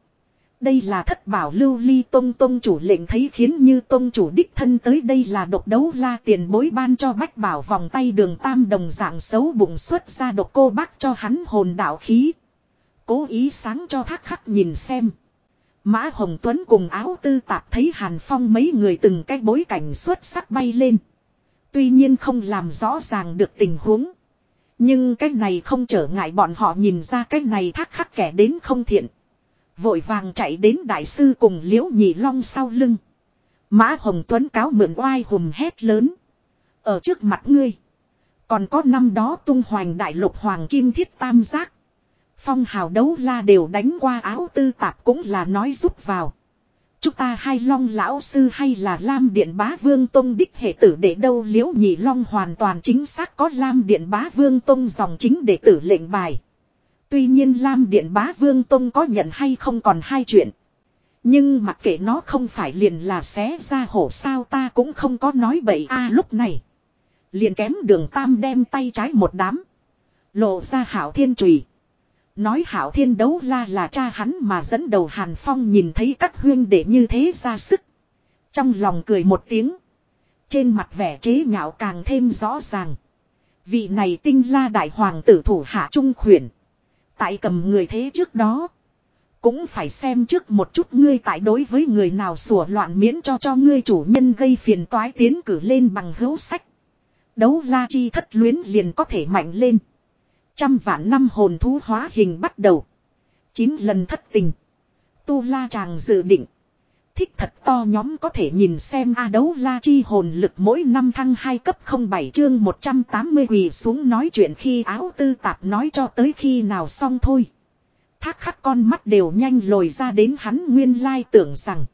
Đây là thất bảo lưu ly tông tông chủ lệnh thấy khiến như tông chủ đích thân tới đây là độc đấu la tiền bối ban cho bách bảo vòng tay đường tam đồng dạng xấu bụng xuất ra độc cô bác cho hắn hồn đạo khí. Cố ý sáng cho thác khắc nhìn xem. Mã Hồng Tuấn cùng áo tư tạp thấy Hàn Phong mấy người từng cái bối cảnh xuất sắc bay lên. Tuy nhiên không làm rõ ràng được tình huống. Nhưng cái này không trở ngại bọn họ nhìn ra cái này thác khắc kẻ đến không thiện. Vội vàng chạy đến đại sư cùng liễu nhị long sau lưng. Mã Hồng Tuấn cáo mượn oai hùng hét lớn. Ở trước mặt ngươi. Còn có năm đó tung hoành đại lục hoàng kim thiết tam giác. Phong hào đấu la đều đánh qua áo tư tạp cũng là nói rút vào. Chúng ta hai long lão sư hay là Lam Điện Bá Vương Tông đích hệ tử để đâu liễu nhị long hoàn toàn chính xác có Lam Điện Bá Vương Tông dòng chính đệ tử lệnh bài. Tuy nhiên Lam Điện Bá Vương Tông có nhận hay không còn hai chuyện. Nhưng mặc kệ nó không phải liền là xé ra hổ sao ta cũng không có nói bậy a lúc này. Liền kém đường tam đem tay trái một đám. Lộ ra hảo thiên trùy. Nói hảo thiên đấu la là cha hắn mà dẫn đầu Hàn Phong nhìn thấy các huyên đệ như thế ra sức. Trong lòng cười một tiếng. Trên mặt vẻ chế nhạo càng thêm rõ ràng. Vị này tinh la đại hoàng tử thủ hạ trung khuyển. Tại cầm người thế trước đó. Cũng phải xem trước một chút ngươi tại đối với người nào sủa loạn miễn cho cho ngươi chủ nhân gây phiền toái tiến cử lên bằng hữu sách. Đấu la chi thất luyến liền có thể mạnh lên. Trăm vạn năm hồn thú hóa hình bắt đầu. Chín lần thất tình. Tu la chàng dự định. Thích thật to nhóm có thể nhìn xem A đấu la chi hồn lực mỗi năm thăng 2 cấp 07 chương 180 quỳ xuống nói chuyện khi áo tư tạp nói cho tới khi nào xong thôi. Thác khắc con mắt đều nhanh lồi ra đến hắn nguyên lai tưởng rằng.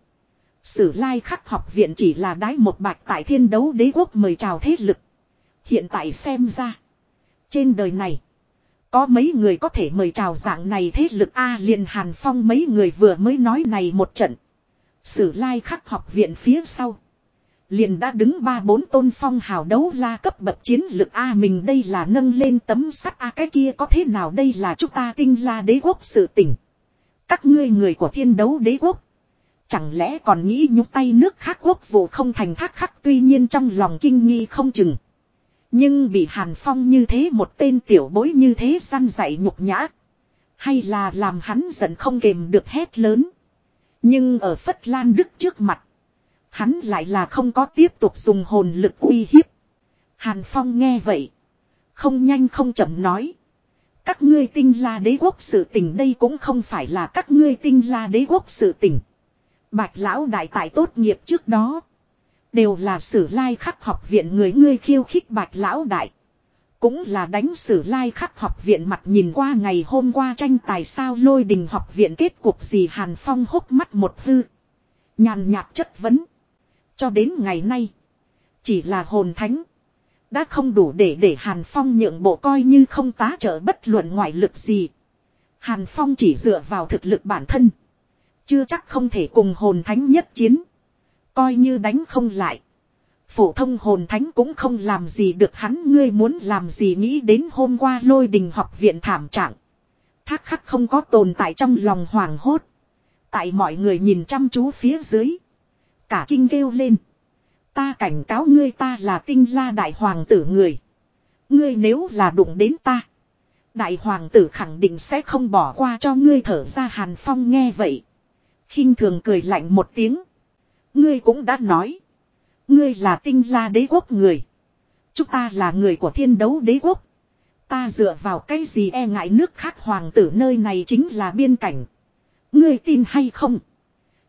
Sử lai khắc học viện chỉ là đái một bạch tại thiên đấu đế quốc mời chào thế lực. Hiện tại xem ra. Trên đời này. Có mấy người có thể mời chào dạng này thế lực A liền hàn phong mấy người vừa mới nói này một trận. Sử lai khắc học viện phía sau. Liền đã đứng ba bốn tôn phong hào đấu la cấp bậc chiến lực A, mình đây là nâng lên tấm sắt A, cái kia có thế nào đây là chúng ta tinh la đế quốc sự tỉnh. Các ngươi người của thiên đấu đế quốc. Chẳng lẽ còn nghĩ nhúc tay nước khác quốc vụ không thành thác khắc tuy nhiên trong lòng kinh nghi không chừng. Nhưng bị Hàn Phong như thế, một tên tiểu bối như thế săn dạy nhục nhã. Hay là làm hắn giận không kềm được hét lớn. Nhưng ở Phất Lan Đức trước mặt. Hắn lại là không có tiếp tục dùng hồn lực uy hiếp. Hàn Phong nghe vậy. Không nhanh không chậm nói. Các ngươi tinh la đế quốc sự tình đây cũng không phải là các ngươi tinh la đế quốc sự tình. Bạch lão đại tại tốt nghiệp trước đó. Đều là sử lai khắc học viện người ngươi khiêu khích bạch lão đại. Cũng là đánh sử lai khắc học viện mặt nhìn qua ngày hôm qua tranh tài sao lôi đình học viện kết cuộc gì Hàn Phong hốc mắt một hư. Nhàn nhạt chất vấn. Cho đến ngày nay. Chỉ là hồn thánh. Đã không đủ để để Hàn Phong nhượng bộ coi như không tá trợ bất luận ngoại lực gì. Hàn Phong chỉ dựa vào thực lực bản thân. Chưa chắc không thể cùng hồn thánh nhất chiến. Coi như đánh không lại. Phổ thông hồn thánh cũng không làm gì được hắn, ngươi muốn làm gì nghĩ đến hôm qua lôi đình học viện thảm trạng. Thác khắc không có tồn tại trong lòng hoàng hốt. Tại mọi người nhìn chăm chú phía dưới. Cả kinh kêu lên. Ta cảnh cáo ngươi ta là tinh la đại hoàng tử người. Ngươi nếu là đụng đến ta. Đại hoàng tử khẳng định sẽ không bỏ qua cho ngươi thở ra hàn phong nghe vậy. khinh thường cười lạnh một tiếng. Ngươi cũng đã nói. Ngươi là tinh la đế quốc người. Chúng ta là người của thiên đấu đế quốc. Ta dựa vào cái gì e ngại nước khác hoàng tử nơi này chính là biên cảnh. Ngươi tin hay không?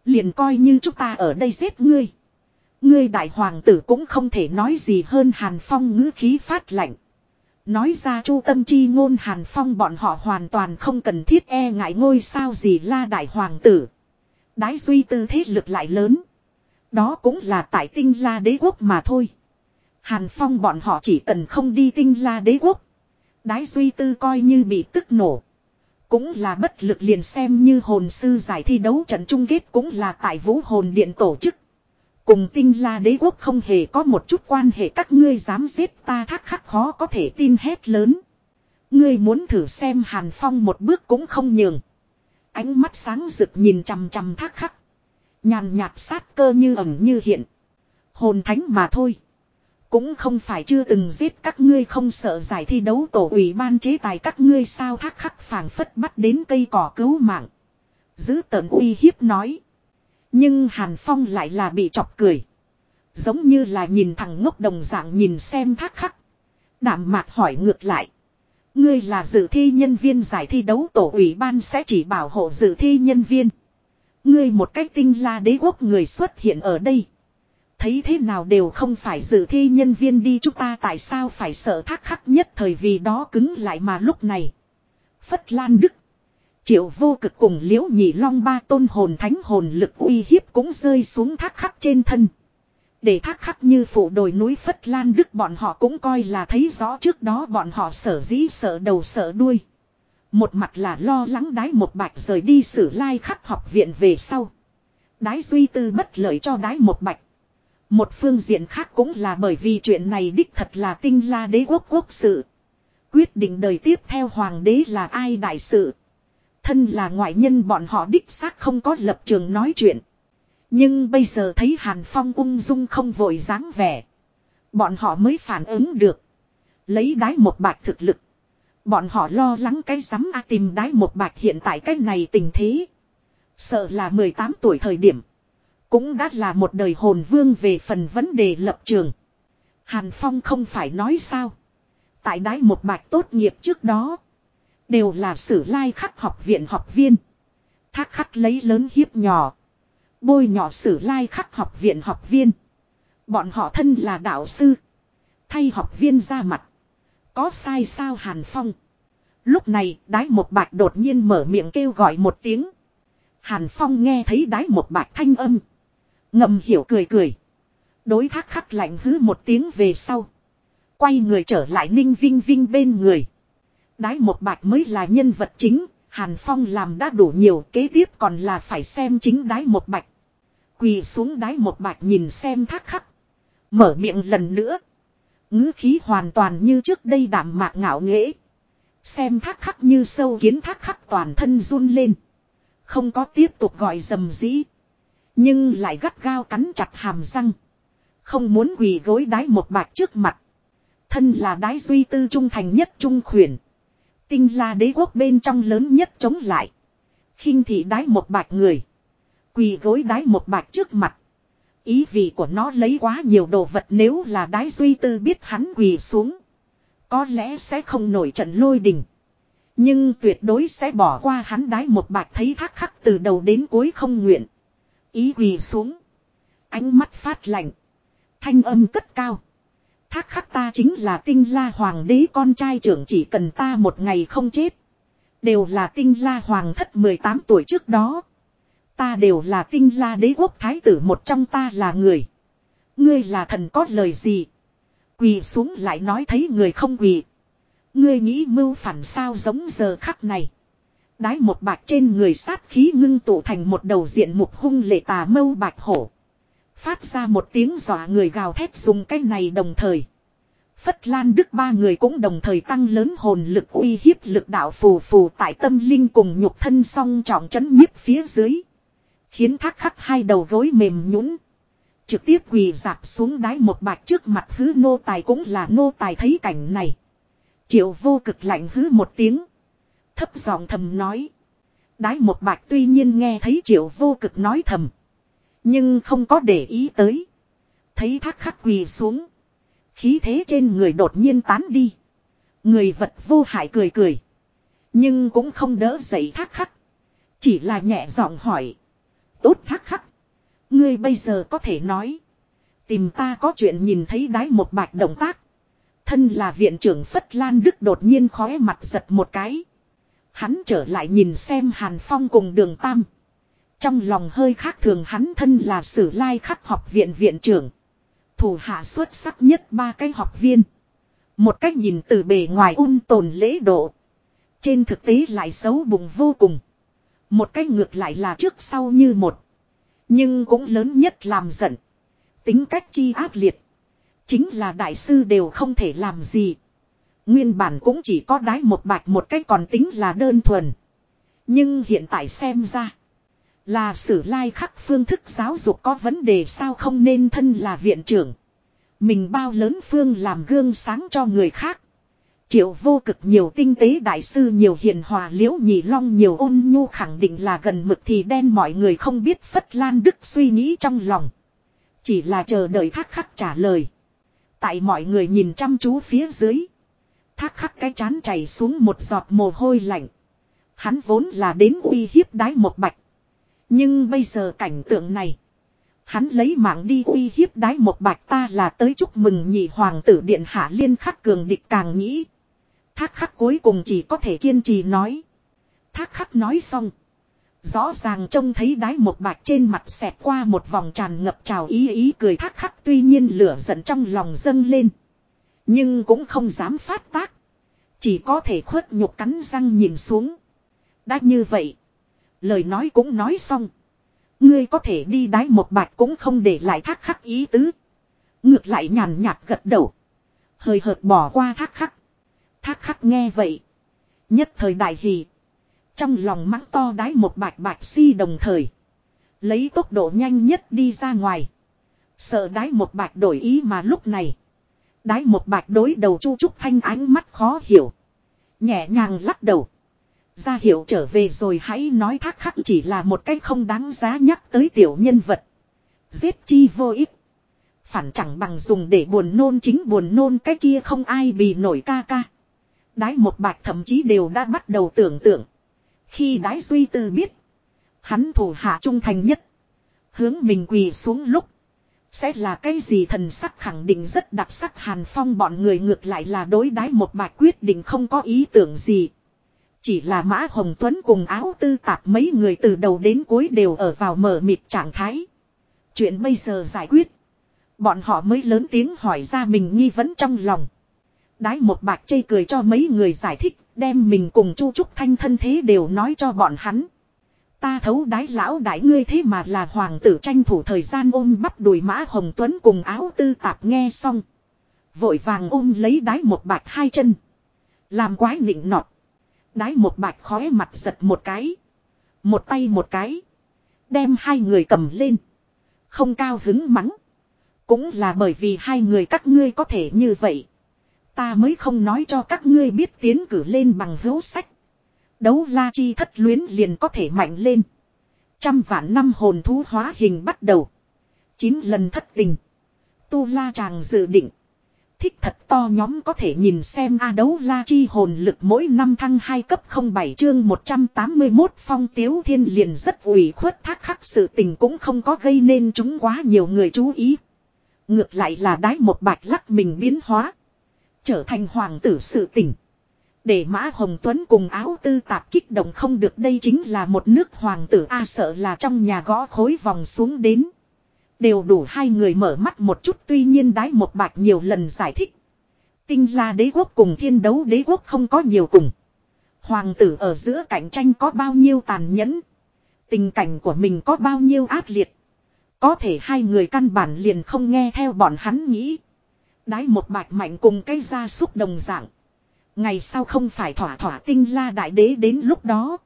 Liền coi như chúng ta ở đây giết ngươi. Ngươi đại hoàng tử cũng không thể nói gì hơn Hàn Phong ngữ khí phát lạnh. Nói ra chu tâm chi ngôn Hàn Phong bọn họ hoàn toàn không cần thiết e ngại ngôi sao gì la đại hoàng tử. Đái duy tư thế lực lại lớn. Đó cũng là tại tinh la đế quốc mà thôi. Hàn Phong bọn họ chỉ cần không đi tinh la đế quốc. Đái duy tư coi như bị tức nổ. Cũng là bất lực liền xem như hồn sư giải thi đấu trận chung kết cũng là tại vũ hồn điện tổ chức. Cùng tinh la đế quốc không hề có một chút quan hệ các ngươi dám giết ta thác khắc khó có thể tin hết lớn. Ngươi muốn thử xem Hàn Phong một bước cũng không nhường. Ánh mắt sáng rực nhìn chằm chằm thác khắc. Nhàn nhạt sát cơ như ẩn như hiện. Hồn thánh mà thôi. Cũng không phải chưa từng giết các ngươi không sợ giải thi đấu tổ ủy ban chế tài các ngươi sao thác khắc phảng phất bắt đến cây cỏ cứu mạng. Giữ tợn uy hiếp nói. Nhưng Hàn Phong lại là bị chọc cười. Giống như là nhìn thằng ngốc đồng dạng nhìn xem thác khắc. Đảm mạc hỏi ngược lại. Ngươi là dự thi nhân viên giải thi đấu tổ ủy ban sẽ chỉ bảo hộ dự thi nhân viên. Ngươi một cách tinh la đế quốc người xuất hiện ở đây. Thấy thế nào đều không phải dự thi nhân viên đi chúng ta tại sao phải sợ thác khắc nhất thời vì đó cứng lại mà lúc này. Phất Lan Đức. Triệu vô cực cùng liễu nhị long ba tôn hồn thánh hồn lực uy hiếp cũng rơi xuống thác khắc trên thân. Để thác khắc như phụ đồi núi Phất Lan Đức bọn họ cũng coi là thấy rõ trước đó bọn họ sở dĩ sợ đầu sợ đuôi. Một mặt là lo lắng đái một bạch rời đi sử lai khắc học viện về sau. Đái duy tư bất lợi cho đái một bạch. Một phương diện khác cũng là bởi vì chuyện này đích thật là tinh la đế quốc quốc sự. Quyết định đời tiếp theo hoàng đế là ai đại sự. Thân là ngoại nhân bọn họ đích xác không có lập trường nói chuyện. Nhưng bây giờ thấy Hàn Phong ung dung không vội dáng vẻ. Bọn họ mới phản ứng được. Lấy đái một bạch thực lực. Bọn họ lo lắng cái sắm A tìm đái một bạch hiện tại cái này tình thế. Sợ là 18 tuổi thời điểm. Cũng đã là một đời hồn vương về phần vấn đề lập trường. Hàn Phong không phải nói sao. Tại đái một bạch tốt nghiệp trước đó. Đều là sử lai khắc học viện học viên. Thác khắc lấy lớn hiếp nhỏ. Bôi nhỏ sử lai khắc học viện học viên. Bọn họ thân là đạo sư. Thay học viên ra mặt. Có sai sao Hàn Phong. Lúc này, đái một bạch đột nhiên mở miệng kêu gọi một tiếng. Hàn Phong nghe thấy đái một bạch thanh âm. Ngầm hiểu cười cười. Đối thác khắc lạnh hứ một tiếng về sau. Quay người trở lại ninh vinh vinh bên người. Đái một bạch mới là nhân vật chính. Hàn Phong làm đã đủ nhiều kế tiếp còn là phải xem chính đái một bạch. Quỳ xuống đái một bạch nhìn xem thác khắc. Mở miệng lần nữa ngữ khí hoàn toàn như trước đây đảm mạc ngạo nghễ. Xem thác khắc như sâu kiến thác khắc toàn thân run lên. Không có tiếp tục gọi dầm dĩ. Nhưng lại gắt gao cắn chặt hàm răng. Không muốn quỳ gối đái một bạc trước mặt. Thân là đái duy tư trung thành nhất trung khuyển. Tinh là đế quốc bên trong lớn nhất chống lại. khinh thị đái một bạc người. Quỳ gối đái một bạc trước mặt. Ý vị của nó lấy quá nhiều đồ vật nếu là đái duy tư biết hắn quỳ xuống. Có lẽ sẽ không nổi trận lôi đình. Nhưng tuyệt đối sẽ bỏ qua hắn đái một bạc thấy thác khắc từ đầu đến cuối không nguyện. Ý quỳ xuống. Ánh mắt phát lạnh. Thanh âm cất cao. Thác khắc ta chính là tinh la hoàng đế con trai trưởng chỉ cần ta một ngày không chết. Đều là tinh la hoàng thất 18 tuổi trước đó. Ta đều là tinh la đế quốc thái tử một trong ta là người. Ngươi là thần có lời gì? Quỳ xuống lại nói thấy người không quỳ. Ngươi nghĩ mưu phản sao giống giờ khắc này. Đái một bạch trên người sát khí ngưng tụ thành một đầu diện mục hung lệ tà mâu bạch hổ. Phát ra một tiếng dọa người gào thét dùng cái này đồng thời. Phất Lan Đức ba người cũng đồng thời tăng lớn hồn lực uy hiếp lực đạo phù phù tại tâm linh cùng nhục thân song trọng chấn nhiếp phía dưới. Khiến thác khắc hai đầu gối mềm nhũn Trực tiếp quỳ dạp xuống đáy một bạch trước mặt hứ nô tài cũng là nô tài thấy cảnh này. Triệu vô cực lạnh hứ một tiếng. Thấp giọng thầm nói. Đái một bạch tuy nhiên nghe thấy triệu vô cực nói thầm. Nhưng không có để ý tới. Thấy thác khắc quỳ xuống. Khí thế trên người đột nhiên tán đi. Người vật vô hại cười cười. Nhưng cũng không đỡ dậy thác khắc. Chỉ là nhẹ giọng hỏi. Tốt thác khắc. Ngươi bây giờ có thể nói. Tìm ta có chuyện nhìn thấy đái một bạch động tác. Thân là viện trưởng Phất Lan Đức đột nhiên khóe mặt giật một cái. Hắn trở lại nhìn xem Hàn Phong cùng đường Tam. Trong lòng hơi khác thường hắn thân là sử lai khắc học viện viện trưởng. Thủ hạ xuất sắc nhất ba cái học viên. Một cách nhìn từ bề ngoài un tồn lễ độ. Trên thực tế lại xấu bụng vô cùng. Một cách ngược lại là trước sau như một. Nhưng cũng lớn nhất làm giận. Tính cách chi ác liệt. Chính là đại sư đều không thể làm gì. Nguyên bản cũng chỉ có đái một bạch một cách còn tính là đơn thuần. Nhưng hiện tại xem ra. Là sử lai khắc phương thức giáo dục có vấn đề sao không nên thân là viện trưởng. Mình bao lớn phương làm gương sáng cho người khác. Triệu vô cực nhiều tinh tế đại sư, nhiều hiền hòa, liễu nhị long, nhiều ôn nhu, khẳng định là gần mực thì đen, mọi người không biết Phất Lan Đức suy nghĩ trong lòng. Chỉ là chờ đợi thác khắc trả lời. Tại mọi người nhìn chăm chú phía dưới. Thác khắc cái chán chảy xuống một giọt mồ hôi lạnh. Hắn vốn là đến uy hiếp đái một bạch. Nhưng bây giờ cảnh tượng này. Hắn lấy mạng đi uy hiếp đái một bạch, ta là tới chúc mừng nhị hoàng tử điện hạ liên khắc cường địch càng nghĩ. Thác khắc cuối cùng chỉ có thể kiên trì nói. Thác khắc nói xong. Rõ ràng trông thấy đái một bạch trên mặt xẹt qua một vòng tràn ngập trào ý ý cười thác khắc tuy nhiên lửa giận trong lòng dâng lên. Nhưng cũng không dám phát tác. Chỉ có thể khuất nhục cắn răng nhìn xuống. Đã như vậy. Lời nói cũng nói xong. Ngươi có thể đi đái một bạch cũng không để lại thác khắc ý tứ. Ngược lại nhàn nhạt gật đầu. Hơi hợt bỏ qua thác khắc. Thác khắc nghe vậy. Nhất thời đại hỷ. Trong lòng mắng to đái một bạch bạch si đồng thời. Lấy tốc độ nhanh nhất đi ra ngoài. Sợ đái một bạch đổi ý mà lúc này. Đái một bạch đối đầu chu trúc thanh ánh mắt khó hiểu. Nhẹ nhàng lắc đầu. Ra hiệu trở về rồi hãy nói thác khắc chỉ là một cái không đáng giá nhắc tới tiểu nhân vật. Giết chi vô ích. Phản chẳng bằng dùng để buồn nôn chính buồn nôn cái kia không ai bị nổi ca ca. Đái một bạch thậm chí đều đã bắt đầu tưởng tượng. Khi đái duy tư biết. Hắn thủ hạ trung thành nhất. Hướng mình quỳ xuống lúc. Sẽ là cái gì thần sắc khẳng định rất đặc sắc hàn phong bọn người ngược lại là đối đái một bạch quyết định không có ý tưởng gì. Chỉ là Mã Hồng Tuấn cùng áo tư tạp mấy người từ đầu đến cuối đều ở vào mở mịt trạng thái. Chuyện bây giờ giải quyết. Bọn họ mới lớn tiếng hỏi ra mình nghi vấn trong lòng. Đái một bạc chây cười cho mấy người giải thích, đem mình cùng Chu Trúc Thanh thân thế đều nói cho bọn hắn. Ta thấu đái lão đái ngươi thế mà là hoàng tử tranh thủ thời gian ôm bắp đùi mã hồng tuấn cùng áo tư tạp nghe xong. Vội vàng ôm lấy đái một bạc hai chân. Làm quái nịnh nọt. Đái một bạch khóe mặt giật một cái. Một tay một cái. Đem hai người cầm lên. Không cao hứng mắng. Cũng là bởi vì hai người các ngươi có thể như vậy. Ta mới không nói cho các ngươi biết tiến cử lên bằng hữu sách. Đấu la chi thất luyến liền có thể mạnh lên. Trăm vạn năm hồn thú hóa hình bắt đầu. Chín lần thất tình. Tu la chàng dự định thích thật to nhóm có thể nhìn xem A đấu la chi hồn lực mỗi năm thăng 2 cấp 07 chương 181 phong tiếu thiên liền rất ủy khuất thác khắc sự tình cũng không có gây nên chúng quá nhiều người chú ý. Ngược lại là đái một bạch lắc mình biến hóa. Trở thành hoàng tử sự tình. Để Mã Hồng Tuấn cùng áo tư tạp kích động không được đây chính là một nước hoàng tử A sợ là trong nhà gõ khối vòng xuống đến. Đều đủ hai người mở mắt một chút tuy nhiên đái một bạc nhiều lần giải thích. Tinh là đế quốc cùng thiên đấu đế quốc không có nhiều cùng. Hoàng tử ở giữa cạnh tranh có bao nhiêu tàn nhẫn. Tình cảnh của mình có bao nhiêu ác liệt. Có thể hai người căn bản liền không nghe theo bọn hắn nghĩ. Đái một bạch mạnh cùng cái gia súc đồng dạng. Ngày sau không phải thỏa thỏa tinh la đại đế đến lúc đó.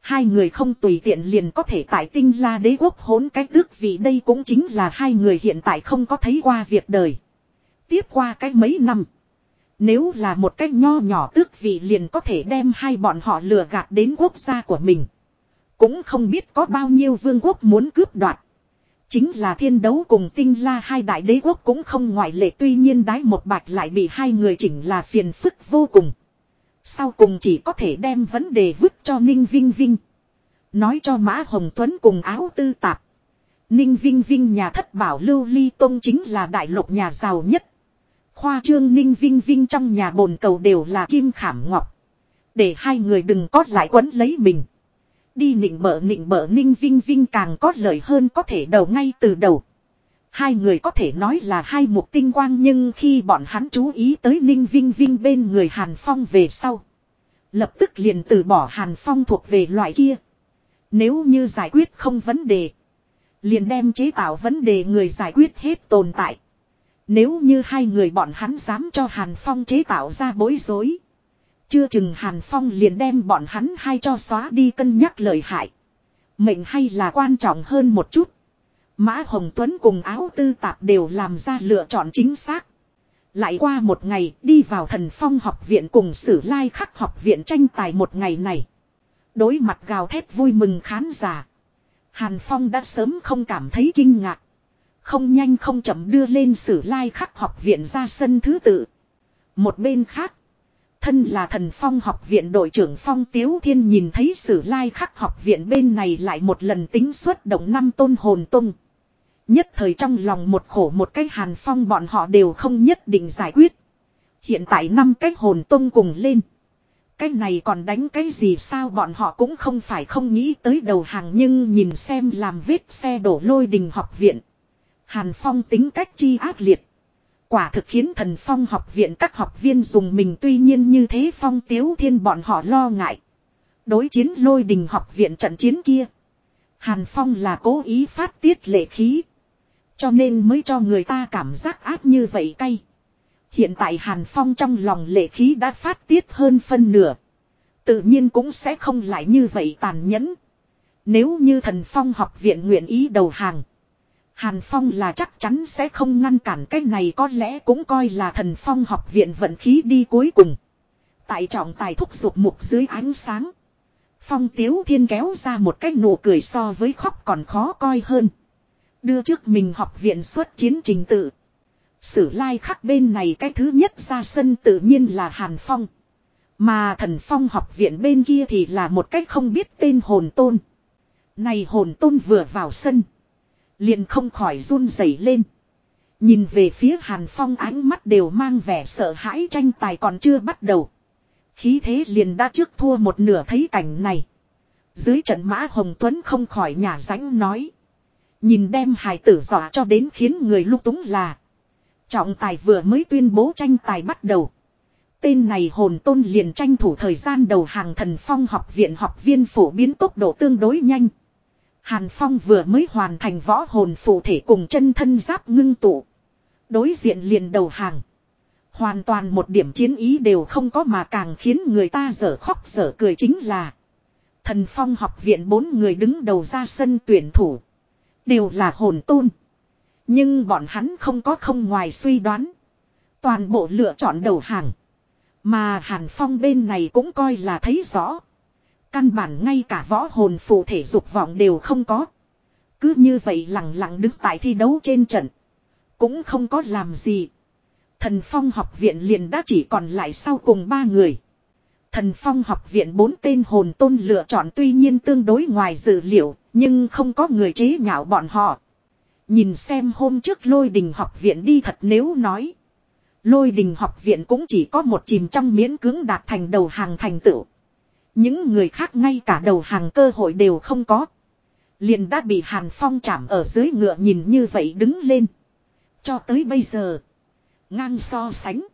Hai người không tùy tiện liền có thể tại tinh la đế quốc hốn cái tước vì đây cũng chính là hai người hiện tại không có thấy qua việc đời. Tiếp qua cái mấy năm. Nếu là một cách nho nhỏ tước vị liền có thể đem hai bọn họ lừa gạt đến quốc gia của mình. Cũng không biết có bao nhiêu vương quốc muốn cướp đoạt. Chính là thiên đấu cùng tinh la hai đại đế quốc cũng không ngoại lệ, tuy nhiên đái một bạch lại bị hai người chỉnh là phiền phức vô cùng. Sau cùng chỉ có thể đem vấn đề vứt cho Ninh Vinh Vinh. Nói cho Mã Hồng Tuấn cùng áo tư tạp. Ninh Vinh Vinh nhà thất bảo lưu ly tông chính là đại lục nhà giàu nhất. Khoa trương Ninh Vinh Vinh trong nhà bồn cầu đều là kim khảm ngọc. Để hai người đừng có lại quấn lấy mình. Đi nịnh bợ nịnh bợ Ninh Vinh Vinh càng có lợi hơn có thể đầu ngay từ đầu. Hai người có thể nói là hai mục tinh quang nhưng khi bọn hắn chú ý tới Ninh Vinh Vinh bên người Hàn Phong về sau. Lập tức liền từ bỏ Hàn Phong thuộc về loại kia. Nếu như giải quyết không vấn đề. Liền đem chế tạo vấn đề người giải quyết hết tồn tại. Nếu như hai người bọn hắn dám cho Hàn Phong chế tạo ra bối rối. Chưa chừng Hàn Phong liền đem bọn hắn hai cho xóa đi cân nhắc lời hại. Mệnh hay là quan trọng hơn một chút. Mã Hồng Tuấn cùng áo tư tạp đều làm ra lựa chọn chính xác. Lại qua một ngày, đi vào thần phong học viện cùng sử lai khắc học viện tranh tài một ngày này. Đối mặt gào thét vui mừng khán giả. Hàn Phong đã sớm không cảm thấy kinh ngạc. Không nhanh không chậm đưa lên sử lai khắc học viện ra sân thứ tự. Một bên khác. Thân là thần phong học viện đội trưởng phong tiếu thiên nhìn thấy sử lai khắc học viện bên này lại một lần tính xuất động năm tôn hồn tung. Nhất thời trong lòng một khổ một cái hàn phong bọn họ đều không nhất định giải quyết. Hiện tại năm cái hồn tung cùng lên. Cái này còn đánh cái gì sao bọn họ cũng không phải không nghĩ tới đầu hàng nhưng nhìn xem làm vết xe đổ lôi đình học viện. Hàn Phong tính cách chi ác liệt. Quả thực khiến thần phong học viện các học viên dùng mình tuy nhiên như thế phong tiếu thiên bọn họ lo ngại. Đối chiến lôi đình học viện trận chiến kia. Hàn Phong là cố ý phát tiết lệ khí. Cho nên mới cho người ta cảm giác ác như vậy cay. Hiện tại Hàn Phong trong lòng lệ khí đã phát tiết hơn phân nửa. Tự nhiên cũng sẽ không lại như vậy tàn nhẫn. Nếu như thần phong học viện nguyện ý đầu hàng. Hàn Phong là chắc chắn sẽ không ngăn cản cái này, có lẽ cũng coi là thần phong học viện vận khí đi cuối cùng. Tại trọng tài thúc giục mục dưới ánh sáng. Phong Tiếu Thiên kéo ra một cái nụ cười so với khóc còn khó coi hơn. Đưa trước mình học viện xuất chiến trình tự. Sử lai khắc bên này cái thứ nhất ra sân tự nhiên là Hàn Phong. Mà thần phong học viện bên kia thì là một cách không biết tên hồn tôn. Này hồn tôn vừa vào sân. Liền không khỏi run rẩy lên. Nhìn về phía Hàn Phong ánh mắt đều mang vẻ sợ hãi tranh tài còn chưa bắt đầu. Khí thế liền đã trước thua một nửa thấy cảnh này. Dưới trận mã Hồng Tuấn không khỏi nhả rãnh nói. Nhìn đem hài tử dọa cho đến khiến người lúc túng là. Trọng tài vừa mới tuyên bố tranh tài bắt đầu. Tên này hồn tôn liền tranh thủ thời gian đầu hàng thần phong học viện học viên phổ biến tốc độ tương đối nhanh. Hàn Phong vừa mới hoàn thành võ hồn phụ thể cùng chân thân giáp ngưng tụ. Đối diện liền đầu hàng. Hoàn toàn một điểm chiến ý đều không có mà càng khiến người ta dở khóc dở cười chính là. Thần Phong học viện bốn người đứng đầu ra sân tuyển thủ. Đều là hồn tôn. Nhưng bọn hắn không có không ngoài suy đoán. Toàn bộ lựa chọn đầu hàng. Mà Hàn Phong bên này cũng coi là thấy rõ. Căn bản ngay cả võ hồn phụ thể dục vọng đều không có. Cứ như vậy lặng lặng đứng tại thi đấu trên trận. Cũng không có làm gì. Thần Phong học viện liền đã chỉ còn lại sau cùng ba người. Thần Phong học viện bốn tên hồn tôn lựa chọn tuy nhiên tương đối ngoài dự liệu, nhưng không có người chế nhạo bọn họ. Nhìn xem hôm trước lôi đình học viện đi thật nếu nói. Lôi đình học viện cũng chỉ có một chìm trong miễn cưỡng đạt thành đầu hàng thành tựu. Những người khác ngay cả đầu hàng cơ hội đều không có. Liền đã bị Hàn Phong chạm ở dưới ngựa nhìn như vậy đứng lên. Cho tới bây giờ. Ngang so sánh.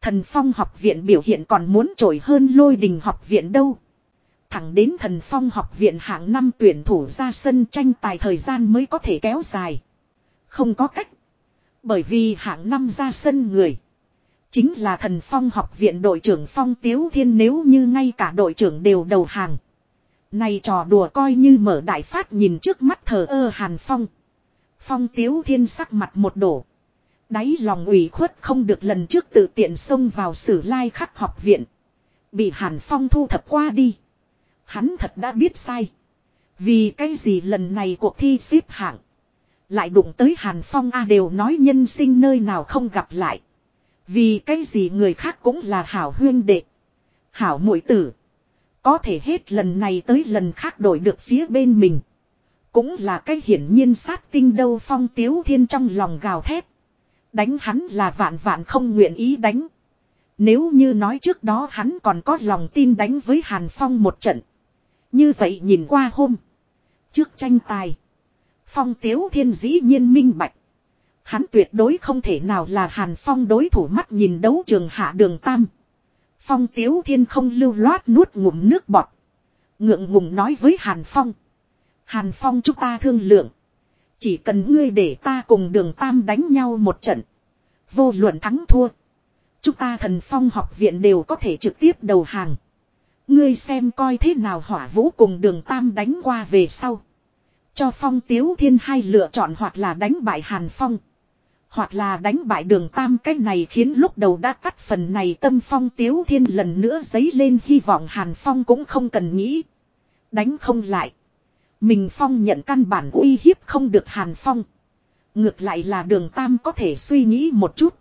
Thần Phong học viện biểu hiện còn muốn trội hơn lôi đình học viện đâu. Thẳng đến thần Phong học viện hạng năm tuyển thủ ra sân tranh tài thời gian mới có thể kéo dài. Không có cách. Bởi vì hạng năm ra sân người. Chính là thần Phong học viện đội trưởng Phong Tiếu Thiên nếu như ngay cả đội trưởng đều đầu hàng. Này trò đùa coi như mở đại phát nhìn trước mắt thờ ơ Hàn Phong. Phong Tiếu Thiên sắc mặt một đổ. Đáy lòng ủy khuất không được lần trước tự tiện xông vào sử lai khắc học viện. Bị Hàn Phong thu thập qua đi. Hắn thật đã biết sai. Vì cái gì lần này cuộc thi xếp hạng. Lại đụng tới Hàn Phong A đều nói nhân sinh nơi nào không gặp lại. Vì cái gì người khác cũng là hảo huyên đệ. Hảo mũi tử. Có thể hết lần này tới lần khác đổi được phía bên mình. Cũng là cái hiển nhiên sát tinh đâu phong tiếu thiên trong lòng gào thét. Đánh hắn là vạn vạn không nguyện ý đánh. Nếu như nói trước đó hắn còn có lòng tin đánh với Hàn Phong một trận. Như vậy nhìn qua hôm. Trước tranh tài. Phong tiếu thiên dĩ nhiên minh bạch. Hắn tuyệt đối không thể nào là Hàn Phong đối thủ mắt nhìn đấu trường hạ đường tam. Phong tiếu thiên không lưu loát nuốt ngụm nước bọt. Ngượng ngùng nói với Hàn Phong. Hàn Phong chúng ta thương lượng. Chỉ cần ngươi để ta cùng đường tam đánh nhau một trận. Vô luận thắng thua. Chúng ta thần phong học viện đều có thể trực tiếp đầu hàng. Ngươi xem coi thế nào hỏa vũ cùng đường tam đánh qua về sau. Cho phong tiếu thiên hai lựa chọn hoặc là đánh bại hàn phong. Hoặc là đánh bại đường tam cái này khiến lúc đầu đã cắt phần này tâm phong tiếu thiên lần nữa dấy lên hy vọng hàn phong cũng không cần nghĩ. Đánh không lại. Mình phong nhận căn bản uy hiếp không được hàn phong. Ngược lại là đường tam có thể suy nghĩ một chút.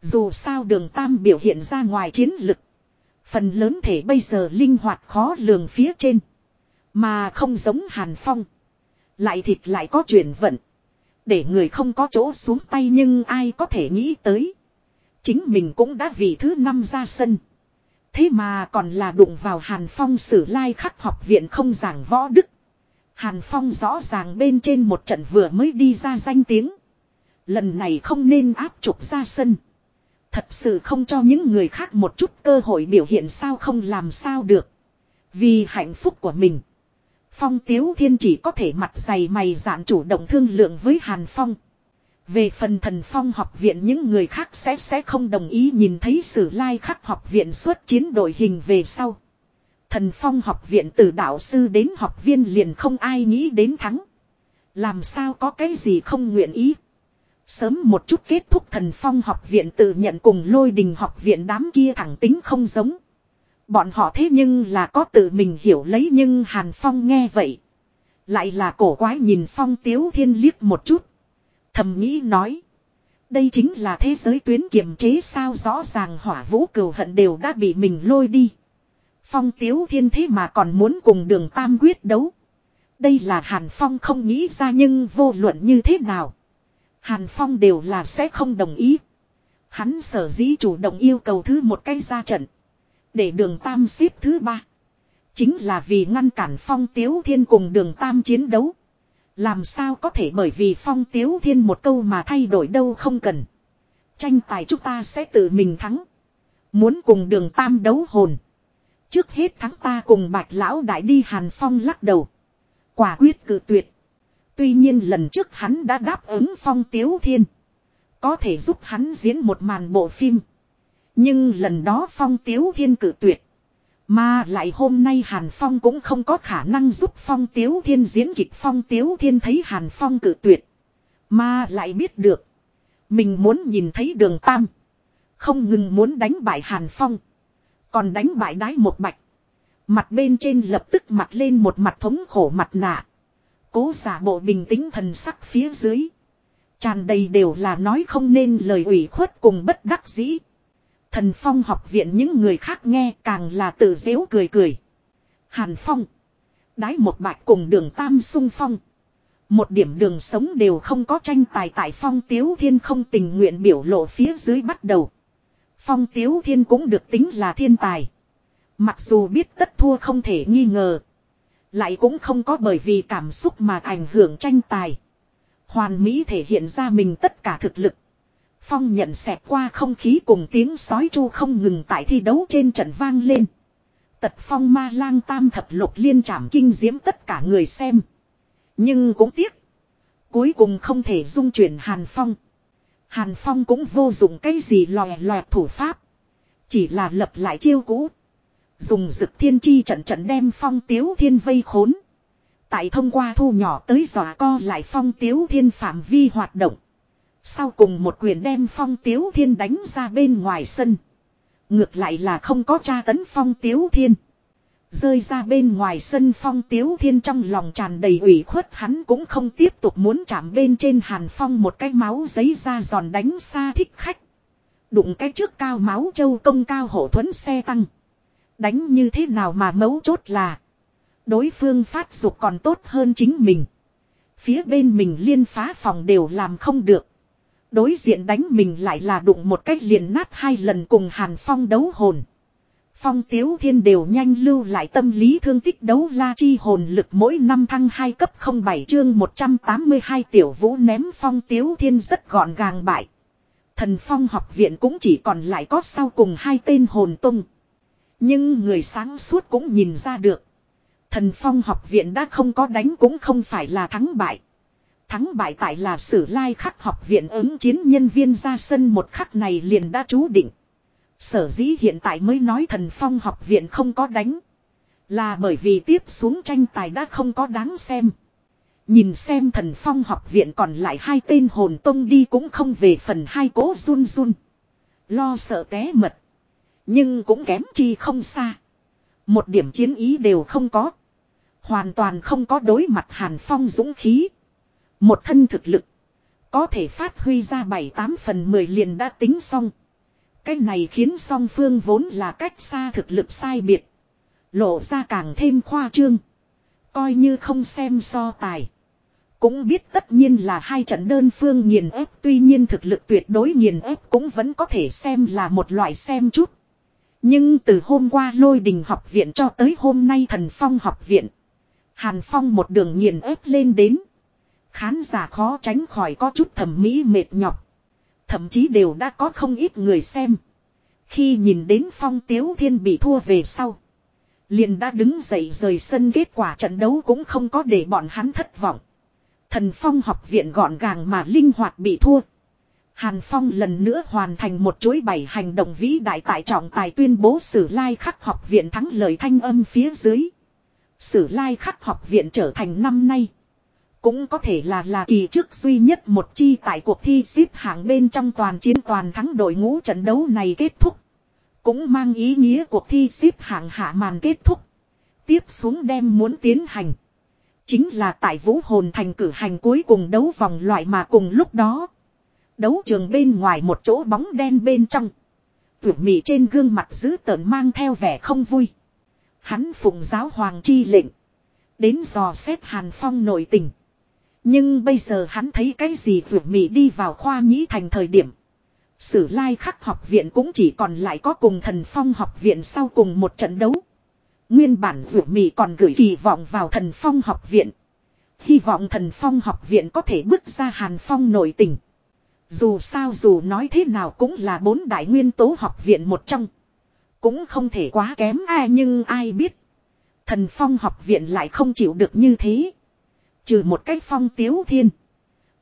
Dù sao đường tam biểu hiện ra ngoài chiến lực. Phần lớn thể bây giờ linh hoạt khó lường phía trên. Mà không giống hàn phong. Lại thịt lại có chuyển vận. Để người không có chỗ xuống tay nhưng ai có thể nghĩ tới. Chính mình cũng đã vì thứ năm ra sân. Thế mà còn là đụng vào Hàn Phong sử lai khắc học viện không giảng võ đức. Hàn Phong rõ ràng bên trên một trận vừa mới đi ra danh tiếng. Lần này không nên áp trục ra sân. Thật sự không cho những người khác một chút cơ hội biểu hiện sao không làm sao được. Vì hạnh phúc của mình. Phong Tiếu Thiên chỉ có thể mặt dày mày dạn chủ động thương lượng với Hàn Phong. Về phần thần phong học viện những người khác sẽ sẽ không đồng ý nhìn thấy sử lai khắc học viện xuất chiến đội hình về sau. Thần phong học viện từ đạo sư đến học viên liền không ai nghĩ đến thắng. Làm sao có cái gì không nguyện ý. Sớm một chút kết thúc thần phong học viện tự nhận cùng lôi đình học viện đám kia thẳng tính không giống. Bọn họ thế nhưng là có tự mình hiểu lấy nhưng Hàn Phong nghe vậy. Lại là cổ quái nhìn Phong Tiếu Thiên liếc một chút. Thầm nghĩ nói. Đây chính là thế giới tuyến kiềm chế sao rõ ràng hỏa vũ cừu hận đều đã bị mình lôi đi. Phong Tiếu Thiên thế mà còn muốn cùng đường Tam quyết đấu. Đây là Hàn Phong không nghĩ ra nhưng vô luận như thế nào. Hàn Phong đều là sẽ không đồng ý. Hắn sở dĩ chủ động yêu cầu thứ một cái ra trận. Để đường Tam xếp thứ ba. Chính là vì ngăn cản Phong Tiếu Thiên cùng đường Tam chiến đấu. Làm sao có thể bởi vì Phong Tiếu Thiên một câu mà thay đổi đâu không cần. Tranh tài chúng ta sẽ tự mình thắng. Muốn cùng đường Tam đấu hồn. Trước hết thắng ta cùng bạch lão đại đi Hàn Phong lắc đầu. Quả quyết cự tuyệt. Tuy nhiên lần trước hắn đã đáp ứng Phong Tiếu Thiên. Có thể giúp hắn diễn một màn bộ phim. Nhưng lần đó Phong Tiếu Thiên cử tuyệt. Mà lại hôm nay Hàn Phong cũng không có khả năng giúp Phong Tiếu Thiên diễn kịch Phong Tiếu Thiên thấy Hàn Phong cử tuyệt. Mà lại biết được. Mình muốn nhìn thấy đường Tam. Không ngừng muốn đánh bại Hàn Phong. Còn đánh bại đái một bạch. Mặt bên trên lập tức mặt lên một mặt thống khổ mặt nạ. Cố giả bộ bình tĩnh thần sắc phía dưới. Tràn đầy đều là nói không nên lời ủy khuất cùng bất đắc dĩ. Thần Phong học viện những người khác nghe càng là tự dễu cười cười. Hàn Phong. Đái một bạch cùng đường Tam sung phong. Một điểm đường sống đều không có tranh tài tại Phong Tiếu Thiên không tình nguyện biểu lộ phía dưới bắt đầu. Phong Tiếu Thiên cũng được tính là thiên tài. Mặc dù biết tất thua không thể nghi ngờ. Lại cũng không có bởi vì cảm xúc mà ảnh hưởng tranh tài. Hoàn Mỹ thể hiện ra mình tất cả thực lực. Phong nhận xẹt qua không khí cùng tiếng sói chu không ngừng tại thi đấu trên trận vang lên. Tật phong ma lang tam thập lục liên trảm kinh diễm tất cả người xem. Nhưng cũng tiếc. Cuối cùng không thể dung chuyển Hàn Phong. Hàn Phong cũng vô dụng cái gì lòe lòe thủ pháp. Chỉ là lập lại chiêu cũ. Dùng dực thiên chi trận trận đem phong tiếu thiên vây khốn. Tại thông qua thu nhỏ tới dọa co lại phong tiếu thiên phạm vi hoạt động. Sau cùng một quyền đem phong tiếu thiên đánh ra bên ngoài sân. Ngược lại là không có tra tấn phong tiếu thiên. Rơi ra bên ngoài sân phong tiếu thiên trong lòng tràn đầy ủy khuất, hắn cũng không tiếp tục muốn chạm bên trên hàn phong một cái máu giấy ra giòn đánh xa thích khách. Đụng cái trước cao máu châu công cao hổ thuẫn xe tăng. Đánh như thế nào mà mấu chốt là. Đối phương phát dục còn tốt hơn chính mình. Phía bên mình liên phá phòng đều làm không được. Đối diện đánh mình lại là đụng một cách liền nát hai lần cùng Hàn Phong đấu hồn. Phong Tiếu Thiên đều nhanh lưu lại tâm lý thương tích đấu la chi hồn lực mỗi năm thăng 2 cấp 07 chương 182 tiểu vũ ném Phong Tiếu Thiên rất gọn gàng bại. Thần Phong học viện cũng chỉ còn lại có sau cùng hai tên hồn tung. Nhưng người sáng suốt cũng nhìn ra được. Thần Phong học viện đã không có đánh cũng không phải là thắng bại. Thắng bại tại là sử lai khắc học viện ứng chiến nhân viên ra sân một khắc này liền đã chú định. Sở dĩ hiện tại mới nói thần phong học viện không có đánh. Là bởi vì tiếp xuống tranh tài đã không có đáng xem. Nhìn xem thần phong học viện còn lại hai tên hồn tông đi cũng không về phần hai cố run run. Lo sợ té mật. Nhưng cũng kém chi không xa. Một điểm chiến ý đều không có. Hoàn toàn không có đối mặt hàn phong dũng khí. Một thân thực lực. Có thể phát huy ra 7-8 phần 10 liền đã tính xong. Cái này khiến song phương vốn là cách xa thực lực sai biệt. Lộ ra càng thêm khoa trương. Coi như không xem so tài. Cũng biết tất nhiên là hai trận đơn phương nghiền ép tuy nhiên thực lực tuyệt đối nghiền ép cũng vẫn có thể xem là một loại xem chút. Nhưng từ hôm qua lôi đình học viện cho tới hôm nay thần phong học viện. Hàn phong một đường nghiền ép lên đến. Khán giả khó tránh khỏi có chút thẩm mỹ mệt nhọc. Thậm chí đều đã có không ít người xem. Khi nhìn đến phong tiếu thiên bị thua về sau. Liền đã đứng dậy rời sân kết quả trận đấu cũng không có để bọn hắn thất vọng. Thần phong học viện gọn gàng mà linh hoạt bị thua. Hàn Phong lần nữa hoàn thành một chuỗi bảy hành động vĩ đại tại trọng tài tuyên bố sử lai khắc học viện thắng lời thanh âm phía dưới. Sử lai khắc học viện trở thành năm nay. Cũng có thể là là kỳ trước duy nhất một chi tại cuộc thi xếp hạng bên trong toàn chiến toàn thắng đội ngũ trận đấu này kết thúc. Cũng mang ý nghĩa cuộc thi xếp hạng hạ màn kết thúc. Tiếp xuống đem muốn tiến hành. Chính là tại vũ hồn thành cử hành cuối cùng đấu vòng loại mà cùng lúc đó. Đấu trường bên ngoài một chỗ bóng đen bên trong. Vượt mị trên gương mặt giữ tợn mang theo vẻ không vui. Hắn phụng giáo hoàng chi lệnh. Đến dò xét hàn phong nội tình. Nhưng bây giờ hắn thấy cái gì vượt mị đi vào khoa nhĩ thành thời điểm. Sử lai khắc học viện cũng chỉ còn lại có cùng thần phong học viện sau cùng một trận đấu. Nguyên bản vượt mị còn gửi kỳ vọng vào thần phong học viện. Hy vọng thần phong học viện có thể bước ra hàn phong nội tình. Dù sao dù nói thế nào cũng là bốn đại nguyên tố học viện một trong. Cũng không thể quá kém ai nhưng ai biết. Thần phong học viện lại không chịu được như thế. Trừ một cách phong tiếu thiên.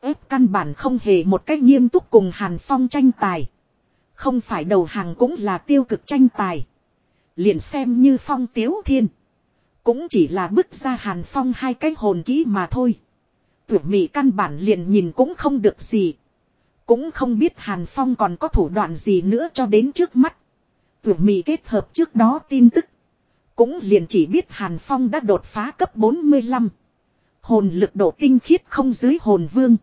ép căn bản không hề một cách nghiêm túc cùng Hàn Phong tranh tài. Không phải đầu hàng cũng là tiêu cực tranh tài. Liền xem như phong tiếu thiên. Cũng chỉ là bức ra Hàn Phong hai cái hồn kỹ mà thôi. Tuyển mỹ căn bản liền nhìn cũng không được gì. Cũng không biết Hàn Phong còn có thủ đoạn gì nữa cho đến trước mắt. Tuyển mỹ kết hợp trước đó tin tức. Cũng liền chỉ biết Hàn Phong đã đột phá cấp 45. Hồn lực độ tinh khiết không dưới hồn vương.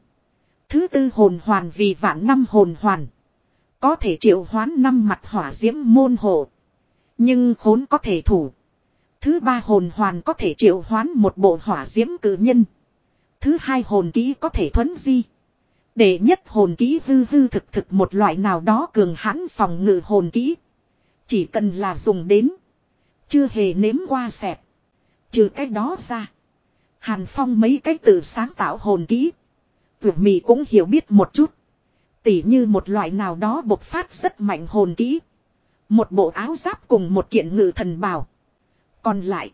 Thứ tư hồn hoàn vì vạn năm hồn hoàn. Có thể triệu hoán năm mặt hỏa diễm môn hộ. Nhưng khốn có thể thủ. Thứ ba hồn hoàn có thể triệu hoán một bộ hỏa diễm cử nhân. Thứ hai hồn ký có thể thuấn di. Để nhất hồn ký hư hư thực thực một loại nào đó cường hãn phòng ngự hồn ký Chỉ cần là dùng đến. Chưa hề nếm qua xẹp. Trừ cái đó ra. Hàn Phong mấy cái tự sáng tạo hồn kỹ. Vượt mì cũng hiểu biết một chút. Tỉ như một loại nào đó bộc phát rất mạnh hồn kỹ. Một bộ áo giáp cùng một kiện ngự thần bào. Còn lại.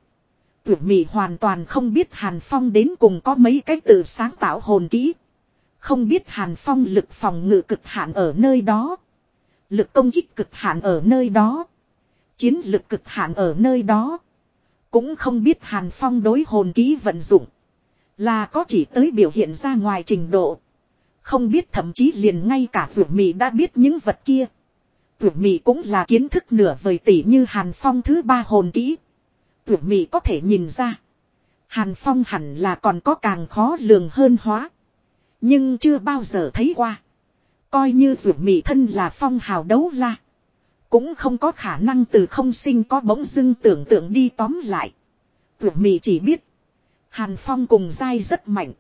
Vượt mì hoàn toàn không biết Hàn Phong đến cùng có mấy cái tự sáng tạo hồn kỹ. Không biết Hàn Phong lực phòng ngự cực hạn ở nơi đó. Lực công kích cực hạn ở nơi đó. Chiến lực cực hạn ở nơi đó. Cũng không biết Hàn Phong đối hồn ký vận dụng. Là có chỉ tới biểu hiện ra ngoài trình độ. Không biết thậm chí liền ngay cả vượt Mị đã biết những vật kia. Vượt Mị cũng là kiến thức nửa vời tỷ như Hàn Phong thứ ba hồn kỹ. Vượt Mị có thể nhìn ra. Hàn Phong hẳn là còn có càng khó lường hơn hóa. Nhưng chưa bao giờ thấy qua. Coi như vượt Mị thân là phong hào đấu la. Cũng không có khả năng từ không sinh có bỗng dưng tưởng tượng đi tóm lại. Vượt mì chỉ biết. Hàn Phong cùng dai rất mạnh.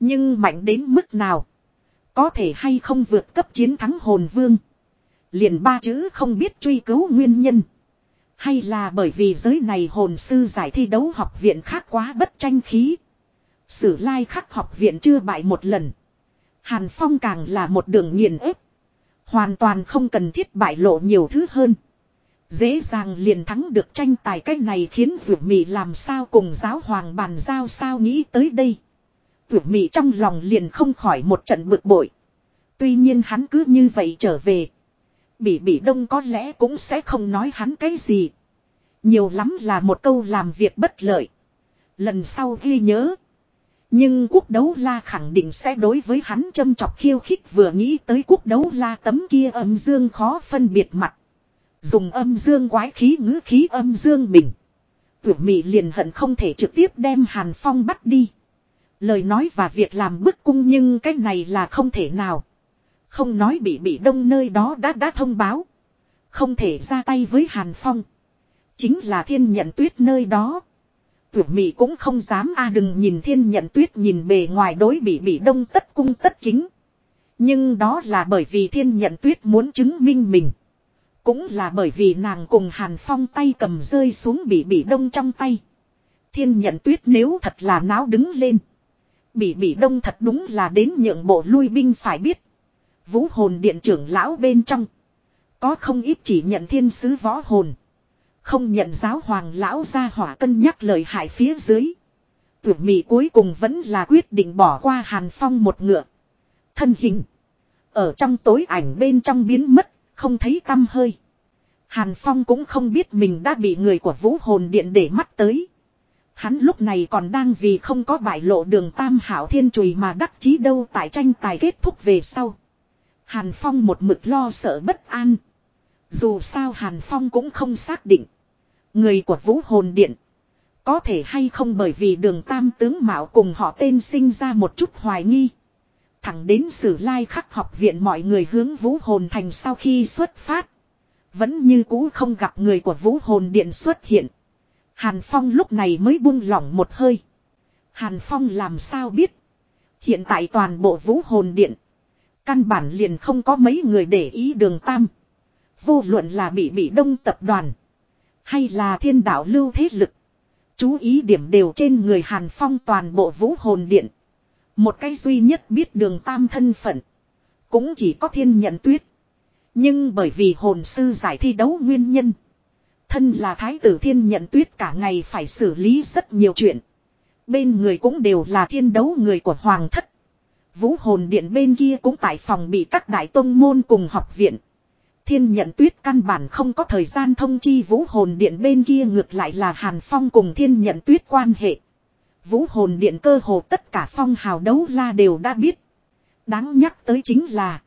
Nhưng mạnh đến mức nào. Có thể hay không vượt cấp chiến thắng hồn vương. Liền ba chữ không biết truy cứu nguyên nhân. Hay là bởi vì giới này hồn sư giải thi đấu học viện khác quá bất tranh khí. Sử lai khắc học viện chưa bại một lần. Hàn Phong càng là một đường nghiền ép. Hoàn toàn không cần thiết bại lộ nhiều thứ hơn. Dễ dàng liền thắng được tranh tài cái này khiến vượt mị làm sao cùng giáo hoàng bàn giao sao nghĩ tới đây. Vượt mị trong lòng liền không khỏi một trận bực bội. Tuy nhiên hắn cứ như vậy trở về. Bỉ bỉ đông có lẽ cũng sẽ không nói hắn cái gì. Nhiều lắm là một câu làm việc bất lợi. Lần sau ghi nhớ. Nhưng quốc đấu la khẳng định sẽ đối với hắn châm chọc khiêu khích vừa nghĩ tới quốc đấu la tấm kia âm dương khó phân biệt mặt. Dùng âm dương quái khí ngữ khí âm dương mình. Tưởng mị liền hận không thể trực tiếp đem Hàn Phong bắt đi. Lời nói và việc làm bức cung nhưng cái này là không thể nào. Không nói bị bị đông nơi đó đã đã thông báo. Không thể ra tay với Hàn Phong. Chính là thiên nhận tuyết nơi đó. Tưởng mị cũng không dám a đừng nhìn thiên nhận tuyết nhìn bề ngoài đối bị bị đông tất cung tất kính. Nhưng đó là bởi vì thiên nhận tuyết muốn chứng minh mình. Cũng là bởi vì nàng cùng Hàn Phong tay cầm rơi xuống bị bị đông trong tay. Thiên nhận tuyết nếu thật là náo đứng lên. Bị bị đông thật đúng là đến nhượng bộ lui binh phải biết. Vũ hồn điện trưởng lão bên trong. Có không ít chỉ nhận thiên sứ võ hồn. Không nhận giáo hoàng lão ra hỏa cân nhắc lời hại phía dưới. Tưởng mị cuối cùng vẫn là quyết định bỏ qua hàn phong một ngựa. Thân hình. Ở trong tối ảnh bên trong biến mất, không thấy tâm hơi. Hàn Phong cũng không biết mình đã bị người của vũ hồn điện để mắt tới. Hắn lúc này còn đang vì không có bại lộ đường tam hảo thiên chùy mà đắc chí đâu tại tranh tài kết thúc về sau. Hàn Phong một mực lo sợ bất an. Dù sao Hàn Phong cũng không xác định. Người của vũ hồn điện. Có thể hay không bởi vì đường tam tướng mạo cùng họ tên sinh ra một chút hoài nghi. Thẳng đến sử lai khắc học viện mọi người hướng vũ hồn thành sau khi xuất phát. Vẫn như cũ không gặp người của vũ hồn điện xuất hiện. Hàn Phong lúc này mới buông lỏng một hơi. Hàn Phong làm sao biết. Hiện tại toàn bộ vũ hồn điện. Căn bản liền không có mấy người để ý đường tam. Vô luận là bị bị đông tập đoàn. Hay là thiên đạo lưu thế lực. Chú ý điểm đều trên người Hàn Phong toàn bộ vũ hồn điện. Một cái duy nhất biết đường tam thân phận. Cũng chỉ có thiên nhận tuyết. Nhưng bởi vì hồn sư giải thi đấu nguyên nhân. Thân là thái tử thiên nhận tuyết cả ngày phải xử lý rất nhiều chuyện. Bên người cũng đều là thiên đấu người của hoàng thất. Vũ hồn điện bên kia cũng tại phòng bị các đại tôn môn cùng học viện. Thiên nhận tuyết căn bản không có thời gian thông chi vũ hồn điện bên kia ngược lại là Hàn Phong cùng thiên nhận tuyết quan hệ. Vũ hồn điện cơ hồ tất cả phong hào đấu la đều đã biết. Đáng nhắc tới chính là,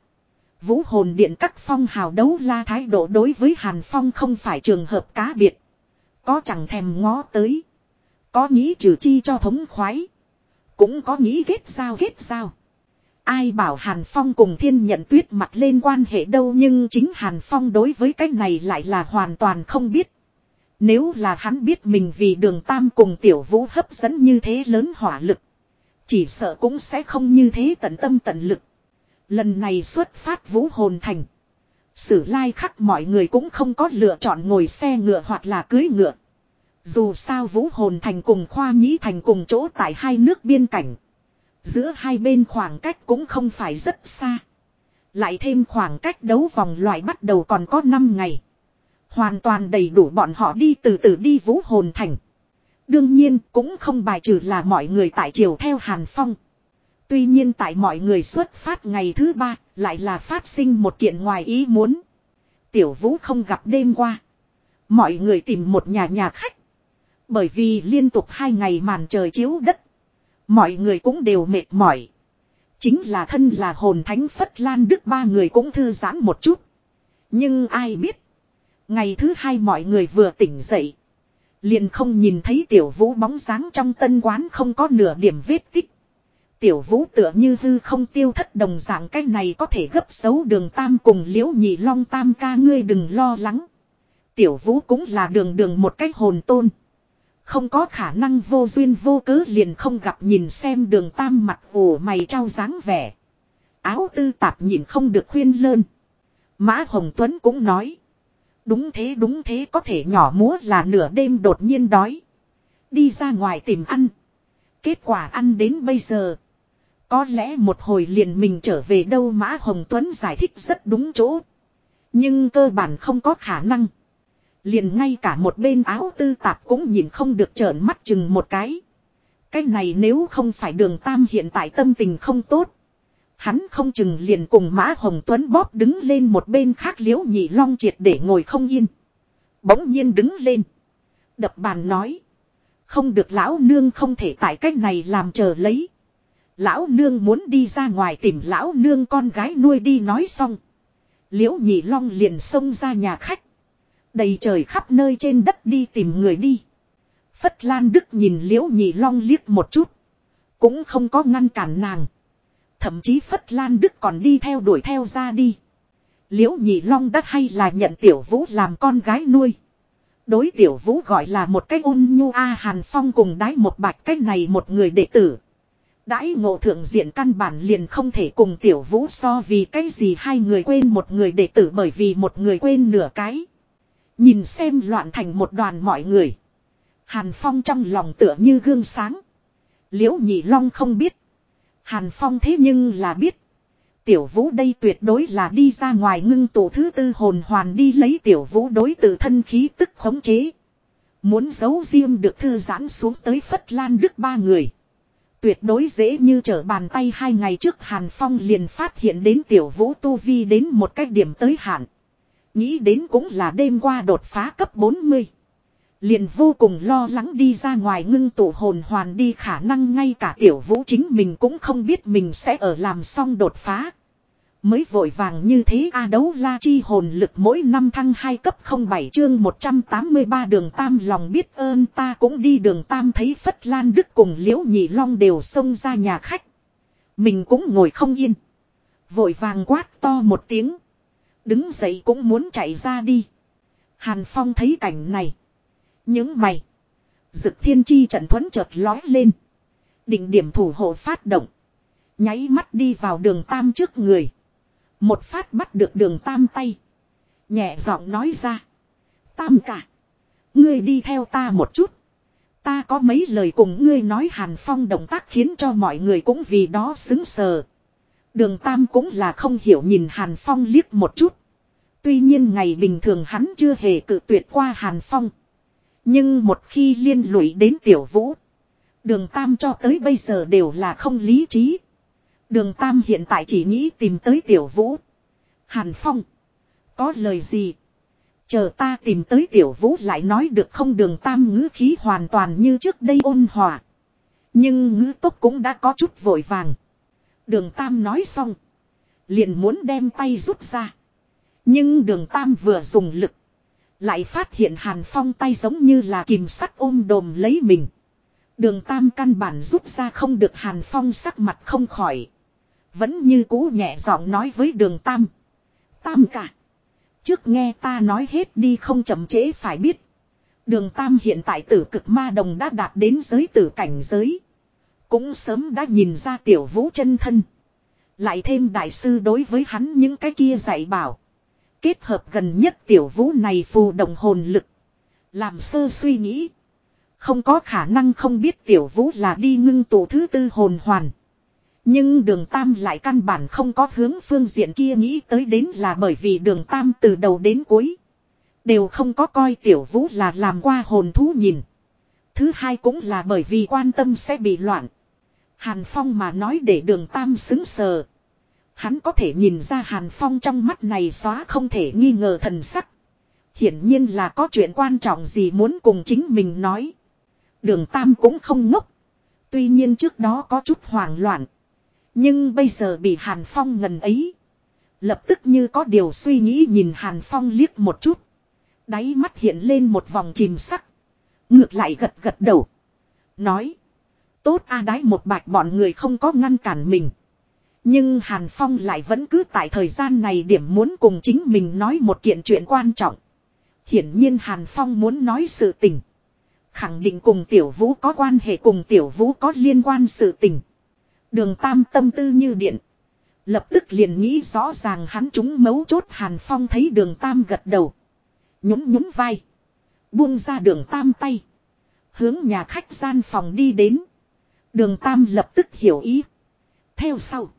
Vũ hồn điện các phong hào đấu la thái độ đối với Hàn Phong không phải trường hợp cá biệt. Có chẳng thèm ngó tới. Có nghĩ trừ chi cho thống khoái. Cũng có nghĩ ghét sao ghét sao. Ai bảo Hàn Phong cùng thiên nhận tuyết mặt lên quan hệ đâu nhưng chính Hàn Phong đối với cái này lại là hoàn toàn không biết. Nếu là hắn biết mình vì đường tam cùng tiểu vũ hấp dẫn như thế lớn hỏa lực. Chỉ sợ cũng sẽ không như thế tận tâm tận lực. Lần này xuất phát vũ hồn thành. Sử lai khắc mọi người cũng không có lựa chọn ngồi xe ngựa hoặc là cưới ngựa. Dù sao Vũ Hồn Thành cùng Khoa Nhĩ Thành cùng chỗ tại hai nước biên cảnh. Giữa hai bên khoảng cách cũng không phải rất xa. Lại thêm khoảng cách đấu vòng loại bắt đầu còn có 5 ngày. Hoàn toàn đầy đủ bọn họ đi từ từ đi Vũ Hồn Thành. Đương nhiên cũng không bài trừ là mọi người tại chiều theo Hàn Phong. Tuy nhiên tại mọi người xuất phát ngày thứ ba lại là phát sinh một kiện ngoài ý muốn. Tiểu Vũ không gặp đêm qua. Mọi người tìm một nhà nhà khách. Bởi vì liên tục hai ngày màn trời chiếu đất. Mọi người cũng đều mệt mỏi. Chính là thân là hồn thánh Phất Lan Đức ba người cũng thư giãn một chút. Nhưng ai biết. Ngày thứ hai mọi người vừa tỉnh dậy. Liền không nhìn thấy tiểu vũ bóng dáng trong tân quán không có nửa điểm vết tích. Tiểu vũ tựa như hư không tiêu thất đồng dạng, cái này có thể gấp xấu đường tam cùng liễu nhị long tam ca, ngươi đừng lo lắng. Tiểu vũ cũng là đường đường một cái hồn tôn. Không có khả năng vô duyên vô cớ liền không gặp nhìn xem đường tam mặt ủ mày trao dáng vẻ. Áo tư tạp nhìn không được khuyên lơn. Mã Hồng Tuấn cũng nói. Đúng thế đúng thế, có thể nhỏ múa là nửa đêm đột nhiên đói. Đi ra ngoài tìm ăn. Kết quả ăn đến bây giờ. Có lẽ một hồi liền mình trở về đâu Mã Hồng Tuấn giải thích rất đúng chỗ. Nhưng cơ bản không có khả năng. Liền ngay cả một bên áo tư tạp cũng nhìn không được trợn mắt chừng một cái. Cái này nếu không phải đường tam hiện tại tâm tình không tốt. Hắn không chừng liền cùng Mã Hồng Tuấn bóp đứng lên một bên khác liễu nhị long triệt để ngồi không yên. Bỗng nhiên đứng lên. Đập bàn nói. Không được lão nương không thể tại cách này làm chờ lấy. Lão nương muốn đi ra ngoài tìm lão nương con gái nuôi đi nói xong. Liễu nhị long liền xông ra nhà khách. Đầy trời khắp nơi trên đất đi tìm người đi. Phất Lan Đức nhìn liễu nhị long liếc một chút. Cũng không có ngăn cản nàng. Thậm chí Phất Lan Đức còn đi theo đuổi theo ra đi. Liễu nhị long đắc hay là nhận tiểu vũ làm con gái nuôi. Đối tiểu vũ gọi là một cái ôn nhu a hàn phong cùng đái một bạch cái này một người đệ tử. Đãi ngộ thượng diện căn bản liền không thể cùng tiểu vũ so vì cái gì hai người quên một người đệ tử bởi vì một người quên nửa cái. Nhìn xem loạn thành một đoàn mọi người. Hàn Phong trong lòng tựa như gương sáng. Liễu Nhị Long không biết. Hàn Phong thế nhưng là biết. Tiểu vũ đây tuyệt đối là đi ra ngoài ngưng tổ thứ tư hồn hoàn đi lấy tiểu vũ đối tự thân khí tức khống chế. Muốn giấu riêng được thư giãn xuống tới Phất Lan Đức ba người. Tuyệt đối dễ như trở bàn tay hai ngày trước Hàn Phong liền phát hiện đến tiểu vũ tu vi đến một cách điểm tới hạn. Nghĩ đến cũng là đêm qua đột phá cấp 40. Liền vô cùng lo lắng đi ra ngoài ngưng tụ hồn hoàn đi khả năng ngay cả tiểu vũ chính mình cũng không biết mình sẽ ở làm xong đột phá. Mới vội vàng như thế a đấu la chi hồn lực mỗi năm thăng 2 cấp 07 chương 183 đường tam lòng biết ơn ta cũng đi đường tam thấy Phất Lan Đức cùng Liễu Nhị Long đều xông ra nhà khách. Mình cũng ngồi không yên. Vội vàng quát to một tiếng. Đứng dậy cũng muốn chạy ra đi. Hàn Phong thấy cảnh này. Những mày. Dực thiên chi trận thuẫn chợt lói lên. Định điểm thủ hộ phát động. Nháy mắt đi vào đường tam trước người. Một phát bắt được đường tam tay. Nhẹ giọng nói ra. Tam cả. Ngươi đi theo ta một chút. Ta có mấy lời cùng ngươi nói Hàn Phong động tác khiến cho mọi người cũng vì đó xứng sờ. Đường Tam cũng là không hiểu nhìn Hàn Phong liếc một chút. Tuy nhiên ngày bình thường hắn chưa hề cự tuyệt qua Hàn Phong. Nhưng một khi liên lụy đến Tiểu Vũ. Đường Tam cho tới bây giờ đều là không lý trí. Đường Tam hiện tại chỉ nghĩ tìm tới Tiểu Vũ. Hàn Phong. Có lời gì? Chờ ta tìm tới Tiểu Vũ lại nói được không đường Tam ngữ khí hoàn toàn như trước đây ôn hòa. Nhưng ngữ tốc cũng đã có chút vội vàng. Đường Tam nói xong. Liền muốn đem tay rút ra. Nhưng đường Tam vừa dùng lực. Lại phát hiện Hàn Phong tay giống như là kìm sắt ôm đồm lấy mình. Đường Tam căn bản rút ra không được Hàn Phong sắc mặt không khỏi. Vẫn như cũ nhẹ giọng nói với đường Tam. Tam cả. Trước nghe ta nói hết đi không chậm trễ phải biết. Đường Tam hiện tại tử cực ma đồng đã đạt đến giới tử cảnh giới. Cũng sớm đã nhìn ra tiểu vũ chân thân. Lại thêm đại sư đối với hắn những cái kia dạy bảo. Kết hợp gần nhất tiểu vũ này phù động hồn lực. Làm sơ suy nghĩ. Không có khả năng không biết tiểu vũ là đi ngưng tụ thứ tư hồn hoàn. Nhưng đường Tam lại căn bản không có hướng phương diện kia nghĩ tới đến là bởi vì đường Tam từ đầu đến cuối. Đều không có coi tiểu vũ là làm qua hồn thú nhìn. Thứ hai cũng là bởi vì quan tâm sẽ bị loạn. Hàn Phong mà nói để đường Tam xứng sờ. Hắn có thể nhìn ra Hàn Phong trong mắt này xóa không thể nghi ngờ thần sắc. Hiển nhiên là có chuyện quan trọng gì muốn cùng chính mình nói. Đường Tam cũng không ngốc. Tuy nhiên trước đó có chút hoảng loạn. Nhưng bây giờ bị Hàn Phong ngần ấy. Lập tức như có điều suy nghĩ nhìn Hàn Phong liếc một chút. Đáy mắt hiện lên một vòng chìm sắc. Ngược lại gật gật đầu. Nói. Tốt a đái một bạch bọn người không có ngăn cản mình. Nhưng Hàn Phong lại vẫn cứ tại thời gian này điểm muốn cùng chính mình nói một kiện chuyện quan trọng. Hiển nhiên Hàn Phong muốn nói sự tình. Khẳng định cùng Tiểu Vũ có quan hệ, cùng Tiểu Vũ có liên quan sự tình. Đường Tam tâm tư như điện. Lập tức liền nghĩ rõ ràng hắn chúng mấu chốt Hàn Phong thấy đường Tam gật đầu. Nhún nhún vai. Buông ra đường Tam tay. Hướng nhà khách gian phòng đi đến. Đường Tam lập tức hiểu ý. Theo sau.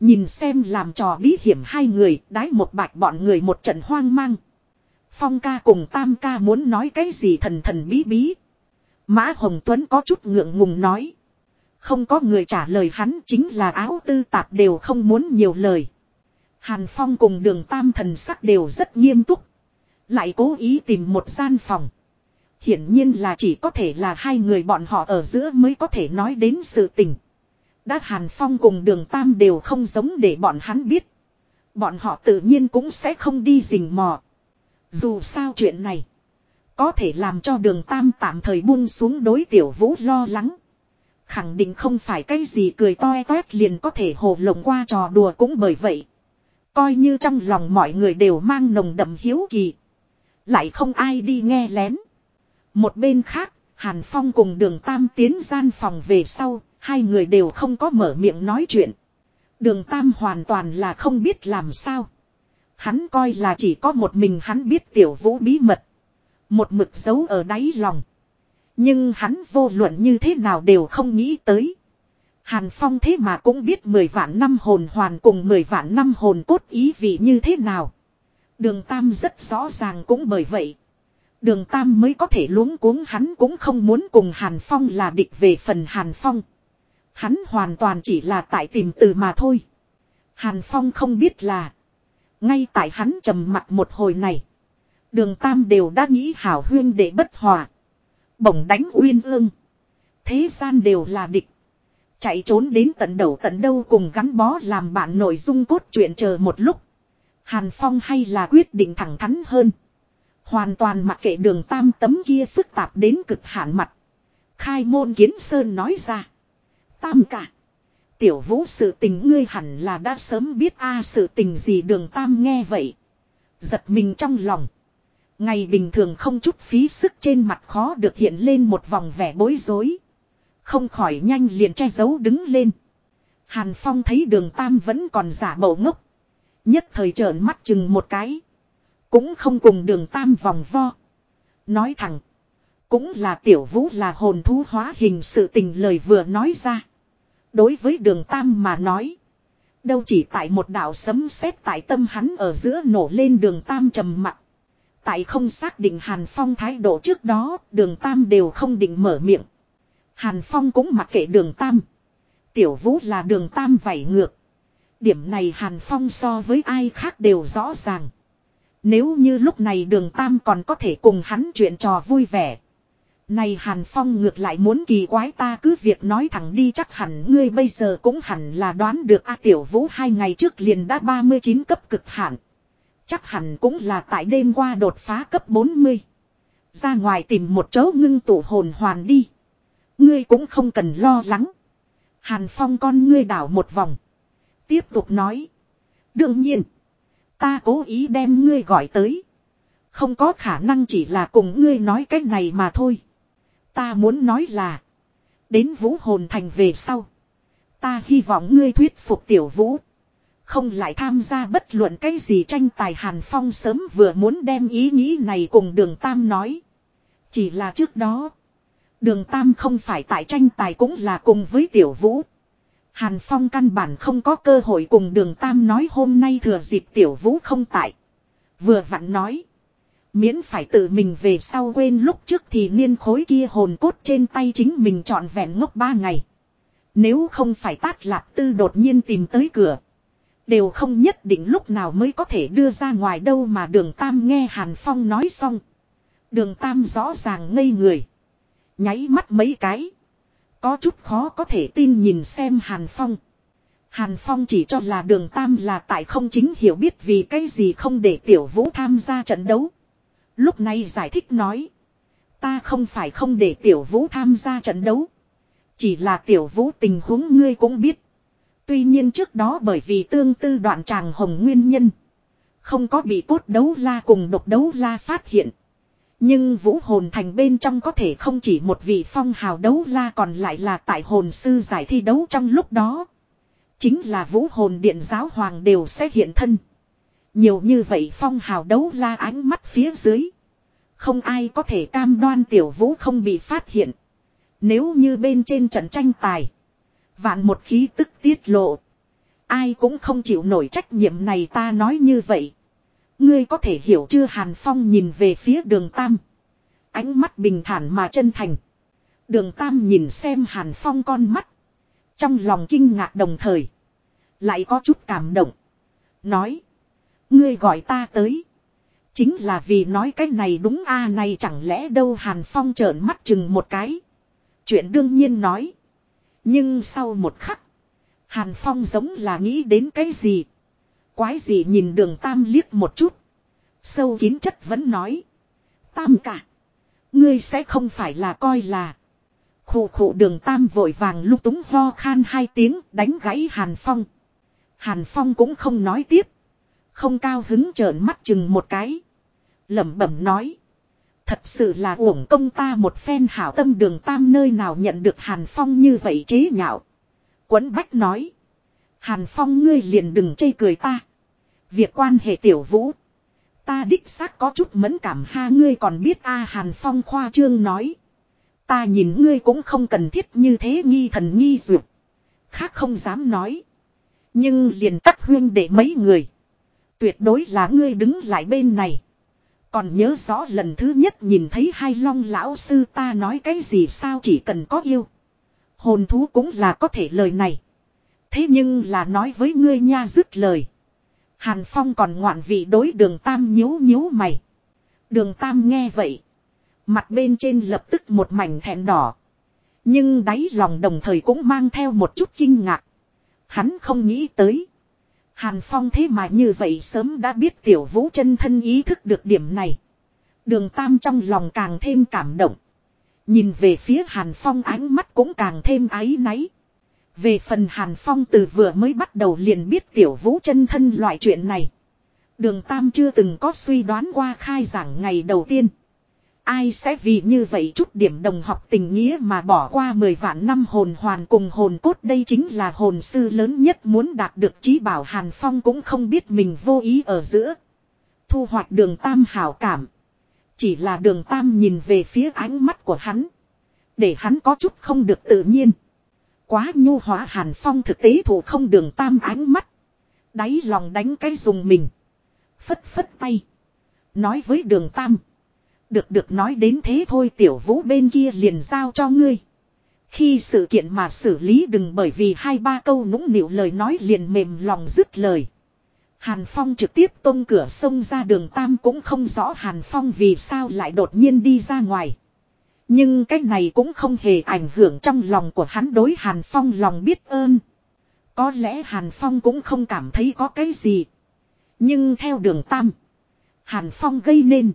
Nhìn xem làm trò bí hiểm hai người, đái một bạch bọn người một trận hoang mang. Phong ca cùng Tam ca muốn nói cái gì thần thần bí bí. Mã Hồng Tuấn có chút ngượng ngùng nói. Không có người trả lời hắn chính là áo tư tạp đều không muốn nhiều lời. Hàn Phong cùng đường Tam thần sắc đều rất nghiêm túc. Lại cố ý tìm một gian phòng. Hiển nhiên là chỉ có thể là hai người bọn họ ở giữa mới có thể nói đến sự tình. Đã Hàn Phong cùng đường Tam đều không giống để bọn hắn biết. Bọn họ tự nhiên cũng sẽ không đi rình mò. Dù sao chuyện này. Có thể làm cho đường Tam tạm thời buông xuống đối tiểu vũ lo lắng. Khẳng định không phải cái gì cười toe toét liền có thể hồ lộng qua trò đùa cũng bởi vậy. Coi như trong lòng mọi người đều mang nồng đậm hiếu kỳ. Lại không ai đi nghe lén. Một bên khác, Hàn Phong cùng đường Tam tiến gian phòng về sau, hai người đều không có mở miệng nói chuyện. Đường Tam hoàn toàn là không biết làm sao. Hắn coi là chỉ có một mình hắn biết tiểu vũ bí mật. Một mực giấu ở đáy lòng. Nhưng hắn vô luận như thế nào đều không nghĩ tới. Hàn Phong thế mà cũng biết 10 vạn năm hồn hoàn cùng 10 vạn năm hồn cốt ý vị như thế nào. Đường Tam rất rõ ràng cũng bởi vậy. Đường Tam mới có thể luống cuống, hắn cũng không muốn cùng Hàn Phong là địch về phần Hàn Phong. Hắn hoàn toàn chỉ là tại tìm từ mà thôi. Hàn Phong không biết là. Ngay tại hắn trầm mặt một hồi này. Đường Tam đều đã nghĩ hảo huyên để bất hòa. Bổng đánh uyên ương. Thế gian đều là địch. Chạy trốn đến tận đầu tận đâu cùng gắn bó làm bạn nội dung cốt truyện chờ một lúc. Hàn Phong hay là quyết định thẳng thắn hơn. Hoàn toàn mặc kệ đường tam tấm kia phức tạp đến cực hạn mặt. Khai môn kiến sơn nói ra. Tam cả. Tiểu vũ sự tình ngươi hẳn là đã sớm biết a à, sự tình gì đường tam nghe vậy. Giật mình trong lòng. Ngày bình thường không chút phí sức trên mặt khó được hiện lên một vòng vẻ bối rối. Không khỏi nhanh liền che giấu đứng lên. Hàn Phong thấy đường Tam vẫn còn giả bộ ngốc. Nhất thời trợn mắt chừng một cái. Cũng không cùng đường Tam vòng vo. Nói thẳng. Cũng là tiểu vũ là hồn thú hóa hình sự tình lời vừa nói ra. Đối với đường Tam mà nói. Đâu chỉ tại một đạo sấm sét tại tâm hắn ở giữa nổ lên đường Tam trầm mặc. Tại không xác định Hàn Phong thái độ trước đó, đường Tam đều không định mở miệng. Hàn Phong cũng mặc kệ đường Tam. Tiểu Vũ là đường Tam vảy ngược. Điểm này Hàn Phong so với ai khác đều rõ ràng. Nếu như lúc này đường Tam còn có thể cùng hắn chuyện trò vui vẻ. Này Hàn Phong ngược lại muốn kỳ quái ta cứ việc nói thẳng đi chắc hẳn ngươi bây giờ cũng hẳn là đoán được A Tiểu Vũ hai ngày trước liền đã 39 cấp cực hạn. Chắc hẳn cũng là tại đêm qua đột phá cấp 40. Ra ngoài tìm một chỗ ngưng tụ hồn hoàn đi. Ngươi cũng không cần lo lắng. Hàn Phong con ngươi đảo một vòng. Tiếp tục nói. Đương nhiên. Ta cố ý đem ngươi gọi tới. Không có khả năng chỉ là cùng ngươi nói cái này mà thôi. Ta muốn nói là. Đến vũ hồn thành về sau. Ta hy vọng ngươi thuyết phục tiểu vũ. Không lại tham gia bất luận cái gì tranh tài Hàn Phong sớm vừa muốn đem ý nghĩ này cùng đường Tam nói. Chỉ là trước đó. Đường Tam không phải tại tranh tài cũng là cùng với Tiểu Vũ. Hàn Phong căn bản không có cơ hội cùng đường Tam nói hôm nay thừa dịp Tiểu Vũ không tại. Vừa vặn nói. Miễn phải tự mình về sau quên lúc trước thì niên khối kia hồn cốt trên tay chính mình trọn vẹn ngốc ba ngày. Nếu không phải tát lạp tư đột nhiên tìm tới cửa. Đều không nhất định lúc nào mới có thể đưa ra ngoài đâu mà đường Tam nghe Hàn Phong nói xong. Đường Tam rõ ràng ngây người. Nháy mắt mấy cái. Có chút khó có thể tin nhìn xem Hàn Phong. Hàn Phong chỉ cho là đường Tam là tại không chính hiểu biết vì cái gì không để Tiểu Vũ tham gia trận đấu. Lúc này giải thích nói. Ta không phải không để Tiểu Vũ tham gia trận đấu. Chỉ là Tiểu Vũ tình huống ngươi cũng biết. Tuy nhiên trước đó bởi vì tương tư đoạn tràng hồng nguyên nhân. Không có bị cốt đấu la cùng độc đấu la phát hiện. Nhưng vũ hồn thành bên trong có thể không chỉ một vị phong hào đấu la còn lại là tại hồn sư giải thi đấu trong lúc đó. Chính là vũ hồn điện giáo hoàng đều sẽ hiện thân. Nhiều như vậy phong hào đấu la ánh mắt phía dưới. Không ai có thể cam đoan tiểu vũ không bị phát hiện. Nếu như bên trên trận tranh tài. Vạn một khí tức tiết lộ. Ai cũng không chịu nổi trách nhiệm này ta nói như vậy. Ngươi có thể hiểu chưa Hàn Phong nhìn về phía đường Tam. Ánh mắt bình thản mà chân thành. Đường Tam nhìn xem Hàn Phong con mắt. Trong lòng kinh ngạc đồng thời. Lại có chút cảm động. Nói. Ngươi gọi ta tới. Chính là vì nói cái này đúng a, này chẳng lẽ đâu Hàn Phong trợn mắt chừng một cái. Chuyện đương nhiên nói. Nhưng sau một khắc. Hàn Phong giống là nghĩ đến cái gì. Quái gì nhìn đường Tam liếc một chút. Sâu kín chất vẫn nói. Tam cả. Ngươi sẽ không phải là coi là. Khụ khụ đường Tam vội vàng lúc túng ho khan hai tiếng, đánh gãy Hàn Phong. Hàn Phong cũng không nói tiếp. Không cao hứng trợn mắt chừng một cái. lẩm bẩm nói. Thật sự là uổng công ta một phen hảo tâm đường tam nơi nào nhận được Hàn Phong như vậy chế nhạo. Quấn bách nói. Hàn Phong ngươi liền đừng chây cười ta. Việc quan hệ tiểu vũ. Ta đích xác có chút mẫn cảm ha, ngươi còn biết a Hàn Phong khoa trương nói. Ta nhìn ngươi cũng không cần thiết như thế, nghi thần nghi duyệt. Khác không dám nói. Nhưng liền cắt huyên để mấy người. Tuyệt đối là ngươi đứng lại bên này. Còn nhớ rõ lần thứ nhất nhìn thấy hai long lão sư ta nói cái gì sao chỉ cần có yêu. Hồn thú cũng là có thể lời này. Thế nhưng là nói với ngươi nha, dứt lời. Hàn Phong còn ngoạn vị đối đường Tam nhíu nhíu mày. Đường Tam nghe vậy. Mặt bên trên lập tức một mảnh thẹn đỏ. Nhưng đáy lòng đồng thời cũng mang theo một chút kinh ngạc. Hắn không nghĩ tới. Hàn Phong thế mà như vậy sớm đã biết tiểu vũ chân thân ý thức được điểm này. Đường Tam trong lòng càng thêm cảm động. Nhìn về phía Hàn Phong ánh mắt cũng càng thêm ái náy. Về phần Hàn Phong từ vừa mới bắt đầu liền biết tiểu vũ chân thân loại chuyện này. Đường Tam chưa từng có suy đoán qua khai giảng ngày đầu tiên. Ai sẽ vì như vậy chút điểm đồng học tình nghĩa mà bỏ qua 10 vạn năm hồn hoàn cùng hồn cốt đây chính là hồn sư lớn nhất muốn đạt được trí bảo Hàn Phong cũng không biết mình vô ý ở giữa. Thu hoạch đường Tam hảo cảm. Chỉ là đường Tam nhìn về phía ánh mắt của hắn. Để hắn có chút không được tự nhiên. Quá nhu hóa Hàn Phong thực tế thủ không đường Tam ánh mắt. Đáy lòng đánh cái dùng mình. Phất phất tay. Nói với đường Tam. Được được nói đến thế thôi tiểu vũ bên kia liền giao cho ngươi. Khi sự kiện mà xử lý đừng bởi vì hai ba câu nũng nịu lời nói liền mềm lòng dứt lời. Hàn Phong trực tiếp tông cửa sông ra đường Tam cũng không rõ Hàn Phong vì sao lại đột nhiên đi ra ngoài. Nhưng cái này cũng không hề ảnh hưởng trong lòng của hắn đối Hàn Phong lòng biết ơn. Có lẽ Hàn Phong cũng không cảm thấy có cái gì. Nhưng theo đường Tam, Hàn Phong gây nên.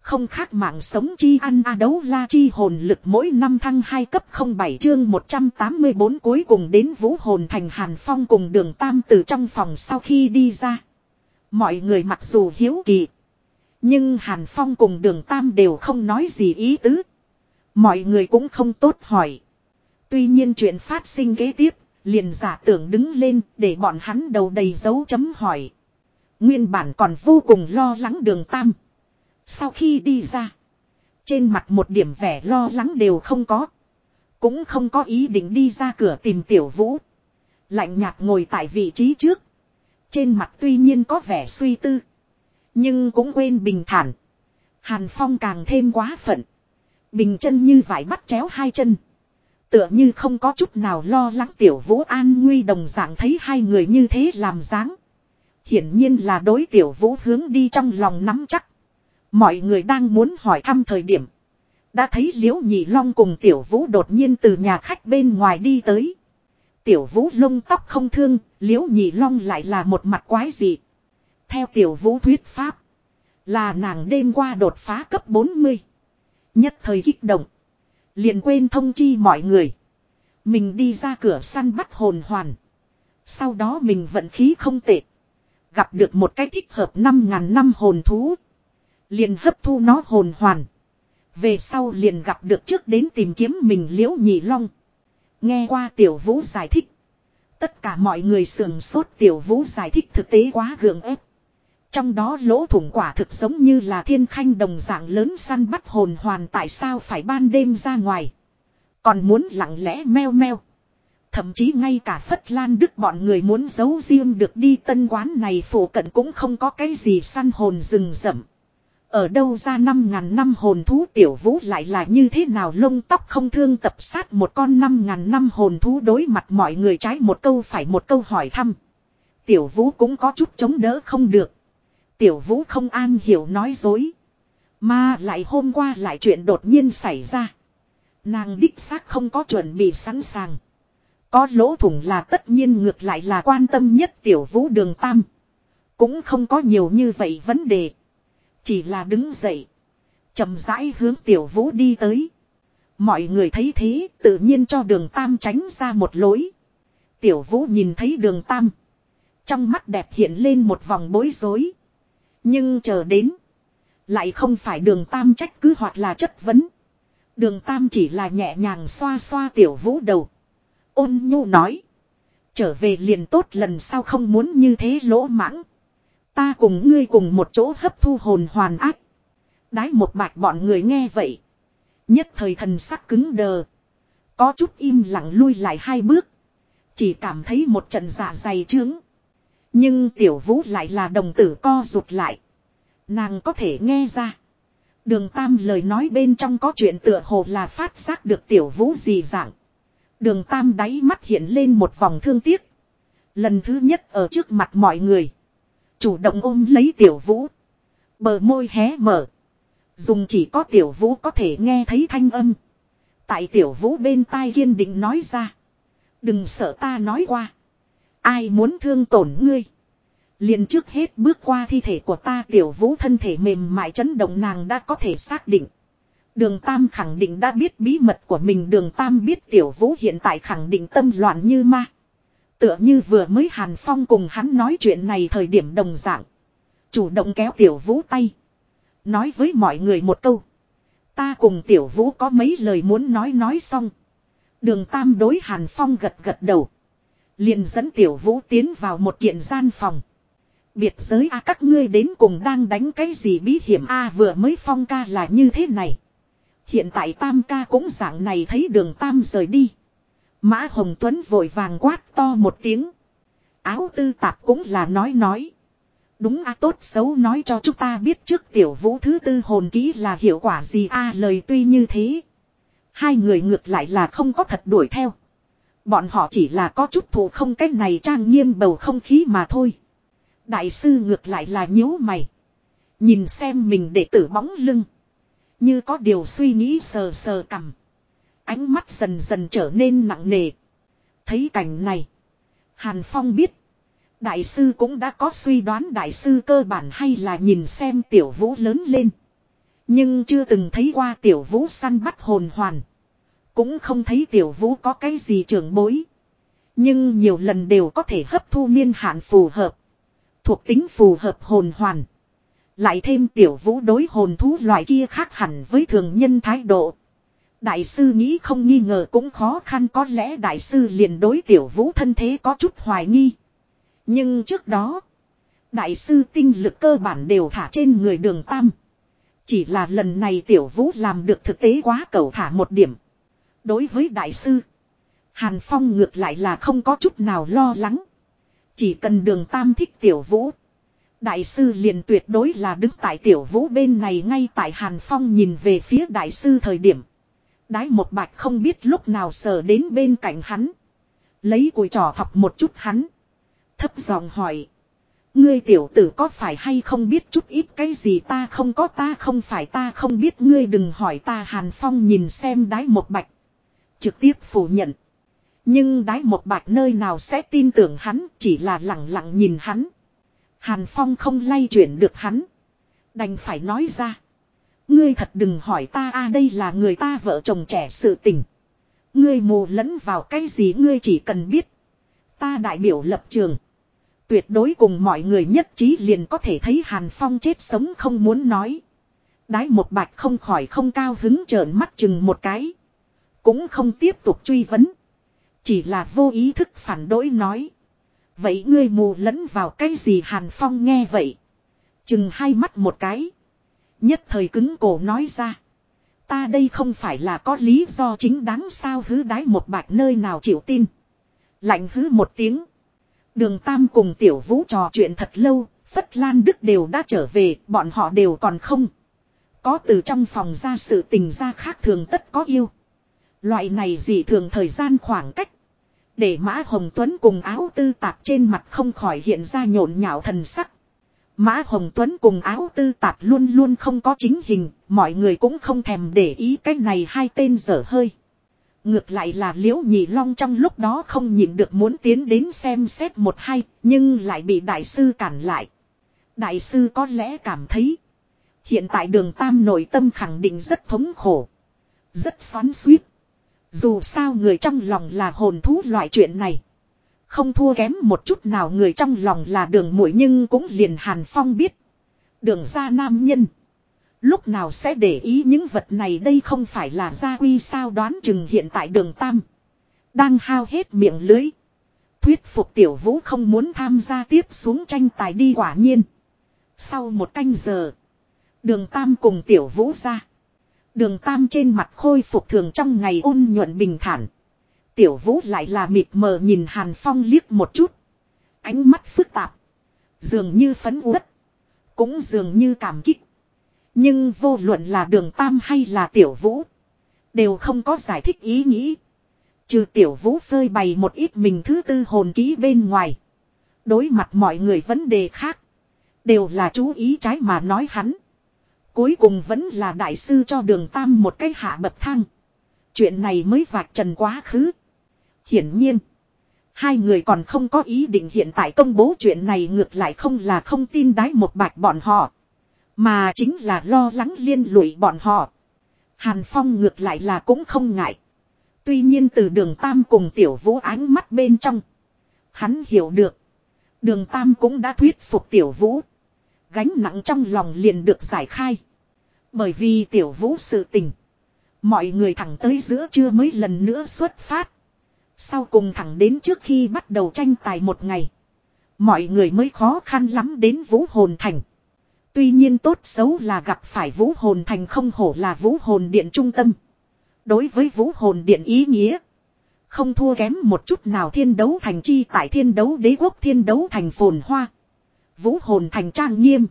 Không khác mạng sống chi ăn a đấu la chi hồn lực mỗi năm thăng 2 cấp 07 chương 184 cuối cùng đến vũ hồn thành Hàn Phong cùng đường Tam từ trong phòng sau khi đi ra. Mọi người mặc dù hiếu kỳ. Nhưng Hàn Phong cùng đường Tam đều không nói gì ý tứ. Mọi người cũng không tốt hỏi. Tuy nhiên chuyện phát sinh kế tiếp, liền giả tưởng đứng lên để bọn hắn đầu đầy dấu chấm hỏi. Nguyên bản còn vô cùng lo lắng đường Tam. Sau khi đi ra. Trên mặt một điểm vẻ lo lắng đều không có. Cũng không có ý định đi ra cửa tìm tiểu vũ. Lạnh nhạt ngồi tại vị trí trước. Trên mặt tuy nhiên có vẻ suy tư. Nhưng cũng quên bình thản. Hàn Phong càng thêm quá phận. Bình chân như vải bắt chéo hai chân. Tựa như không có chút nào lo lắng tiểu vũ an nguy đồng dạng thấy hai người như thế làm dáng. Hiển nhiên là đối tiểu vũ hướng đi trong lòng nắm chắc. Mọi người đang muốn hỏi thăm thời điểm. Đã thấy liễu nhị long cùng tiểu vũ đột nhiên từ nhà khách bên ngoài đi tới. Tiểu vũ lông tóc không thương, liễu nhị long lại là một mặt quái dị. Theo tiểu vũ thuyết pháp. Là nàng đêm qua đột phá cấp 40. Nhất thời kích động. Liền quên thông chi mọi người. Mình đi ra cửa săn bắt hồn hoàn. Sau đó mình vận khí không tệ. Gặp được một cái thích hợp 5.000 năm hồn thú. Liền hấp thu nó hồn hoàn. Về sau liền gặp được trước đến tìm kiếm mình liễu nhị long. Nghe qua tiểu vũ giải thích. Tất cả mọi người sườn sốt tiểu vũ giải thích thực tế quá gượng ép. Trong đó lỗ thủng quả thực giống như là thiên khanh đồng dạng lớn săn bắt hồn hoàn tại sao phải ban đêm ra ngoài. Còn muốn lặng lẽ meo meo. Thậm chí ngay cả Phất Lan Đức bọn người muốn giấu riêng được đi tân quán này phủ cận cũng không có cái gì săn hồn rừng rậm. Ở đâu ra năm ngàn năm hồn thú tiểu vũ lại là như thế nào lông tóc không thương tập sát một con năm ngàn năm hồn thú đối mặt mọi người trái một câu phải một câu hỏi thăm. Tiểu vũ cũng có chút chống đỡ không được. Tiểu vũ không an hiểu nói dối. Mà lại hôm qua lại chuyện đột nhiên xảy ra. Nàng đích xác không có chuẩn bị sẵn sàng. Có lỗ thủng là tất nhiên ngược lại là quan tâm nhất tiểu vũ đường tam. Cũng không có nhiều như vậy vấn đề. Chỉ là đứng dậy. chậm rãi hướng tiểu vũ đi tới. Mọi người thấy thế, tự nhiên cho đường tam tránh ra một lối. Tiểu vũ nhìn thấy đường tam. Trong mắt đẹp hiện lên một vòng bối rối. Nhưng chờ đến. Lại không phải đường tam trách cứ hoặc là chất vấn. Đường tam chỉ là nhẹ nhàng xoa xoa tiểu vũ đầu. Ôn nhu nói. Trở về liền tốt lần sau không muốn như thế lỗ mãng. Ta cùng ngươi cùng một chỗ hấp thu hồn hoàn ác. Đái một bạch bọn người nghe vậy. Nhất thời thần sắc cứng đờ. Có chút im lặng lui lại hai bước. Chỉ cảm thấy một trận dạ dày trướng. Nhưng tiểu vũ lại là đồng tử co rụt lại. Nàng có thể nghe ra. Đường Tam lời nói bên trong có chuyện tựa hồ là phát giác được tiểu vũ gì dạng. Đường Tam đáy mắt hiện lên một vòng thương tiếc. Lần thứ nhất ở trước mặt mọi người. Chủ động ôm lấy tiểu vũ. Bờ môi hé mở. Dùng chỉ có tiểu vũ có thể nghe thấy thanh âm. Tại tiểu vũ bên tai kiên định nói ra. Đừng sợ ta nói qua. Ai muốn thương tổn ngươi. liền trước hết bước qua thi thể của ta, tiểu vũ thân thể mềm mại chấn động nàng đã có thể xác định. Đường Tam khẳng định đã biết bí mật của mình đường Tam biết tiểu vũ hiện tại khẳng định tâm loạn như ma. Tựa như vừa mới Hàn Phong cùng hắn nói chuyện này thời điểm đồng dạng. Chủ động kéo tiểu vũ tay. Nói với mọi người một câu. Ta cùng tiểu vũ có mấy lời muốn nói nói xong. Đường Tam đối Hàn Phong gật gật đầu liền dẫn tiểu vũ tiến vào một kiện gian phòng. Biệt giới a, các ngươi đến cùng đang đánh cái gì bí hiểm a, vừa mới phong ca là như thế này. Hiện tại Tam ca cũng dạng này thấy đường Tam rời đi. Mã Hồng Tuấn vội vàng quát to một tiếng. Áo tư tạp cũng là nói nói. Đúng a, tốt xấu nói cho chúng ta biết trước tiểu vũ thứ tư hồn ký là hiệu quả gì a, lời tuy như thế. Hai người ngược lại là không có thật đuổi theo. Bọn họ chỉ là có chút thù không cách này trang nghiêm bầu không khí mà thôi. Đại sư ngược lại là nhíu mày. Nhìn xem mình để tử bóng lưng. Như có điều suy nghĩ sờ sờ cầm. Ánh mắt dần dần trở nên nặng nề. Thấy cảnh này. Hàn Phong biết. Đại sư cũng đã có suy đoán đại sư cơ bản hay là nhìn xem tiểu vũ lớn lên. Nhưng chưa từng thấy qua tiểu vũ săn bắt hồn hoàn. Cũng không thấy tiểu vũ có cái gì trưởng bối. Nhưng nhiều lần đều có thể hấp thu niên hạn phù hợp. Thuộc tính phù hợp hồn hoàn. Lại thêm tiểu vũ đối hồn thú loại kia khác hẳn với thường nhân thái độ. Đại sư nghĩ không nghi ngờ cũng khó khăn có lẽ đại sư liền đối tiểu vũ thân thế có chút hoài nghi. Nhưng trước đó, đại sư tinh lực cơ bản đều thả trên người đường tam. Chỉ là lần này tiểu vũ làm được thực tế quá cầu thả một điểm. Đối với đại sư. Hàn Phong ngược lại là không có chút nào lo lắng. Chỉ cần đường tam thích tiểu vũ. Đại sư liền tuyệt đối là đứng tại tiểu vũ bên này ngay tại Hàn Phong nhìn về phía đại sư thời điểm. Đái một bạch không biết lúc nào sờ đến bên cạnh hắn. Lấy cùi trò thọc một chút hắn. Thấp giọng hỏi. Ngươi tiểu tử có phải hay không biết chút ít cái gì ta không có, ta không phải, ta không biết ngươi đừng hỏi ta, Hàn Phong nhìn xem đái một bạch. Trực tiếp phủ nhận. Nhưng đái một bạch nơi nào sẽ tin tưởng hắn, chỉ là lặng lặng nhìn hắn. Hàn Phong không lay chuyển được hắn. Đành phải nói ra. Ngươi thật đừng hỏi ta, a, đây là người ta vợ chồng trẻ sự tình. Ngươi mù lẫn vào cái gì ngươi chỉ cần biết. Ta đại biểu lập trường. Tuyệt đối cùng mọi người nhất trí liền có thể thấy Hàn Phong chết sống không muốn nói. Đái một bạch không khỏi không cao hứng trợn mắt chừng một cái. Cũng không tiếp tục truy vấn. Chỉ là vô ý thức phản đối nói. Vậy ngươi mù lẫn vào cái gì Hàn Phong nghe vậy. Chừng hai mắt một cái. Nhất thời cứng cổ nói ra. Ta đây không phải là có lý do chính đáng sao hứ đái một bạch nơi nào chịu tin. Lạnh hứ một tiếng. Đường Tam cùng Tiểu Vũ trò chuyện thật lâu, Phất Lan Đức đều đã trở về, bọn họ đều còn không. Có từ trong phòng ra sự tình ra khác thường tất có yêu. Loại này dị thường thời gian khoảng cách. Để Mã Hồng Tuấn cùng áo tư tạp trên mặt không khỏi hiện ra nhộn nhạo thần sắc. Mã Hồng Tuấn cùng áo tư tạp luôn luôn không có chính hình, mọi người cũng không thèm để ý cái này hai tên dở hơi. Ngược lại là liễu nhị long trong lúc đó không nhịn được muốn tiến đến xem xét một hai, nhưng lại bị đại sư cản lại. Đại sư có lẽ cảm thấy, hiện tại đường tam nội tâm khẳng định rất thống khổ, rất xoắn suýt. Dù sao người trong lòng là hồn thú loại chuyện này. Không thua kém một chút nào người trong lòng là đường mũi nhưng cũng liền Hàn Phong biết. Đường ra nam nhân. Lúc nào sẽ để ý những vật này đây không phải là gia quy sao đoán chừng hiện tại đường Tam. Đang hao hết miệng lưới. Thuyết phục tiểu vũ không muốn tham gia tiếp xuống tranh tài đi quả nhiên. Sau một canh giờ. Đường Tam cùng tiểu vũ ra. Đường Tam trên mặt khôi phục thường trong ngày ôn nhuận bình thản. Tiểu vũ lại là mịt mờ nhìn Hàn Phong liếc một chút. Ánh mắt phức tạp. Dường như phấn uất. Cũng dường như cảm kích. Nhưng vô luận là đường Tam hay là tiểu vũ. Đều không có giải thích ý nghĩ. Trừ tiểu vũ phơi bày một ít mình thứ tư hồn ký bên ngoài. Đối mặt mọi người vấn đề khác. Đều là chú ý trái mà nói hắn. Cuối cùng vẫn là đại sư cho đường Tam một cái hạ bậc thang. Chuyện này mới vạch trần quá khứ. Hiển nhiên. Hai người còn không có ý định hiện tại công bố chuyện này ngược lại không là không tin đái một bạch bọn họ. Mà chính là lo lắng liên lụy bọn họ. Hàn Phong ngược lại là cũng không ngại. Tuy nhiên từ đường Tam cùng tiểu vũ ánh mắt bên trong. Hắn hiểu được. Đường Tam cũng đã thuyết phục tiểu vũ. Gánh nặng trong lòng liền được giải khai. Bởi vì tiểu vũ sự tình. Mọi người thẳng tới giữa trưa mới lần nữa xuất phát. Sau cùng thẳng đến trước khi bắt đầu tranh tài một ngày. Mọi người mới khó khăn lắm đến vũ hồn thành. Tuy nhiên tốt xấu là gặp phải vũ hồn thành không hổ là vũ hồn điện trung tâm. Đối với vũ hồn điện ý nghĩa. Không thua kém một chút nào thiên đấu thành chi tại thiên đấu đế quốc, thiên đấu thành phồn hoa. Vũ hồn thành trang nghiêm.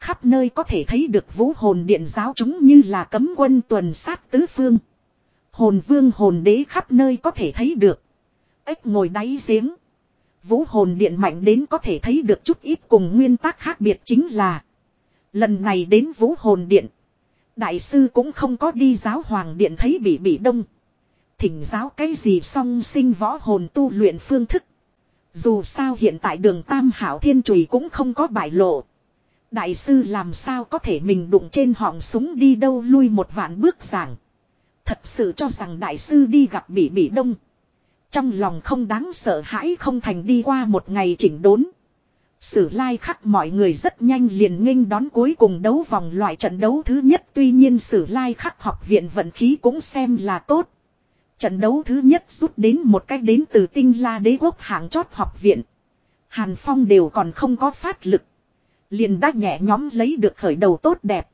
Khắp nơi có thể thấy được vũ hồn điện giáo chúng như là cấm quân tuần sát tứ phương. Hồn vương hồn đế khắp nơi có thể thấy được. Ếch ngồi đáy giếng. Vũ hồn điện mạnh đến có thể thấy được chút ít cùng nguyên tắc khác biệt chính là. Lần này đến vũ hồn điện. Đại sư cũng không có đi giáo hoàng điện thấy bị bị đông. Thỉnh giáo cái gì song sinh võ hồn tu luyện phương thức. Dù sao hiện tại đường Tam Hảo Thiên Trùy cũng không có bại lộ. Đại sư làm sao có thể mình đụng trên họng súng đi đâu lui một vạn bước giảng. Thật sự cho rằng đại sư đi gặp bị bị đông. Trong lòng không đáng sợ hãi không thành đi qua một ngày chỉnh đốn. Sử lai khắc mọi người rất nhanh liền nghênh đón cuối cùng đấu vòng loại trận đấu thứ nhất tuy nhiên sử lai khắc học viện vận khí cũng xem là tốt. Trận đấu thứ nhất rút đến một cách đến từ tinh la đế quốc hạng chót học viện. Hàn Phong đều còn không có phát lực. Liền đã nhẹ nhóm lấy được khởi đầu tốt đẹp.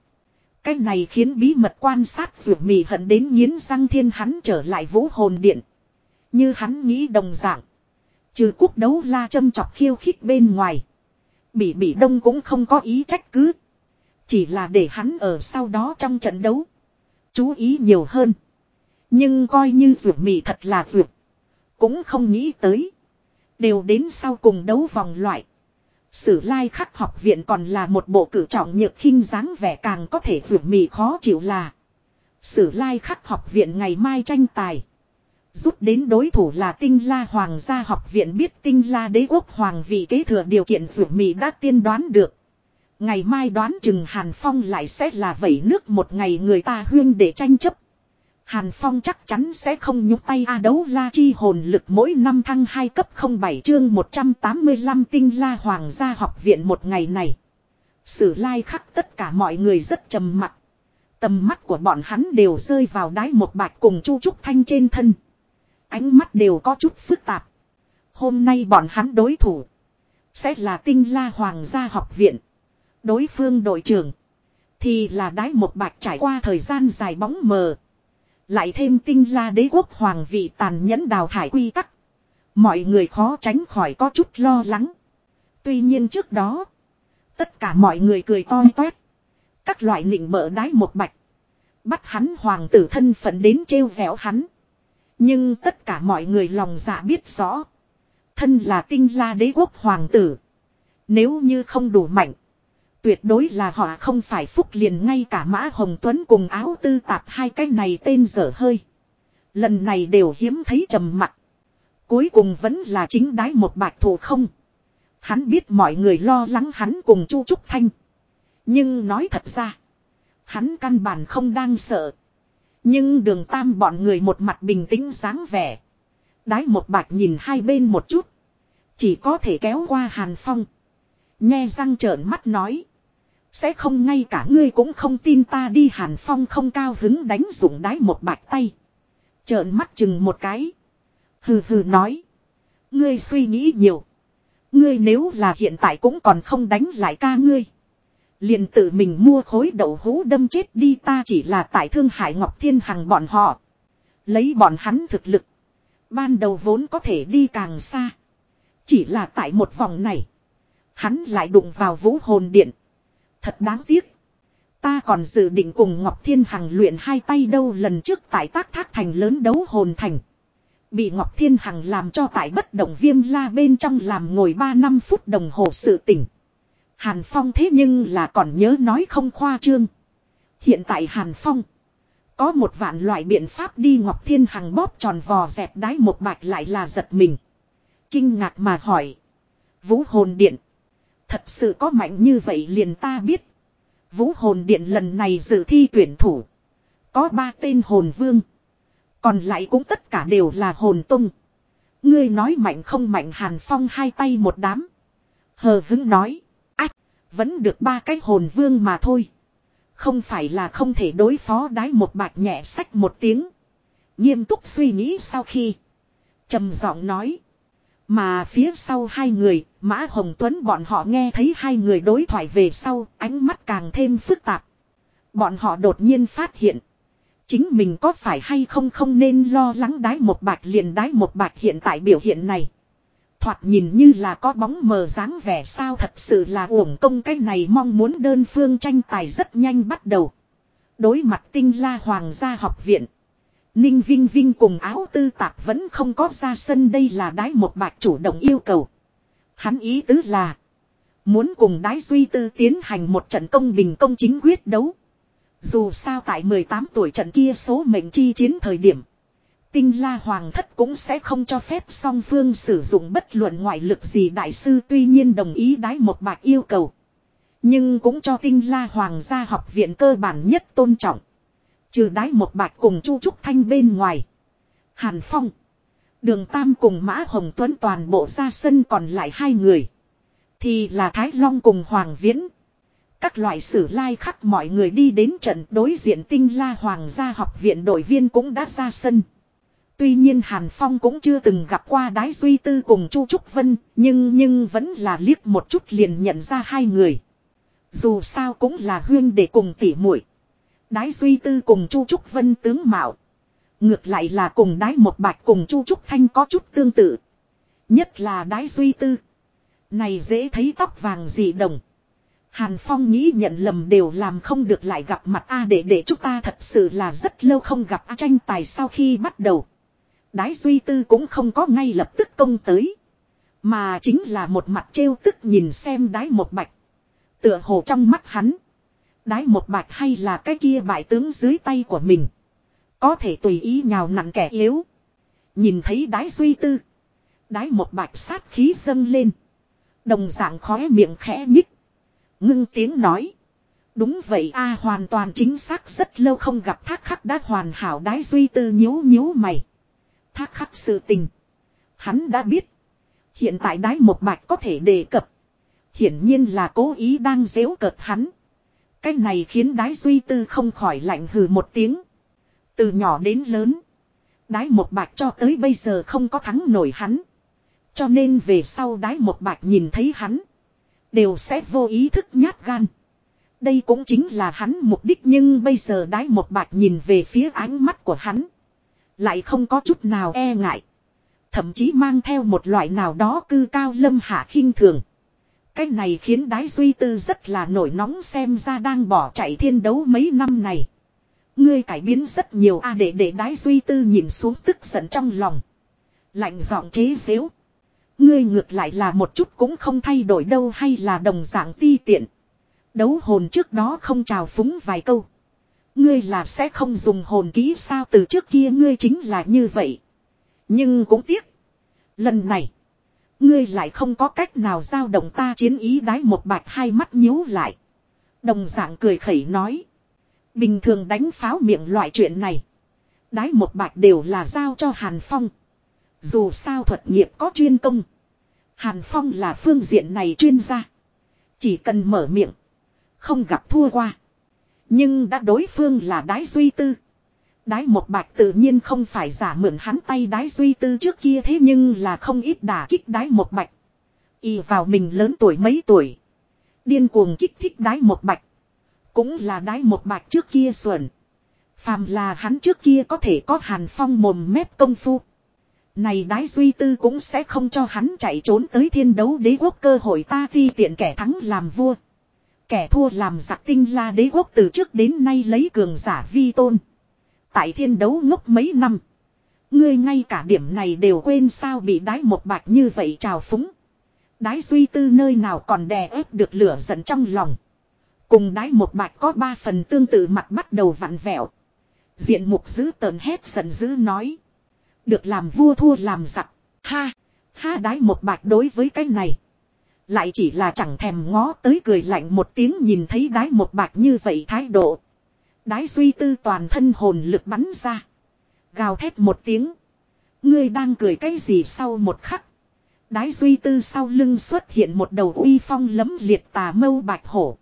Cái này khiến bí mật quan sát rượu mì hận đến nghiến răng thiên hắn trở lại vũ hồn điện. Như hắn nghĩ đồng dạng. Trừ quốc đấu la châm chọc khiêu khích bên ngoài. bỉ bỉ đông cũng không có ý trách cứ. Chỉ là để hắn ở sau đó trong trận đấu. Chú ý nhiều hơn. Nhưng coi như rượu mì thật là rượu. Cũng không nghĩ tới. Đều đến sau cùng đấu vòng loại. Sử lai khắc học viện còn là một bộ cử trọng nhược khinh dáng vẻ càng có thể vượt mì khó chịu là. Sử lai khắc học viện ngày mai tranh tài. Rút đến đối thủ là tinh la hoàng gia học viện biết tinh la đế quốc hoàng vị kế thừa điều kiện vượt mì đã tiên đoán được. Ngày mai đoán chừng Hàn Phong lại sẽ là vẩy nước một ngày người ta huyên để tranh chấp. Hàn Phong chắc chắn sẽ không nhúc tay A đấu la chi hồn lực mỗi năm thăng 2 cấp 07 chương 185 tinh la hoàng gia học viện một ngày này. Sử lai khắc tất cả mọi người rất trầm mặc. Tầm mắt của bọn hắn đều rơi vào đáy một bạch cùng chu trúc thanh trên thân. Ánh mắt đều có chút phức tạp. Hôm nay bọn hắn đối thủ. Sẽ là tinh la hoàng gia học viện. Đối phương đội trưởng. Thì là đái một bạch trải qua thời gian dài bóng mờ. Lại thêm tinh la đế quốc hoàng vị tàn nhẫn đào thải quy tắc. Mọi người khó tránh khỏi có chút lo lắng. Tuy nhiên trước đó. Tất cả mọi người cười to toét. Các loại nịnh mở đái một bạch. Bắt hắn hoàng tử thân phận đến trêu vẻo hắn. Nhưng tất cả mọi người lòng dạ biết rõ. Thân là tinh la đế quốc hoàng tử. Nếu như không đủ mạnh. Tuyệt đối là họ không phải phúc liền ngay cả Mã Hồng Tuấn cùng áo tư tạp hai cái này tên dở hơi. Lần này đều hiếm thấy trầm mặc. Cuối cùng vẫn là chính đái một bạch thủ không. Hắn biết mọi người lo lắng hắn cùng Chu Trúc Thanh. Nhưng nói thật ra. Hắn căn bản không đang sợ. Nhưng đường tam bọn người một mặt bình tĩnh sáng vẻ. Đái một bạch nhìn hai bên một chút. Chỉ có thể kéo qua Hàn Phong. Nghe răng trợn mắt nói. Sẽ không ngay cả ngươi cũng không tin ta đi Hàn Phong không cao hứng đánh dụng đái một bạch tay. Trợn mắt chừng một cái. Hừ hừ nói. Ngươi suy nghĩ nhiều. Ngươi nếu là hiện tại cũng còn không đánh lại ca ngươi. Liền tự mình mua khối đậu hũ đâm chết đi ta chỉ là tại Thương Hải Ngọc Thiên Hằng bọn họ. Lấy bọn hắn thực lực. Ban đầu vốn có thể đi càng xa. Chỉ là tại một vòng này. Hắn lại đụng vào vũ hồn điện. Thật đáng tiếc. Ta còn dự định cùng Ngọc Thiên Hằng luyện hai tay đâu lần trước tại tác thác thành lớn đấu hồn thành. Bị Ngọc Thiên Hằng làm cho tại bất động viêm la bên trong làm ngồi 3 năm phút đồng hồ sự tỉnh. Hàn Phong thế nhưng là còn nhớ nói không khoa trương. Hiện tại Hàn Phong. Có một vạn loại biện pháp đi Ngọc Thiên Hằng bóp tròn vò dẹp đáy một bạch lại là giật mình. Kinh ngạc mà hỏi. Vũ hồn điện. Thật sự có mạnh như vậy liền ta biết. Vũ hồn điện lần này dự thi tuyển thủ. Có ba tên hồn vương. Còn lại cũng tất cả đều là hồn tung. Ngươi nói mạnh không mạnh hàn phong hai tay một đám. Hờ hứng nói. Ách, vẫn được ba cái hồn vương mà thôi. Không phải là không thể đối phó đái một bạc nhẹ sách một tiếng. Nghiêm túc suy nghĩ sau khi. trầm giọng nói. Mà phía sau hai người, Mã Hồng Tuấn bọn họ nghe thấy hai người đối thoại về sau, ánh mắt càng thêm phức tạp. Bọn họ đột nhiên phát hiện. Chính mình có phải hay không không nên lo lắng đái một bạch liền đái một bạch hiện tại biểu hiện này. Thoạt nhìn như là có bóng mờ dáng vẻ sao thật sự là uổng công cái này mong muốn đơn phương tranh tài rất nhanh bắt đầu. Đối mặt tinh la hoàng gia học viện. Ninh Vinh Vinh cùng áo tư tạp vẫn không có ra sân đây là đái một bạch chủ động yêu cầu. Hắn ý tứ là. Muốn cùng đái duy tư tiến hành một trận công bình công chính quyết đấu. Dù sao tại 18 tuổi trận kia số mệnh chi chiến thời điểm. Tinh la hoàng thất cũng sẽ không cho phép song phương sử dụng bất luận ngoại lực gì đại sư tuy nhiên đồng ý đái một bạc yêu cầu. Nhưng cũng cho tinh la hoàng gia học viện cơ bản nhất tôn trọng. Trừ đái một bạc cùng Chu Trúc Thanh bên ngoài. Hàn Phong. Đường Tam cùng Mã Hồng Tuấn toàn bộ ra sân còn lại hai người. Thì là Thái Long cùng Hoàng Viễn. Các loại sử lai khắc mọi người đi đến trận đối diện tinh la Hoàng gia học viện đội viên cũng đã ra sân. Tuy nhiên Hàn Phong cũng chưa từng gặp qua đái duy tư cùng Chu Trúc Vân, nhưng nhưng vẫn là liếc một chút liền nhận ra hai người. Dù sao cũng là huyên để cùng tỉ muội Đái Duy Tư cùng Chu Trúc Vân tướng mạo. Ngược lại là cùng đái một bạch cùng Chu Trúc Thanh có chút tương tự. Nhất là đái Duy Tư. Này dễ thấy tóc vàng dị đồng. Hàn Phong nghĩ nhận lầm đều làm không được lại gặp mặt A để để chúng ta thật sự là rất lâu không gặp A tranh tài sau khi bắt đầu. Đái Duy Tư cũng không có ngay lập tức công tới. Mà chính là một mặt trêu tức nhìn xem đái một bạch. Tựa hồ trong mắt hắn. Đái một bạch hay là cái kia bại tướng dưới tay của mình. Có thể tùy ý nhào nặn kẻ yếu. Nhìn thấy đái Duy Tư. Đái một bạch sát khí dâng lên. Đồng dạng khóe miệng khẽ nhích. Ngưng tiếng nói. Đúng vậy a, hoàn toàn chính xác rất lâu không gặp thác khắc đã hoàn hảo đái duy tư nhíu nhíu mày. Thác khắc sự tình. Hắn đã biết. Hiện tại đái một bạch có thể đề cập. Hiển nhiên là cố ý đang dễu cợt hắn. Cái này khiến đái duy tư không khỏi lạnh hừ một tiếng. Từ nhỏ đến lớn. Đái một bạch cho tới bây giờ không có thắng nổi hắn. Cho nên về sau đái một bạch nhìn thấy hắn. Đều sẽ vô ý thức nhát gan. Đây cũng chính là hắn mục đích nhưng bây giờ đái một bạch nhìn về phía ánh mắt của hắn. Lại không có chút nào e ngại. Thậm chí mang theo một loại nào đó cư cao lâm hạ khinh thường. Cái này khiến đái duy tư rất là nổi nóng xem ra đang bỏ chạy thiên đấu mấy năm này. Ngươi cải biến rất nhiều a, để để đái duy tư nhìn xuống tức giận trong lòng. Lạnh giọng chế xếu. Ngươi ngược lại là một chút cũng không thay đổi đâu hay là đồng dạng ti tiện. Đấu hồn trước đó không chào phúng vài câu. Ngươi là sẽ không dùng hồn ký sao từ trước kia ngươi chính là như vậy. Nhưng cũng tiếc. Lần này. Ngươi lại không có cách nào giao động ta chiến ý đái một bạch hai mắt nhíu lại. Đồng dạng cười khẩy nói. Bình thường đánh pháo miệng loại chuyện này. Đái một bạch đều là giao cho Hàn Phong. Dù sao thuật nghiệp có chuyên công. Hàn Phong là phương diện này chuyên gia. Chỉ cần mở miệng. Không gặp thua qua. Nhưng đã đối phương là đái duy tư. Đái một bạch tự nhiên không phải giả mượn hắn tay đái duy tư trước kia thế nhưng là không ít đả kích đái một bạch. Y vào mình lớn tuổi mấy tuổi. Điên cuồng kích thích đái một bạch. Cũng là đái một bạch trước kia xuẩn. Phàm là hắn trước kia có thể có hàn phong mồm mép công phu. Này đái duy tư cũng sẽ không cho hắn chạy trốn tới thiên đấu đế quốc cơ hội ta thi tiện kẻ thắng làm vua. Kẻ thua làm giặc tinh la đế quốc từ trước đến nay lấy cường giả vi tôn. Tại thiên đấu ngốc mấy năm. Ngươi ngay cả điểm này đều quên sao bị đái một bạch như vậy trào phúng. Đái duy tư nơi nào còn đè ép được lửa giận trong lòng. Cùng đái một bạch có ba phần tương tự mặt bắt đầu vặn vẹo. Diện mục dữ tờn hét giận dữ nói. Được làm vua thua làm giặc. Ha, ha đái một bạch đối với cái này. Lại chỉ là chẳng thèm ngó tới cười lạnh một tiếng nhìn thấy đái một bạch như vậy thái độ. Đái suy tư toàn thân hồn lực bắn ra. Gào thét một tiếng. Ngươi đang cười cái gì sau một khắc. Đái duy tư sau lưng xuất hiện một đầu uy phong lấm liệt tà mâu bạch hổ.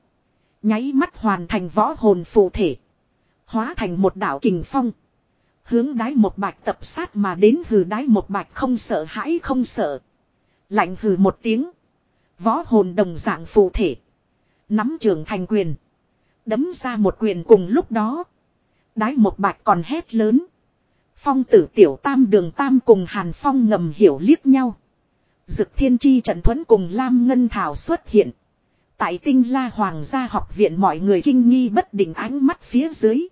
Nháy mắt hoàn thành võ hồn phụ thể. Hóa thành một đảo kình phong. Hướng đái một bạch tập sát mà đến hừ đái một bạch không sợ hãi không sợ. Lạnh hừ một tiếng. Võ hồn đồng dạng phụ thể. Nắm trường thành quyền. Đấm ra một quyền cùng lúc đó. Đái một bạch còn hét lớn. Phong tử tiểu tam đường tam cùng Hàn Phong ngầm hiểu liếc nhau. Dực thiên chi trận thuẫn cùng Lam Ngân Thảo xuất hiện. Tại tinh la hoàng gia học viện mọi người kinh nghi bất định ánh mắt phía dưới.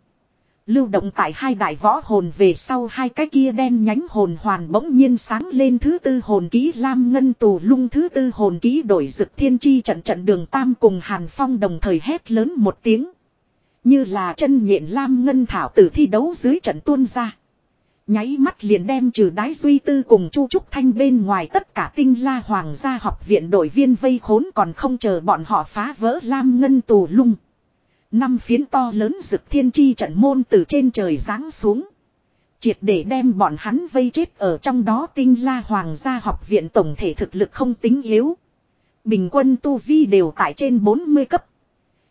Lưu động tại hai đại võ hồn về sau hai cái kia đen nhánh hồn hoàn bỗng nhiên sáng lên thứ tư hồn ký lam ngân tù lung thứ tư hồn ký đổi dực thiên chi trận trận đường tam cùng hàn phong đồng thời hét lớn một tiếng. Như là chân nhện lam ngân thảo tử thi đấu dưới trận tuôn ra. Nháy mắt liền đem trừ đái duy tư cùng chu trúc thanh bên ngoài tất cả tinh la hoàng gia học viện đội viên vây khốn còn không chờ bọn họ phá vỡ lam ngân tù lung. Năm phiến to lớn rực thiên chi trận môn từ trên trời giáng xuống. Triệt để đem bọn hắn vây chết ở trong đó tinh la hoàng gia học viện tổng thể thực lực không tính yếu. Bình quân tu vi đều tại trên 40 cấp.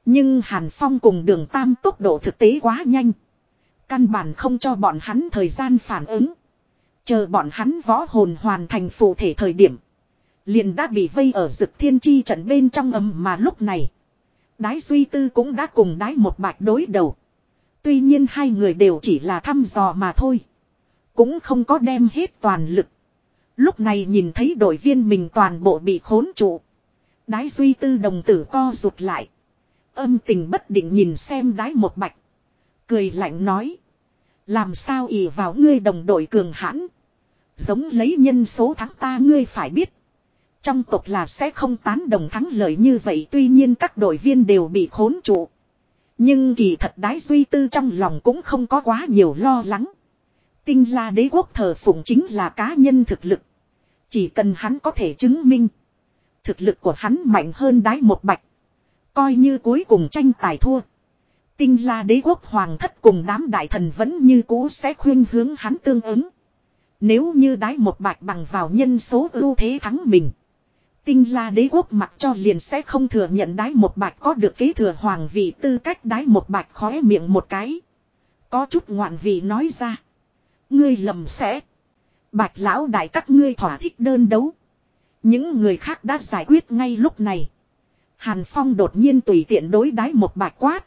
Nhưng Hàn Phong cùng đường tam tốc độ thực tế quá nhanh. Căn bản không cho bọn hắn thời gian phản ứng. Chờ bọn hắn võ hồn hoàn thành phụ thể thời điểm. Liền đã bị vây ở rực thiên chi trận bên trong ấm mà lúc này. Đái duy tư cũng đã cùng đái một bạch đối đầu. Tuy nhiên hai người đều chỉ là thăm dò mà thôi. Cũng không có đem hết toàn lực. Lúc này nhìn thấy đội viên mình toàn bộ bị khốn trụ. Đái duy tư đồng tử co rụt lại. Âm tình bất định nhìn xem đái một bạch. Cười lạnh nói. Làm sao ỉ vào ngươi đồng đội cường hãn. Giống lấy nhân số thắng ta ngươi phải biết. Trong tộc là sẽ không tán đồng thắng lợi như vậy, tuy nhiên các đội viên đều bị khốn trụ. Nhưng kỳ thật đái duy tư trong lòng cũng không có quá nhiều lo lắng. Tinh la đế quốc thờ phụng chính là cá nhân thực lực. Chỉ cần hắn có thể chứng minh. Thực lực của hắn mạnh hơn đái một bạch. Coi như cuối cùng tranh tài thua. Tinh la đế quốc hoàng thất cùng đám đại thần vẫn như cũ sẽ khuyên hướng hắn tương ứng. Nếu như đái một bạch bằng vào nhân số ưu thế thắng mình. Tinh la đế quốc mặc cho liền sẽ không thừa nhận đái một bạch có được kế thừa hoàng vị tư cách đái một bạch khóe miệng một cái. Có chút ngoạn vị nói ra. Ngươi lầm sẽ. Bạch lão đại các ngươi thỏa thích đơn đấu. Những người khác đã giải quyết ngay lúc này. Hàn Phong đột nhiên tùy tiện đối đái một bạch quát.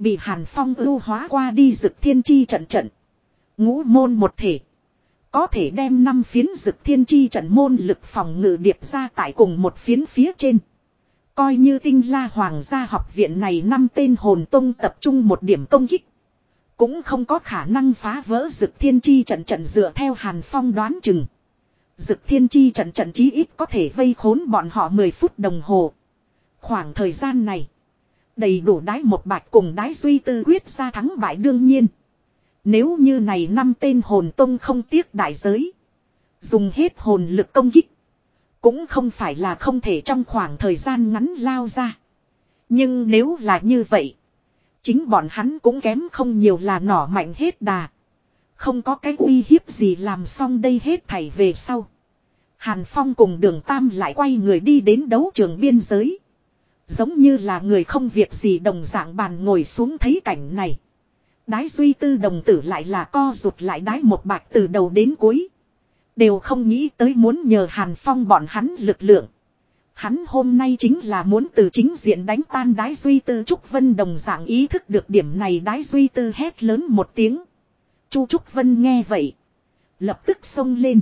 Bị Hàn Phong ưu hóa qua đi rực thiên chi trận trận. Ngũ môn một thể. Có thể đem năm phiến rực thiên chi trận môn lực phòng ngự điệp ra tại cùng một phiến phía trên. Coi như tinh la hoàng gia học viện này năm tên hồn tông tập trung một điểm công kích. Cũng không có khả năng phá vỡ dực thiên chi trận trận dựa theo Hàn Phong đoán chừng. Dực thiên chi trận trận chí ít có thể vây khốn bọn họ 10 phút đồng hồ. Khoảng thời gian này. Đầy đủ đái một bạch cùng đái duy tư quyết ra thắng bại đương nhiên. Nếu như này năm tên hồn tông không tiếc đại giới. Dùng hết hồn lực công kích. Cũng không phải là không thể trong khoảng thời gian ngắn lao ra. Nhưng nếu là như vậy. Chính bọn hắn cũng kém không nhiều là nỏ mạnh hết đà. Không có cái uy hiếp gì làm xong đây hết thảy về sau. Hàn Phong cùng đường Tam lại quay người đi đến đấu trường biên giới. Giống như là người không việc gì đồng dạng bàn ngồi xuống thấy cảnh này. Đái duy tư đồng tử lại là co rụt lại đái một bạc từ đầu đến cuối. Đều không nghĩ tới muốn nhờ Hàn Phong bọn hắn lực lượng. Hắn hôm nay chính là muốn từ chính diện đánh tan đái duy tư Trúc Vân đồng dạng ý thức được điểm này, đái duy tư hét lớn một tiếng. Chu Trúc Vân nghe vậy. Lập tức xông lên.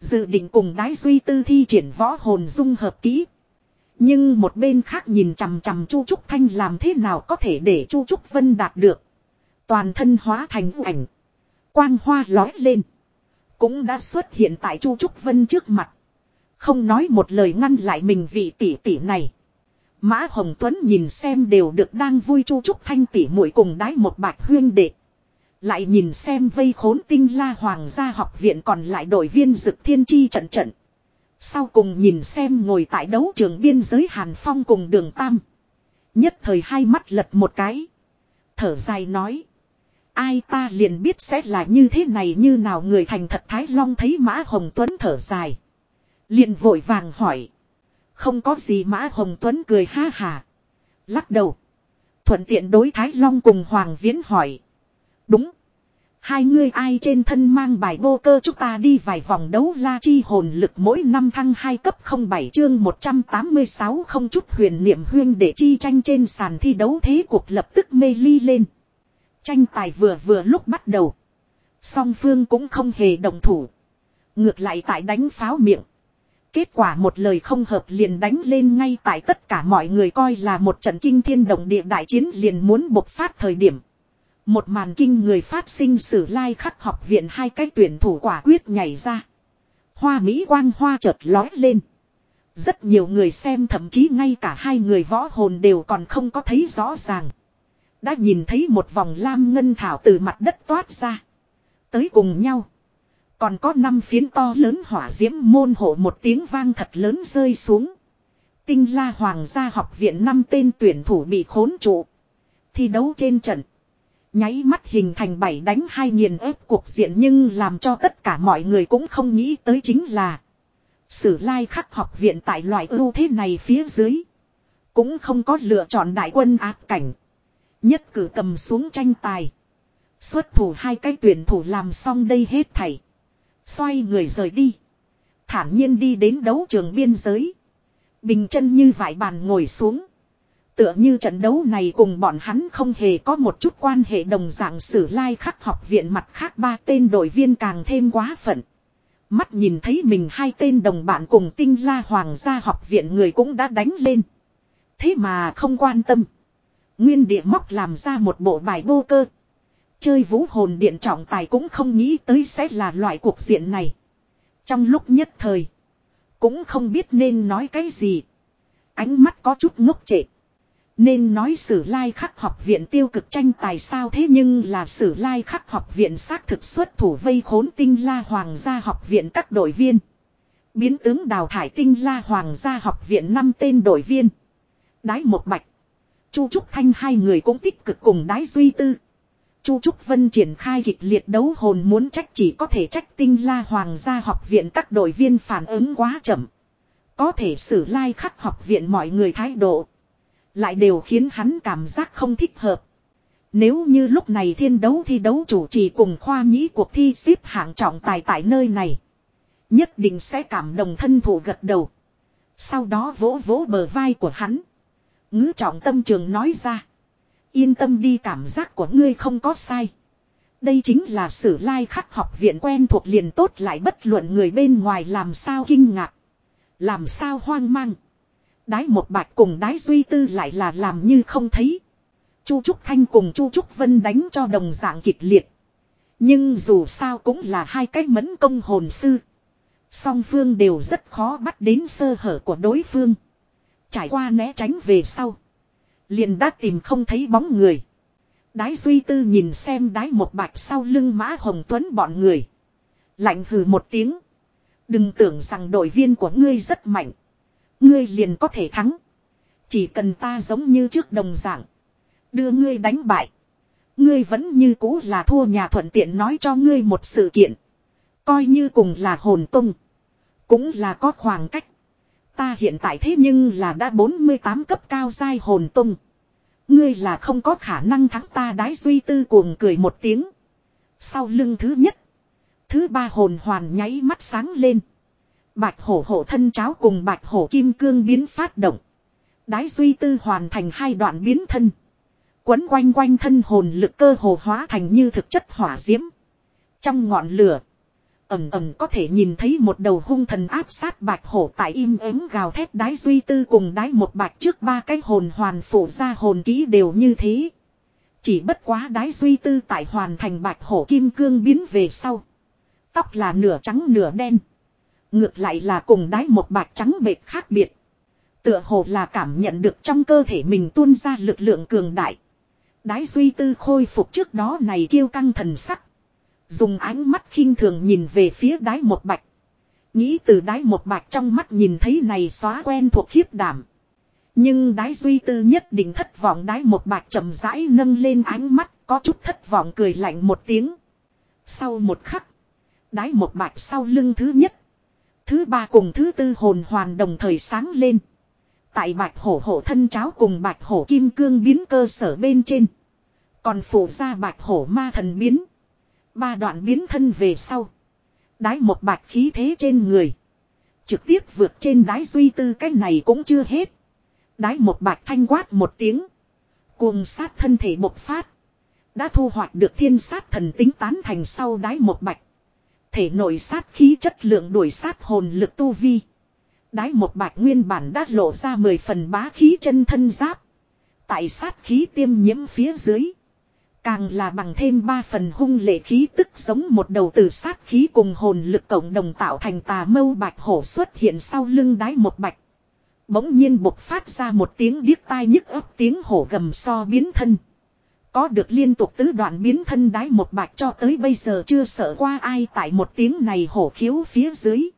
Dự định cùng đái duy tư thi triển võ hồn dung hợp kỹ. Nhưng một bên khác nhìn chằm chằm Chu Trúc Thanh làm thế nào có thể để Chu Trúc Vân đạt được. Toàn thân hóa thành ảnh. Quang hoa lói lên. Cũng đã xuất hiện tại Chu Trúc Vân trước mặt. Không nói một lời ngăn lại mình vị tỷ tỷ này. Mã Hồng Tuấn nhìn xem đều được đang vui Chu Trúc Thanh tỷ muội cùng đái một bạch huyên đệ. Lại nhìn xem vây khốn tinh la hoàng gia học viện còn lại đội viên dực thiên chi trận trận. Sau cùng nhìn xem ngồi tại đấu trường biên giới Hàn Phong cùng đường Tam. Nhất thời hai mắt lật một cái. Thở dài nói. Ai ta liền biết sẽ là như thế này như nào người thành thật Thái Long thấy Mã Hồng Tuấn thở dài. Liền vội vàng hỏi. Không có gì Mã Hồng Tuấn cười ha hà. Lắc đầu. Thuận tiện đối Thái Long cùng Hoàng Viễn hỏi. Đúng. Hai ngươi ai trên thân mang bài vô cơ chúng ta đi vài vòng đấu la chi hồn lực mỗi năm thăng hai cấp 07 chương 186 không chút huyền niệm huyên để chi tranh trên sàn thi đấu thế cuộc lập tức mê ly lên. Tranh tài vừa vừa lúc bắt đầu. Song phương cũng không hề đồng thủ. Ngược lại tại đánh pháo miệng. Kết quả một lời không hợp liền đánh lên ngay tại tất cả mọi người coi là một trận kinh thiên động địa đại chiến liền muốn bộc phát thời điểm. Một màn kinh người phát sinh sử lai khắc học viện hai cái tuyển thủ quả quyết nhảy ra. Hoa Mỹ quang hoa chợt lói lên. Rất nhiều người xem, thậm chí ngay cả hai người võ hồn đều còn không có thấy rõ ràng. Đã nhìn thấy một vòng lam ngân thảo từ mặt đất toát ra. Tới cùng nhau. Còn có năm phiến to lớn hỏa diễm môn hộ một tiếng vang thật lớn rơi xuống. Tinh la hoàng gia học viện năm tên tuyển thủ bị khốn trụ. Thi đấu trên trận. Nháy mắt hình thành bảy đánh hai nghiền ép cuộc diện nhưng làm cho tất cả mọi người cũng không nghĩ tới chính là. Sử lai khắc học viện tại loại ưu thế này phía dưới. Cũng không có lựa chọn đại quân áp cảnh. Nhất cử cầm xuống tranh tài. Xuất thủ hai cái tuyển thủ làm xong đây hết thảy. Xoay người rời đi. Thản nhiên đi đến đấu trường biên giới. Bình chân như vải bàn ngồi xuống. Tựa như trận đấu này cùng bọn hắn không hề có một chút quan hệ đồng dạng sử lai khắc học viện mặt khác ba tên đội viên càng thêm quá phận. Mắt nhìn thấy mình hai tên đồng bạn cùng tinh la hoàng gia học viện người cũng đã đánh lên. Thế mà không quan tâm. Nguyên địa móc làm ra một bộ bài bô cơ. Chơi vũ hồn điện trọng tài cũng không nghĩ tới sẽ là loại cuộc diện này. Trong lúc nhất thời. Cũng không biết nên nói cái gì. Ánh mắt có chút ngốc trệ. Nên nói sử lai khắc học viện tiêu cực tranh tài sao thế nhưng là sử lai khắc học viện xác thực xuất thủ vây khốn tinh la hoàng gia học viện các đội viên. Biến tướng đào thải tinh la hoàng gia học viện năm tên đội viên. Đái một bạch. Chu Trúc Thanh hai người cũng tích cực cùng đái duy tư. Chu Trúc Vân triển khai kịch liệt đấu hồn muốn trách chỉ có thể trách tinh la hoàng gia học viện các đội viên phản ứng quá chậm. Có thể xử lai like khắc học viện mọi người thái độ. Lại đều khiến hắn cảm giác không thích hợp. Nếu như lúc này thiên đấu thi đấu chủ trì cùng khoa nhĩ cuộc thi xếp hạng trọng tài tại nơi này. Nhất định sẽ cảm động thân thủ gật đầu. Sau đó vỗ vỗ bờ vai của hắn. Ngữ trọng tâm trường nói ra. Yên tâm đi cảm giác của ngươi không có sai. Đây chính là sử lai khắc học viện quen thuộc liền tốt lại bất luận người bên ngoài làm sao kinh ngạc. Làm sao hoang mang. Đái một bạch cùng đái duy tư lại là làm như không thấy. Chu Trúc Thanh cùng Chu Trúc Vân đánh cho đồng dạng kịch liệt. Nhưng dù sao cũng là hai cái mẫn công hồn sư. Song phương đều rất khó bắt đến sơ hở của đối phương. Trải qua né tránh về sau. Liền đã tìm không thấy bóng người. Đái duy tư nhìn xem đái một bạch sau lưng mã hồng tuấn bọn người. Lạnh hừ một tiếng. Đừng tưởng rằng đội viên của ngươi rất mạnh. Ngươi liền có thể thắng. Chỉ cần ta giống như trước đồng dạng. Đưa ngươi đánh bại. Ngươi vẫn như cũ là thua nhà thuận tiện nói cho ngươi một sự kiện. Coi như cùng là hồn tung. Cũng là có khoảng cách. Ta hiện tại thế nhưng là đã 48 cấp cao sai hồn tung. Ngươi là không có khả năng thắng ta đái duy tư cuồng cười một tiếng. Sau lưng thứ nhất. Thứ ba hồn hoàn nháy mắt sáng lên. Bạch hổ hổ thân cháo cùng bạch hổ kim cương biến phát động. Đái duy tư hoàn thành hai đoạn biến thân. Quấn quanh quanh thân hồn lực cơ hồ hóa thành như thực chất hỏa diễm. Trong ngọn lửa. Ẩm ẩm có thể nhìn thấy một đầu hung thần áp sát bạch hổ tại im ắng gào thét đái duy tư cùng đái một bạch trước ba cái hồn hoàn phủ ra hồn ký đều như thế. Chỉ bất quá đái duy tư tại hoàn thành bạch hổ kim cương biến về sau. Tóc là nửa trắng nửa đen. Ngược lại là cùng đái một bạch trắng bệt khác biệt. Tựa hồ là cảm nhận được trong cơ thể mình tuôn ra lực lượng cường đại. Đái duy tư khôi phục trước đó này kêu căng thần sắc. Dùng ánh mắt khinh thường nhìn về phía đái một bạch. Nghĩ từ đái một bạch trong mắt nhìn thấy này xóa quen thuộc khiếp đảm. Nhưng đái duy tư nhất định thất vọng đái một bạch chậm rãi nâng lên ánh mắt, có chút thất vọng cười lạnh một tiếng. Sau một khắc. Đái một bạch sau lưng thứ nhất. Thứ ba cùng thứ tư hồn hoàn đồng thời sáng lên. Tại bạch hổ hổ thân cháo cùng bạch hổ kim cương biến cơ sở bên trên. Còn phủ ra bạch hổ ma thần biến. Ba đoạn biến thân về sau. Đái một bạch khí thế trên người. Trực tiếp vượt trên đái duy tư cái này cũng chưa hết. Đái một bạch thanh quát một tiếng. Cuồng sát thân thể bộc phát. Đã thu hoạch được thiên sát thần tính tán thành sau đái một bạch. Thể nội sát khí chất lượng đuổi sát hồn lực tu vi. Đái một bạch nguyên bản đã lộ ra mười phần bá khí chân thân giáp. Tại sát khí tiêm nhiễm phía dưới. Càng là bằng thêm ba phần hung lệ khí tức giống một đầu từ sát khí cùng hồn lực cộng đồng tạo thành tà mâu bạch hổ xuất hiện sau lưng đái một bạch. Bỗng nhiên bộc phát ra một tiếng điếc tai nhức ấp tiếng hổ gầm so biến thân. Có được liên tục tứ đoạn biến thân đái một bạch cho tới bây giờ chưa sợ qua ai tại một tiếng này hổ khiếu phía dưới.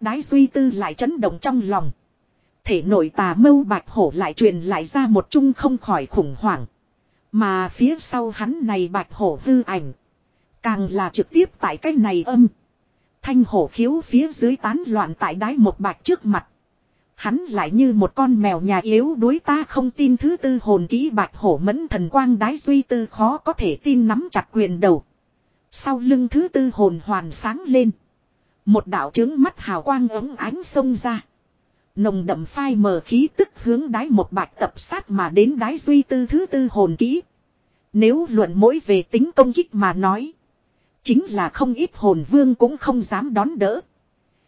Đái duy tư lại chấn động trong lòng. Thể nội tà mâu bạch hổ lại truyền lại ra một chung không khỏi khủng hoảng. Mà phía sau hắn này bạch hổ hư ảnh. Càng là trực tiếp tại cái này âm. Thanh hổ khiếu phía dưới tán loạn tại đái một bạch trước mặt. Hắn lại như một con mèo nhà yếu đuối ta không tin thứ tư hồn ký bạch hổ mẫn thần quang đái duy tư khó có thể tin nắm chặt quyền đầu. Sau lưng thứ tư hồn hoàn sáng lên. Một đạo trướng mắt hào quang ấm ánh xông ra. Nồng đậm phai mờ khí tức hướng đái một bạch tập sát mà đến đái duy tư thứ tư hồn kỹ. Nếu luận mỗi về tính công kích mà nói. Chính là không ít hồn vương cũng không dám đón đỡ.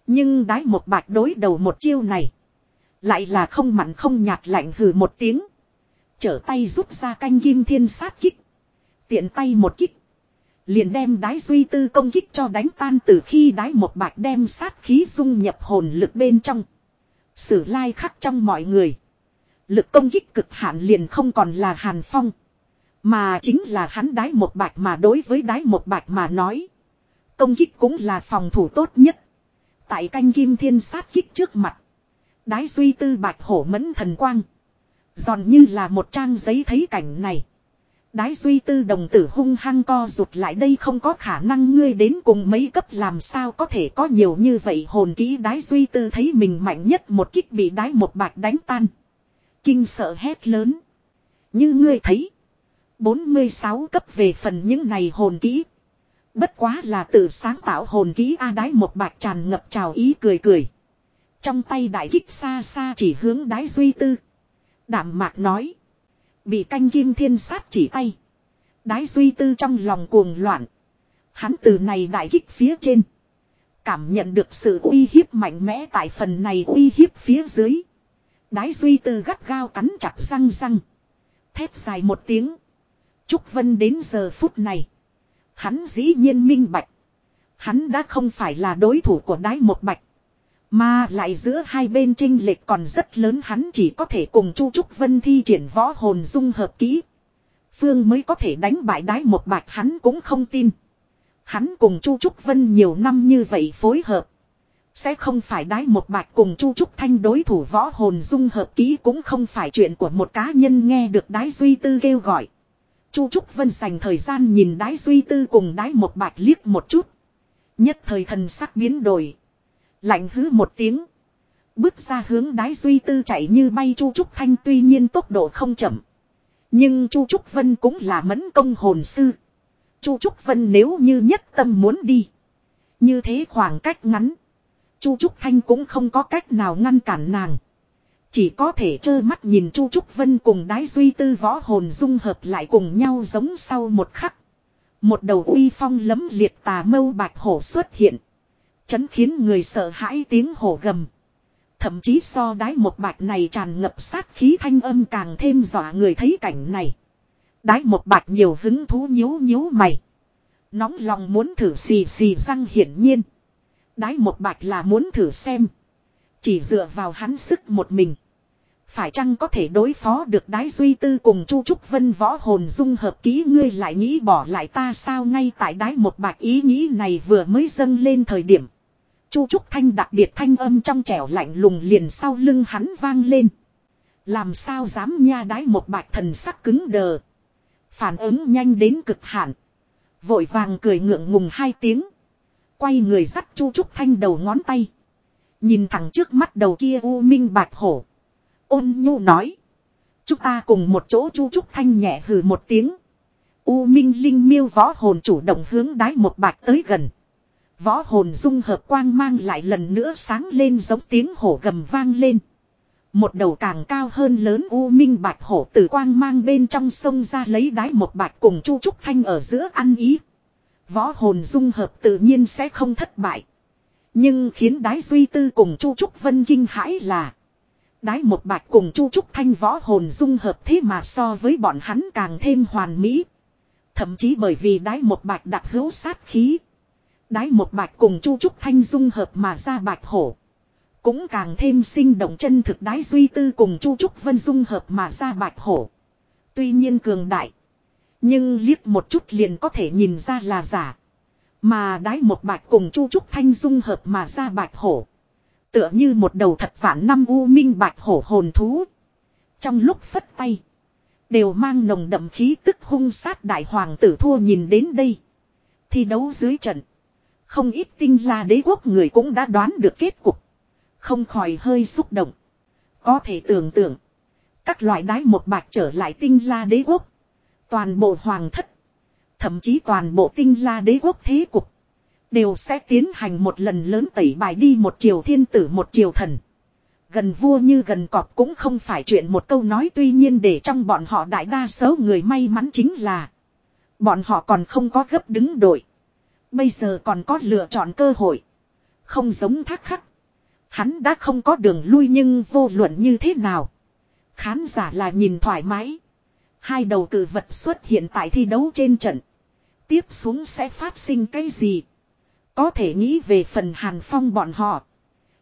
Nhưng đái một bạch đối đầu một chiêu này. Lại là không mặn không nhạt lạnh hừ một tiếng. Trở tay rút ra canh kim thiên sát kích. Tiện tay một kích. Liền đem đái duy tư công kích cho đánh tan từ khi đái một bạch đem sát khí dung nhập hồn lực bên trong. Sử lai khắc trong mọi người. Lực công kích cực hạn liền không còn là hàn phong. Mà chính là hắn đái một bạch mà đối với đái một bạch mà nói. Công kích cũng là phòng thủ tốt nhất. Tại canh kim thiên sát kích trước mặt. Đái duy tư bạch hổ mẫn thần quang. Giòn như là một trang giấy thấy cảnh này. Đái duy tư đồng tử hung hăng co rụt lại đây không có khả năng ngươi đến cùng mấy cấp làm sao có thể có nhiều như vậy hồn kỹ đái duy tư thấy mình mạnh nhất một kích bị đái một bạch đánh tan. Kinh sợ hét lớn. Như ngươi thấy. 46 cấp về phần những này hồn kỹ. Bất quá là tự sáng tạo hồn kỹ A đái một bạch tràn ngập trào ý cười cười. Trong tay đại kích xa xa chỉ hướng đái duy tư. Đảm mạc nói. Bị canh kim thiên sát chỉ tay. Đái duy tư trong lòng cuồng loạn. Hắn từ này đại kích phía trên. Cảm nhận được sự uy hiếp mạnh mẽ tại phần này uy hiếp phía dưới. Đái duy tư gắt gao cắn chặt răng răng. Thép dài một tiếng. Trúc Vân đến giờ phút này. Hắn dĩ nhiên minh bạch. Hắn đã không phải là đối thủ của đái một bạch. Mà lại giữa hai bên trinh lệch còn rất lớn, hắn chỉ có thể cùng Chu Trúc Vân thi triển võ hồn dung hợp kỹ. Phương mới có thể đánh bại đái một bạch, hắn cũng không tin. Hắn cùng Chu Trúc Vân nhiều năm như vậy phối hợp. Sẽ không phải đái một bạch cùng Chu Trúc Thanh đối thủ võ hồn dung hợp kỹ cũng không phải chuyện của một cá nhân nghe được đái duy tư kêu gọi. Chu Trúc Vân dành thời gian nhìn đái duy tư cùng đái một bạch liếc một chút. Nhất thời thần sắc biến đổi. Lạnh hứ một tiếng. Bước ra hướng đái duy tư chạy như bay Chu Trúc Thanh tuy nhiên tốc độ không chậm. Nhưng Chu Trúc Vân cũng là mẫn công hồn sư. Chu Trúc Vân nếu như nhất tâm muốn đi. Như thế khoảng cách ngắn. Chu Trúc Thanh cũng không có cách nào ngăn cản nàng. Chỉ có thể trơ mắt nhìn Chu Trúc Vân cùng đái duy tư võ hồn dung hợp lại cùng nhau giống sau một khắc. Một đầu uy phong lấm liệt tà mâu bạch hổ xuất hiện. Chấn khiến người sợ hãi tiếng hổ gầm. Thậm chí so đái một bạch này tràn ngập sát khí thanh âm càng thêm dọa người thấy cảnh này. Đái một bạch nhiều hứng thú nhíu nhíu mày. Nóng lòng muốn thử xì xì răng hiển nhiên. Đái một bạch là muốn thử xem. Chỉ dựa vào hắn sức một mình. Phải chăng có thể đối phó được đái duy tư cùng Chu Trúc Vân võ hồn dung hợp ký ngươi lại nghĩ bỏ lại ta sao ngay tại đái một bạch ý nghĩ này vừa mới dâng lên thời điểm. Chu Trúc Thanh đặc biệt thanh âm trong trẻo lạnh lùng liền sau lưng hắn vang lên. Làm sao dám nha đái một bạch thần sắc cứng đờ. Phản ứng nhanh đến cực hạn. Vội vàng cười ngượng ngùng hai tiếng. Quay người dắt Chu Trúc Thanh đầu ngón tay. Nhìn thẳng trước mắt đầu kia U Minh Bạch Hổ. Ôn nhu nói. Chúng ta cùng một chỗ Chu Trúc Thanh nhẹ hừ một tiếng. U Minh Linh miêu võ hồn chủ động hướng đái một bạch tới gần. Võ hồn dung hợp quang mang lại lần nữa sáng lên giống tiếng hổ gầm vang lên. Một đầu càng cao hơn lớn u minh bạch hổ từ quang mang bên trong sông ra lấy đái một bạch cùng chu trúc thanh ở giữa ăn ý. Võ hồn dung hợp tự nhiên sẽ không thất bại. Nhưng khiến đái duy tư cùng chu trúc vân kinh hãi là. Đái một bạch cùng chu trúc thanh võ hồn dung hợp thế mà so với bọn hắn càng thêm hoàn mỹ. Thậm chí bởi vì đái một bạch đặc hữu sát khí. Đái một bạch cùng chu trúc thanh dung hợp mà ra bạch hổ. Cũng càng thêm sinh động chân thực đái duy tư cùng chu trúc vân dung hợp mà ra bạch hổ. Tuy nhiên cường đại. Nhưng liếc một chút liền có thể nhìn ra là giả. Mà đái một bạch cùng chu trúc thanh dung hợp mà ra bạch hổ. Tựa như một đầu thật vạn năm u minh bạch hổ hồn thú. Trong lúc phất tay. Đều mang nồng đậm khí tức hung sát đại hoàng tử thua nhìn đến đây. Thi đấu dưới trận. Không ít tinh la đế quốc người cũng đã đoán được kết cục. Không khỏi hơi xúc động. Có thể tưởng tượng. Các loại đái một bạch trở lại tinh la đế quốc. Toàn bộ hoàng thất. Thậm chí toàn bộ tinh la đế quốc thế cục. Đều sẽ tiến hành một lần lớn tẩy bài đi một triều thiên tử một triều thần. Gần vua như gần cọp cũng không phải chuyện một câu nói, tuy nhiên để trong bọn họ đại đa số người may mắn chính là, Bọn họ còn không có gấp đứng đội. Bây giờ còn có lựa chọn cơ hội. Không giống thác khắc. Hắn đã không có đường lui nhưng vô luận như thế nào. Khán giả là nhìn thoải mái. Hai đầu cử vật xuất hiện tại thi đấu trên trận. Tiếp xuống sẽ phát sinh cái gì? Có thể nghĩ về phần hàn phong bọn họ.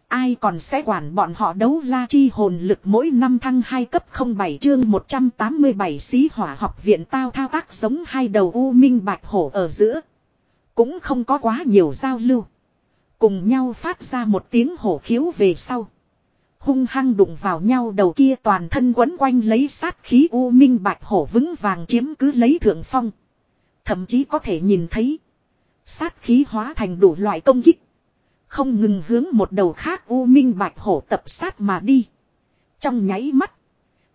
Ai còn sẽ quản bọn họ đấu la chi hồn lực mỗi năm thăng 2 cấp 07 chương 187 xí hỏa học viện tao thao tác giống hai đầu u minh bạch hổ ở giữa. Cũng không có quá nhiều giao lưu. Cùng nhau phát ra một tiếng hổ khiếu về sau. Hung hăng đụng vào nhau đầu kia toàn thân quấn quanh lấy sát khí u minh bạch hổ vững vàng chiếm cứ lấy thượng phong. Thậm chí có thể nhìn thấy. Sát khí hóa thành đủ loại công kích. Không ngừng hướng một đầu khác U Minh Bạch Hổ tập sát mà đi. Trong nháy mắt.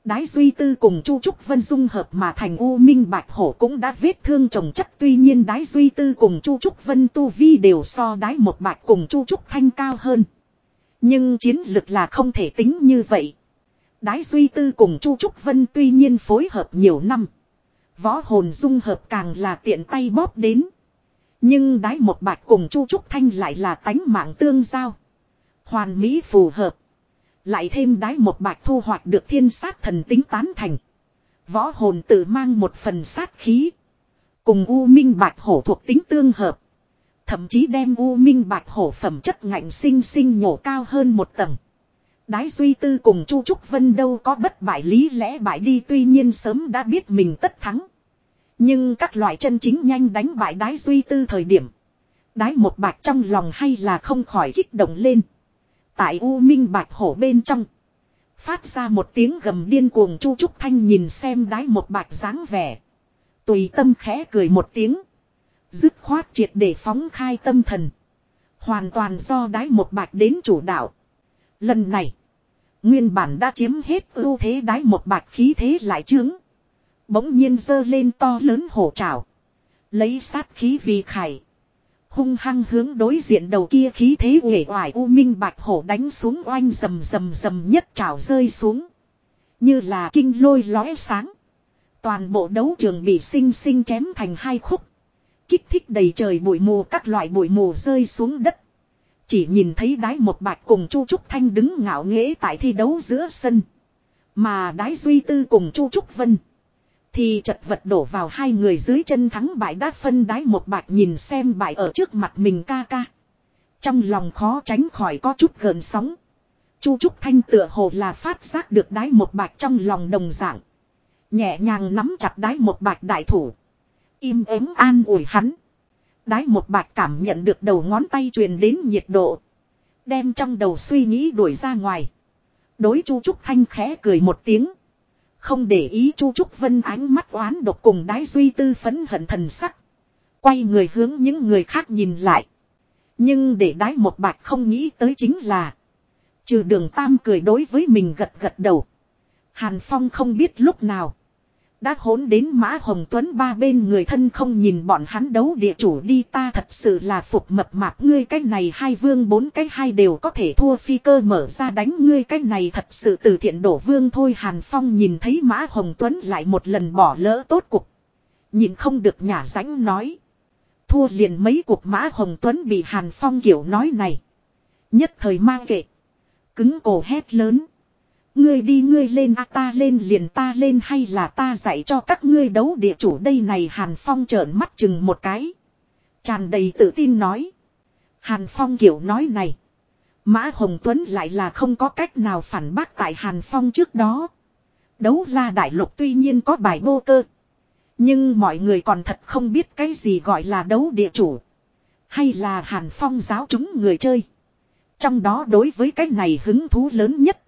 Đái Duy Tư cùng Chu Trúc Vân dung hợp mà thành U Minh Bạch Hổ cũng đã vết thương trồng chất tuy nhiên Đái Duy Tư cùng Chu Trúc Vân tu vi đều so đái một bạch cùng Chu Trúc Thanh cao hơn. Nhưng chiến lực là không thể tính như vậy. Đái Duy Tư cùng Chu Trúc Vân tuy nhiên phối hợp nhiều năm. Võ hồn dung hợp càng là tiện tay bóp đến. Nhưng đái một bạch cùng Chu Trúc Thanh lại là tánh mạng tương giao. Hoàn mỹ phù hợp. Lại thêm đái một bạch thu hoạch được thiên sát thần tính tán thành. Võ hồn tự mang một phần sát khí. Cùng U Minh Bạch Hổ thuộc tính tương hợp. Thậm chí đem U Minh Bạch Hổ phẩm chất ngạnh sinh sinh nhổ cao hơn một tầng. Đái Duy Tư cùng Chu Trúc Vân đâu có bất bại lý lẽ bại đi, tuy nhiên sớm đã biết mình tất thắng. Nhưng các loại chân chính nhanh đánh bại đái duy tư thời điểm. Đái một bạch trong lòng hay là không khỏi kích động lên. Tại U Minh Bạch Hổ bên trong. Phát ra một tiếng gầm điên cuồng chu trúc thanh nhìn xem đái một bạch dáng vẻ. Tùy tâm khẽ cười một tiếng. Dứt khoát triệt để phóng khai tâm thần. Hoàn toàn do đái một bạch đến chủ đạo. Lần này. Nguyên bản đã chiếm hết ưu thế đái một bạch khí thế lại trướng. Bỗng nhiên dơ lên to lớn hổ trảo. Lấy sát khí vì khải. Hung hăng hướng đối diện đầu kia khí thế uể oải u minh bạch hổ đánh xuống oanh rầm rầm rầm nhất trảo rơi xuống. Như là kinh lôi lóe sáng. Toàn bộ đấu trường bị sinh sinh chém thành hai khúc. Kích thích đầy trời bụi mù các loại bụi mù rơi xuống đất. Chỉ nhìn thấy đái một bạch cùng Chu Trúc Thanh đứng ngạo nghễ tại thi đấu giữa sân. Mà đái duy tư cùng Chu Trúc Vân. Thì chật vật đổ vào hai người dưới chân thắng bại đã phân đái một bạch nhìn xem bại ở trước mặt mình ca ca. Trong lòng khó tránh khỏi có chút gợn sóng. Chu Trúc Thanh tựa hồ là phát giác được đái một bạch trong lòng đồng dạng. Nhẹ nhàng nắm chặt đái một bạch đại thủ. Im ắng an ủi hắn. Đái một bạch cảm nhận được đầu ngón tay truyền đến nhiệt độ. Đem trong đầu suy nghĩ đuổi ra ngoài. Đối Chu Trúc Thanh khẽ cười một tiếng. Không để ý Chu Trúc Vân ánh mắt oán độc cùng đái duy tư phấn hận thần sắc. Quay người hướng những người khác nhìn lại. Nhưng để đái một bạch không nghĩ tới chính là. Trừ đường tam cười đối với mình gật gật đầu. Hàn Phong không biết lúc nào. Đã hốn đến Mã Hồng Tuấn ba bên người thân không nhìn bọn hắn đấu địa chủ đi ta thật sự là phục mập mạp ngươi cái này hai vương bốn cái hai đều có thể thua phi cơ mở ra đánh ngươi cái này thật sự từ thiện đổ vương thôi Hàn Phong nhìn thấy Mã Hồng Tuấn lại một lần bỏ lỡ tốt cục. Nhìn không được nhả rãnh nói. Thua liền mấy cuộc Mã Hồng Tuấn bị Hàn Phong kiểu nói này. Nhất thời mang kệ. Cứng cổ hét lớn. Ngươi đi ngươi lên a ta lên liền ta lên hay là ta dạy cho các ngươi đấu địa chủ đây này Hàn Phong trợn mắt chừng một cái. Tràn đầy tự tin nói. Hàn Phong kiểu nói này. Mã Hồng Tuấn lại là không có cách nào phản bác tại Hàn Phong trước đó. Đấu la đại lục tuy nhiên có bài bô cơ. Nhưng mọi người còn thật không biết cái gì gọi là đấu địa chủ. Hay là Hàn Phong giáo chúng người chơi. Trong đó đối với cái này hứng thú lớn nhất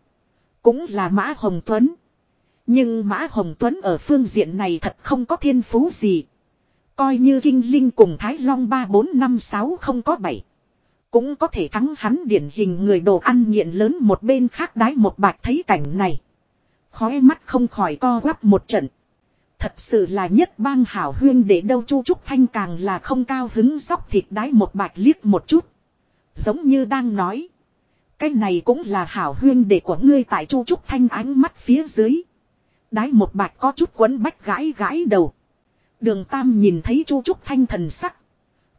cũng là Mã Hồng Tuấn. Nhưng Mã Hồng Tuấn ở phương diện này thật không có thiên phú gì. Coi như Kinh Linh cùng Thái Long 3456 không có bảy. Cũng có thể thắng hắn điển hình người đồ ăn nghiện lớn một bên khác đái một bạch thấy cảnh này. Khói mắt không khỏi co quắp một trận. Thật sự là nhất bang hảo huyên để đâu chu trúc thanh càng là không cao hứng sóc thịt đái một bạch liếc một chút. Giống như đang nói. Cái này cũng là hảo huyên để của ngươi tại chu trúc thanh ánh mắt phía dưới. Đái một bạch có chút quấn bách gãi gãi đầu. Đường Tam nhìn thấy chu trúc thanh thần sắc.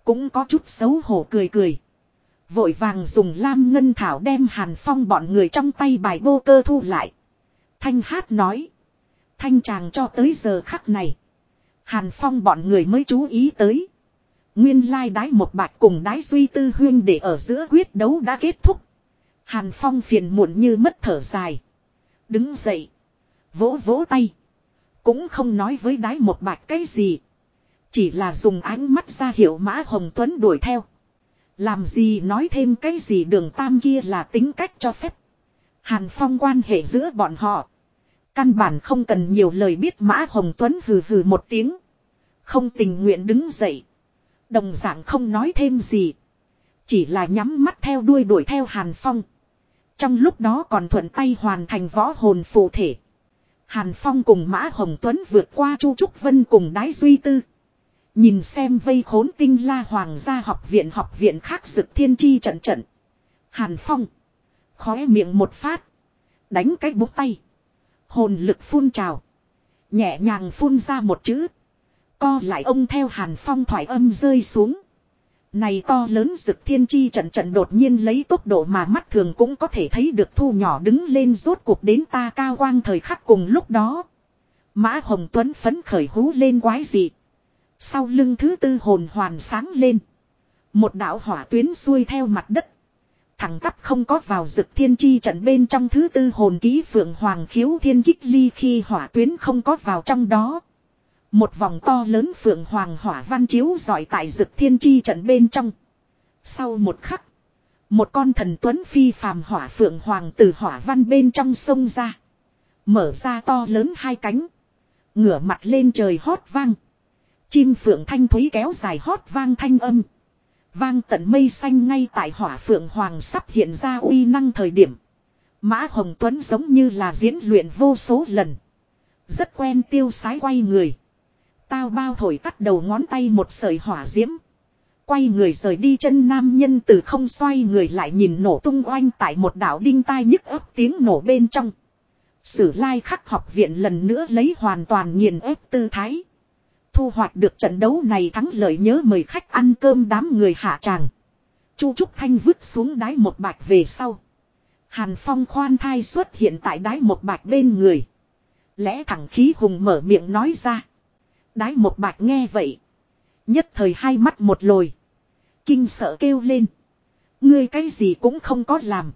Cũng có chút xấu hổ cười cười. Vội vàng dùng lam ngân thảo đem hàn phong bọn người trong tay bài bô cơ thu lại. Thanh hát nói. Thanh chàng cho tới giờ khắc này. Hàn phong bọn người mới chú ý tới. Nguyên lai đái một bạch cùng đái duy tư huyên để ở giữa quyết đấu đã kết thúc. Hàn phong phiền muộn như mất thở dài. Đứng dậy. Vỗ vỗ tay. Cũng không nói với đái một bạch cái gì. Chỉ là dùng ánh mắt ra hiệu mã hồng tuấn đuổi theo. Làm gì nói thêm cái gì đường tam kia là tính cách cho phép. Hàn phong quan hệ giữa bọn họ. Căn bản không cần nhiều lời biết mã hồng tuấn hừ hừ một tiếng. Không tình nguyện đứng dậy. Đồng dạng không nói thêm gì. Chỉ là nhắm mắt theo đuôi đuổi theo Hàn Phong. Trong lúc đó còn thuận tay hoàn thành võ hồn phụ thể. Hàn Phong cùng Mã Hồng Tuấn vượt qua Chu Trúc Vân cùng Đái Duy Tư. Nhìn xem vây khốn tinh la hoàng gia học viện học viện khác dực thiên chi trận trận. Hàn Phong. Khóe miệng một phát. Đánh cái bút tay. Hồn lực phun trào. Nhẹ nhàng phun ra một chữ. Co lại ông theo Hàn Phong thoải âm rơi xuống. Này to lớn rực thiên chi trận trận đột nhiên lấy tốc độ mà mắt thường cũng có thể thấy được thu nhỏ đứng lên rốt cuộc đến ta cao quang thời khắc cùng lúc đó. Mã Hồng Tuấn phấn khởi hú lên quái dị. Sau lưng thứ tư hồn hoàn sáng lên. Một đạo hỏa tuyến xuôi theo mặt đất. Thẳng tắp không có vào rực thiên chi trận bên trong thứ tư hồn ký phượng hoàng khiếu thiên kích ly khi hỏa tuyến không có vào trong đó. Một vòng to lớn phượng hoàng hỏa văn chiếu giỏi tại rực thiên chi trận bên trong. Sau một khắc. Một con thần tuấn phi phàm hỏa phượng hoàng từ hỏa văn bên trong sông ra. Mở ra to lớn hai cánh. Ngửa mặt lên trời hót vang. Chim phượng thanh thúy kéo dài hót vang thanh âm. Vang tận mây xanh ngay tại hỏa phượng hoàng sắp hiện ra uy năng thời điểm. Mã Hồng Tuấn giống như là diễn luyện vô số lần. Rất quen tiêu sái quay người. Tao bao thổi tắt đầu ngón tay một sợi hỏa diễm. Quay người rời đi chân nam nhân từ không xoay người lại nhìn nổ tung oanh tại một đảo đinh tai nhức ấp tiếng nổ bên trong. Sử lai khắc học viện lần nữa lấy hoàn toàn nghiền ép tư thái. Thu hoạch được trận đấu này thắng lợi nhớ mời khách ăn cơm đám người hạ tràng. Chu Trúc Thanh vứt xuống đáy một bạch về sau. Hàn Phong khoan thai xuất hiện tại đáy một bạch bên người. Lẽ thẳng khí hùng mở miệng nói ra. Đái một bạch nghe vậy. Nhất thời hai mắt một lồi. Kinh sợ kêu lên. Ngươi cái gì cũng không có làm.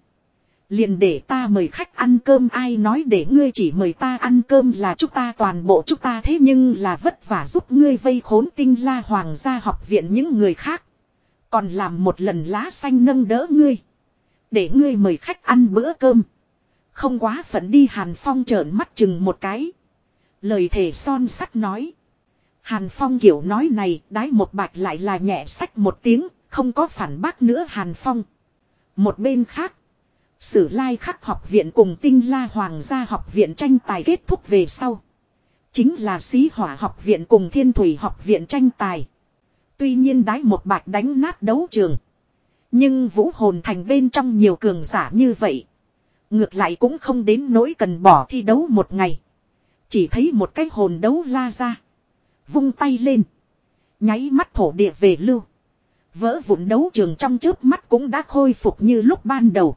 Liền để ta mời khách ăn cơm, ai nói để ngươi chỉ mời ta ăn cơm là chúng ta toàn bộ chúng ta thế nhưng là vất vả giúp ngươi vây khốn tinh la hoàng gia học viện những người khác. Còn làm một lần lá xanh nâng đỡ ngươi. Để ngươi mời khách ăn bữa cơm. Không quá phận đi Hàn Phong trợn mắt chừng một cái. Lời thể son sắt nói. Hàn Phong kiểu nói này đái một bạch lại là nhẹ sách một tiếng, không có phản bác nữa Hàn Phong. Một bên khác, Sử Lai Khắc học viện cùng Tinh La Hoàng gia học viện tranh tài kết thúc về sau. Chính là Sĩ Hỏa học viện cùng Thiên Thủy học viện tranh tài. Tuy nhiên đái một bạch đánh nát đấu trường. Nhưng vũ hồn thành bên trong nhiều cường giả như vậy. Ngược lại cũng không đến nỗi cần bỏ thi đấu một ngày. Chỉ thấy một cái hồn đấu la ra. Vung tay lên. Nháy mắt thổ địa về lưu. Vỡ vụn đấu trường trong chớp mắt cũng đã khôi phục như lúc ban đầu.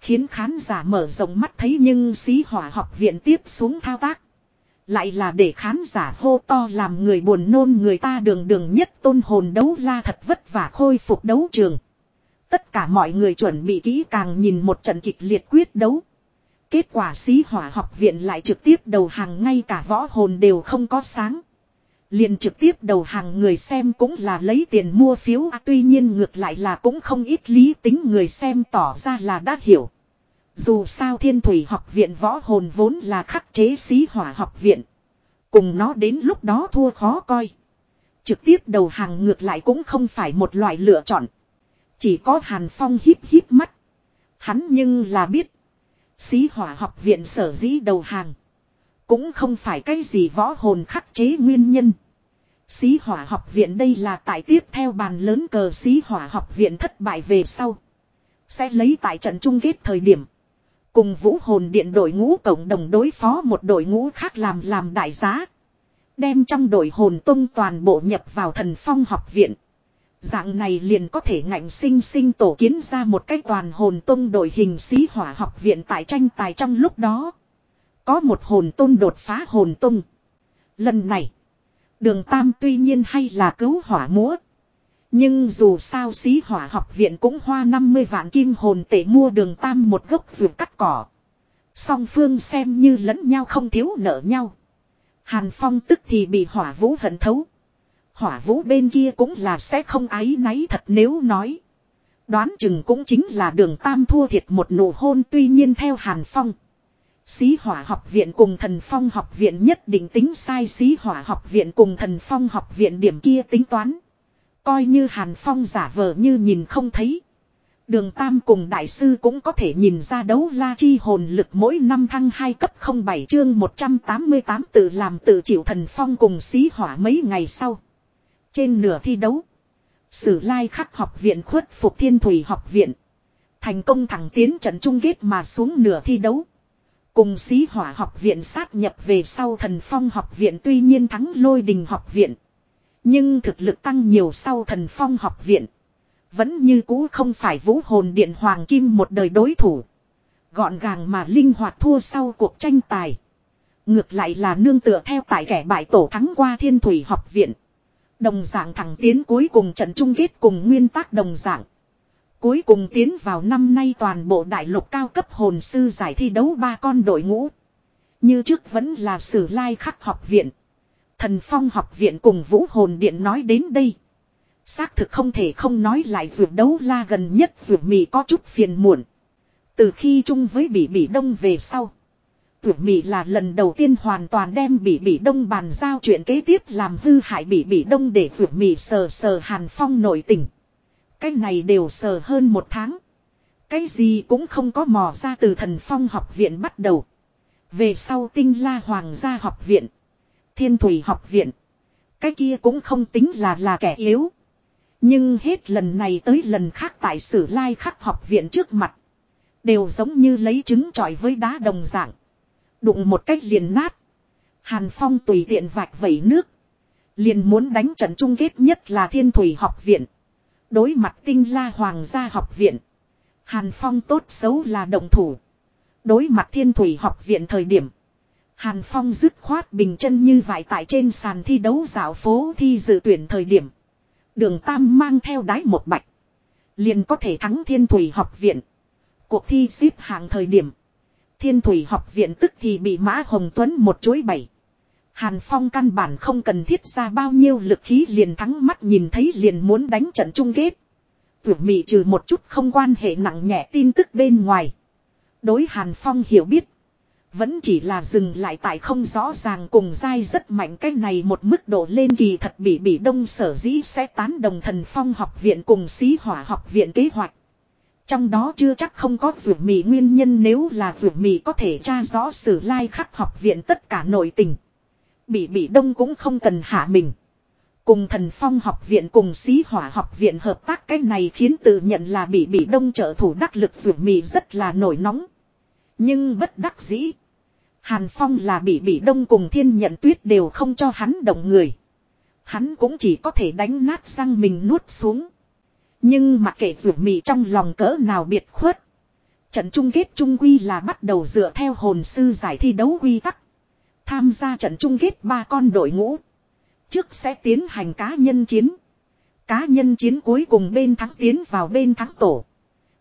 Khiến khán giả mở rộng mắt thấy nhưng xí hỏa học viện tiếp xuống thao tác. Lại là để khán giả hô to làm người buồn nôn người ta đường đường nhất tôn hồn đấu la thật vất vả khôi phục đấu trường. Tất cả mọi người chuẩn bị kỹ càng nhìn một trận kịch liệt quyết đấu. Kết quả xí hỏa học viện lại trực tiếp đầu hàng ngay cả võ hồn đều không có sáng liền trực tiếp đầu hàng người xem cũng là lấy tiền mua phiếu à, tuy nhiên ngược lại là cũng không ít lý tính người xem tỏ ra là đã hiểu. Dù sao thiên thủy học viện võ hồn vốn là khắc chế xí hỏa học viện. Cùng nó đến lúc đó thua khó coi. Trực tiếp đầu hàng ngược lại cũng không phải một loại lựa chọn. Chỉ có Hàn Phong híp híp mắt. Hắn nhưng là biết. Xí hỏa học viện sở dĩ đầu hàng. Cũng không phải cái gì võ hồn khắc chế nguyên nhân. Xí hỏa học viện đây là tại tiếp theo bàn lớn cờ xí hỏa học viện thất bại về sau. Sẽ lấy tại trận chung kết thời điểm. Cùng vũ hồn điện đội ngũ cộng đồng đối phó một đội ngũ khác làm làm đại giá. Đem trong đội hồn tung toàn bộ nhập vào thần phong học viện. Dạng này liền có thể ngạnh sinh sinh tổ kiến ra một cái toàn hồn tung đội hình sĩ hỏa học viện tại tranh tài trong lúc đó. Có một hồn tung đột phá hồn tung. Lần này, đường Tam tuy nhiên hay là cứu hỏa múa. Nhưng dù sao xí hỏa học viện cũng hoa 50 vạn kim hồn tệ mua đường Tam một gốc ruột cắt cỏ. Song phương xem như lẫn nhau không thiếu nợ nhau. Hàn Phong tức thì bị hỏa vũ hận thấu. Hỏa vũ bên kia cũng là sẽ không ái náy thật nếu nói. Đoán chừng cũng chính là đường Tam thua thiệt một nụ hôn tuy nhiên theo Hàn Phong. Xí hỏa học viện cùng thần phong học viện nhất định tính sai, xí hỏa học viện cùng thần phong học viện điểm kia tính toán. Coi như Hàn Phong giả vờ như nhìn không thấy. Đường Tam cùng Đại sư cũng có thể nhìn ra đấu la chi hồn lực mỗi năm thăng 2 cấp 07 chương 188 tự làm tự chịu thần phong cùng xí hỏa mấy ngày sau. Trên nửa thi đấu. Sử lai khắc học viện khuất phục thiên thủy học viện. Thành công thẳng tiến trận chung kết mà xuống nửa thi đấu. Cùng xí hỏa học viện sát nhập về sau thần phong học viện tuy nhiên thắng lôi đình học viện. Nhưng thực lực tăng nhiều sau thần phong học viện. Vẫn như cũ không phải vũ hồn điện hoàng kim một đời đối thủ. Gọn gàng mà linh hoạt thua sau cuộc tranh tài. Ngược lại là nương tựa theo tại kẻ bại tổ thắng qua thiên thủy học viện. Đồng dạng thẳng tiến cuối cùng trận chung kết cùng nguyên tắc đồng dạng. Cuối cùng tiến vào năm nay toàn bộ đại lục cao cấp hồn sư giải thi đấu ba con đội ngũ. Như trước vẫn là sử lai khắc học viện. Thần phong học viện cùng vũ hồn điện nói đến đây. Xác thực không thể không nói lại vượt đấu la gần nhất vượt mì có chút phiền muộn. Từ khi chung với bỉ bỉ đông về sau. Vượt mì là lần đầu tiên hoàn toàn đem bỉ bỉ đông bàn giao chuyện kế tiếp làm hư hại bỉ bỉ đông để vượt mì sờ sờ hàn phong nội tình. Cái này đều sờ hơn một tháng. Cái gì cũng không có mò ra từ thần phong học viện bắt đầu. Về sau tinh la hoàng gia học viện. Thiên thủy học viện. Cái kia cũng không tính là là kẻ yếu. Nhưng hết lần này tới lần khác tại sử lai khắc học viện trước mặt. Đều giống như lấy trứng trọi với đá đồng dạng. Đụng một cách liền nát. Hàn Phong tùy tiện vạch vẩy nước. Liền muốn đánh trận chung kết nhất là thiên thủy học viện. Đối mặt tinh la hoàng gia học viện. Hàn Phong tốt xấu là động thủ. Đối mặt thiên thủy học viện thời điểm. Hàn Phong dứt khoát bình chân như vậy tại trên sàn thi đấu dạo phố thi dự tuyển thời điểm. Đường Tam mang theo đái một bạch. Liền có thể thắng thiên thủy học viện. Cuộc thi xếp hạng thời điểm. Thiên thủy học viện tức thì bị Mã Hồng Tuấn một chuỗi bảy. Hàn Phong căn bản không cần thiết ra bao nhiêu lực khí liền thắng mắt nhìn thấy liền muốn đánh trận chung kết. Tưởng mị trừ một chút không quan hệ nặng nhẹ tin tức bên ngoài. Đối Hàn Phong hiểu biết. Vẫn chỉ là dừng lại tại không rõ ràng cùng dai rất mạnh cái này một mức độ lên kỳ thật bị bị đông sở dĩ sẽ tán đồng thần phong học viện cùng sĩ hỏa học viện kế hoạch. Trong đó chưa chắc không có rượu mì nguyên nhân nếu là rượu mì có thể tra rõ sử lai khắc học viện tất cả nội tình. Bị bị đông cũng không cần hạ mình. Cùng thần phong học viện cùng xí hỏa học viện hợp tác cái này khiến tự nhận là bị bị đông trợ thủ đắc lực dù mì rất là nổi nóng. Nhưng bất đắc dĩ. Hàn Phong là bị bị đông cùng thiên nhận tuyết đều không cho hắn động người. Hắn cũng chỉ có thể đánh nát răng mình nuốt xuống. Nhưng mặc kệ dù mì trong lòng cỡ nào biệt khuất. Trận chung kết trung quy là bắt đầu dựa theo hồn sư giải thi đấu quy tắc. Tham gia trận chung kết ba con đội ngũ. Trước sẽ tiến hành cá nhân chiến. Cá nhân chiến cuối cùng bên thắng tiến vào bên thắng tổ.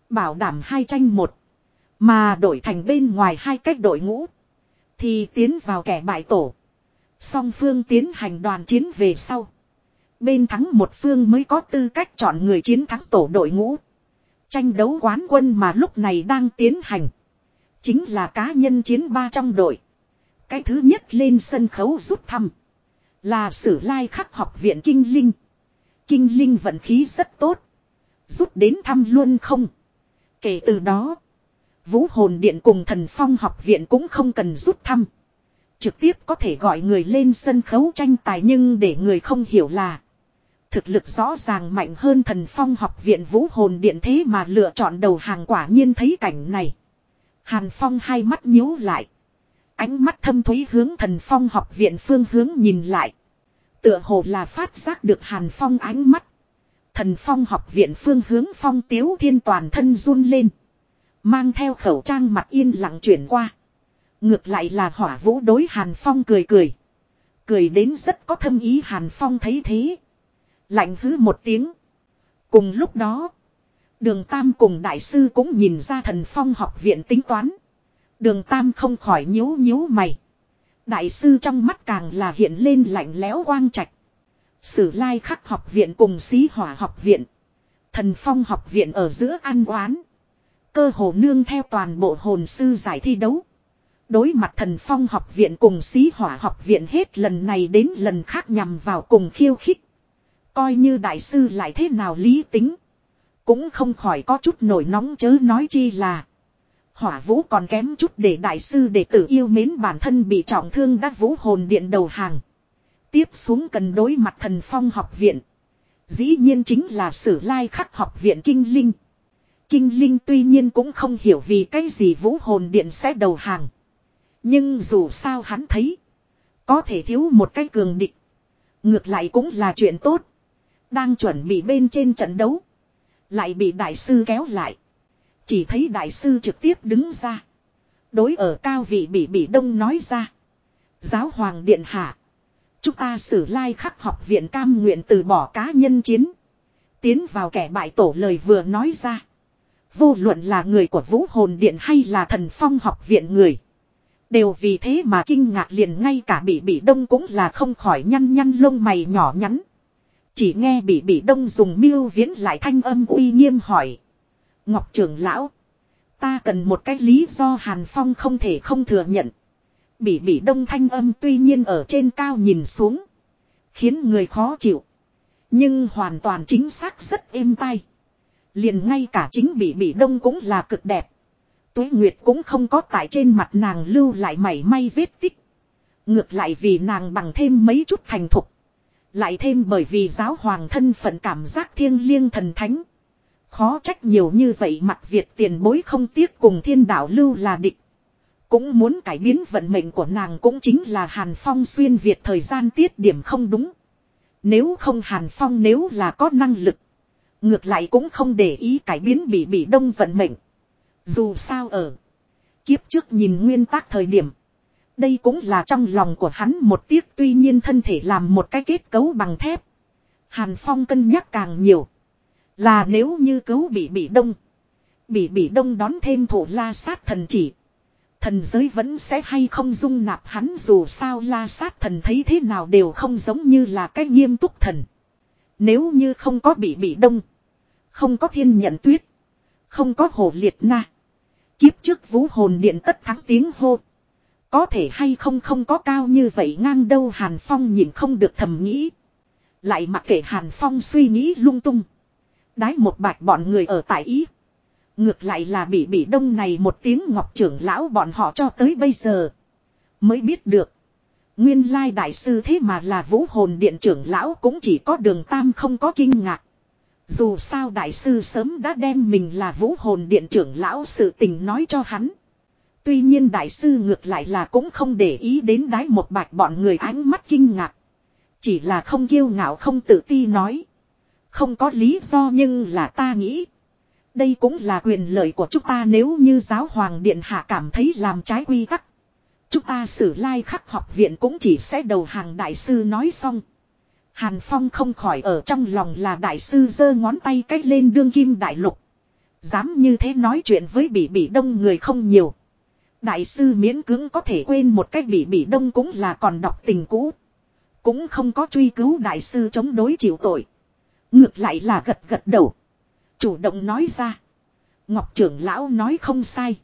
Bảo đảm hai tranh một. Mà đổi thành bên ngoài hai cách đội ngũ. Thì tiến vào kẻ bại tổ. Song phương tiến hành đoàn chiến về sau. Bên thắng một phương mới có tư cách chọn người chiến thắng tổ đội ngũ. Tranh đấu quán quân mà lúc này đang tiến hành. Chính là cá nhân chiến ba trong đội. Cái thứ nhất lên sân khấu rút thăm. Là sử lai khắc học viện Kinh Linh. Kinh Linh vận khí rất tốt. Rút đến thăm luôn không. Kể từ đó. Vũ hồn điện cùng thần phong học viện cũng không cần rút thăm. Trực tiếp có thể gọi người lên sân khấu tranh tài nhưng để người không hiểu là. thực lực rõ ràng mạnh hơn thần phong học viện vũ hồn điện thế mà lựa chọn đầu hàng quả nhiên thấy cảnh này. Hàn Phong hai mắt nhíu lại. Ánh mắt thâm thúy hướng thần phong học viện phương hướng nhìn lại. Tựa hồ là phát giác được Hàn Phong ánh mắt. Thần phong học viện phương hướng phong tiếu thiên toàn thân run lên. Mang theo khẩu trang mặt yên lặng chuyển qua. Ngược lại là hỏa vũ đối Hàn Phong cười cười. Cười đến rất có thâm ý Hàn Phong thấy thế. Lạnh hứ một tiếng. Cùng lúc đó. Đường Tam cùng đại sư cũng nhìn ra thần phong học viện tính toán. Đường Tam không khỏi nhíu nhíu mày. Đại sư trong mắt càng là hiện lên lạnh lẽo quang trạch. Sử lai khắc học viện cùng xí hỏa học viện. Thần phong học viện ở giữa an oán. Cơ hồ nương theo toàn bộ hồn sư giải thi đấu. Đối mặt thần phong học viện cùng xí hỏa học viện hết lần này đến lần khác nhằm vào cùng khiêu khích. Coi như đại sư lại thế nào lý tính. Cũng không khỏi có chút nổi nóng chớ nói chi là. Hỏa vũ còn kém chút để đại sư đệ tử yêu mến bản thân bị trọng thương đắc vũ hồn điện đầu hàng. Tiếp xuống cần đối mặt thần phong học viện. Dĩ nhiên chính là sử lai khắc học viện kinh linh. Kinh linh tuy nhiên cũng không hiểu vì cái gì vũ hồn điện sẽ đầu hàng. Nhưng dù sao hắn thấy. Có thể thiếu một cái cường địch. Ngược lại cũng là chuyện tốt. Đang chuẩn bị bên trên trận đấu. Lại bị đại sư kéo lại. Chỉ thấy đại sư trực tiếp đứng ra. Đối ở cao vị bị bị đông nói ra. Giáo hoàng điện hạ. Chúng ta xử lai khắc học viện cam nguyện từ bỏ cá nhân chiến. Tiến vào kẻ bại tổ lời vừa nói ra. Vô luận là người của vũ hồn điện hay là thần phong học viện người. Đều vì thế mà kinh ngạc liền ngay cả bị bị đông cũng là không khỏi nhăn nhăn lông mày nhỏ nhắn. Chỉ nghe bị bị đông dùng miêu viễn lại thanh âm uy nghiêm hỏi. Ngọc trưởng lão. Ta cần một cái lý do Hàn Phong không thể không thừa nhận. Bị Bỉ đông thanh âm tuy nhiên ở trên cao nhìn xuống. Khiến người khó chịu. Nhưng hoàn toàn chính xác rất êm tai. Liền ngay cả chính Bỉ Bỉ đông cũng là cực đẹp. Tuế Nguyệt cũng không có tại trên mặt nàng lưu lại mảy may vết tích. Ngược lại vì nàng bằng thêm mấy chút thành thục. Lại thêm bởi vì giáo hoàng thân phận cảm giác thiêng liêng thần thánh. Khó trách nhiều như vậy mặt Việt tiền bối không tiếc cùng thiên đạo lưu là địch. Cũng muốn cải biến vận mệnh của nàng cũng chính là Hàn Phong xuyên Việt thời gian tiết điểm không đúng. Nếu không Hàn Phong nếu là có năng lực. Ngược lại cũng không để ý cải biến bị bị đông vận mệnh. Dù sao ở. Kiếp trước nhìn nguyên tắc thời điểm. Đây cũng là trong lòng của hắn một tiếc, tuy nhiên thân thể làm một cái kết cấu bằng thép. Hàn Phong cân nhắc càng nhiều. Là nếu như cứu bị bị đông. Bị bị đông đón thêm thủ la sát thần chỉ. Thần giới vẫn sẽ hay không dung nạp hắn dù sao la sát thần thấy thế nào đều không giống như là cái nghiêm túc thần. Nếu như không có bị bị đông. Không có thiên nhận tuyết. Không có hồ liệt na. Kiếp trước vũ hồn điện tất thắng tiếng hô. Có thể hay không không có cao như vậy ngang đâu Hàn Phong nhìn không được thầm nghĩ. Lại mặc kệ Hàn Phong suy nghĩ lung tung. Đái một bạch bọn người ở tại Ý. Ngược lại là bị bị đông này một tiếng ngọc trưởng lão bọn họ cho tới bây giờ. Mới biết được. Nguyên lai đại sư thế mà là vũ hồn điện trưởng lão cũng chỉ có đường tam không có kinh ngạc. Dù sao đại sư sớm đã đem mình là vũ hồn điện trưởng lão sự tình nói cho hắn. Tuy nhiên đại sư ngược lại là cũng không để ý đến đái một bạch bọn người ánh mắt kinh ngạc. Chỉ là không kiêu ngạo không tự ti nói. Không có lý do nhưng là ta nghĩ. Đây cũng là quyền lợi của chúng ta nếu như giáo hoàng điện hạ cảm thấy làm trái quy tắc. Chúng ta xử lai like khắc học viện cũng chỉ sẽ đầu hàng đại sư nói xong. Hàn Phong không khỏi ở trong lòng là đại sư giơ ngón tay cách lên đương kim đại lục. Dám như thế nói chuyện với bị bị đông người không nhiều. Đại sư miễn cưỡng có thể quên một cách bị bị đông cũng là còn đọc tình cũ. Cũng không có truy cứu đại sư chống đối chịu tội. Ngược lại là gật gật đầu. Chủ động nói ra. Ngọc trưởng lão nói không sai.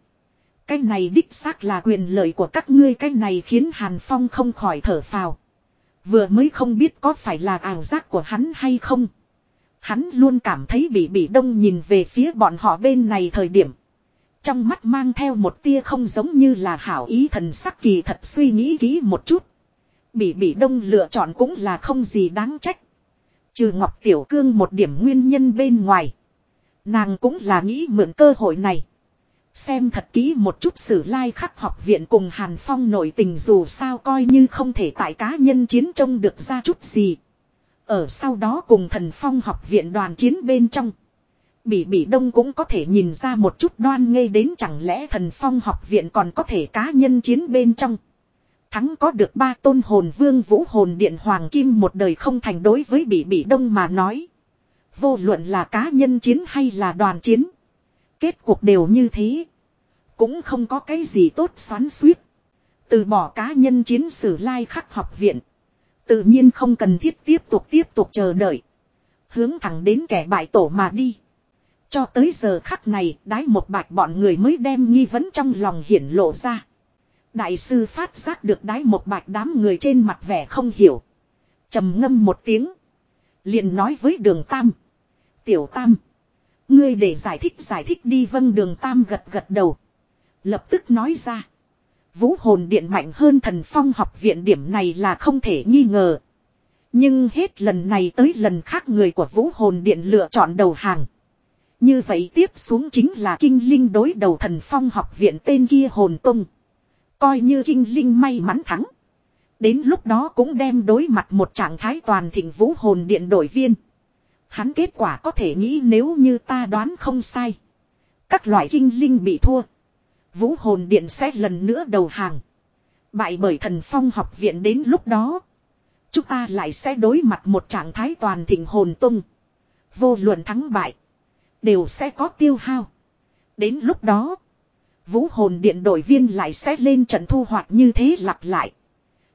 Cái này đích xác là quyền lợi của các ngươi cái này khiến Hàn Phong không khỏi thở phào. Vừa mới không biết có phải là ảo giác của hắn hay không. Hắn luôn cảm thấy bị bị đông nhìn về phía bọn họ bên này thời điểm. Trong mắt mang theo một tia không giống như là hảo ý thần sắc kỳ thật suy nghĩ kỹ một chút. Bị bị đông lựa chọn cũng là không gì đáng trách. Trừ Ngọc Tiểu Cương một điểm nguyên nhân bên ngoài. Nàng cũng là nghĩ mượn cơ hội này. Xem thật kỹ một chút sử lai like khắc học viện cùng Hàn Phong nội tình dù sao coi như không thể tại cá nhân chiến trông được ra chút gì. Ở sau đó cùng thần phong học viện đoàn chiến bên trong. Bỉ Bỉ Đông cũng có thể nhìn ra một chút đoan ngây đến chẳng lẽ thần phong học viện còn có thể cá nhân chiến bên trong. Thắng có được ba tôn hồn vương vũ hồn điện hoàng kim một đời không thành đối với bị bị Đông mà nói. Vô luận là cá nhân chiến hay là đoàn chiến. Kết cuộc đều như thế. Cũng không có cái gì tốt xoắn suýt. Từ bỏ cá nhân chiến sử lai khắc học viện. Tự nhiên không cần thiết tiếp tục tiếp tục chờ đợi. Hướng thẳng đến kẻ bại tổ mà đi. Cho tới giờ khắc này, đái một bạch bọn người mới đem nghi vấn trong lòng hiển lộ ra. Đại sư phát giác được đái một bạch đám người trên mặt vẻ không hiểu. trầm ngâm một tiếng. liền nói với đường Tam. Tiểu Tam. Ngươi để giải thích giải thích đi vâng đường Tam gật gật đầu. Lập tức nói ra. Vũ hồn điện mạnh hơn thần phong học viện điểm này là không thể nghi ngờ. Nhưng hết lần này tới lần khác người của vũ hồn điện lựa chọn đầu hàng. Như vậy tiếp xuống chính là kinh linh đối đầu thần phong học viện tên kia hồn tung. Coi như kinh linh may mắn thắng. Đến lúc đó cũng đem đối mặt một trạng thái toàn thịnh vũ hồn điện đội viên. Hắn kết quả có thể nghĩ nếu như ta đoán không sai. Các loại kinh linh bị thua. Vũ hồn điện sẽ lần nữa đầu hàng. Bại bởi thần phong học viện đến lúc đó. Chúng ta lại sẽ đối mặt một trạng thái toàn thịnh hồn tung. Vô luận thắng bại. Đều sẽ có tiêu hao. Đến lúc đó. Vũ hồn điện đội viên lại sẽ lên trận thu hoạch như thế lặp lại.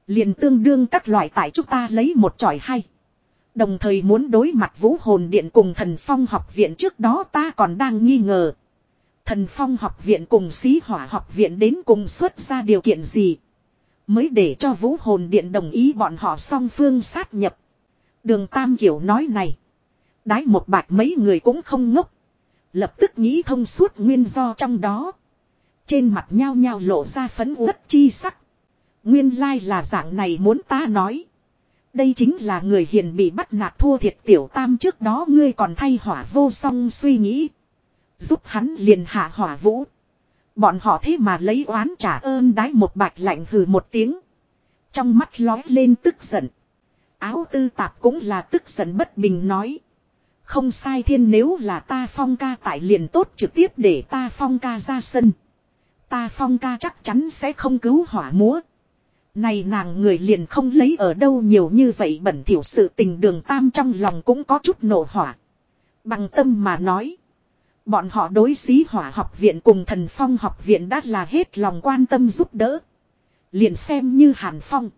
liền tương đương các loại tại chúng ta lấy một tròi hay. Đồng thời muốn đối mặt vũ hồn điện cùng thần phong học viện trước đó ta còn đang nghi ngờ. Thần phong học viện cùng xí hỏa học viện đến cùng xuất ra điều kiện gì. Mới để cho vũ hồn điện đồng ý bọn họ song phương sát nhập. Đường Tam Kiểu nói này. Đái một bạch mấy người cũng không ngốc. Lập tức nghĩ thông suốt nguyên do trong đó. Trên mặt nhao nhao lộ ra phấn uất chi sắc. Nguyên lai là dạng này muốn ta nói. Đây chính là người hiền bị bắt nạt thua thiệt tiểu tam trước đó ngươi còn thay hỏa vô song suy nghĩ. Giúp hắn liền hạ hỏa vũ. Bọn họ thế mà lấy oán trả ơn đái một bạch lạnh hừ một tiếng. Trong mắt lói lên tức giận. Áo tư tạp cũng là tức giận bất bình nói. Không sai thiên nếu là ta phong ca tại liền tốt trực tiếp để ta phong ca ra sân. Ta phong ca chắc chắn sẽ không cứu hỏa múa. Này nàng người liền không lấy ở đâu nhiều như vậy bẩn thiểu sự tình đường tam trong lòng cũng có chút nổ hỏa. Bằng tâm mà nói. Bọn họ đối xí hỏa học viện cùng thần phong học viện đã là hết lòng quan tâm giúp đỡ. Liền xem như hàn phong.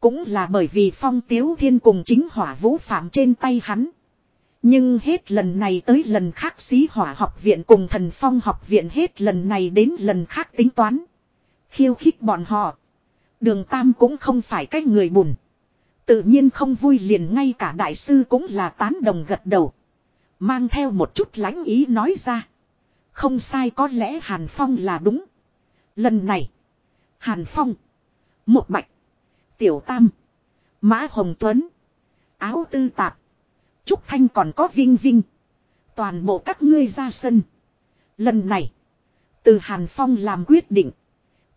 Cũng là bởi vì phong tiếu thiên cùng chính hỏa vũ phạm trên tay hắn. Nhưng hết lần này tới lần khác xí hỏa học viện cùng thần phong học viện hết lần này đến lần khác tính toán. Khiêu khích bọn họ. Đường Tam cũng không phải cái người buồn. Tự nhiên không vui liền ngay cả đại sư cũng là tán đồng gật đầu. Mang theo một chút lãnh ý nói ra. Không sai có lẽ Hàn Phong là đúng. Lần này. Hàn Phong. Một bạch. Tiểu Tam. Mã Hồng Tuấn. Áo tư tạp. Trúc Thanh còn có Vinh Vinh. Toàn bộ các ngươi ra sân. Lần này. Từ Hàn Phong làm quyết định.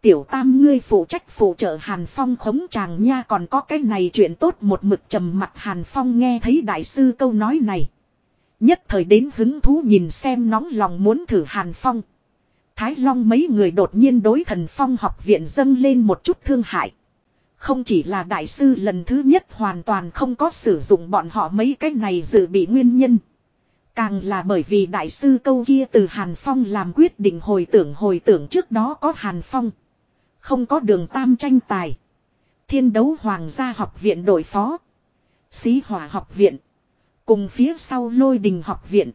Tiểu tam ngươi phụ trách phụ trợ Hàn Phong khống chàng nha còn có cái này chuyện tốt một mực trầm mặt Hàn Phong nghe thấy đại sư câu nói này. Nhất thời đến hứng thú nhìn xem nóng lòng muốn thử Hàn Phong. Thái Long mấy người đột nhiên đối thần Phong học viện dâng lên một chút thương hại. Không chỉ là đại sư lần thứ nhất hoàn toàn không có sử dụng bọn họ mấy cái này dự bị nguyên nhân. Càng là bởi vì đại sư câu kia từ Hàn Phong làm quyết định hồi tưởng hồi tưởng trước đó có Hàn Phong. Không có đường tam tranh tài. Thiên đấu hoàng gia học viện đội phó. Xí hỏa học viện. Cùng phía sau lôi đình học viện.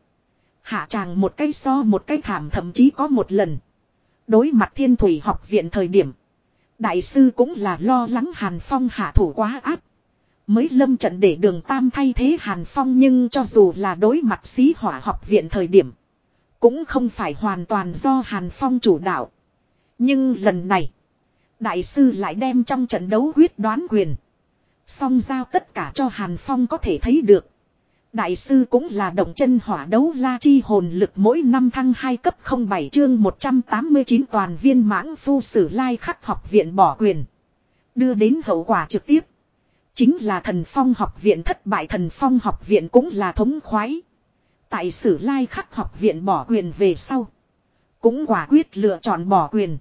Hạ tràng một cái so một cái thảm thậm chí có một lần. Đối mặt thiên thủy học viện thời điểm. Đại sư cũng là lo lắng Hàn Phong hạ thủ quá áp. Mới lâm trận để đường tam thay thế Hàn Phong nhưng cho dù là đối mặt xí hỏa học viện thời điểm. Cũng không phải hoàn toàn do Hàn Phong chủ đạo. Nhưng lần này. Đại sư lại đem trong trận đấu quyết đoán quyền. Song giao tất cả cho Hàn Phong có thể thấy được. Đại sư cũng là động chân hỏa đấu la chi hồn lực mỗi năm thăng 2 cấp 07 chương 189 toàn viên mãng phu sử lai khắc học viện bỏ quyền. Đưa đến hậu quả trực tiếp. Chính là thần phong học viện thất bại thần phong học viện cũng là thống khoái. Tại sử lai khắc học viện bỏ quyền về sau. Cũng quả quyết lựa chọn bỏ quyền.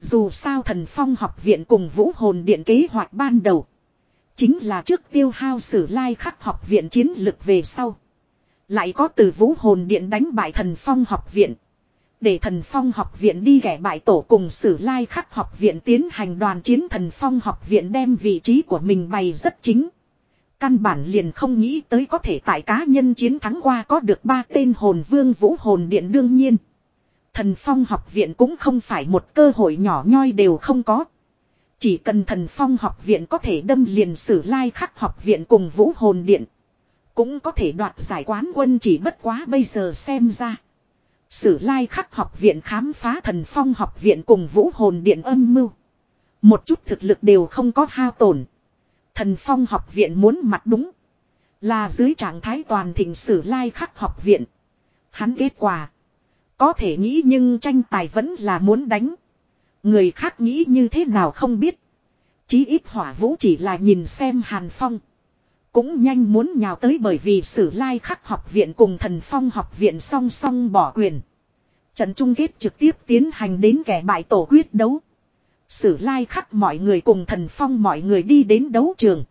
Dù sao thần phong học viện cùng vũ hồn điện kế hoạch ban đầu. Chính là trước tiêu hao sử lai khắc học viện chiến lực về sau. Lại có từ vũ hồn điện đánh bại thần phong học viện. Để thần phong học viện đi ghẻ bại tổ cùng sử lai khắc học viện tiến hành đoàn chiến thần phong học viện đem vị trí của mình bày rất chính. Căn bản liền không nghĩ tới có thể tại cá nhân chiến thắng qua có được ba tên hồn vương vũ hồn điện đương nhiên. Thần phong học viện cũng không phải một cơ hội nhỏ nhoi đều không có. Chỉ cần thần phong học viện có thể đâm liền sử lai khắc học viện cùng vũ hồn điện. Cũng có thể đoạt giải quán quân chỉ bất quá bây giờ xem ra. Sử lai khắc học viện khám phá thần phong học viện cùng vũ hồn điện âm mưu. Một chút thực lực đều không có hao tổn. Thần phong học viện muốn mặt đúng. Là dưới trạng thái toàn thịnh sử lai khắc học viện. Hắn kết quả. Có thể nghĩ nhưng tranh tài vẫn là muốn đánh. Người khác nghĩ như thế nào không biết. Chí ít hỏa vũ chỉ là nhìn xem Hàn Phong. Cũng nhanh muốn nhào tới bởi vì sử lai khắc học viện cùng thần phong học viện song song bỏ quyền. Trận chung kết trực tiếp tiến hành đến kẻ bại tổ quyết đấu. Sử lai khắc mọi người cùng thần phong mọi người đi đến đấu trường.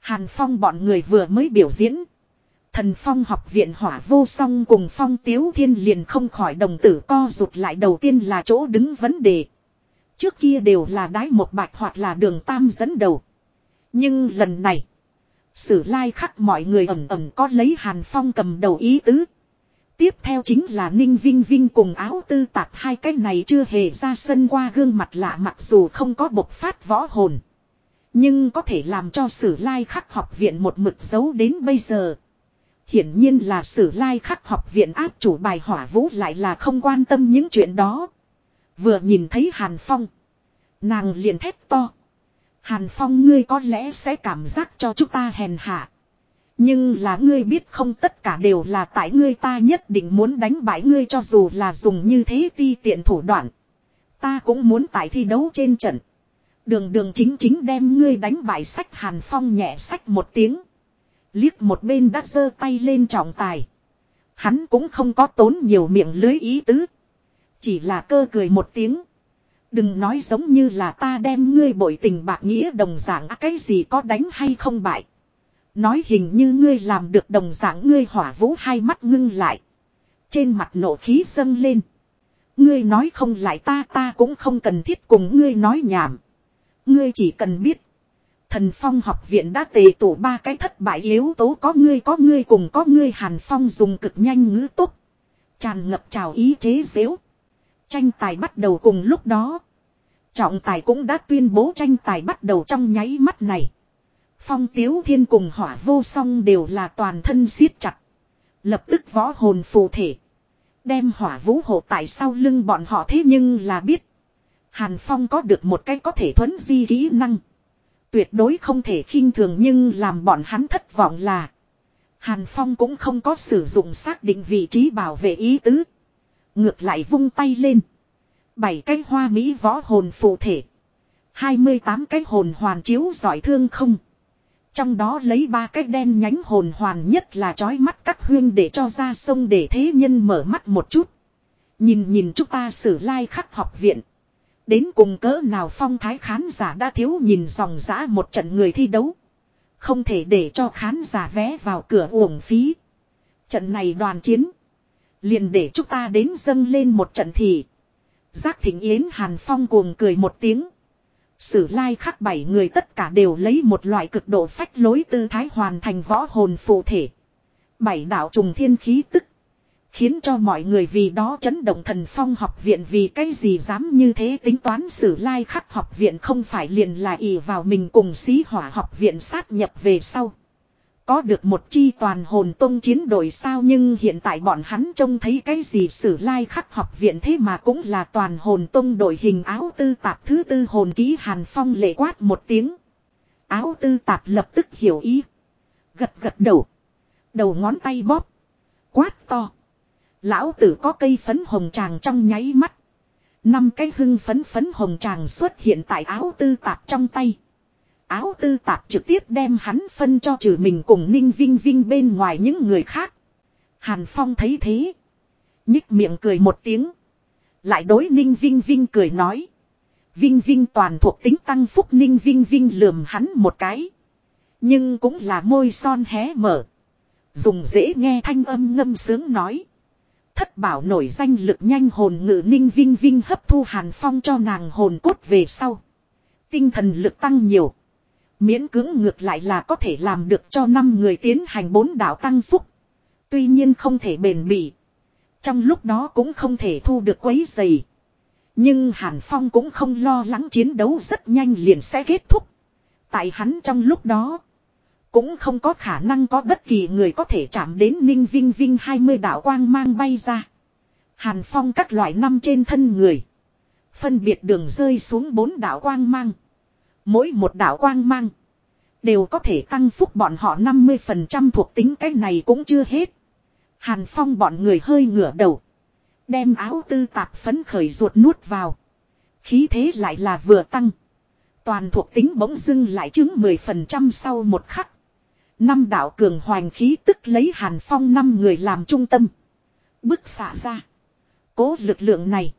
Hàn phong bọn người vừa mới biểu diễn. Thần phong học viện hỏa vô song cùng phong tiếu thiên liền không khỏi đồng tử co rụt lại đầu tiên là chỗ đứng vấn đề. Trước kia đều là đái một bạch hoặc là đường tam dẫn đầu. Nhưng lần này. Sử lai khắc mọi người ẩm ẩm có lấy hàn phong cầm đầu ý tứ. Tiếp theo chính là Ninh Vinh Vinh cùng áo tư tạp hai cái này chưa hề ra sân qua gương mặt lạ mặc dù không có bộc phát võ hồn. Nhưng có thể làm cho sử lai khắc học viện một mực dấu đến bây giờ. Hiển nhiên là sử lai khắc học viện áp chủ bài hỏa vũ lại là không quan tâm những chuyện đó. Vừa nhìn thấy Hàn Phong. Nàng liền thét to. Hàn Phong ngươi có lẽ sẽ cảm giác cho chúng ta hèn hạ. Nhưng là ngươi biết không tất cả đều là tại ngươi ta nhất định muốn đánh bại ngươi cho dù là dùng như thế ti tiện thủ đoạn. Ta cũng muốn tại thi đấu trên trận. Đường đường chính chính đem ngươi đánh bại sách Hàn Phong nhẹ sách một tiếng. Liếc một bên đã giơ tay lên trọng tài. Hắn cũng không có tốn nhiều miệng lưới ý tứ. Chỉ là cơ cười một tiếng. Đừng nói giống như là ta đem ngươi bội tình bạc nghĩa đồng dạng, cái gì có đánh hay không bại. Nói hình như ngươi làm được đồng dạng, ngươi hỏa vũ hai mắt ngưng lại. Trên mặt nộ khí dâng lên. Ngươi nói không lại ta ta cũng không cần thiết cùng ngươi nói nhảm. Ngươi chỉ cần biết. Thần phong học viện đã tề tụ ba cái thất bại yếu tố, có ngươi có ngươi cùng có ngươi hàn phong dùng cực nhanh ngữ túc. Tràn ngập trào ý chế dễu. Tranh tài bắt đầu cùng lúc đó. Trọng tài cũng đã tuyên bố tranh tài bắt đầu trong nháy mắt này. Phong tiếu thiên cùng hỏa vô song đều là toàn thân siết chặt. Lập tức võ hồn phù thể. Đem hỏa vũ hộ tại sau lưng bọn họ thế nhưng là biết. Hàn Phong có được một cái có thể thuấn di kỹ năng. Tuyệt đối không thể khinh thường nhưng làm bọn hắn thất vọng là. Hàn Phong cũng không có sử dụng xác định vị trí bảo vệ ý tứ. Ngược lại vung tay lên. Bảy cái hoa mỹ võ hồn phụ thể. 28 cái hồn hoàn chiếu giỏi thương không. Trong đó lấy ba cái đen nhánh hồn hoàn nhất là trói mắt các huyên để cho ra sông để thế nhân mở mắt một chút. Nhìn nhìn chúng ta sử lai like khắc học viện. Đến cùng cỡ nào phong thái khán giả đã thiếu nhìn dòng dã một trận người thi đấu. Không thể để cho khán giả vé vào cửa uổng phí. Trận này đoàn chiến. Liền để chúng ta đến dâng lên một trận thì. Giác thịnh yến hàn phong cuồng cười một tiếng. Sử lai khắc bảy người tất cả đều lấy một loại cực độ phách lối tư thái hoàn thành võ hồn phụ thể. Bảy đạo trùng thiên khí tức. Khiến cho mọi người vì đó chấn động thần phong học viện vì cái gì dám như thế tính toán sử lai khắc học viện không phải liền là ỷ vào mình cùng xí hỏa học viện sát nhập về sau. Có được một chi toàn hồn tông chiến đội sao nhưng hiện tại bọn hắn trông thấy cái gì sử lai khắc học viện thế mà cũng là toàn hồn tông đội hình áo tư tạp thứ tư hồn ký hàn phong lệ quát một tiếng. Áo tư tạp lập tức hiểu ý. Gật gật đầu. Đầu ngón tay bóp. Quát to. Lão tử có cây phấn hồng tràng trong nháy mắt. Năm cái hưng phấn phấn hồng tràng xuất hiện tại áo tư tạp trong tay. Áo tư tạp trực tiếp đem hắn phân cho trừ mình cùng ninh vinh vinh bên ngoài những người khác. Hàn Phong thấy thế. Nhích miệng cười một tiếng. Lại đối ninh vinh vinh cười nói. Vinh Vinh toàn thuộc tính tăng phúc ninh Vinh Vinh lườm hắn một cái. Nhưng cũng là môi son hé mở. Dùng dễ nghe thanh âm ngâm sướng nói. Thất bảo nổi danh lực nhanh hồn ngự ninh Vinh Vinh hấp thu hàn phong cho nàng hồn cốt về sau. Tinh thần lực tăng nhiều. Miễn cưỡng ngược lại là có thể làm được cho năm người tiến hành bốn đạo tăng phúc. Tuy nhiên không thể bền bỉ. Trong lúc đó cũng không thể thu được quấy dày. Nhưng Hàn Phong cũng không lo lắng chiến đấu rất nhanh liền sẽ kết thúc. Tại hắn trong lúc đó. Cũng không có khả năng có bất kỳ người có thể chạm đến Ninh Vinh Vinh 20 đạo quang mang bay ra. Hàn Phong các loại năm trên thân người. Phân biệt đường rơi xuống bốn đạo quang mang. Mỗi một đạo quang mang. Đều có thể tăng phúc bọn họ 50% thuộc tính, cái này cũng chưa hết. Hàn Phong bọn người hơi ngửa đầu. Đem áo tư tạp phấn khởi ruột nuốt vào. Khí thế lại là vừa tăng. Toàn thuộc tính bỗng dưng lại chứng 10% sau một khắc. Năm đạo cường hoành khí tức lấy hàn phong năm người làm trung tâm. Bức xạ ra. Cố lực lượng này.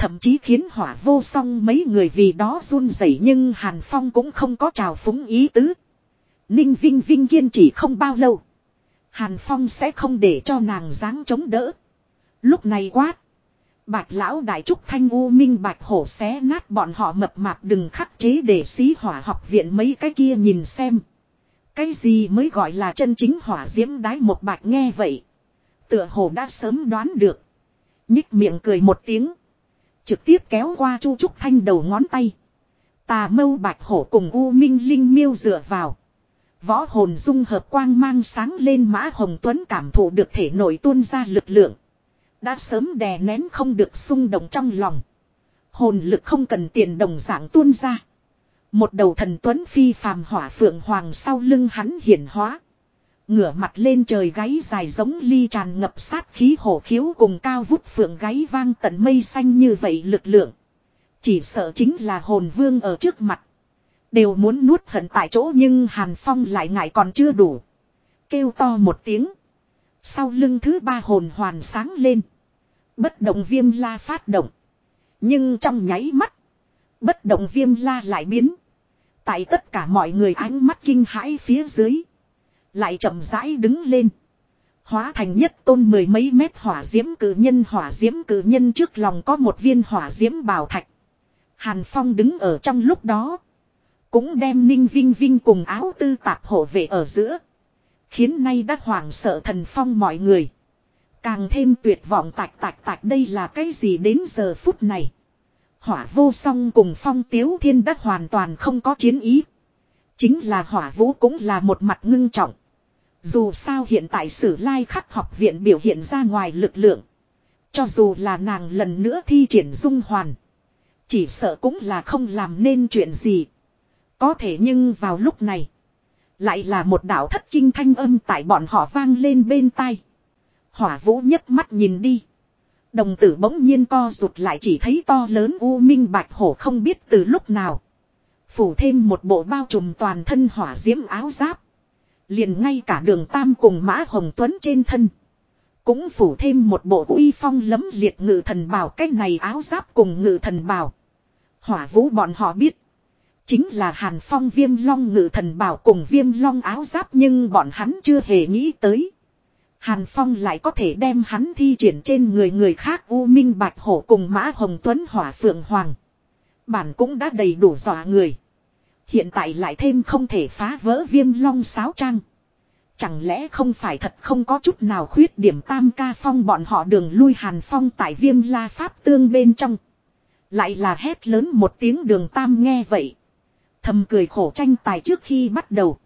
Thậm chí khiến hỏa vô song mấy người vì đó run rẩy nhưng hàn phong cũng không có trào phúng ý tứ. Ninh Vinh Vinh kiên trì không bao lâu. Hàn Phong sẽ không để cho nàng dáng chống đỡ. Lúc này quát. Bạch lão đại trúc thanh u minh bạch hổ xé nát bọn họ mập mạp đừng khắc chế để xí hỏa học viện mấy cái kia nhìn xem. Cái gì mới gọi là chân chính hỏa diễm đái một bạch nghe vậy. Tựa hồ đã sớm đoán được. Nhích miệng cười một tiếng. Trực tiếp kéo qua chu trúc thanh đầu ngón tay. Tà mâu bạch hổ cùng u minh linh miêu dựa vào. Võ hồn dung hợp quang mang sáng lên mã hồng tuấn cảm thụ được thể nổi tuôn ra lực lượng. Đã sớm đè nén không được xung động trong lòng. Hồn lực không cần tiền đồng dạng tuôn ra. Một đầu thần tuấn phi phàm hỏa phượng hoàng sau lưng hắn hiển hóa. Ngửa mặt lên trời gáy dài giống ly tràn ngập sát khí hổ khiếu cùng cao vút phượng gáy vang tận mây xanh như vậy lực lượng. Chỉ sợ chính là hồn vương ở trước mặt. Đều muốn nuốt hận tại chỗ nhưng Hàn Phong lại ngại còn chưa đủ. Kêu to một tiếng. Sau lưng thứ ba hồn hoàn sáng lên. Bất động viêm la phát động. Nhưng trong nháy mắt. Bất động viêm la lại biến. Tại tất cả mọi người ánh mắt kinh hãi phía dưới. Lại chậm rãi đứng lên. Hóa thành nhất tôn mười mấy mét hỏa diễm cử nhân, hỏa diễm cử nhân trước lòng có một viên hỏa diễm bào thạch. Hàn Phong đứng ở trong lúc đó. Cũng đem ninh vinh vinh cùng áo tư tạp hộ vệ ở giữa. Khiến nay đã hoảng sợ thần phong mọi người. Càng thêm tuyệt vọng tạch tạch tạch, đây là cái gì đến giờ phút này. Hỏa vô song cùng phong tiếu thiên đã hoàn toàn không có chiến ý. Chính là hỏa vũ cũng là một mặt ngưng trọng. Dù sao hiện tại sử lai khắc học viện biểu hiện ra ngoài lực lượng. Cho dù là nàng lần nữa thi triển dung hoàn. Chỉ sợ cũng là không làm nên chuyện gì. Có thể nhưng vào lúc này. Lại là một đạo thất kinh thanh âm tại bọn họ vang lên bên tai. Hỏa vũ nhấc mắt nhìn đi. Đồng tử bỗng nhiên co rụt lại chỉ thấy to lớn u minh bạch hổ không biết từ lúc nào. Phủ thêm một bộ bao trùm toàn thân hỏa diễm áo giáp. Liền ngay cả đường tam cùng mã hồng tuấn trên thân. Cũng phủ thêm một bộ uy phong lấm liệt ngự thần bào, cái này áo giáp cùng ngự thần bào. Hỏa vũ bọn họ biết. Chính là Hàn Phong viêm long ngự thần bảo cùng viêm long áo giáp, nhưng bọn hắn chưa hề nghĩ tới. Hàn Phong lại có thể đem hắn thi triển trên người người khác, U Minh Bạch Hổ cùng Mã Hồng Tuấn Hỏa Phượng Hoàng. Bản cũng đã đầy đủ dọa người. Hiện tại lại thêm không thể phá vỡ viêm long sáo trang. Chẳng lẽ không phải thật không có chút nào khuyết điểm tam ca phong bọn họ đường lui Hàn Phong tại viêm la pháp tương bên trong. Lại là hét lớn một tiếng đường tam nghe vậy. Thầm cười khổ tranh tài trước khi bắt đầu.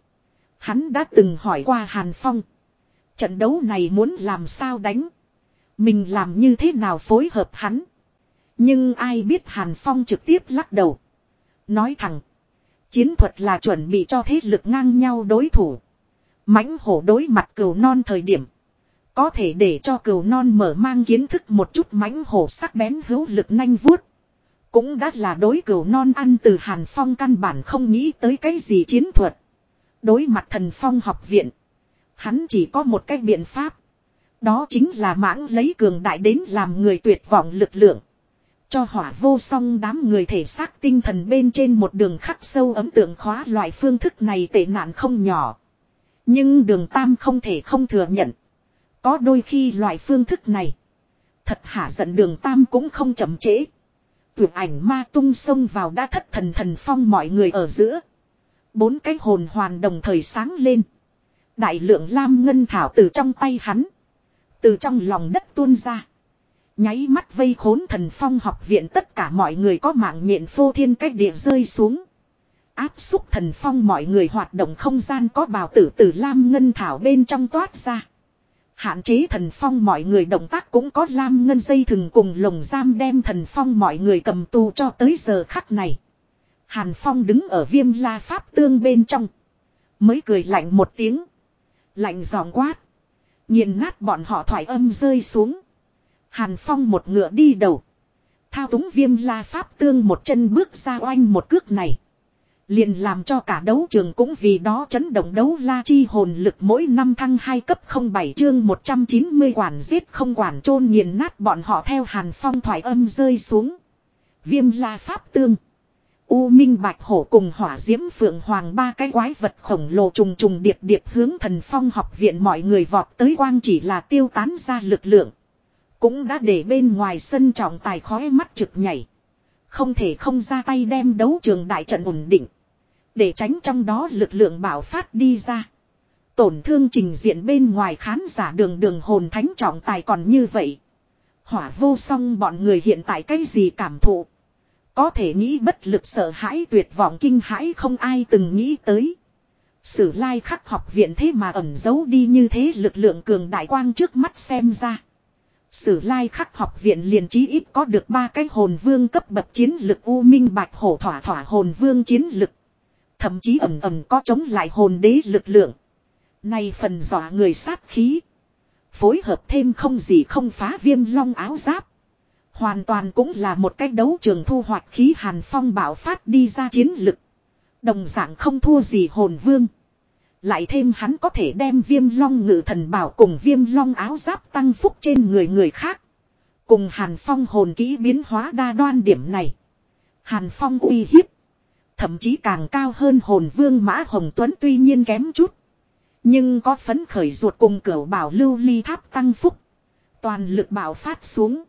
Hắn đã từng hỏi qua Hàn Phong. Trận đấu này muốn làm sao đánh. Mình làm như thế nào phối hợp hắn. Nhưng ai biết Hàn Phong trực tiếp lắc đầu. Nói thẳng. Chiến thuật là chuẩn bị cho thế lực ngang nhau đối thủ. mãnh hổ đối mặt cừu non thời điểm. Có thể để cho cừu non mở mang kiến thức một chút mãnh hổ sắc bén hữu lực nanh vuốt. Cũng đã là đối cừu non ăn từ Hàn Phong căn bản không nghĩ tới cái gì chiến thuật. Đối mặt thần phong học viện. Hắn chỉ có một cách biện pháp. Đó chính là mãng lấy cường đại đến làm người tuyệt vọng lực lượng. Cho hỏa vô song đám người thể xác tinh thần bên trên một đường khắc sâu ấm tượng khóa loại phương thức này tệ nạn không nhỏ. Nhưng đường tam không thể không thừa nhận. Có đôi khi loại phương thức này. Thật hả giận đường tam cũng không chậm trễ. Tuyệt ảnh ma tung sông vào đã thất thần thần phong mọi người ở giữa. Bốn cái hồn hoàn đồng thời sáng lên. Đại lượng lam ngân thảo từ trong tay hắn. Từ trong lòng đất tuôn ra. Nháy mắt vây khốn thần phong học viện tất cả mọi người có mạng nhện phô thiên cách địa rơi xuống. Áp xúc thần phong mọi người hoạt động không gian có bào tử tử lam ngân thảo bên trong toát ra. Hạn chế thần phong mọi người động tác cũng có lam ngân dây thừng cùng lồng giam đem thần phong mọi người cầm tù cho tới giờ khắc này. Hàn phong đứng ở viêm la pháp tương bên trong. Mới cười lạnh một tiếng. Lạnh giòn quát. Nhìn nát bọn họ thoải âm rơi xuống. Hàn phong một ngựa đi đầu. Thao túng viêm la pháp tương một chân bước ra oanh một cước này. Liền làm cho cả đấu trường cũng vì đó chấn động đấu la chi hồn lực mỗi năm thăng 2 cấp 07 chương 190 quản giết không quản chôn nghiền nát bọn họ theo hàn phong thoải âm rơi xuống. Viêm la pháp tương. U Minh Bạch Hổ cùng hỏa diễm phượng hoàng ba cái quái vật khổng lồ trùng trùng điệp điệp hướng thần phong học viện mọi người vọt tới quang chỉ là tiêu tán ra lực lượng. Cũng đã để bên ngoài sân trọng tài khói mắt trực nhảy. Không thể không ra tay đem đấu trường đại trận ổn định. Để tránh trong đó lực lượng bảo phát đi ra. Tổn thương trình diện bên ngoài khán giả đường đường hồn thánh trọng tài còn như vậy. Hỏa vô song bọn người hiện tại cái gì cảm thụ. Có thể nghĩ bất lực sợ hãi tuyệt vọng kinh hãi không ai từng nghĩ tới. Sử lai khắc học viện thế mà ẩn giấu đi như thế lực lượng cường đại quang trước mắt xem ra. Sử lai khắc học viện liền chí ít có được ba cái hồn vương cấp bậc chiến lực U Minh Bạch Hổ thỏa thỏa hồn vương chiến lực. Thậm chí ẩm ẩm có chống lại hồn đế lực lượng. Này phần dọa người sát khí. Phối hợp thêm không gì không phá viêm long áo giáp. Hoàn toàn cũng là một cách đấu trường thu hoạch khí hàn phong bảo phát đi ra chiến lực. Đồng dạng không thua gì hồn vương. Lại thêm hắn có thể đem viêm long ngự thần bảo cùng viêm long áo giáp tăng phúc trên người người khác. Cùng hàn phong hồn kỹ biến hóa đa đoan điểm này. Hàn phong uy hiếp. Thậm chí càng cao hơn hồn vương mã hồng tuấn tuy nhiên kém chút. Nhưng có phấn khởi ruột cùng cửa bảo lưu ly tháp tăng phúc. Toàn lực bảo phát xuống.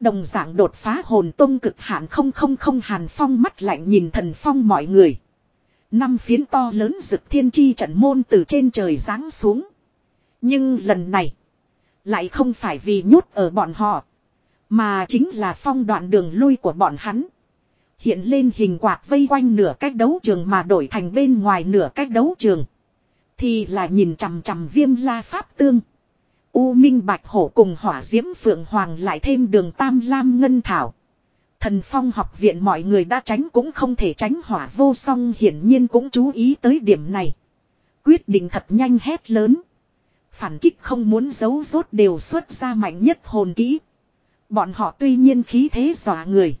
Đồng dạng đột phá hồn tông cực hạn không không không hàn phong mắt lạnh nhìn thần phong mọi người. Năm phiến to lớn rực thiên chi trận môn từ trên trời giáng xuống. Nhưng lần này. Lại không phải vì nhốt ở bọn họ. Mà chính là phong đoạn đường lui của bọn hắn. Hiện lên hình quạt vây quanh nửa cách đấu trường mà đổi thành bên ngoài nửa cách đấu trường. Thì là nhìn chằm chằm viêm la pháp tương. U Minh Bạch Hổ cùng hỏa diễm Phượng Hoàng lại thêm đường Tam Lam Ngân Thảo. Thần phong học viện mọi người đã tránh cũng không thể tránh hỏa vô song hiển nhiên cũng chú ý tới điểm này. Quyết định thật nhanh hét lớn. Phản kích không muốn giấu rốt đều xuất ra mạnh nhất hồn kỹ. Bọn họ tuy nhiên khí thế dọa người.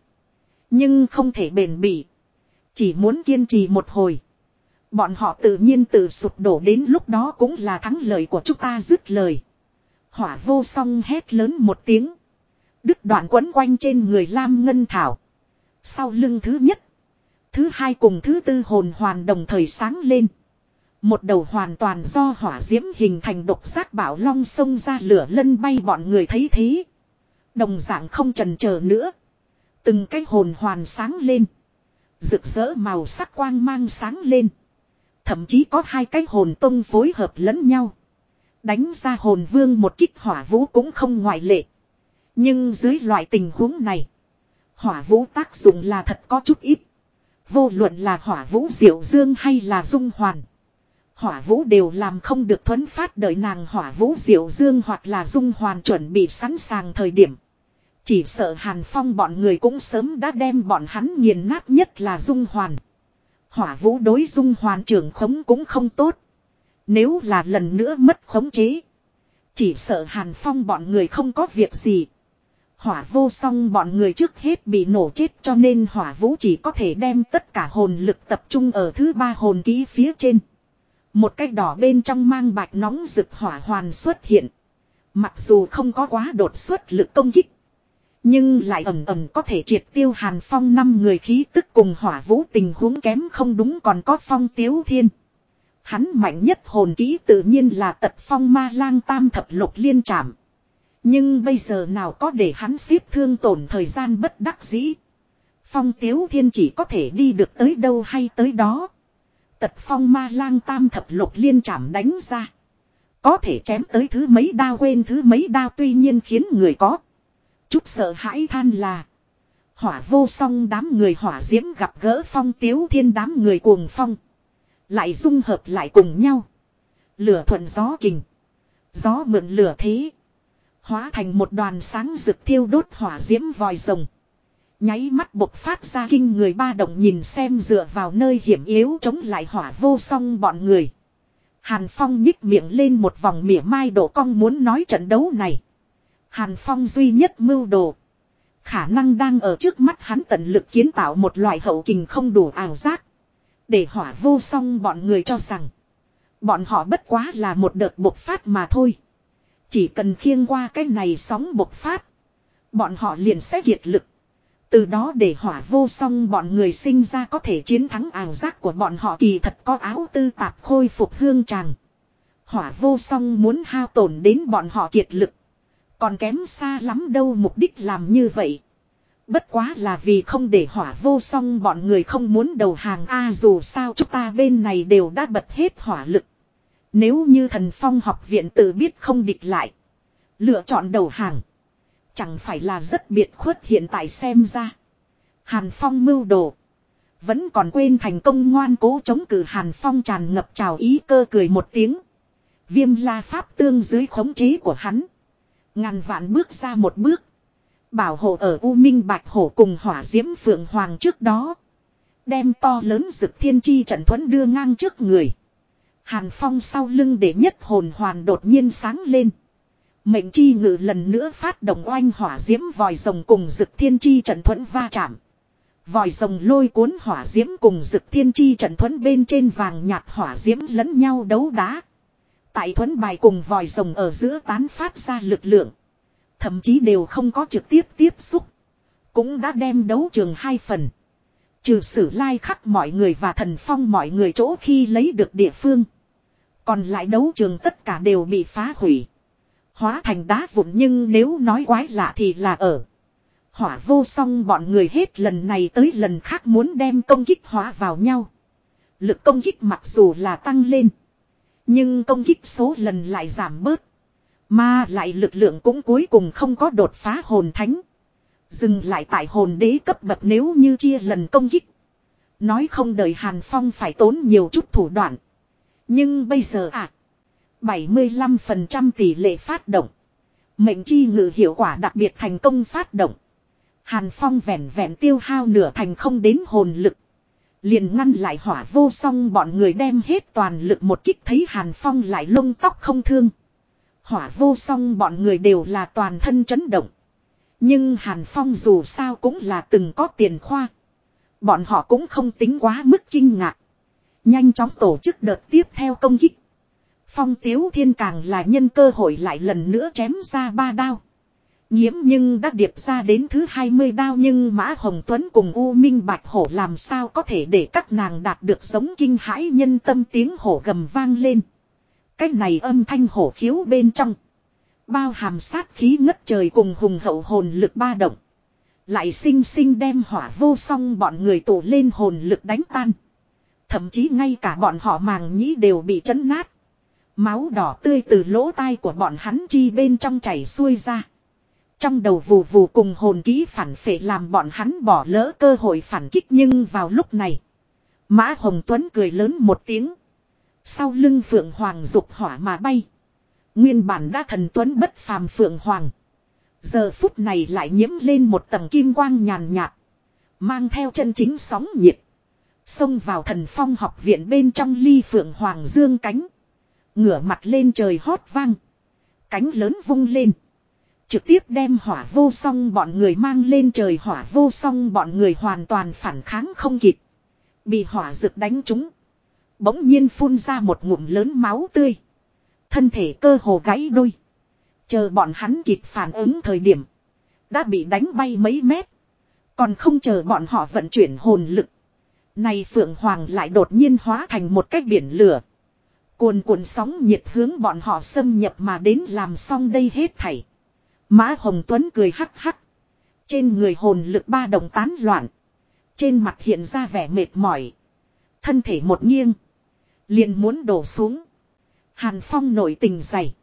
Nhưng không thể bền bỉ. Chỉ muốn kiên trì một hồi. Bọn họ tự nhiên tự sụp đổ đến lúc đó cũng là thắng lợi của chúng ta dứt lời. Hỏa vô song hét lớn một tiếng. Đứt đoạn quấn quanh trên người Lam Ngân Thảo. Sau lưng thứ nhất. Thứ hai cùng thứ tư hồn hoàn đồng thời sáng lên. Một đầu hoàn toàn do hỏa diễm hình thành độc giác bảo long sông ra lửa lân bay bọn người thấy thế. Đồng dạng không trần chờ nữa. Từng cái hồn hoàn sáng lên. Rực rỡ màu sắc quang mang sáng lên. Thậm chí có hai cái hồn tông phối hợp lẫn nhau. Đánh ra hồn vương một kích hỏa vũ cũng không ngoại lệ. Nhưng dưới loại tình huống này. Hỏa vũ tác dụng là thật có chút ít. Vô luận là hỏa vũ diệu dương hay là dung hoàn. Hỏa vũ đều làm không được thuấn phát đợi nàng hỏa vũ diệu dương hoặc là dung hoàn chuẩn bị sẵn sàng thời điểm. Chỉ sợ hàn phong bọn người cũng sớm đã đem bọn hắn nghiền nát nhất là dung hoàn. Hỏa vũ đối dung hoàn trưởng khống cũng không tốt. Nếu là lần nữa mất khống chế. Chỉ sợ Hàn Phong bọn người không có việc gì. Hỏa vô song bọn người trước hết bị nổ chết cho nên hỏa vũ chỉ có thể đem tất cả hồn lực tập trung ở thứ ba hồn ký phía trên. Một cái đỏ bên trong mang bạch nóng rực hỏa hoàn xuất hiện. Mặc dù không có quá đột xuất lực công kích. Nhưng lại ẩm ẩm có thể triệt tiêu hàn phong năm người khí tức cùng hỏa vũ tình huống kém không đúng còn có phong tiếu thiên. Hắn mạnh nhất hồn ký tự nhiên là tật phong ma lang tam thập lục liên trảm. Nhưng bây giờ nào có để hắn xếp thương tổn thời gian bất đắc dĩ. Phong tiếu thiên chỉ có thể đi được tới đâu hay tới đó. Tật phong ma lang tam thập lục liên trảm đánh ra. Có thể chém tới thứ mấy đao quên thứ mấy đao tuy nhiên khiến người có. Chút sợ hãi than là. Hỏa vô song đám người hỏa diễm gặp gỡ phong tiếu thiên đám người cuồng phong. Lại dung hợp lại cùng nhau. Lửa thuận gió kình. Gió mượn lửa thế. Hóa thành một đoàn sáng rực thiêu đốt hỏa diễm vòi rồng. Nháy mắt bộc phát ra kinh người ba động nhìn xem dựa vào nơi hiểm yếu chống lại hỏa vô song bọn người. Hàn Phong nhích miệng lên một vòng mỉa mai độ cong muốn nói trận đấu này. Hàn Phong duy nhất mưu đồ. Khả năng đang ở trước mắt hắn tận lực kiến tạo một loại hậu kình không đủ ảo giác. Để hỏa vô song bọn người cho rằng. Bọn họ bất quá là một đợt bộc phát mà thôi. Chỉ cần khiêng qua cái này sóng bộc phát. Bọn họ liền sẽ kiệt lực. Từ đó để hỏa vô song bọn người sinh ra có thể chiến thắng ảo giác của bọn họ kỳ thật có áo tư tạp khôi phục hương tràng. Hỏa vô song muốn hao tổn đến bọn họ kiệt lực. Còn kém xa lắm đâu mục đích làm như vậy. Bất quá là vì không để hỏa vô song bọn người không muốn đầu hàng a dù sao chúng ta bên này đều đã bật hết hỏa lực. Nếu như thần phong học viện tự biết không địch lại. Lựa chọn đầu hàng. Chẳng phải là rất biệt khuất hiện tại xem ra. Hàn phong mưu đồ. Vẫn còn quên thành công ngoan cố chống cử Hàn phong tràn ngập trào ý cơ cười một tiếng. Viêm la pháp tương dưới khống chế của hắn. Ngàn vạn bước ra một bước. Bảo hộ ở U Minh Bạch Hổ cùng hỏa diễm Phượng Hoàng trước đó. Đem to lớn rực thiên chi trận thuẫn đưa ngang trước người. Hàn Phong sau lưng để nhất hồn hoàn đột nhiên sáng lên. Mệnh chi ngự lần nữa phát động oanh hỏa diễm vòi rồng cùng rực thiên chi trận thuẫn va chạm. Vòi rồng lôi cuốn hỏa diễm cùng rực thiên chi trận thuẫn bên trên vàng nhạt hỏa diễm lẫn nhau đấu đá. Tại thuẫn bài cùng vòi rồng ở giữa tán phát ra lực lượng. Thậm chí đều không có trực tiếp tiếp xúc. Cũng đã đem đấu trường hai phần. Trừ sử lai khắc mọi người và thần phong mọi người chỗ khi lấy được địa phương. Còn lại đấu trường tất cả đều bị phá hủy. Hóa thành đá vụn nhưng nếu nói quái lạ thì là ở. Hỏa vô song bọn người hết lần này tới lần khác muốn đem công kích hóa vào nhau. Lực công kích mặc dù là tăng lên. Nhưng công kích số lần lại giảm bớt. Mà lại lực lượng cũng cuối cùng không có đột phá hồn thánh. Dừng lại tại hồn đế cấp bậc nếu như chia lần công kích. Nói không đợi Hàn Phong phải tốn nhiều chút thủ đoạn. Nhưng bây giờ à. 75% tỷ lệ phát động. Mệnh chi ngự hiệu quả đặc biệt thành công phát động. Hàn Phong vẹn vẹn tiêu hao nửa thành không đến hồn lực. Liền ngăn lại hỏa vô song bọn người đem hết toàn lực một kích thấy Hàn Phong lại lông tóc không thương. Hỏa vô song bọn người đều là toàn thân chấn động. Nhưng Hàn Phong dù sao cũng là từng có tiền khoa. Bọn họ cũng không tính quá mức kinh ngạc. Nhanh chóng tổ chức đợt tiếp theo công kích. Phong Tiếu Thiên càng là nhân cơ hội lại lần nữa chém ra ba đao. Nhiễm nhưng đã điệp ra đến thứ 20 đao nhưng Mã Hồng Tuấn cùng U Minh Bạch Hổ làm sao có thể để các nàng đạt được giống kinh hãi nhân tâm tiếng hổ gầm vang lên. Cái này âm thanh hổ khiếu bên trong. Bao hàm sát khí ngất trời cùng hùng hậu hồn lực ba động. Lại sinh sinh đem hỏa vô song bọn người tụ lên hồn lực đánh tan. Thậm chí ngay cả bọn họ màng nhĩ đều bị chấn nát. Máu đỏ tươi từ lỗ tai của bọn hắn chi bên trong chảy xuôi ra. Trong đầu vù vù cùng hồn ký phản phệ làm bọn hắn bỏ lỡ cơ hội phản kích nhưng vào lúc này. Mã Hồng Tuấn cười lớn một tiếng. Sau lưng Phượng Hoàng dục hỏa mà bay. Nguyên bản đã thần Tuấn bất phàm Phượng Hoàng. Giờ phút này lại nhiễm lên một tầng kim quang nhàn nhạt. Mang theo chân chính sóng nhiệt. Xông vào thần phong học viện bên trong ly Phượng Hoàng dương cánh. Ngửa mặt lên trời hót vang. Cánh lớn vung lên. Trực tiếp đem hỏa vô song bọn người mang lên trời hỏa vô song bọn người hoàn toàn phản kháng không kịp. Bị hỏa rực đánh trúng. Bỗng nhiên phun ra một ngụm lớn máu tươi. Thân thể cơ hồ gãy đôi. Chờ bọn hắn kịp phản ứng thời điểm. Đã bị đánh bay mấy mét. Còn không chờ bọn họ vận chuyển hồn lực. Này Phượng Hoàng lại đột nhiên hóa thành một cái biển lửa. Cuồn cuộn sóng nhiệt hướng bọn họ xâm nhập mà đến làm xong đây hết thảy. Mã Hồng Tuấn cười hắc hắc. Trên người hồn lực ba đồng tán loạn. Trên mặt hiện ra vẻ mệt mỏi. Thân thể một nghiêng. Liền muốn đổ xuống. Hàn Phong nổi tình dày.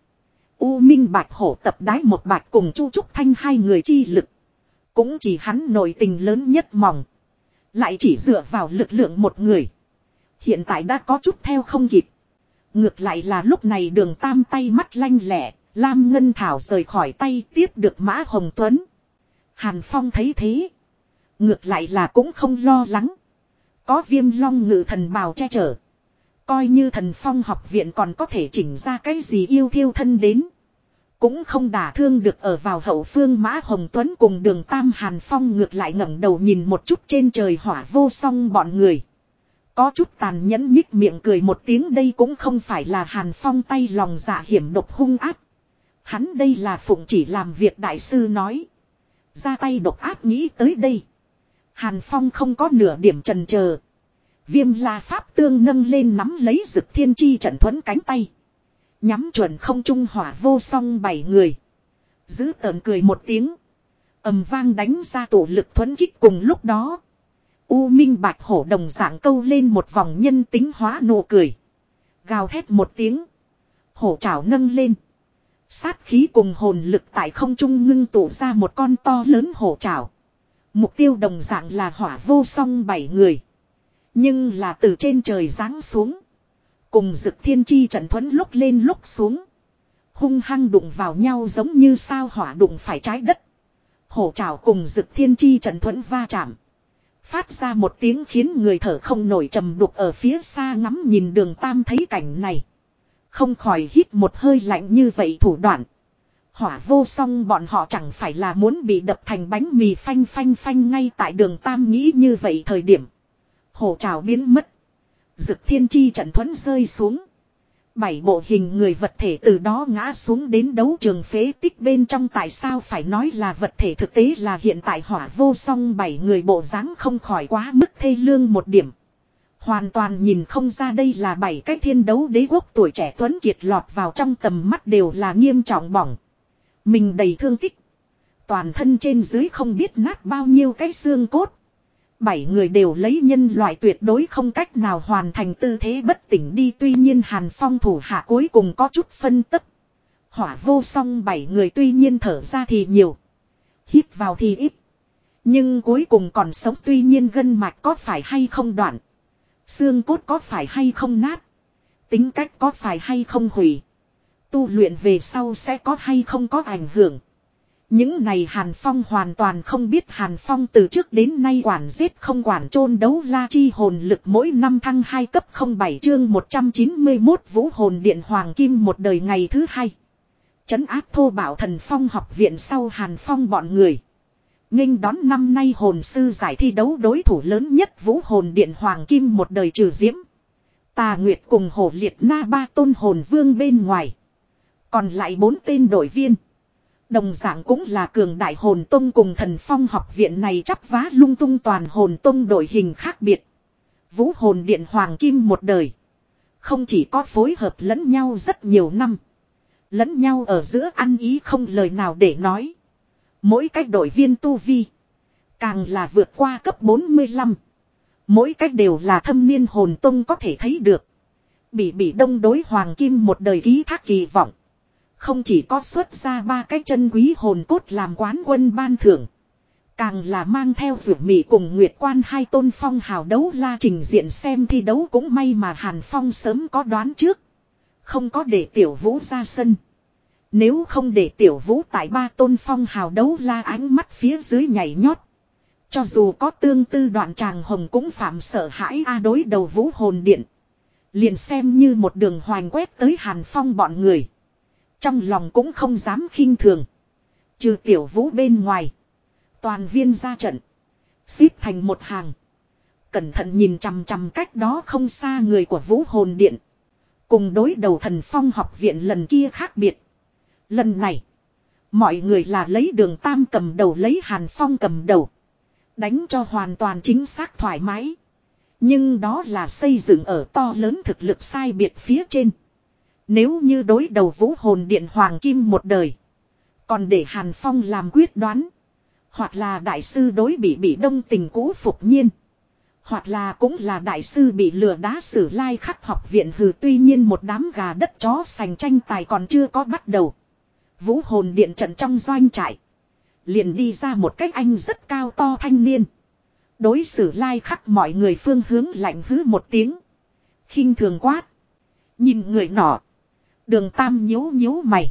U Minh Bạch Hổ tập đái một bạch cùng Chu Trúc Thanh hai người chi lực. Cũng chỉ hắn nổi tình lớn nhất mỏng. Lại chỉ dựa vào lực lượng một người. Hiện tại đã có chút theo không kịp. Ngược lại là lúc này đường tam tay mắt lanh lẹ, Lam Ngân Thảo rời khỏi tay tiếp được Mã Hồng Tuấn. Hàn Phong thấy thế. Ngược lại là cũng không lo lắng. Có viêm long ngự thần bào che chở. Coi như thần phong học viện còn có thể chỉnh ra cái gì yêu thiêu thân đến. Cũng không đả thương được ở vào hậu phương Mã Hồng Tuấn cùng đường Tam Hàn Phong ngược lại ngẩng đầu nhìn một chút trên trời hỏa vô song bọn người. Có chút tàn nhẫn nhích miệng cười một tiếng đây cũng không phải là Hàn Phong tay lòng dạ hiểm độc hung áp. Hắn đây là phụng chỉ làm việc đại sư nói. Ra tay độc áp nghĩ tới đây. Hàn Phong không có nửa điểm trần chờ Viêm la pháp tương nâng lên nắm lấy rực thiên chi trận thuẫn cánh tay. Nhắm chuẩn không trung hỏa vô song bảy người. Giữ tờn cười một tiếng. ầm vang đánh ra tổ lực thuẫn kích cùng lúc đó. U Minh Bạch Hổ đồng dạng câu lên một vòng nhân tính hóa nụ cười. Gào thét một tiếng. Hổ trảo nâng lên. Sát khí cùng hồn lực tại không trung ngưng tụ ra một con to lớn hổ trảo. Mục tiêu đồng dạng là hỏa vô song bảy người. Nhưng là từ trên trời giáng xuống. Cùng dực thiên chi trận thuẫn lúc lên lúc xuống. Hung hăng đụng vào nhau giống như sao hỏa đụng phải trái đất. Hổ trào cùng dực thiên chi trận thuẫn va chạm. Phát ra một tiếng khiến người thở không nổi trầm đục ở phía xa ngắm nhìn đường tam thấy cảnh này. Không khỏi hít một hơi lạnh như vậy thủ đoạn. Hỏa vô song bọn họ chẳng phải là muốn bị đập thành bánh mì phanh phanh phanh ngay tại đường tam nghĩ như vậy thời điểm. Hổ trào biến mất. Dực thiên chi trận thuẫn rơi xuống. Bảy bộ hình người vật thể từ đó ngã xuống đến đấu trường phế tích bên trong tại sao phải nói là vật thể thực tế là hiện tại hỏa vô song bảy người bộ dáng không khỏi quá mức thê lương một điểm. Hoàn toàn nhìn không ra đây là bảy cái thiên đấu đế quốc tuổi trẻ tuấn kiệt lọt vào trong tầm mắt đều là nghiêm trọng bỏng. Mình đầy thương tích. Toàn thân trên dưới không biết nát bao nhiêu cái xương cốt. Bảy người đều lấy nhân loại tuyệt đối không cách nào hoàn thành tư thế bất tỉnh đi tuy nhiên Hàn Phong thủ hạ cuối cùng có chút phân tích. Hỏa vô song bảy người tuy nhiên thở ra thì nhiều. Hít vào thì ít. Nhưng cuối cùng còn sống tuy nhiên gân mạch có phải hay không đoạn. Xương cốt có phải hay không nát. Tính cách có phải hay không hủy. Tu luyện về sau sẽ có hay không có ảnh hưởng. Những này Hàn Phong hoàn toàn không biết Hàn Phong từ trước đến nay quản giết không quản chôn đấu la chi hồn lực mỗi năm thăng 2 cấp 07 chương 191 vũ hồn điện hoàng kim một đời ngày thứ hai. Chấn áp thô bảo thần phong học viện sau Hàn Phong bọn người. nghênh đón năm nay hồn sư giải thi đấu đối thủ lớn nhất vũ hồn điện hoàng kim một đời trừ diễm. Tà Nguyệt cùng hổ liệt na ba tôn hồn vương bên ngoài. Còn lại bốn tên đội viên. Đồng dạng cũng là cường đại hồn tông cùng thần phong học viện này chắp vá lung tung toàn hồn tông đội hình khác biệt. Vũ hồn điện hoàng kim một đời. Không chỉ có phối hợp lẫn nhau rất nhiều năm. Lẫn nhau ở giữa ăn ý không lời nào để nói. Mỗi cách đội viên tu vi. Càng là vượt qua cấp 45. Mỗi cách đều là thâm niên hồn tông có thể thấy được. Bị bị đông đối hoàng kim một đời ký thác kỳ vọng. Không chỉ có xuất ra ba cái chân quý hồn cốt làm quán quân ban thưởng. Càng là mang theo vượt mị cùng Nguyệt Quan hai tôn phong hào đấu la trình diện xem thi đấu cũng may mà Hàn Phong sớm có đoán trước. Không có để tiểu vũ ra sân. Nếu không để tiểu vũ tại ba tôn phong hào đấu la ánh mắt phía dưới nhảy nhót. Cho dù có tương tư đoạn tràng hồng cũng phạm sợ hãi a đối đầu vũ hồn điện. Liền xem như một đường hoành quét tới Hàn Phong bọn người. Trong lòng cũng không dám khinh thường. Trừ tiểu vũ bên ngoài. Toàn viên ra trận. Xếp thành một hàng. Cẩn thận nhìn chằm chằm cách đó không xa người của vũ hồn điện. Cùng đối đầu thần phong học viện lần kia khác biệt. Lần này. Mọi người là lấy đường tam cầm đầu lấy hàn phong cầm đầu. Đánh cho hoàn toàn chính xác thoải mái. Nhưng đó là xây dựng ở to lớn thực lực sai biệt phía trên. Nếu như đối đầu vũ hồn điện hoàng kim một đời. Còn để hàn phong làm quyết đoán. Hoặc là đại sư đối bị bị đông tình cũ phục nhiên. Hoặc là cũng là đại sư bị lừa đá xử lai khắc học viện hừ, tuy nhiên một đám gà đất chó sành tranh tài còn chưa có bắt đầu. Vũ hồn điện trận trong doanh trại. Liền đi ra một cách anh rất cao to thanh niên. Đối xử lai khắc mọi người phương hướng lạnh hứ một tiếng. khinh thường quát. Nhìn người nọ. Đường tam nhíu nhíu mày.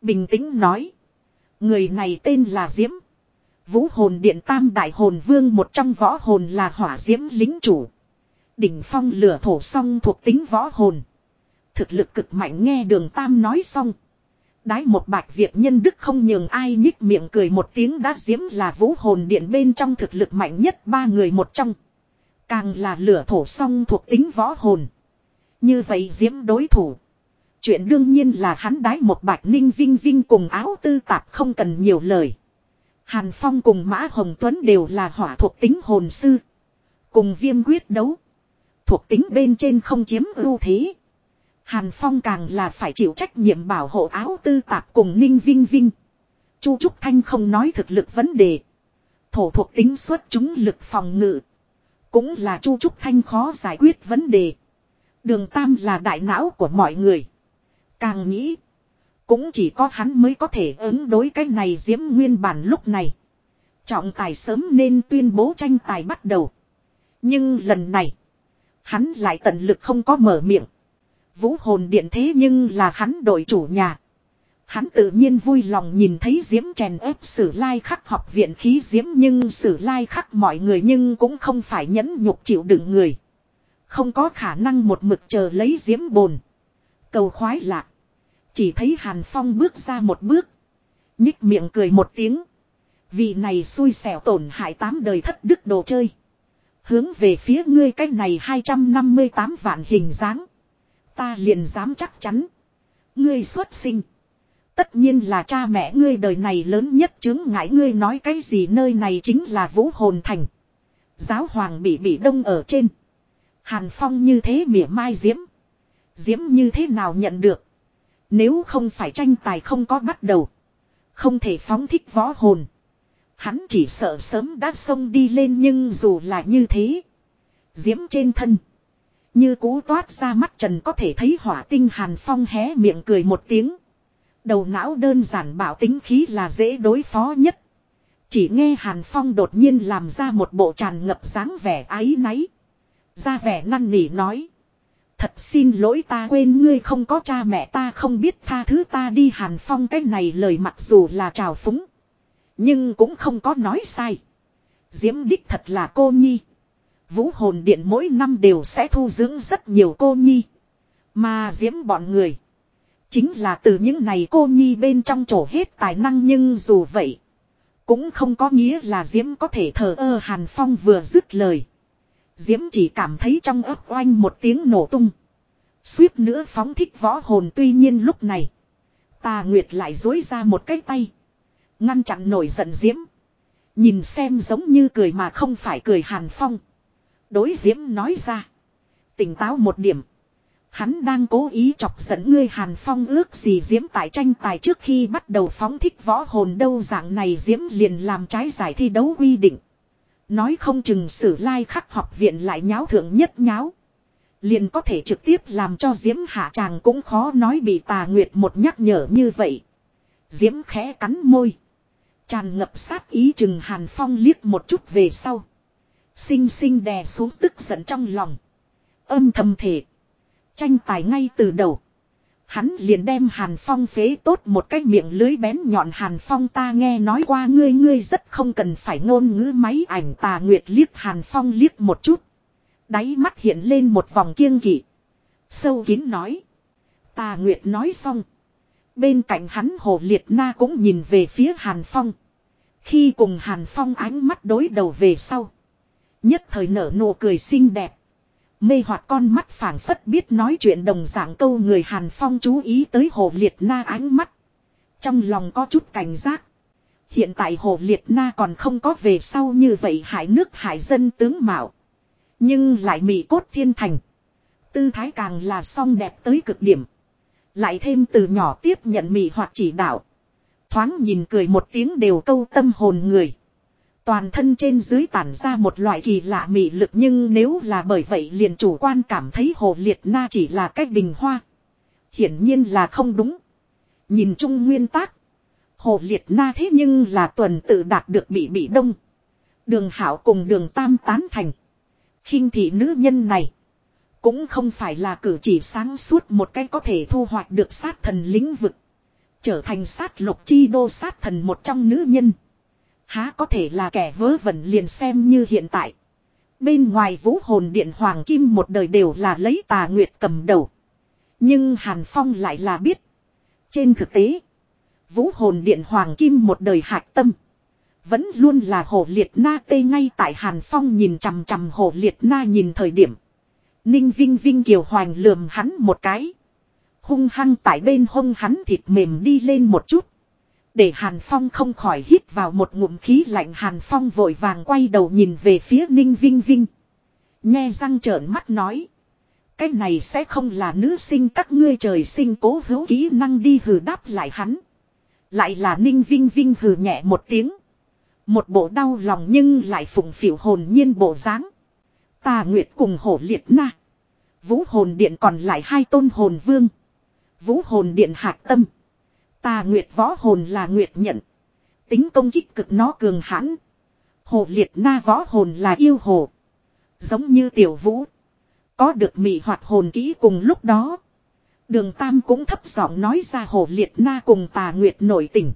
Bình tĩnh nói. Người này tên là Diễm. Vũ hồn điện tam đại hồn vương một trong võ hồn là hỏa diễm lính chủ. Đỉnh phong lửa thổ song thuộc tính võ hồn. Thực lực cực mạnh nghe đường tam nói xong. Đái một bạch việc nhân đức không nhường ai nhích miệng cười một tiếng đã diễm là vũ hồn điện bên trong thực lực mạnh nhất ba người một trong. Càng là lửa thổ song thuộc tính võ hồn. Như vậy diễm đối thủ. Chuyện đương nhiên là hắn đái một bạch ninh vinh vinh cùng áo tư tạp không cần nhiều lời. Hàn Phong cùng Mã Hồng Tuấn đều là hỏa thuộc tính hồn sư. Cùng viêm quyết đấu. Thuộc tính bên trên không chiếm ưu thế. Hàn Phong càng là phải chịu trách nhiệm bảo hộ áo tư tạp cùng Ninh Vinh Vinh. Chu Trúc Thanh không nói thực lực vấn đề. Thổ thuộc tính xuất chúng lực phòng ngự. Cũng là Chu Trúc Thanh khó giải quyết vấn đề. Đường Tam là đại não của mọi người. Càng nghĩ. Cũng chỉ có hắn mới có thể ứng đối cái này diễm nguyên bản lúc này. Trọng tài sớm nên tuyên bố tranh tài bắt đầu. Nhưng lần này. Hắn lại tận lực không có mở miệng. Vũ hồn điện thế nhưng là hắn đội chủ nhà. Hắn tự nhiên vui lòng nhìn thấy diễm chèn ép sử lai khắc học viện khí diễm nhưng sử lai khắc mọi người nhưng cũng không phải nhẫn nhục chịu đựng người. Không có khả năng một mực chờ lấy diễm bồn. Cầu khoái lạc. Chỉ thấy Hàn Phong bước ra một bước. Nhích miệng cười một tiếng. Vị này xui xẻo tổn hại tám đời thất đức đồ chơi. Hướng về phía ngươi cách này 258 vạn hình dáng. Ta liền dám chắc chắn. Ngươi xuất sinh. Tất nhiên là cha mẹ ngươi đời này lớn nhất chứng ngại ngươi nói cái gì nơi này chính là vũ hồn thành. Giáo hoàng bị bị đông ở trên. Hàn phong như thế mỉa mai diễm. Diễm như thế nào nhận được. Nếu không phải tranh tài không có bắt đầu. Không thể phóng thích võ hồn. Hắn chỉ sợ sớm đã xông đi lên nhưng dù là như thế. Diễm trên thân. Như cú toát ra mắt trần có thể thấy hỏa tinh hàn phong hé miệng cười một tiếng. Đầu não đơn giản bảo tính khí là dễ đối phó nhất. Chỉ nghe hàn phong đột nhiên làm ra một bộ tràn ngập dáng vẻ ái náy. Ra vẻ năn nỉ nói. Thật xin lỗi ta quên ngươi không có cha mẹ ta không biết tha thứ ta đi hàn phong cái này lời mặc dù là trào phúng. Nhưng cũng không có nói sai. Diễm đích thật là cô nhi. Vũ hồn điện mỗi năm đều sẽ thu dưỡng rất nhiều cô nhi. Mà diễm bọn người. Chính là từ những này cô nhi bên trong chỗ hết tài năng nhưng dù vậy. Cũng không có nghĩa là diễm có thể thờ ơ hàn phong vừa dứt lời. Diễm chỉ cảm thấy trong ấp oanh một tiếng nổ tung. Suýt nữa phóng thích võ hồn tuy nhiên lúc này. Tà Nguyệt lại dối ra một cái tay. Ngăn chặn nổi giận Diễm. Nhìn xem giống như cười mà không phải cười Hàn Phong. Đối Diễm nói ra. Tỉnh táo một điểm. Hắn đang cố ý chọc giận ngươi Hàn Phong ước gì Diễm tại tranh tài trước khi bắt đầu phóng thích võ hồn đâu dạng này Diễm liền làm trái giải thi đấu quy định. Nói không chừng sử lai khắc học viện lại nháo thượng nhất nháo. Liền có thể trực tiếp làm cho Diễm hạ chàng cũng khó nói bị tà nguyệt một nhắc nhở như vậy. Diễm khẽ cắn môi. Tràn ngập sát ý chừng Hàn Phong liếc một chút về sau. Xinh xinh đè xuống tức giận trong lòng. Âm thầm thể. Tranh tài ngay từ đầu. Hắn liền đem Hàn Phong phế tốt một cái miệng lưới bén nhọn Hàn Phong ta nghe nói qua ngươi ngươi rất không cần phải ngôn ngữ máy ảnh tà nguyệt liếc Hàn Phong liếc một chút. Đáy mắt hiện lên một vòng kiêng kỵ. Sâu kín nói. Tà Nguyệt nói xong. Bên cạnh hắn Hồ Liệt Na cũng nhìn về phía Hàn Phong. Khi cùng Hàn Phong ánh mắt đối đầu về sau. Nhất thời nở nụ cười xinh đẹp. Mê hoặc con mắt phảng phất biết nói chuyện đồng dạng câu người Hàn Phong chú ý tới Hồ Liệt Na ánh mắt. Trong lòng có chút cảnh giác. Hiện tại Hồ Liệt Na còn không có về sau như vậy hại nước hại dân tướng mạo. Nhưng lại mị cốt thiên thành. Tư thái càng là song đẹp tới cực điểm. Lại thêm từ nhỏ tiếp nhận mị hoặc chỉ đạo. Thoáng nhìn cười một tiếng đều câu tâm hồn người. Toàn thân trên dưới tản ra một loại kỳ lạ mị lực nhưng nếu là bởi vậy liền chủ quan cảm thấy hồ liệt na chỉ là cách bình hoa. Hiển nhiên là không đúng. Nhìn chung nguyên tác. Hồ liệt na thế nhưng là tuần tự đạt được bị bị đông. Đường hảo cùng đường tam tán thành. khinh thị nữ nhân này. Cũng không phải là cử chỉ sáng suốt một cái có thể thu hoạch được sát thần lĩnh vực. Trở thành sát lục chi đô sát thần một trong nữ nhân. Há có thể là kẻ vớ vẩn liền xem như hiện tại. Bên ngoài vũ hồn điện hoàng kim một đời đều là lấy tà nguyệt cầm đầu. Nhưng Hàn Phong lại là biết. Trên thực tế. Vũ hồn điện hoàng kim một đời hạc tâm. Vẫn luôn là hồ liệt na tê ngay tại Hàn Phong nhìn chằm chằm hồ liệt na nhìn thời điểm. Ninh Vinh Vinh kiều hoành lườm hắn một cái. Hung hăng tại bên hông hắn thịt mềm đi lên một chút. Để Hàn Phong không khỏi hít vào một ngụm khí lạnh Hàn Phong vội vàng quay đầu nhìn về phía Ninh Vinh Vinh. Nghe răng trợn mắt nói. Cái này sẽ không là nữ sinh, các ngươi trời sinh cố hữu kỹ năng đi hừ đáp lại hắn. Lại là Ninh Vinh Vinh hừ nhẹ một tiếng. Một bộ đau lòng nhưng lại phụng phịu hồn nhiên bộ dáng. Tà Nguyệt cùng hổ liệt na. Vũ hồn điện còn lại hai tôn hồn vương. Vũ hồn điện hạc tâm. Tà Nguyệt võ hồn là Nguyệt nhận. Tính công kích cực nó cường hãn. Hồ liệt na võ hồn là yêu hồ. Giống như tiểu vũ. Có được mị hoạt hồn kỹ cùng lúc đó. Đường Tam cũng thấp giọng nói ra hồ liệt na cùng tà nguyệt nổi tình.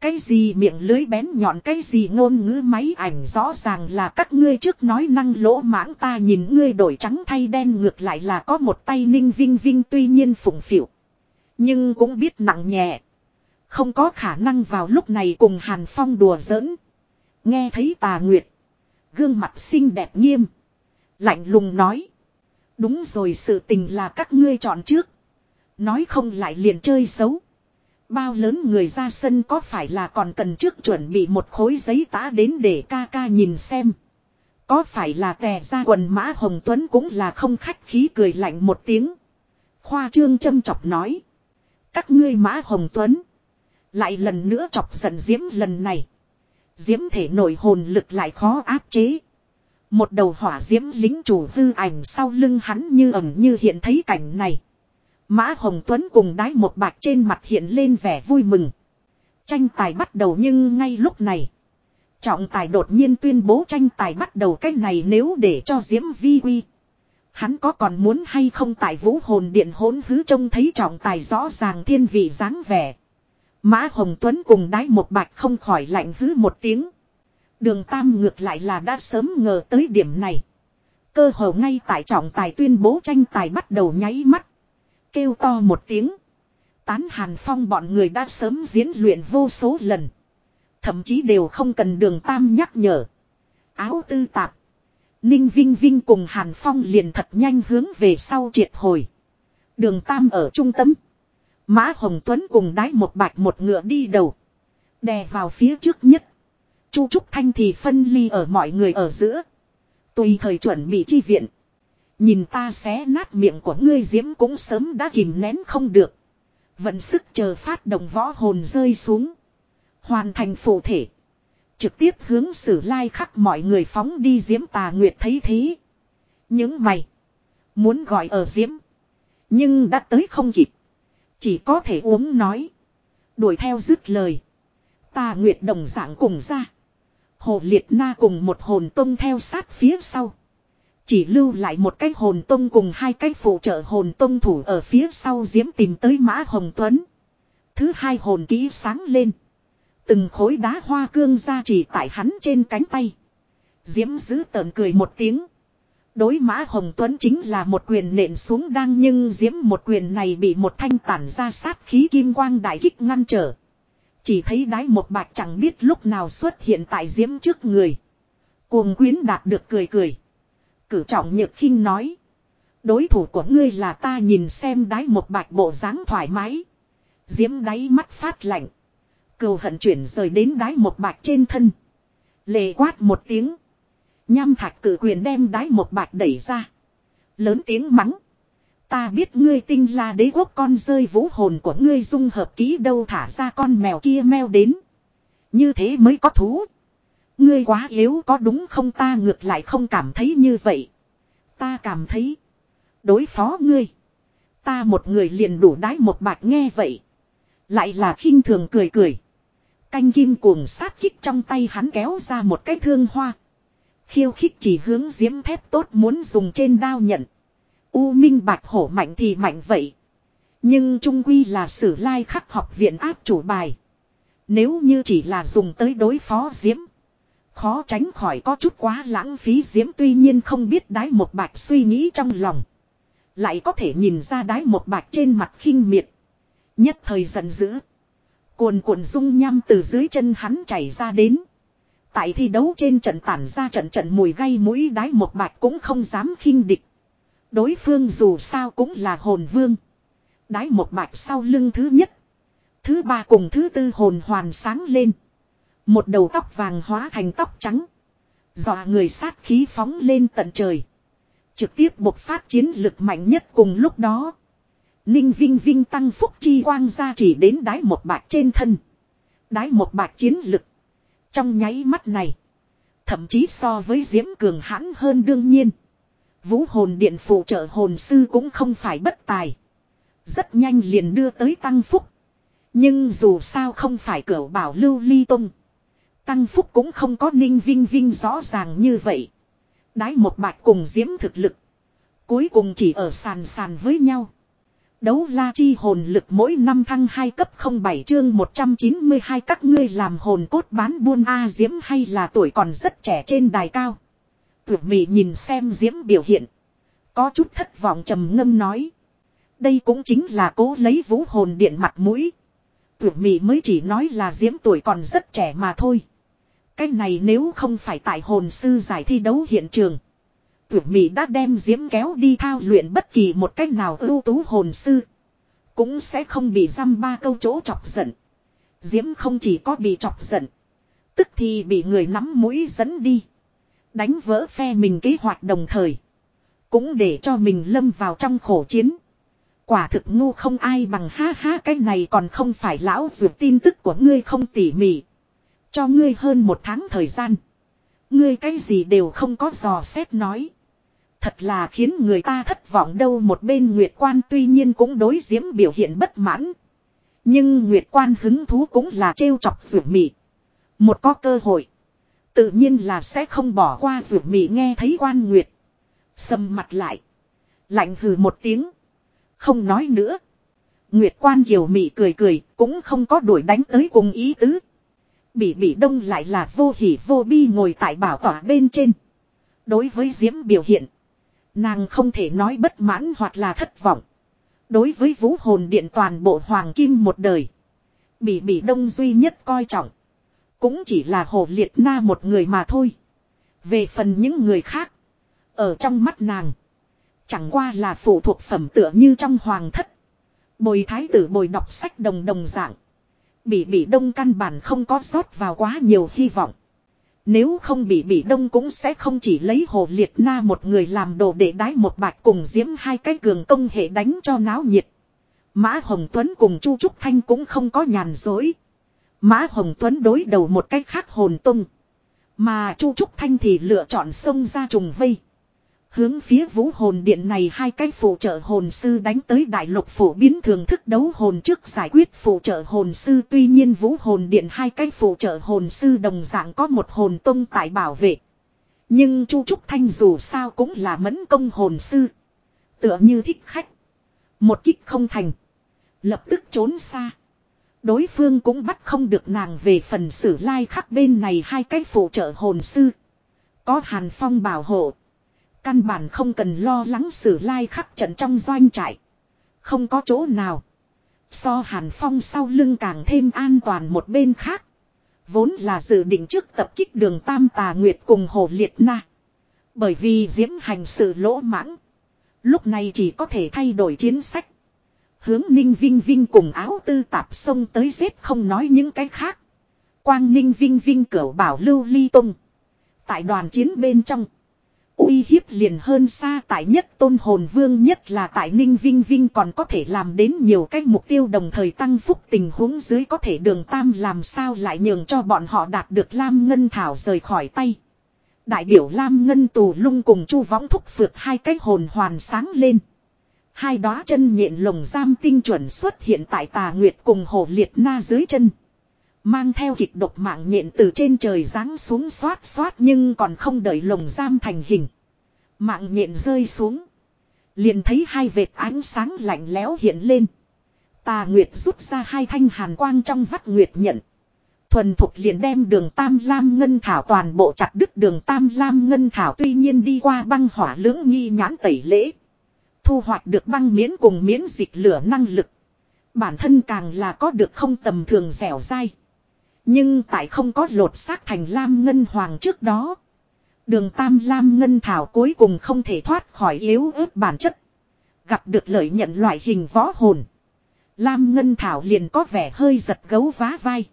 Cái gì miệng lưới bén nhọn, cái gì ngôn ngữ máy ảnh rõ ràng là các ngươi trước nói năng lỗ mãng ta nhìn ngươi đổi trắng thay đen ngược lại là có một tay ninh vinh vinh tuy nhiên phụng phịu. Nhưng cũng biết nặng nhẹ. Không có khả năng vào lúc này cùng Hàn Phong đùa giỡn. Nghe thấy tà nguyệt. Gương mặt xinh đẹp nghiêm. Lạnh lùng nói. Đúng rồi sự tình là các ngươi chọn trước. Nói không lại liền chơi xấu. Bao lớn người ra sân có phải là còn cần trước chuẩn bị một khối giấy tá đến để ca ca nhìn xem. Có phải là tè ra quần mã Hồng Tuấn cũng là không khách khí cười lạnh một tiếng. Khoa trương châm chọc nói. Các ngươi mã Hồng Tuấn. Lại lần nữa chọc giận Diễm lần này. Diễm thể nổi hồn lực lại khó áp chế. Một đầu hỏa diễm lính chủ hư ảnh sau lưng hắn như ẩn như hiện thấy cảnh này. Mã Hồng Tuấn cùng đái một bạc trên mặt hiện lên vẻ vui mừng. Tranh tài bắt đầu nhưng ngay lúc này. Trọng tài đột nhiên tuyên bố tranh tài bắt đầu cách này nếu để cho Diễm Vi Quy. Hắn có còn muốn hay không tại vũ hồn điện hỗn hứ trông thấy trọng tài rõ ràng thiên vị dáng vẻ. Mã Hồng Tuấn cùng đái một bạch không khỏi lạnh hứ một tiếng. Đường Tam ngược lại là đã sớm ngờ tới điểm này. Cơ hồ ngay tại trọng tài tuyên bố tranh tài bắt đầu nháy mắt. Kêu to một tiếng. Tán Hàn Phong bọn người đã sớm diễn luyện vô số lần. Thậm chí đều không cần đường Tam nhắc nhở. Áo tư tạp. Ninh Vinh Vinh cùng Hàn Phong liền thật nhanh hướng về sau triệt hồi. Đường Tam ở trung tâm. Mã Hồng Tuấn cùng đái một bạch một ngựa đi đầu. Đè vào phía trước nhất. Chu Trúc Thanh thì phân ly ở mọi người ở giữa. Tùy thời chuẩn bị chi viện. Nhìn ta xé nát miệng của ngươi diễm cũng sớm đã kìm nén không được. Vận sức chờ phát động võ hồn rơi xuống. Hoàn thành phổ thể. Trực tiếp hướng sử lai khắc mọi người phóng đi diễm tà nguyệt thấy thế. Những mày. Muốn gọi ở diễm. Nhưng đã tới không kịp. Chỉ có thể uống nói. Đuổi theo dứt lời. Tà nguyệt đồng dạng cùng ra. Hồ liệt na cùng một hồn tông theo sát phía sau. Chỉ lưu lại một cái hồn tông cùng hai cái phụ trợ hồn tông thủ ở phía sau diễm tìm tới mã hồng tuấn. Thứ hai hồn kỹ sáng lên. Từng khối đá hoa cương ra chỉ tại hắn trên cánh tay. Diễm giữ tợn cười một tiếng. Đối mã Hồng Tuấn chính là một quyền nện xuống đang nhưng diễm một quyền này bị một thanh tản ra sát khí kim quang đại kích ngăn trở. Chỉ thấy đái một bạch chẳng biết lúc nào xuất hiện tại diễm trước người. Cuồng quyến đạt được cười cười. Cử trọng nhược khinh nói. Đối thủ của ngươi là ta nhìn xem đái một bạch bộ dáng thoải mái. Diễm đáy mắt phát lạnh. Cầu hận chuyển rời đến đái một bạch trên thân. Lệ quát một tiếng. Nham thạch cử quyền đem đái một bạch đẩy ra. Lớn tiếng mắng. Ta biết ngươi tinh là đế quốc con rơi vũ hồn của ngươi dung hợp ký đâu thả ra con mèo kia meo đến. Như thế mới có thú. Ngươi quá yếu có đúng không ta ngược lại không cảm thấy như vậy. Ta cảm thấy. Đối phó ngươi. Ta một người liền đủ đái một bạch nghe vậy. Lại là khinh thường cười cười. Canh kim cuồng sát kích trong tay hắn kéo ra một cái thương hoa. Khiêu khích chỉ hướng diễm thép tốt muốn dùng trên đao nhận. U minh bạch hổ mạnh thì mạnh vậy. Nhưng trung quy là sử lai khắc học viện áp chủ bài. Nếu như chỉ là dùng tới đối phó diễm. Khó tránh khỏi có chút quá lãng phí diễm tuy nhiên không biết đái một bạch suy nghĩ trong lòng. Lại có thể nhìn ra đái một bạch trên mặt khinh miệt. Nhất thời giận dữ. Cuồn cuộn dung nham từ dưới chân hắn chảy ra đến. Tại thi đấu trên trận tản ra trận trận mùi gây mũi đái một bạch cũng không dám khinh địch. Đối phương dù sao cũng là hồn vương. Đái một bạch sau lưng thứ nhất. Thứ ba cùng thứ tư hồn hoàn sáng lên. Một đầu tóc vàng hóa thành tóc trắng. Dọa người sát khí phóng lên tận trời. Trực tiếp bộc phát chiến lực mạnh nhất cùng lúc đó. Ninh Vinh Vinh tăng phúc chi quang ra chỉ đến đái một bạc trên thân. Đái một bạc chiến lực. Trong nháy mắt này. Thậm chí so với Diễm Cường hãn hơn đương nhiên. Vũ hồn điện phụ trợ hồn sư cũng không phải bất tài. Rất nhanh liền đưa tới tăng phúc. Nhưng dù sao không phải cửa bảo lưu ly tung. Tăng phúc cũng không có ninh vinh vinh rõ ràng như vậy. Đái một bạch cùng diễm thực lực. Cuối cùng chỉ ở sàn sàn với nhau. Đấu la chi hồn lực mỗi năm thăng 2 cấp 07 chương 192 các ngươi làm hồn cốt bán buôn A diễm hay là tuổi còn rất trẻ trên đài cao. Tuyệt mị nhìn xem diễm biểu hiện. Có chút thất vọng trầm ngâm nói. Đây cũng chính là cố lấy vũ hồn điện mặt mũi. Tuyệt mị mới chỉ nói là diễm tuổi còn rất trẻ mà thôi. Cái này nếu không phải tại hồn sư giải thi đấu hiện trường. Tuyệt mỹ đã đem diễm kéo đi thao luyện bất kỳ một cách nào ưu tú hồn sư. Cũng sẽ không bị dăm ba câu chỗ chọc giận. Diễm không chỉ có bị chọc giận. Tức thì bị người nắm mũi dẫn đi. Đánh vỡ phe mình kế hoạch đồng thời. Cũng để cho mình lâm vào trong khổ chiến. Quả thực ngu không ai bằng ha ha, cái này còn không phải lão dược tin tức của ngươi không tỉ mỉ. Cho ngươi hơn một tháng thời gian. Ngươi cái gì đều không có dò xét nói. Thật là khiến người ta thất vọng đâu, một bên Nguyệt Quan tuy nhiên cũng đối diễm biểu hiện bất mãn. Nhưng Nguyệt Quan hứng thú cũng là trêu chọc rượu mị. Một có cơ hội. Tự nhiên là sẽ không bỏ qua rượu mị nghe thấy quan Nguyệt. Sầm mặt lại. Lạnh hừ một tiếng. Không nói nữa. Nguyệt Quan Kiều Mị cười cười, cũng không có đuổi đánh tới cùng ý tứ. Bị bị đông lại là vô hỉ vô bi ngồi tại bảo tỏa bên trên. Đối với Diễm biểu hiện. Nàng không thể nói bất mãn hoặc là thất vọng. Đối với vũ hồn điện toàn bộ hoàng kim một đời. Bị bị đông duy nhất coi trọng. Cũng chỉ là hồ liệt na một người mà thôi. Về phần những người khác. Ở trong mắt nàng. Chẳng qua là phụ thuộc phẩm tựa như trong hoàng thất. Bồi thái tử bồi đọc sách đồng đồng dạng. Bị bị đông căn bản không có rót vào quá nhiều hy vọng. Nếu không bị bị đông cũng sẽ không chỉ lấy hồ liệt na một người làm đồ để đái một bạch cùng diễm hai cái cường công hệ đánh cho náo nhiệt. Mã Hồng Tuấn cùng Chu Trúc Thanh cũng không có nhàn dối. Mã Hồng Tuấn đối đầu một cách khác hồn tung. Mà Chu Trúc Thanh thì lựa chọn sông ra trùng vây. Hướng phía vũ hồn điện này hai cái phụ trợ hồn sư đánh tới đại lục phổ biến thường thức đấu hồn trước giải quyết phụ trợ hồn sư tuy nhiên vũ hồn điện hai cái phụ trợ hồn sư đồng dạng có một hồn tông tại bảo vệ. Nhưng Chu Trúc Thanh dù sao cũng là mẫn công hồn sư. Tựa như thích khách. Một kích không thành. Lập tức trốn xa. Đối phương cũng bắt không được nàng về phần sử lai khắc bên này hai cái phụ trợ hồn sư. Có hàn phong bảo hộ. Căn bản không cần lo lắng sử lai khắc trận trong doanh trại. Không có chỗ nào. So Hàn Phong sau lưng càng thêm an toàn một bên khác. Vốn là dự định trước tập kích đường Tam Tà Nguyệt cùng Hồ Liệt Na. Bởi vì diễm hành sự lỗ mãng. Lúc này chỉ có thể thay đổi chiến sách. Hướng Ninh Vinh Vinh cùng áo tư tạp sông tới giết không nói những cái khác. Quang Ninh Vinh Vinh cửu bảo lưu ly tung. Tại đoàn chiến bên trong uy hiếp liền hơn xa tại nhất tôn hồn vương nhất là tại Ninh Vinh Vinh còn có thể làm đến nhiều cách mục tiêu đồng thời tăng phúc tình huống dưới có thể đường tam làm sao lại nhường cho bọn họ đạt được Lam Ngân Thảo rời khỏi tay. Đại biểu Lam Ngân Tù lung cùng chu võng thúc phượt hai cái hồn hoàn sáng lên. Hai đóa chân nhện lồng giam tinh chuẩn xuất hiện tại tà nguyệt cùng hồ liệt na dưới chân. Mang theo kịch độc mạng nhện từ trên trời giáng xuống xoát xoát nhưng còn không đợi lồng giam thành hình. Mạng nhện rơi xuống. Liền thấy hai vệt ánh sáng lạnh lẽo hiện lên. Tà Nguyệt rút ra hai thanh hàn quang trong vắt Nguyệt nhận. Thuần thục liền đem đường Tam Lam Ngân Thảo toàn bộ chặt đứt đường Tam Lam Ngân Thảo tuy nhiên đi qua băng hỏa lưỡng nghi nhãn tẩy lễ. Thu hoạch được băng miễn cùng miễn dịch lửa năng lực. Bản thân càng là có được không tầm thường dẻo dai. Nhưng tại không có lột xác thành Lam Ngân Hoàng trước đó. Đường Tam Lam Ngân Thảo cuối cùng không thể thoát khỏi yếu ớt bản chất. Gặp được lợi nhận loại hình võ hồn. Lam Ngân Thảo liền có vẻ hơi giật gấu vá vai.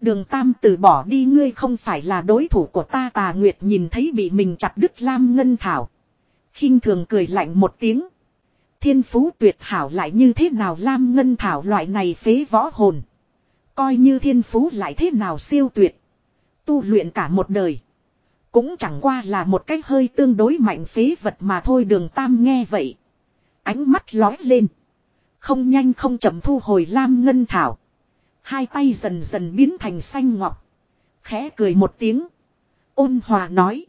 Đường Tam từ bỏ đi, ngươi không phải là đối thủ của ta, tà Nguyệt nhìn thấy bị mình chặt đứt Lam Ngân Thảo. khinh thường cười lạnh một tiếng. Thiên phú tuyệt hảo lại như thế nào, Lam Ngân Thảo loại này phế võ hồn. Coi như thiên phú lại thế nào siêu tuyệt. Tu luyện cả một đời. Cũng chẳng qua là một cách hơi tương đối mạnh phế vật mà thôi đường Tam nghe vậy. Ánh mắt lói lên. Không nhanh không chậm thu hồi Lam Ngân Thảo. Hai tay dần dần biến thành xanh ngọc. Khẽ cười một tiếng. Ôn hòa nói.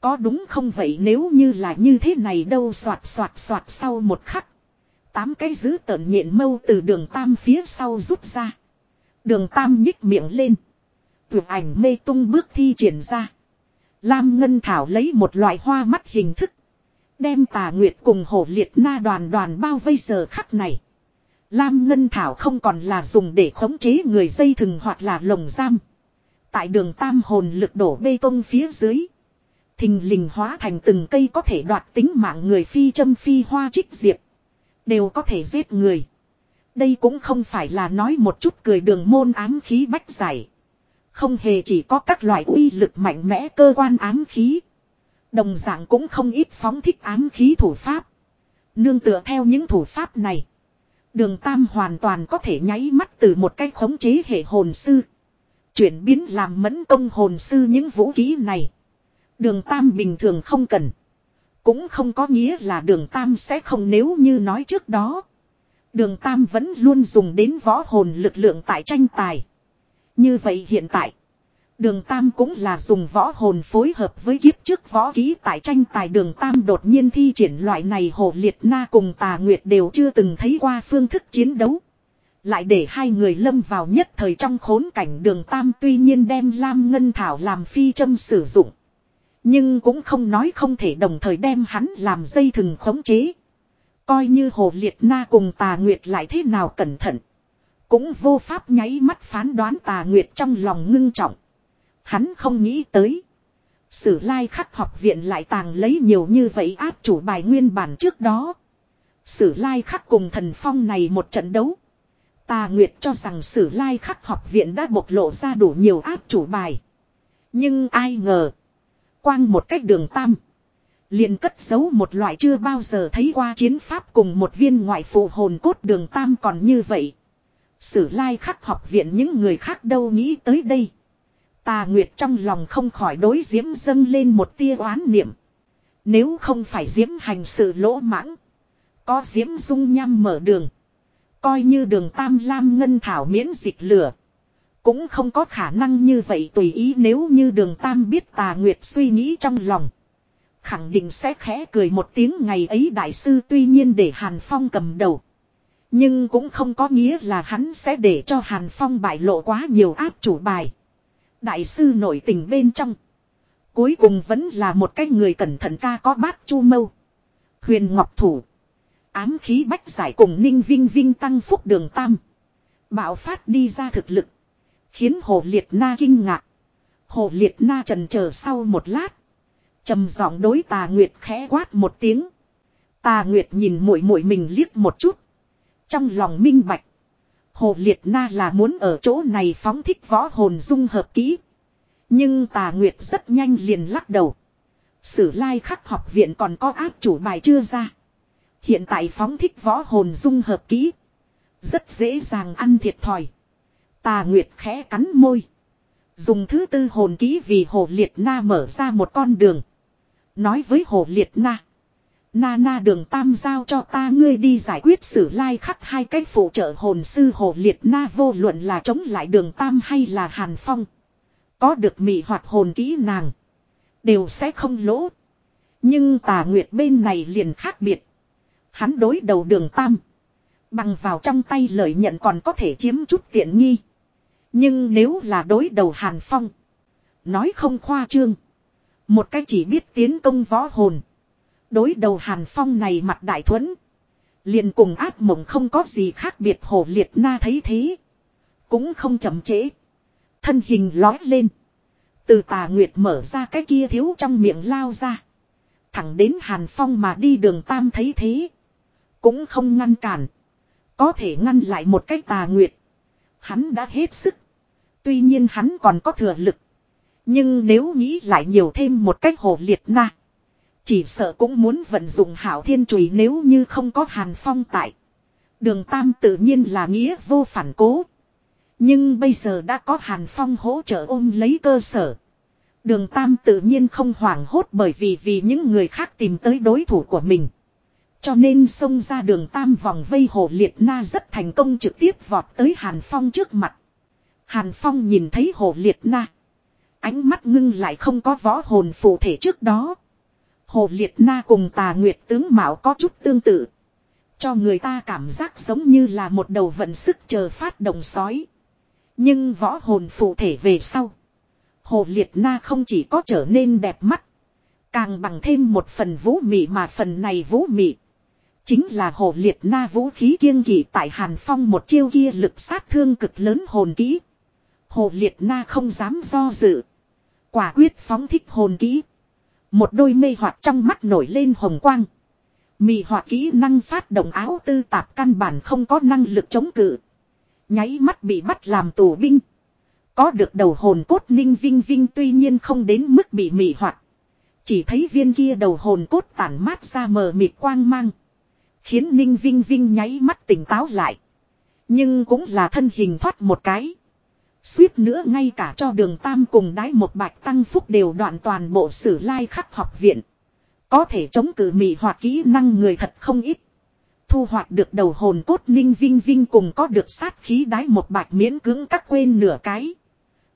Có đúng không vậy nếu như là như thế này đâu soạt soạt soạt sau một khắc. Tám cái giữ tợn nhện mâu từ đường tam phía sau rút ra. Đường tam nhích miệng lên. Tuyệt ảnh mê tung bước thi triển ra. Lam Ngân Thảo lấy một loại hoa mắt hình thức. Đem tà nguyệt cùng hổ liệt na đoàn đoàn bao vây giờ khắc này. Lam Ngân Thảo không còn là dùng để khống chế người dây thừng hoặc là lồng giam. Tại đường tam hồn lực đổ bê tông phía dưới. Thình lình hóa thành từng cây có thể đoạt tính mạng người phi châm phi hoa trích diệp. Đều có thể giết người. Đây cũng không phải là nói một chút cười đường môn ám khí bách giải. Không hề chỉ có các loại uy lực mạnh mẽ cơ quan ám khí. Đồng dạng cũng không ít phóng thích ám khí thủ pháp. Nương tựa theo những thủ pháp này. Đường Tam hoàn toàn có thể nháy mắt từ một cách khống chế hệ hồn sư. Chuyển biến làm mẫn công hồn sư những vũ khí này. Đường Tam bình thường không cần. Cũng không có nghĩa là đường Tam sẽ không nếu như nói trước đó. Đường Tam vẫn luôn dùng đến võ hồn lực lượng tại tranh tài. Như vậy hiện tại. Đường Tam cũng là dùng võ hồn phối hợp với kiếp trước võ ký tại tranh tài đường Tam đột nhiên thi triển loại này hồ liệt na cùng tà nguyệt đều chưa từng thấy qua phương thức chiến đấu. Lại để hai người lâm vào nhất thời trong khốn cảnh đường Tam tuy nhiên đem Lam Ngân Thảo làm phi châm sử dụng. Nhưng cũng không nói không thể đồng thời đem hắn làm dây thừng khống chế. Coi như hồ liệt na cùng tà nguyệt lại thế nào cẩn thận. Cũng vô pháp nháy mắt phán đoán tà nguyệt trong lòng ngưng trọng. Hắn không nghĩ tới. Sử lai khắc học viện lại tàng lấy nhiều như vậy áp chủ bài nguyên bản trước đó. Sử lai khắc cùng thần phong này một trận đấu. Tà Nguyệt cho rằng sử lai khắc học viện đã bộc lộ ra đủ nhiều áp chủ bài. Nhưng ai ngờ. Quang một cách đường tam liền cất giấu một loại chưa bao giờ thấy qua chiến pháp cùng một viên ngoại phụ hồn cốt đường tam còn như vậy. Sử lai khắc học viện những người khác đâu nghĩ tới đây. Tà Nguyệt trong lòng không khỏi đối diễm dâng lên một tia oán niệm. Nếu không phải diễm hành sự lỗ mãng. Có diễm dung nham mở đường. Coi như đường tam lam ngân thảo miễn dịch lửa. Cũng không có khả năng như vậy tùy ý nếu như đường tam biết tà nguyệt suy nghĩ trong lòng. Khẳng định sẽ khẽ cười một tiếng ngày ấy đại sư tuy nhiên để Hàn Phong cầm đầu. Nhưng cũng không có nghĩa là hắn sẽ để cho Hàn Phong bại lộ quá nhiều áp chủ bài. Đại sư nổi tình bên trong. Cuối cùng vẫn là một cái người cẩn thận ca có bát chu mâu. Huyền Ngọc Thủ. Ám khí bách giải cùng ninh vinh vinh tăng phúc đường tam. Bạo phát đi ra thực lực. Khiến hồ liệt na kinh ngạc. Hồ liệt na trần chờ sau một lát trầm giọng đối tà nguyệt khẽ quát một tiếng. Tà nguyệt nhìn muội muội mình liếc một chút. Trong lòng minh bạch. Hồ liệt na là muốn ở chỗ này phóng thích võ hồn dung hợp kỹ. Nhưng tà nguyệt rất nhanh liền lắc đầu. Sử lai khắc học viện còn có áp chủ bài chưa ra. Hiện tại phóng thích võ hồn dung hợp kỹ. Rất dễ dàng ăn thiệt thòi. Tà Nguyệt khẽ cắn môi. Dùng thứ tư hồn kỹ vì hồ liệt na mở ra một con đường. Nói với hồ liệt na. Na na đường tam giao cho ta ngươi đi giải quyết sử lai khắc hai cách phụ trợ hồn sư hồ liệt na vô luận là chống lại đường tam hay là hàn phong. Có được mị hoạt hồn kỹ nàng. Đều sẽ không lỗ. Nhưng tà nguyệt bên này liền khác biệt. Hắn đối đầu đường tam. Bằng vào trong tay lợi nhận còn có thể chiếm chút tiện nghi. Nhưng nếu là đối đầu Hàn Phong. Nói không khoa trương. Một cái chỉ biết tiến công võ hồn. Đối đầu Hàn Phong này mặt đại thuẫn. Liền cùng áp mộng không có gì khác biệt hồ liệt na thấy thế. Cũng không chậm trễ. Thân hình lói lên. Từ tà nguyệt mở ra cái kia thiếu trong miệng lao ra. Thẳng đến Hàn Phong mà đi đường tam thấy thế. Cũng không ngăn cản. Có thể ngăn lại một cái tà nguyệt. Hắn đã hết sức. Tuy nhiên hắn còn có thừa lực. Nhưng nếu nghĩ lại nhiều thêm một cách hồ liệt na. Chỉ sợ cũng muốn vận dụng hảo thiên chùy nếu như không có hàn phong tại. Đường Tam tự nhiên là nghĩa vô phản cố. Nhưng bây giờ đã có hàn phong hỗ trợ ôm lấy cơ sở. Đường Tam tự nhiên không hoảng hốt bởi vì vì những người khác tìm tới đối thủ của mình. Cho nên xông ra đường tam vòng vây hồ liệt na rất thành công trực tiếp vọt tới Hàn Phong trước mặt. Hàn Phong nhìn thấy hồ liệt na. Ánh mắt ngưng lại không có võ hồn phụ thể trước đó. Hồ liệt na cùng tà nguyệt tướng mạo có chút tương tự. Cho người ta cảm giác giống như là một đầu vận sức chờ phát động sói. Nhưng võ hồn phụ thể về sau. Hồ liệt na không chỉ có trở nên đẹp mắt. Càng bằng thêm một phần vũ mị mà phần này vũ mị. Chính là hồ liệt na vũ khí kiêng kỵ tại Hàn Phong một chiêu kia lực sát thương cực lớn hồn kỹ. Hồ liệt na không dám do dự. Quả quyết phóng thích hồn kỹ. Một đôi mê hoạt trong mắt nổi lên hồng quang. Mị hoạt kỹ năng phát động áo tư tạp căn bản không có năng lực chống cự. Nháy mắt bị bắt làm tù binh. Có được đầu hồn cốt ninh vinh vinh tuy nhiên không đến mức bị mị hoạt. Chỉ thấy viên kia đầu hồn cốt tản mát ra mờ mịt quang mang. Khiến Ninh Vinh Vinh nháy mắt tỉnh táo lại. Nhưng cũng là thân hình thoát một cái. Suýt nữa ngay cả cho đường Tam cùng đái một bạch tăng phúc đều đoạn toàn bộ sử lai khắc học viện. Có thể chống cự mị hoạt kỹ năng người thật không ít. Thu hoạch được đầu hồn cốt ninh vinh vinh cùng có được sát khí đái một bạch miễn cưỡng các quên nửa cái.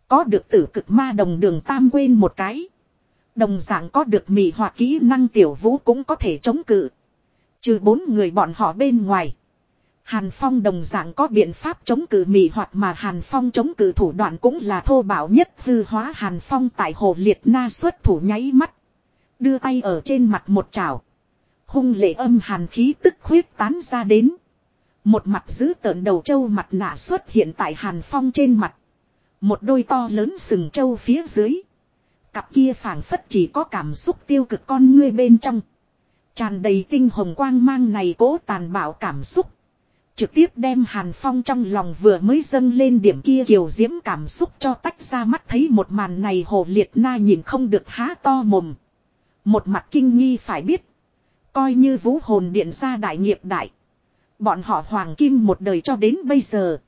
Có được tử cực ma đồng đường tam quên một cái. Đồng dạng có được mị hoạt kỹ năng tiểu vũ cũng có thể chống cự. Trừ bốn người bọn họ bên ngoài. Hàn Phong đồng dạng có biện pháp chống cự mị hoặc mà Hàn Phong chống cự thủ đoạn cũng là thô bạo nhất hư hóa Hàn Phong tại hồ liệt na xuất thủ nháy mắt. Đưa tay ở trên mặt một chảo. Hung lệ âm hàn khí tức khuyết tán ra đến. Một mặt giữ tợn đầu trâu mặt nạ xuất hiện tại Hàn Phong trên mặt. Một đôi to lớn sừng trâu phía dưới. Cặp kia phảng phất chỉ có cảm xúc tiêu cực con ngươi bên trong. Tràn đầy tinh hồng quang mang này cố tàn bạo cảm xúc. Trực tiếp đem Hàn Phong trong lòng vừa mới dâng lên điểm kia kiều diễm cảm xúc cho tách ra mắt thấy một màn này hồ liệt na nhìn không được há to mồm. Một mặt kinh nghi phải biết. Coi như vũ hồn điện ra đại nghiệp đại. Bọn họ hoàng kim một đời cho đến bây giờ.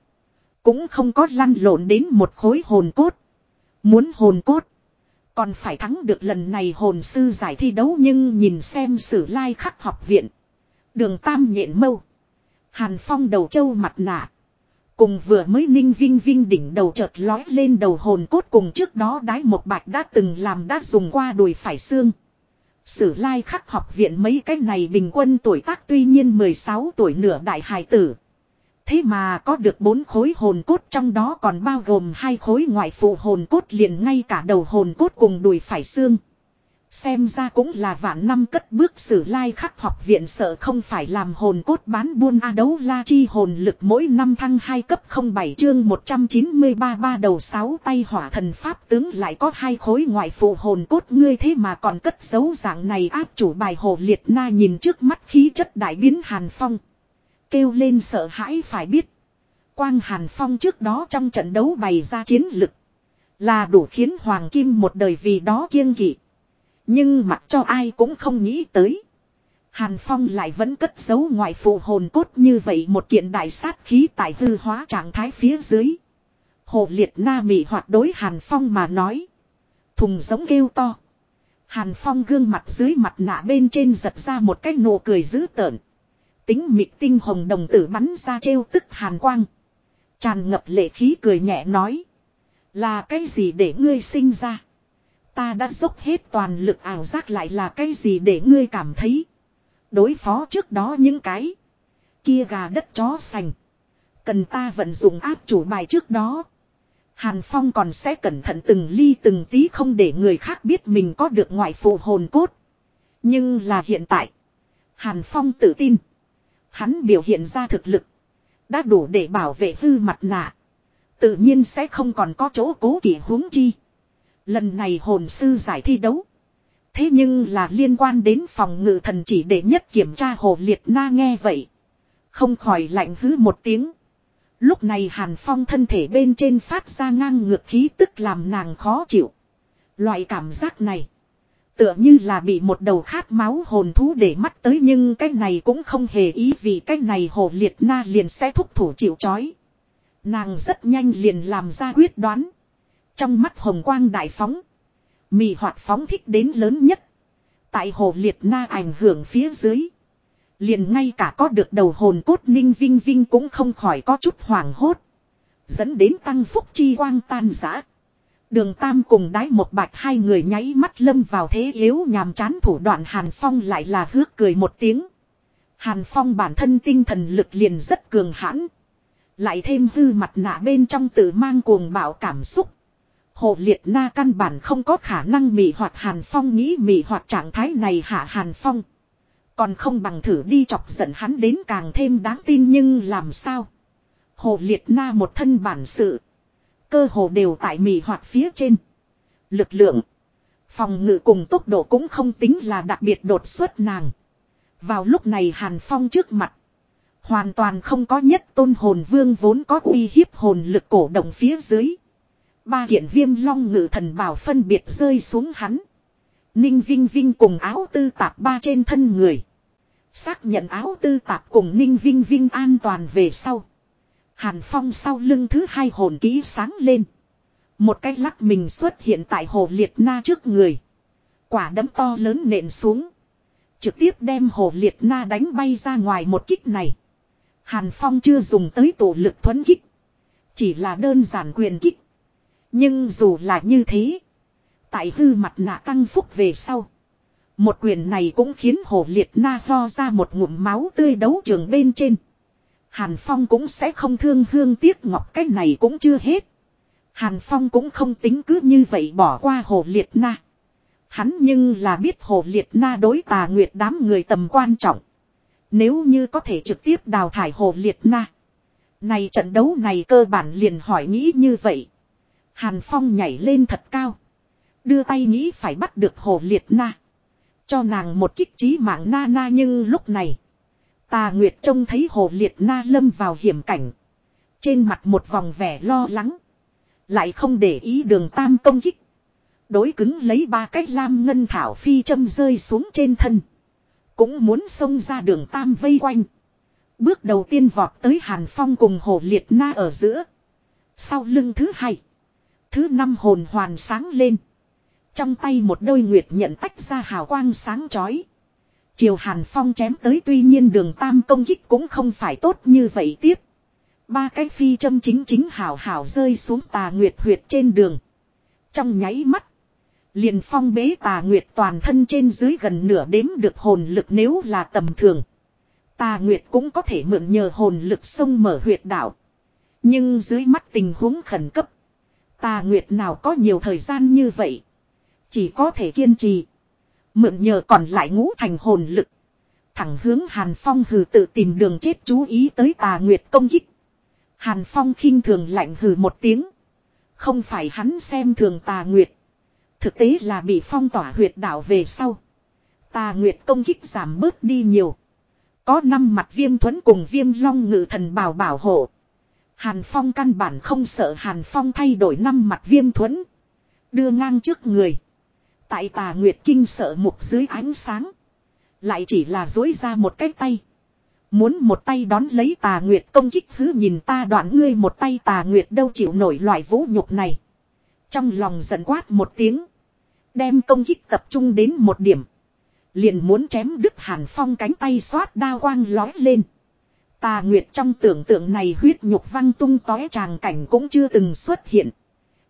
Cũng không có lăn lộn đến một khối hồn cốt. Muốn hồn cốt. Còn phải thắng được lần này hồn sư giải thi đấu nhưng nhìn xem sử lai khắc học viện. Đường tam nhện mâu. Hàn phong đầu châu mặt nạ. Cùng vừa mới ninh vinh vinh đỉnh đầu chợt lói lên đầu hồn cốt cùng trước đó đái một bạch đã từng làm đã dùng qua đùi phải xương. Sử lai khắc học viện mấy cái này bình quân tuổi tác tuy nhiên 16 tuổi nửa đại hài tử. Thế mà có được bốn khối hồn cốt trong đó còn bao gồm hai khối ngoại phụ hồn cốt liền ngay cả đầu hồn cốt cùng đùi phải xương. Xem ra cũng là vạn năm cất bước sử lai khắc học viện sợ không phải làm hồn cốt bán buôn a đấu la chi hồn lực mỗi năm thăng 2 cấp 07 chương 193 ba đầu sáu tay hỏa thần pháp tướng lại có hai khối ngoại phụ hồn cốt ngươi thế mà còn cất dấu dạng này áp chủ bài hồ liệt na nhìn trước mắt khí chất đại biến hàn phong. Kêu lên sợ hãi phải biết. Quang hàn phong trước đó trong trận đấu bày ra chiến lực. Là đủ khiến Hoàng Kim một đời vì đó kiêng kỵ. Nhưng mặc cho ai cũng không nghĩ tới. Hàn Phong lại vẫn cất giấu ngoại phụ hồn cốt như vậy một kiện đại sát khí tại hư hóa trạng thái phía dưới. Hồ liệt na mị hoạt đối Hàn Phong mà nói. Thùng giống kêu to. Hàn Phong gương mặt dưới mặt nạ bên trên giật ra một cái nụ cười dữ tợn. Tính mịt tinh hồng đồng tử bắn ra trêu tức Hàn Quang. Tràn ngập lệ khí cười nhẹ nói. Là cái gì để ngươi sinh ra? Ta đã dốc hết toàn lực ảo giác lại là cái gì để ngươi cảm thấy. Đối phó trước đó những cái. Kia gà đất chó sành. Cần ta vận dụng áp chủ bài trước đó. Hàn Phong còn sẽ cẩn thận từng ly từng tí không để người khác biết mình có được ngoại phụ hồn cốt. Nhưng là hiện tại. Hàn Phong tự tin. Hắn biểu hiện ra thực lực. Đã đủ để bảo vệ hư mặt nạ. Tự nhiên sẽ không còn có chỗ cố kỷ huống chi. Lần này hồn sư giải thi đấu. Thế nhưng là liên quan đến phòng ngự thần chỉ để nhất kiểm tra hồ liệt na nghe vậy. Không khỏi lạnh hứ một tiếng. Lúc này Hàn Phong thân thể bên trên phát ra ngang ngược khí tức làm nàng khó chịu. Loại cảm giác này. Tựa như là bị một đầu khát máu hồn thú để mắt tới nhưng cái này cũng không hề ý vì cái này hồ liệt na liền sẽ thúc thủ chịu chói. Nàng rất nhanh liền làm ra quyết đoán. Trong mắt hồng quang đại phóng. Mị hoạt phóng thích đến lớn nhất. Tại hồ liệt na ảnh hưởng phía dưới. Liền ngay cả có được đầu hồn cốt ninh vinh vinh cũng không khỏi có chút hoảng hốt. Dẫn đến tăng phúc chi quang tan giã. Đường Tam cùng đái một bạch hai người nháy mắt lâm vào thế yếu nhàm chán thủ đoạn Hàn Phong lại là hước cười một tiếng. Hàn Phong bản thân tinh thần lực liền rất cường hãn. Lại thêm hư mặt nạ bên trong tự mang cuồng bạo cảm xúc. Hồ liệt na căn bản không có khả năng mị hoạt Hàn Phong nghĩ mị hoạt trạng thái này hạ Hàn Phong. Còn không bằng thử đi chọc giận hắn đến càng thêm đáng tin nhưng làm sao. Hồ liệt na một thân bản sự. Cơ hồ đều tại mị hoạt phía trên. Lực lượng. Phòng ngự cùng tốc độ cũng không tính là đặc biệt đột xuất nàng. Vào lúc này Hàn Phong trước mặt. Hoàn toàn không có nhất tôn hồn vương vốn có uy hiếp hồn lực cổ động phía dưới. Ba kiện viêm long ngự thần bảo phân biệt rơi xuống hắn. Ninh Vinh Vinh cùng áo tư tạp ba trên thân người. Xác nhận áo tư tạp cùng Ninh Vinh Vinh an toàn về sau. Hàn Phong sau lưng thứ hai hồn ký sáng lên. Một cái lắc mình xuất hiện tại hồ liệt na trước người. Quả đấm to lớn nện xuống. Trực tiếp đem hồ liệt na đánh bay ra ngoài một kích này. Hàn Phong chưa dùng tới tổ lực thuấn kích. Chỉ là đơn giản quyền kích. Nhưng dù là như thế. Tại hư mặt nạ tăng phúc về sau. Một quyền này cũng khiến hồ liệt na ho ra một ngụm máu tươi đấu trường bên trên. Hàn Phong cũng sẽ không thương hương tiếc ngọc, cái này cũng chưa hết. Hàn Phong cũng không tính cứ như vậy bỏ qua hồ liệt na. Hắn nhưng là biết hồ liệt na đối tà nguyệt đám người tầm quan trọng. Nếu như có thể trực tiếp đào thải hồ liệt na. Này trận đấu này cơ bản liền hỏi nghĩ như vậy. Hàn Phong nhảy lên thật cao. Đưa tay nghĩ phải bắt được hồ liệt na. Cho nàng một kích trí mạng na na nhưng lúc này. Tà Nguyệt trông thấy hồ liệt na lâm vào hiểm cảnh. Trên mặt một vòng vẻ lo lắng. Lại không để ý đường tam công kích. Đối cứng lấy ba cách lam ngân thảo phi châm rơi xuống trên thân. Cũng muốn xông ra đường tam vây quanh. Bước đầu tiên vọt tới Hàn Phong cùng hồ liệt na ở giữa. Sau lưng thứ hai. Thứ năm hồn hoàn sáng lên. Trong tay một đôi nguyệt nhận tách ra hào quang sáng chói. Chiều Hàn Phong chém tới tuy nhiên đường tam công kích cũng không phải tốt như vậy tiếp. Ba cái phi châm chính chính hảo hảo rơi xuống tà nguyệt huyệt trên đường. Trong nháy mắt. Liền phong bế tà nguyệt toàn thân trên dưới gần nửa đếm được hồn lực nếu là tầm thường. Tà Nguyệt cũng có thể mượn nhờ hồn lực sông mở huyệt đạo. Nhưng dưới mắt tình huống khẩn cấp. Tà Nguyệt nào có nhiều thời gian như vậy. Chỉ có thể kiên trì. Mượn nhờ còn lại ngũ thành hồn lực. Thẳng hướng Hàn Phong hừ tự tìm đường chết chú ý tới Tà Nguyệt công kích. Hàn Phong khinh thường lạnh hừ một tiếng. Không phải hắn xem thường Tà Nguyệt. Thực tế là bị phong tỏa huyệt đạo về sau. Tà Nguyệt công kích giảm bớt đi nhiều. Có năm mặt viêm thuẫn cùng viêm long ngự thần bảo bảo hộ. Hàn Phong căn bản không sợ Hàn Phong thay đổi năm mặt viêm thuẫn. Đưa ngang trước người. Tại tà Nguyệt Kinh sợ mục dưới ánh sáng. Lại chỉ là dối ra một cái tay. Muốn một tay đón lấy tà Nguyệt công kích hứ nhìn ta đoạn ngươi một tay tà Nguyệt đâu chịu nổi loại vũ nhục này. Trong lòng giận quát một tiếng. Đem công kích tập trung đến một điểm. Liền muốn chém đứt hàn phong cánh tay xoát đa quang lói lên. Tà Nguyệt trong tưởng tượng này huyết nhục văng tung tói tràng cảnh cũng chưa từng xuất hiện.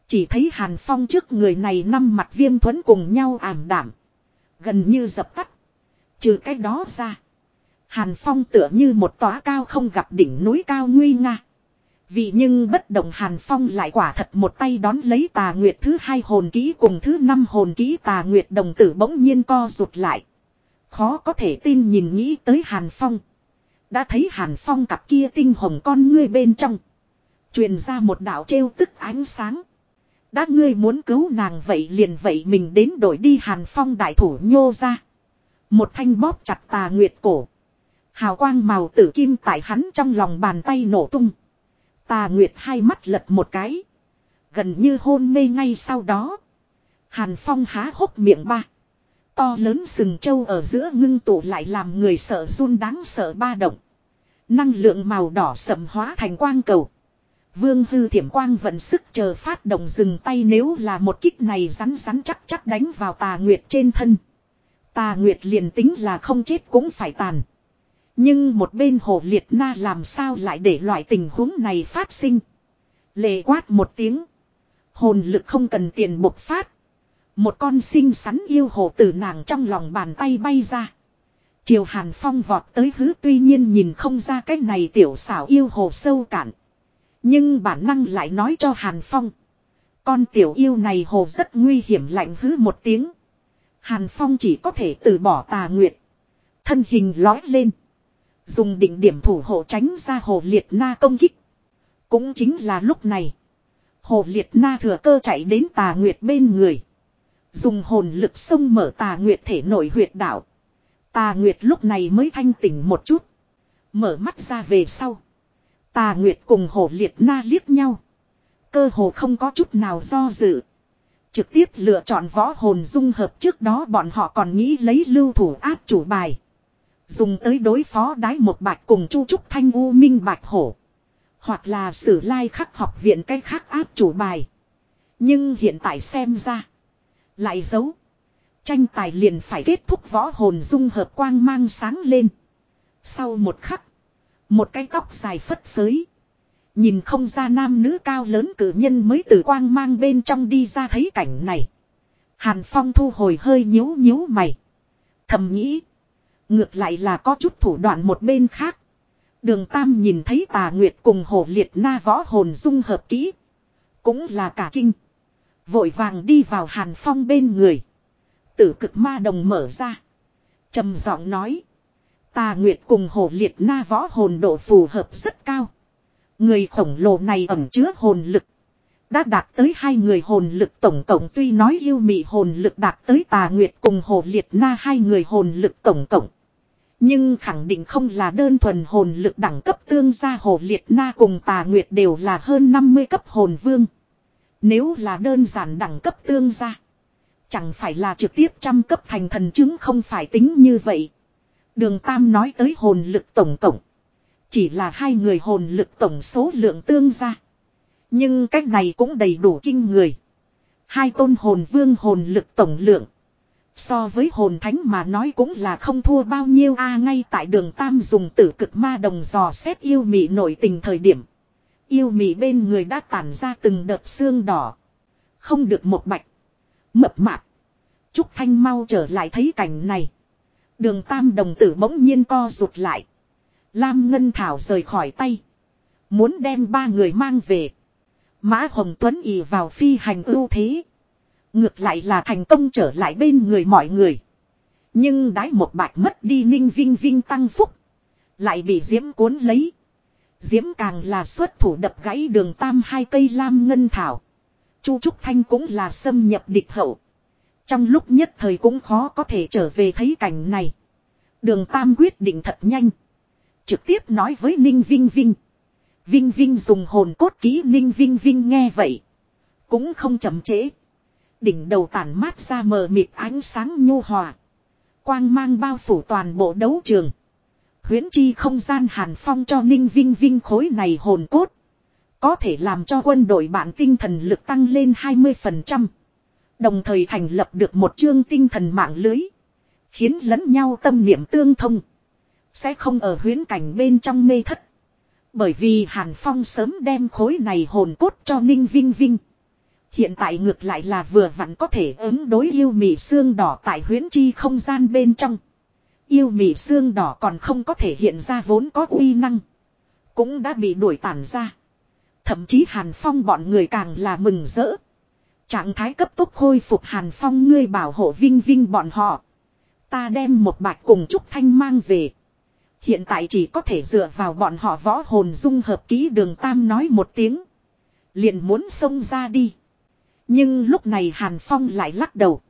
Chỉ thấy Hàn Phong trước người này năm mặt viêm thuẫn cùng nhau ảm đảm. Gần như dập tắt. Trừ cái đó ra. Hàn Phong tựa như một tóa cao không gặp đỉnh núi cao nguy nga. Vì nhưng bất động Hàn Phong lại quả thật một tay đón lấy tà nguyệt thứ hai hồn ký cùng thứ năm hồn ký tà nguyệt đồng tử bỗng nhiên co rụt lại. Khó có thể tin nhìn nghĩ tới Hàn Phong. Đã thấy Hàn Phong cặp kia tinh hồng con ngươi bên trong. Truyền ra một đạo trêu tức ánh sáng. Đã ngươi muốn cứu nàng vậy liền vậy mình đến đổi đi Hàn Phong đại thủ nhô ra. Một thanh bóp chặt tà nguyệt cổ. Hào quang màu tử kim tại hắn trong lòng bàn tay nổ tung. Tà nguyệt hai mắt lật một cái. Gần như hôn mê ngay sau đó. Hàn Phong há hốc miệng ba. To lớn sừng trâu ở giữa ngưng tụ lại làm người sợ run đáng sợ ba động. Năng lượng màu đỏ sầm hóa thành quang cầu. Vương hư thiểm quang vận sức chờ phát động dừng tay nếu là một kích này rắn rắn chắc chắc đánh vào tà nguyệt trên thân. Tà nguyệt liền tính là không chết cũng phải tàn. Nhưng một bên hồ liệt na làm sao lại để loại tình huống này phát sinh. Lệ quát một tiếng. Hồn lực không cần tiền bộc phát. Một con xinh xắn yêu hồ từ nàng trong lòng bàn tay bay ra. Triều Hàn Phong vọt tới hứ tuy nhiên nhìn không ra cái này tiểu xảo yêu hồ sâu cạn. Nhưng bản năng lại nói cho Hàn Phong. Con tiểu yêu này hồ rất nguy hiểm lạnh hứ một tiếng. Hàn Phong chỉ có thể từ bỏ tà nguyệt. Thân hình lói lên. Dùng định điểm thủ hộ tránh ra hồ liệt na công kích. Cũng chính là lúc này. Hồ liệt na thừa cơ chạy đến tà nguyệt bên người. Dùng hồn lực sông mở tà nguyệt thể nổi huyệt đạo. Tà nguyệt lúc này mới thanh tỉnh một chút. Mở mắt ra về sau. Tà nguyệt cùng hồ liệt na liếc nhau. Cơ hồ không có chút nào do dự. Trực tiếp lựa chọn võ hồn dung hợp trước đó bọn họ còn nghĩ lấy lưu thủ áp chủ bài. Dùng tới đối phó đái một bạch cùng chu trúc thanh u minh bạch hổ. Hoặc là sử lai khắc học viện cái khác áp chủ bài. Nhưng hiện tại xem ra. Lại giấu. Tranh tài liền phải kết thúc võ hồn dung hợp quang mang sáng lên. Sau một khắc. Một cái tóc dài phất phới. Nhìn không ra nam nữ cao lớn cử nhân mới từ quang mang bên trong đi ra thấy cảnh này. Hàn Phong thu hồi hơi nhíu nhíu mày. Thầm nghĩ. Ngược lại là có chút thủ đoạn một bên khác. Đường Tam nhìn thấy tà nguyệt cùng Hồ liệt na võ hồn dung hợp kỹ. Cũng là cả kinh. Vội vàng đi vào Hàn Phong bên người. Tử cực ma đồng mở ra. trầm giọng nói. Tà Nguyệt cùng hồ liệt na võ hồn độ phù hợp rất cao. Người khổng lồ này ẩm chứa hồn lực. Đã đạt tới hai người hồn lực tổng cộng tuy nói yêu mị hồn lực đạt tới tà nguyệt cùng hồ liệt na hai người hồn lực tổng cộng. Nhưng khẳng định không là đơn thuần hồn lực đẳng cấp tương gia hồ liệt na cùng tà nguyệt đều là hơn 50 cấp hồn vương. Nếu là đơn giản đẳng cấp tương gia. Chẳng phải là trực tiếp trăm cấp thành thần chứng không phải tính như vậy. Đường Tam nói tới hồn lực tổng cộng. Chỉ là hai người hồn lực tổng số lượng tương gia. Nhưng cách này cũng đầy đủ kinh người. Hai tôn hồn vương hồn lực tổng lượng. So với hồn thánh mà nói cũng là không thua bao nhiêu a, ngay tại đường Tam dùng tử cực ma đồng dò xét yêu mị nổi tình thời điểm. Yêu mị bên người đã tản ra từng đợt xương đỏ. Không được một bạch. Mập mạp. Trúc Thanh mau trở lại thấy cảnh này. Đường Tam đồng tử bỗng nhiên co rụt lại. Lam Ngân Thảo rời khỏi tay. Muốn đem ba người mang về. Mã Hồng Tuấn ỉ vào phi hành ưu thế. Ngược lại là thành công trở lại bên người mọi người. Nhưng đái một bạch mất đi ninh vinh vinh tăng phúc. Lại bị diễm cuốn lấy. Diễm càng là xuất thủ đập gãy đường tam hai cây lam ngân thảo. Chu Trúc Thanh cũng là xâm nhập địch hậu. Trong lúc nhất thời cũng khó có thể trở về thấy cảnh này. Đường Tam quyết định thật nhanh. Trực tiếp nói với Ninh Vinh Vinh. Vinh Vinh dùng hồn cốt ký Ninh Vinh Vinh nghe vậy. Cũng không chậm trễ. Đỉnh đầu tản mát ra mờ mịt ánh sáng nhu hòa. Quang mang bao phủ toàn bộ đấu trường. Huyễn chi không gian hàn phong cho Ninh Vinh Vinh khối này hồn cốt. Có thể làm cho quân đội bạn tinh thần lực tăng lên 20%. Đồng thời thành lập được một chương tinh thần mạng lưới. Khiến lẫn nhau tâm niệm tương thông. Sẽ không ở huyến cảnh bên trong mê thất. Bởi vì Hàn Phong sớm đem khối này hồn cốt cho Ninh Vinh Vinh. Hiện tại ngược lại là vừa vặn có thể ứng đối yêu mị xương đỏ tại huyến chi không gian bên trong. Yêu mị xương đỏ còn không có thể hiện ra vốn có uy năng. Cũng đã bị đuổi tản ra. Thậm chí Hàn Phong bọn người càng là mừng rỡ. Trạng thái cấp tốc khôi phục Hàn Phong ngươi bảo hộ Vinh Vinh bọn họ. Ta đem một bạch cùng Trúc Thanh mang về. Hiện tại chỉ có thể dựa vào bọn họ võ hồn dung hợp ký đường Tam nói một tiếng. Liền muốn xông ra đi. Nhưng lúc này Hàn Phong lại lắc đầu.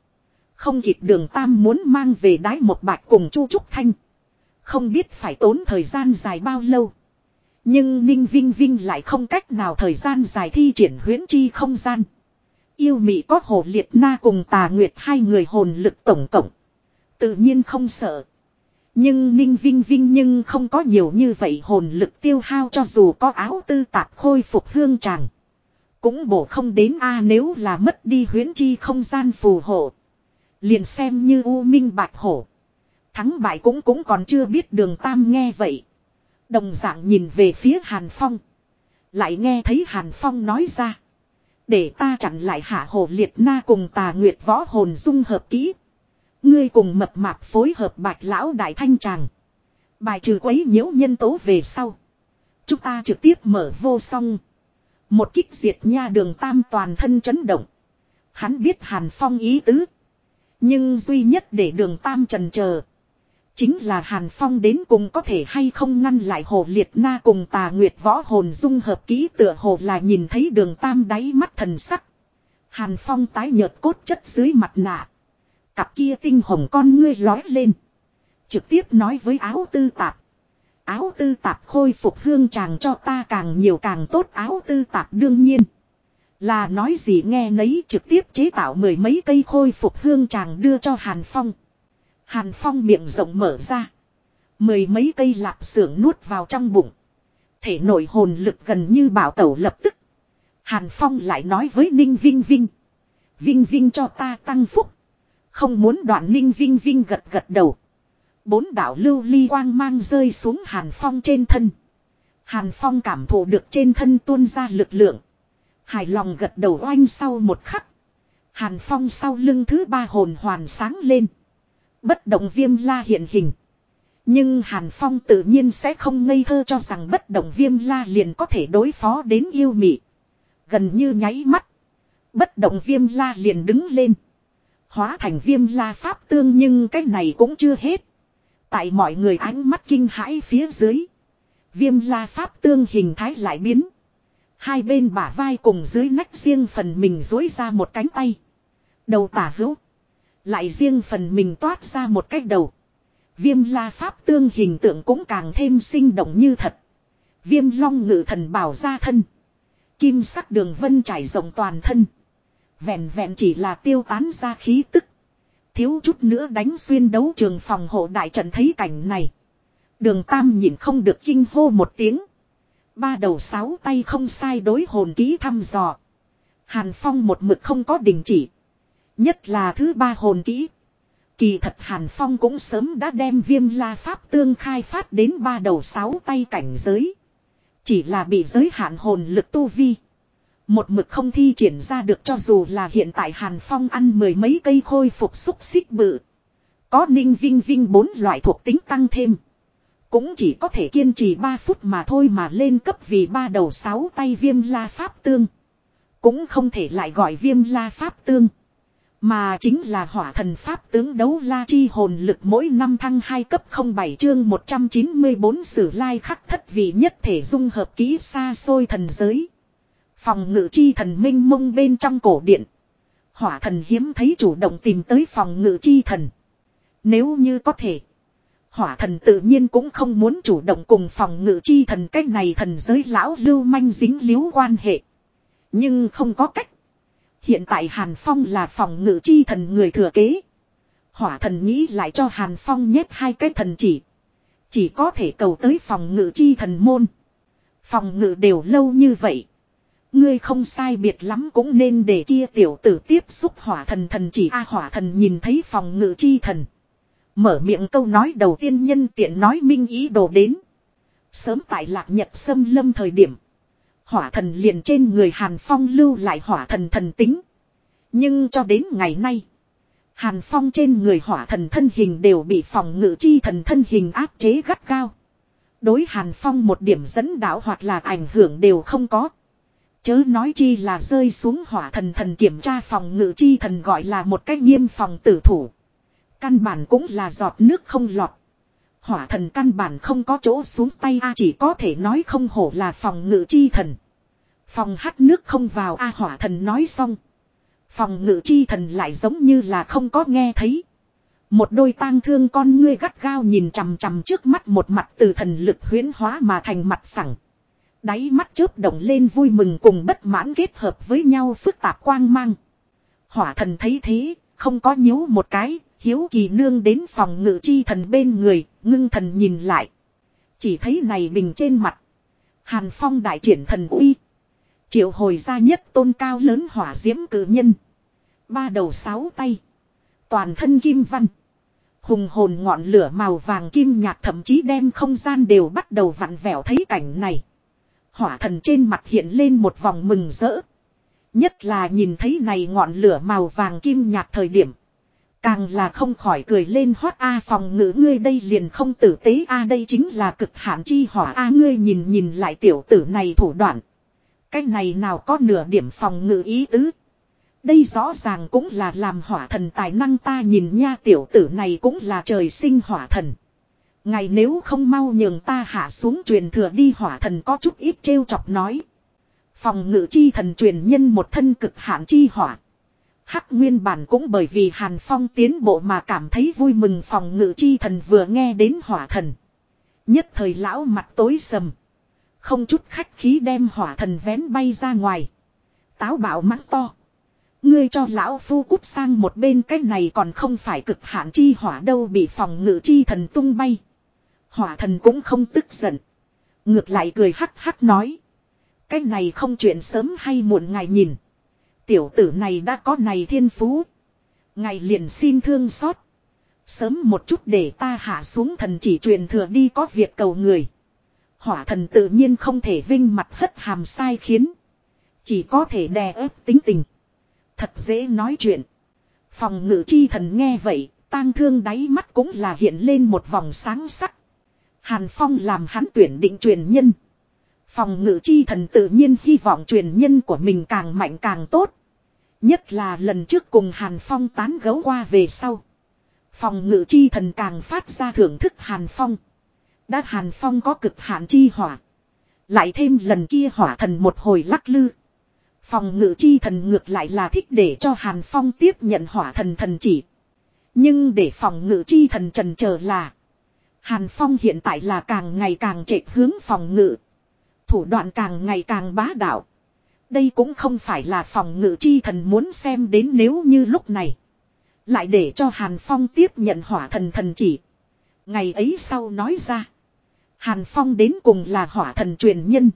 Không kịp đường Tam muốn mang về đái một bạch cùng Chu Trúc Thanh. Không biết phải tốn thời gian dài bao lâu. Nhưng Ninh Vinh Vinh lại không cách nào thời gian dài thi triển huyễn chi không gian. Yêu mị có hồ liệt na cùng tà nguyệt hai người hồn lực tổng cộng. Tự nhiên không sợ. Nhưng Ninh Vinh Vinh nhưng không có nhiều như vậy hồn lực tiêu hao cho dù có áo tư tạp khôi phục hương tràng. Cũng bổ không đến a à, nếu là mất đi huyến chi không gian phù hộ. Liền xem như U Minh Bạch Hổ. Thắng bại cũng cũng còn chưa biết đường Tam nghe vậy. Đồng dạng nhìn về phía Hàn Phong. Lại nghe thấy Hàn Phong nói ra. Để ta chặn lại hạ hồ liệt na cùng tà nguyệt võ hồn dung hợp kỹ. Ngươi cùng mập mạp phối hợp bạch lão đại thanh tràng. Bài trừ quấy nhiễu nhân tố về sau. Chúng ta trực tiếp mở vô song. Một kích diệt nha đường tam toàn thân chấn động. Hắn biết Hàn Phong ý tứ. Nhưng duy nhất để đường tam trần chờ, Chính là Hàn Phong đến cùng có thể hay không ngăn lại hồ liệt na cùng tà nguyệt võ hồn dung hợp ký tựa hồ là nhìn thấy đường tam đáy mắt thần sắc. Hàn Phong tái nhợt cốt chất dưới mặt nạ. Cặp kia tinh hồng con ngươi lói lên. Trực tiếp nói với áo tư tạp. Áo tư tạp khôi phục hương chàng cho ta càng nhiều càng tốt, áo tư tạp đương nhiên. Là nói gì nghe nấy trực tiếp chế tạo mười mấy cây khôi phục hương chàng đưa cho Hàn Phong. Hàn Phong miệng rộng mở ra. Mười mấy cây lạp xưởng nuốt vào trong bụng. Thể nội hồn lực gần như bảo tẩu lập tức. Hàn Phong lại nói với Ninh Vinh Vinh. Vinh Vinh cho ta tăng phúc. Không muốn đoạn Ninh Vinh Vinh gật gật đầu. Bốn đạo lưu ly quang mang rơi xuống Hàn Phong trên thân. Hàn Phong cảm thụ được trên thân tuôn ra lực lượng. Hài lòng gật đầu oanh sau một khắc. Hàn Phong sau lưng thứ ba hồn hoàn sáng lên. Bất động viêm la hiện hình. Nhưng Hàn Phong tự nhiên sẽ không ngây thơ cho rằng bất động viêm la liền có thể đối phó đến yêu mị. Gần như nháy mắt. Bất động viêm la liền đứng lên. Hóa thành viêm la pháp tương nhưng cái này cũng chưa hết. Tại mọi người ánh mắt kinh hãi phía dưới. Viêm la pháp tương hình thái lại biến. Hai bên bả vai cùng dưới nách riêng phần mình dối ra một cánh tay. Đầu tả hữu. Lại riêng phần mình toát ra một cách đầu. Viêm la pháp tương hình tượng cũng càng thêm sinh động như thật. Viêm long ngự thần bảo ra thân. Kim sắc đường vân trải rộng toàn thân. Vẹn vẹn chỉ là tiêu tán ra khí tức. Thiếu chút nữa đánh xuyên đấu trường phòng hộ đại trận thấy cảnh này. Đường Tam nhìn không được kinh hô một tiếng. Ba đầu sáu tay không sai đối hồn ký thăm dò. Hàn Phong một mực không có đình chỉ. Nhất là thứ ba hồn kỹ. Kỳ thật Hàn Phong cũng sớm đã đem viêm la pháp tương khai phát đến ba đầu sáu tay cảnh giới. Chỉ là bị giới hạn hồn lực tu vi. Một mực không thi triển ra được cho dù là hiện tại Hàn Phong ăn mười mấy cây khôi phục xúc xích bự. Có ninh vinh vinh bốn loại thuộc tính tăng thêm. Cũng chỉ có thể kiên trì 3 phút mà thôi mà lên cấp vì ba đầu sáu tay viêm la pháp tương. Cũng không thể lại gọi viêm la pháp tương. Mà chính là hỏa thần pháp tướng đấu la chi hồn lực mỗi năm thăng 2 cấp 07 chương 194 sử lai khắc thất vị nhất thể dung hợp ký xa xôi thần giới. Phòng ngự chi thần minh mông bên trong cổ điện. Hỏa thần hiếm thấy chủ động tìm tới phòng ngự chi thần. Nếu như có thể. Hỏa thần tự nhiên cũng không muốn chủ động cùng phòng ngự chi thần cách này thần giới lão lưu manh dính líu quan hệ. Nhưng không có cách. Hiện tại Hàn Phong là phòng ngự chi thần người thừa kế. Hỏa thần nghĩ lại cho Hàn Phong nhét hai cái thần chỉ. Chỉ có thể cầu tới phòng ngự chi thần môn. Phòng ngự đều lâu như vậy. Ngươi không sai biệt lắm cũng nên để kia tiểu tử tiếp xúc hỏa thần thần chỉ A, hỏa thần nhìn thấy phòng ngự chi thần. Mở miệng câu nói đầu tiên nhân tiện nói minh ý đồ đến. Sớm tại lạc nhật xâm lâm thời điểm. Hỏa thần liền trên người Hàn Phong lưu lại hỏa thần thần tính. Nhưng cho đến ngày nay. Hàn Phong trên người hỏa thần thân hình đều bị phòng ngự chi thần thân hình áp chế gắt cao. Đối Hàn Phong một điểm dẫn đạo hoặc là ảnh hưởng đều không có. Chớ nói chi là rơi xuống hỏa thần thần kiểm tra phòng ngự chi thần gọi là một cách nghiêm phòng tử thủ. Căn bản cũng là giọt nước không lọt. Hỏa thần căn bản không có chỗ xuống tay a chỉ có thể nói không hổ là phòng ngự chi thần. Phòng hắt nước không vào a hỏa thần nói xong. Phòng ngự chi thần lại giống như là không có nghe thấy. Một đôi tang thương con ngươi gắt gao nhìn chằm chằm trước mắt một mặt từ thần lực huyến hóa mà thành mặt phẳng. Đáy mắt chớp động lên vui mừng cùng bất mãn kết hợp với nhau phức tạp quang mang. Hỏa thần thấy thế, không có nhíu một cái, hiếu kỳ nương đến phòng ngự chi thần bên người, ngưng thần nhìn lại. Chỉ thấy này bình trên mặt. Hàn phong đại triển thần uy. Triệu hồi ra nhất tôn cao lớn hỏa diễm cử nhân. Ba đầu sáu tay. Toàn thân kim văn. Hùng hồn ngọn lửa màu vàng kim nhạt thậm chí đem không gian đều bắt đầu vặn vẹo thấy cảnh này. Hỏa thần trên mặt hiện lên một vòng mừng rỡ. Nhất là nhìn thấy này ngọn lửa màu vàng kim nhạt thời điểm. Càng là không khỏi cười lên hót a phòng ngữ ngươi đây liền không tử tế a đây chính là cực hạn chi hỏa a ngươi nhìn nhìn lại tiểu tử này thủ đoạn. Cái này nào có nửa điểm phòng ngự ý tứ. Đây rõ ràng cũng là làm hỏa thần tài năng ta nhìn nha tiểu tử này cũng là trời sinh hỏa thần. Ngày nếu không mau nhường ta hạ xuống truyền thừa đi hỏa thần có chút ít trêu chọc nói. Phòng ngự chi thần truyền nhân một thân cực hạn chi hỏa. Hắc nguyên bản cũng bởi vì Hàn Phong tiến bộ mà cảm thấy vui mừng phòng ngự chi thần vừa nghe đến hỏa thần. Nhất thời lão mặt tối sầm. Không chút khách khí đem hỏa thần vén bay ra ngoài. Táo bạo mắt to. Ngươi cho lão phu cút sang một bên cái này còn không phải cực hạn chi hỏa đâu bị phòng ngự chi thần tung bay. Hỏa thần cũng không tức giận. Ngược lại cười hắc hắc nói. Cái này không chuyện sớm hay muộn ngài nhìn. Tiểu tử này đã có này thiên phú. Ngài liền xin thương xót. Sớm một chút để ta hạ xuống thần chỉ truyền thừa đi có việc cầu người. Hỏa thần tự nhiên không thể vinh mặt hất hàm sai khiến. Chỉ có thể đè ép tính tình. Thật dễ nói chuyện. Phòng ngự chi thần nghe vậy, tang thương đáy mắt cũng là hiện lên một vòng sáng sắc. Hàn Phong làm hắn tuyển định truyền nhân. Phòng ngự chi thần tự nhiên hy vọng truyền nhân của mình càng mạnh càng tốt. Nhất là lần trước cùng Hàn Phong tán gấu qua về sau. Phòng ngự chi thần càng phát ra thưởng thức Hàn Phong. Đã Hàn Phong có cực hạn chi hỏa. Lại thêm lần kia hỏa thần một hồi lắc lư. Phòng ngự chi thần ngược lại là thích để cho Hàn Phong tiếp nhận hỏa thần thần chỉ. Nhưng để phòng ngự chi thần trần chờ là. Hàn Phong hiện tại là càng ngày càng trệ hướng phòng ngự. Thủ đoạn càng ngày càng bá đạo. Đây cũng không phải là phòng ngự chi thần muốn xem đến nếu như lúc này. Lại để cho Hàn Phong tiếp nhận hỏa thần thần chỉ. Ngày ấy sau nói ra. Hàn Phong đến cùng là hỏa thần truyền nhân.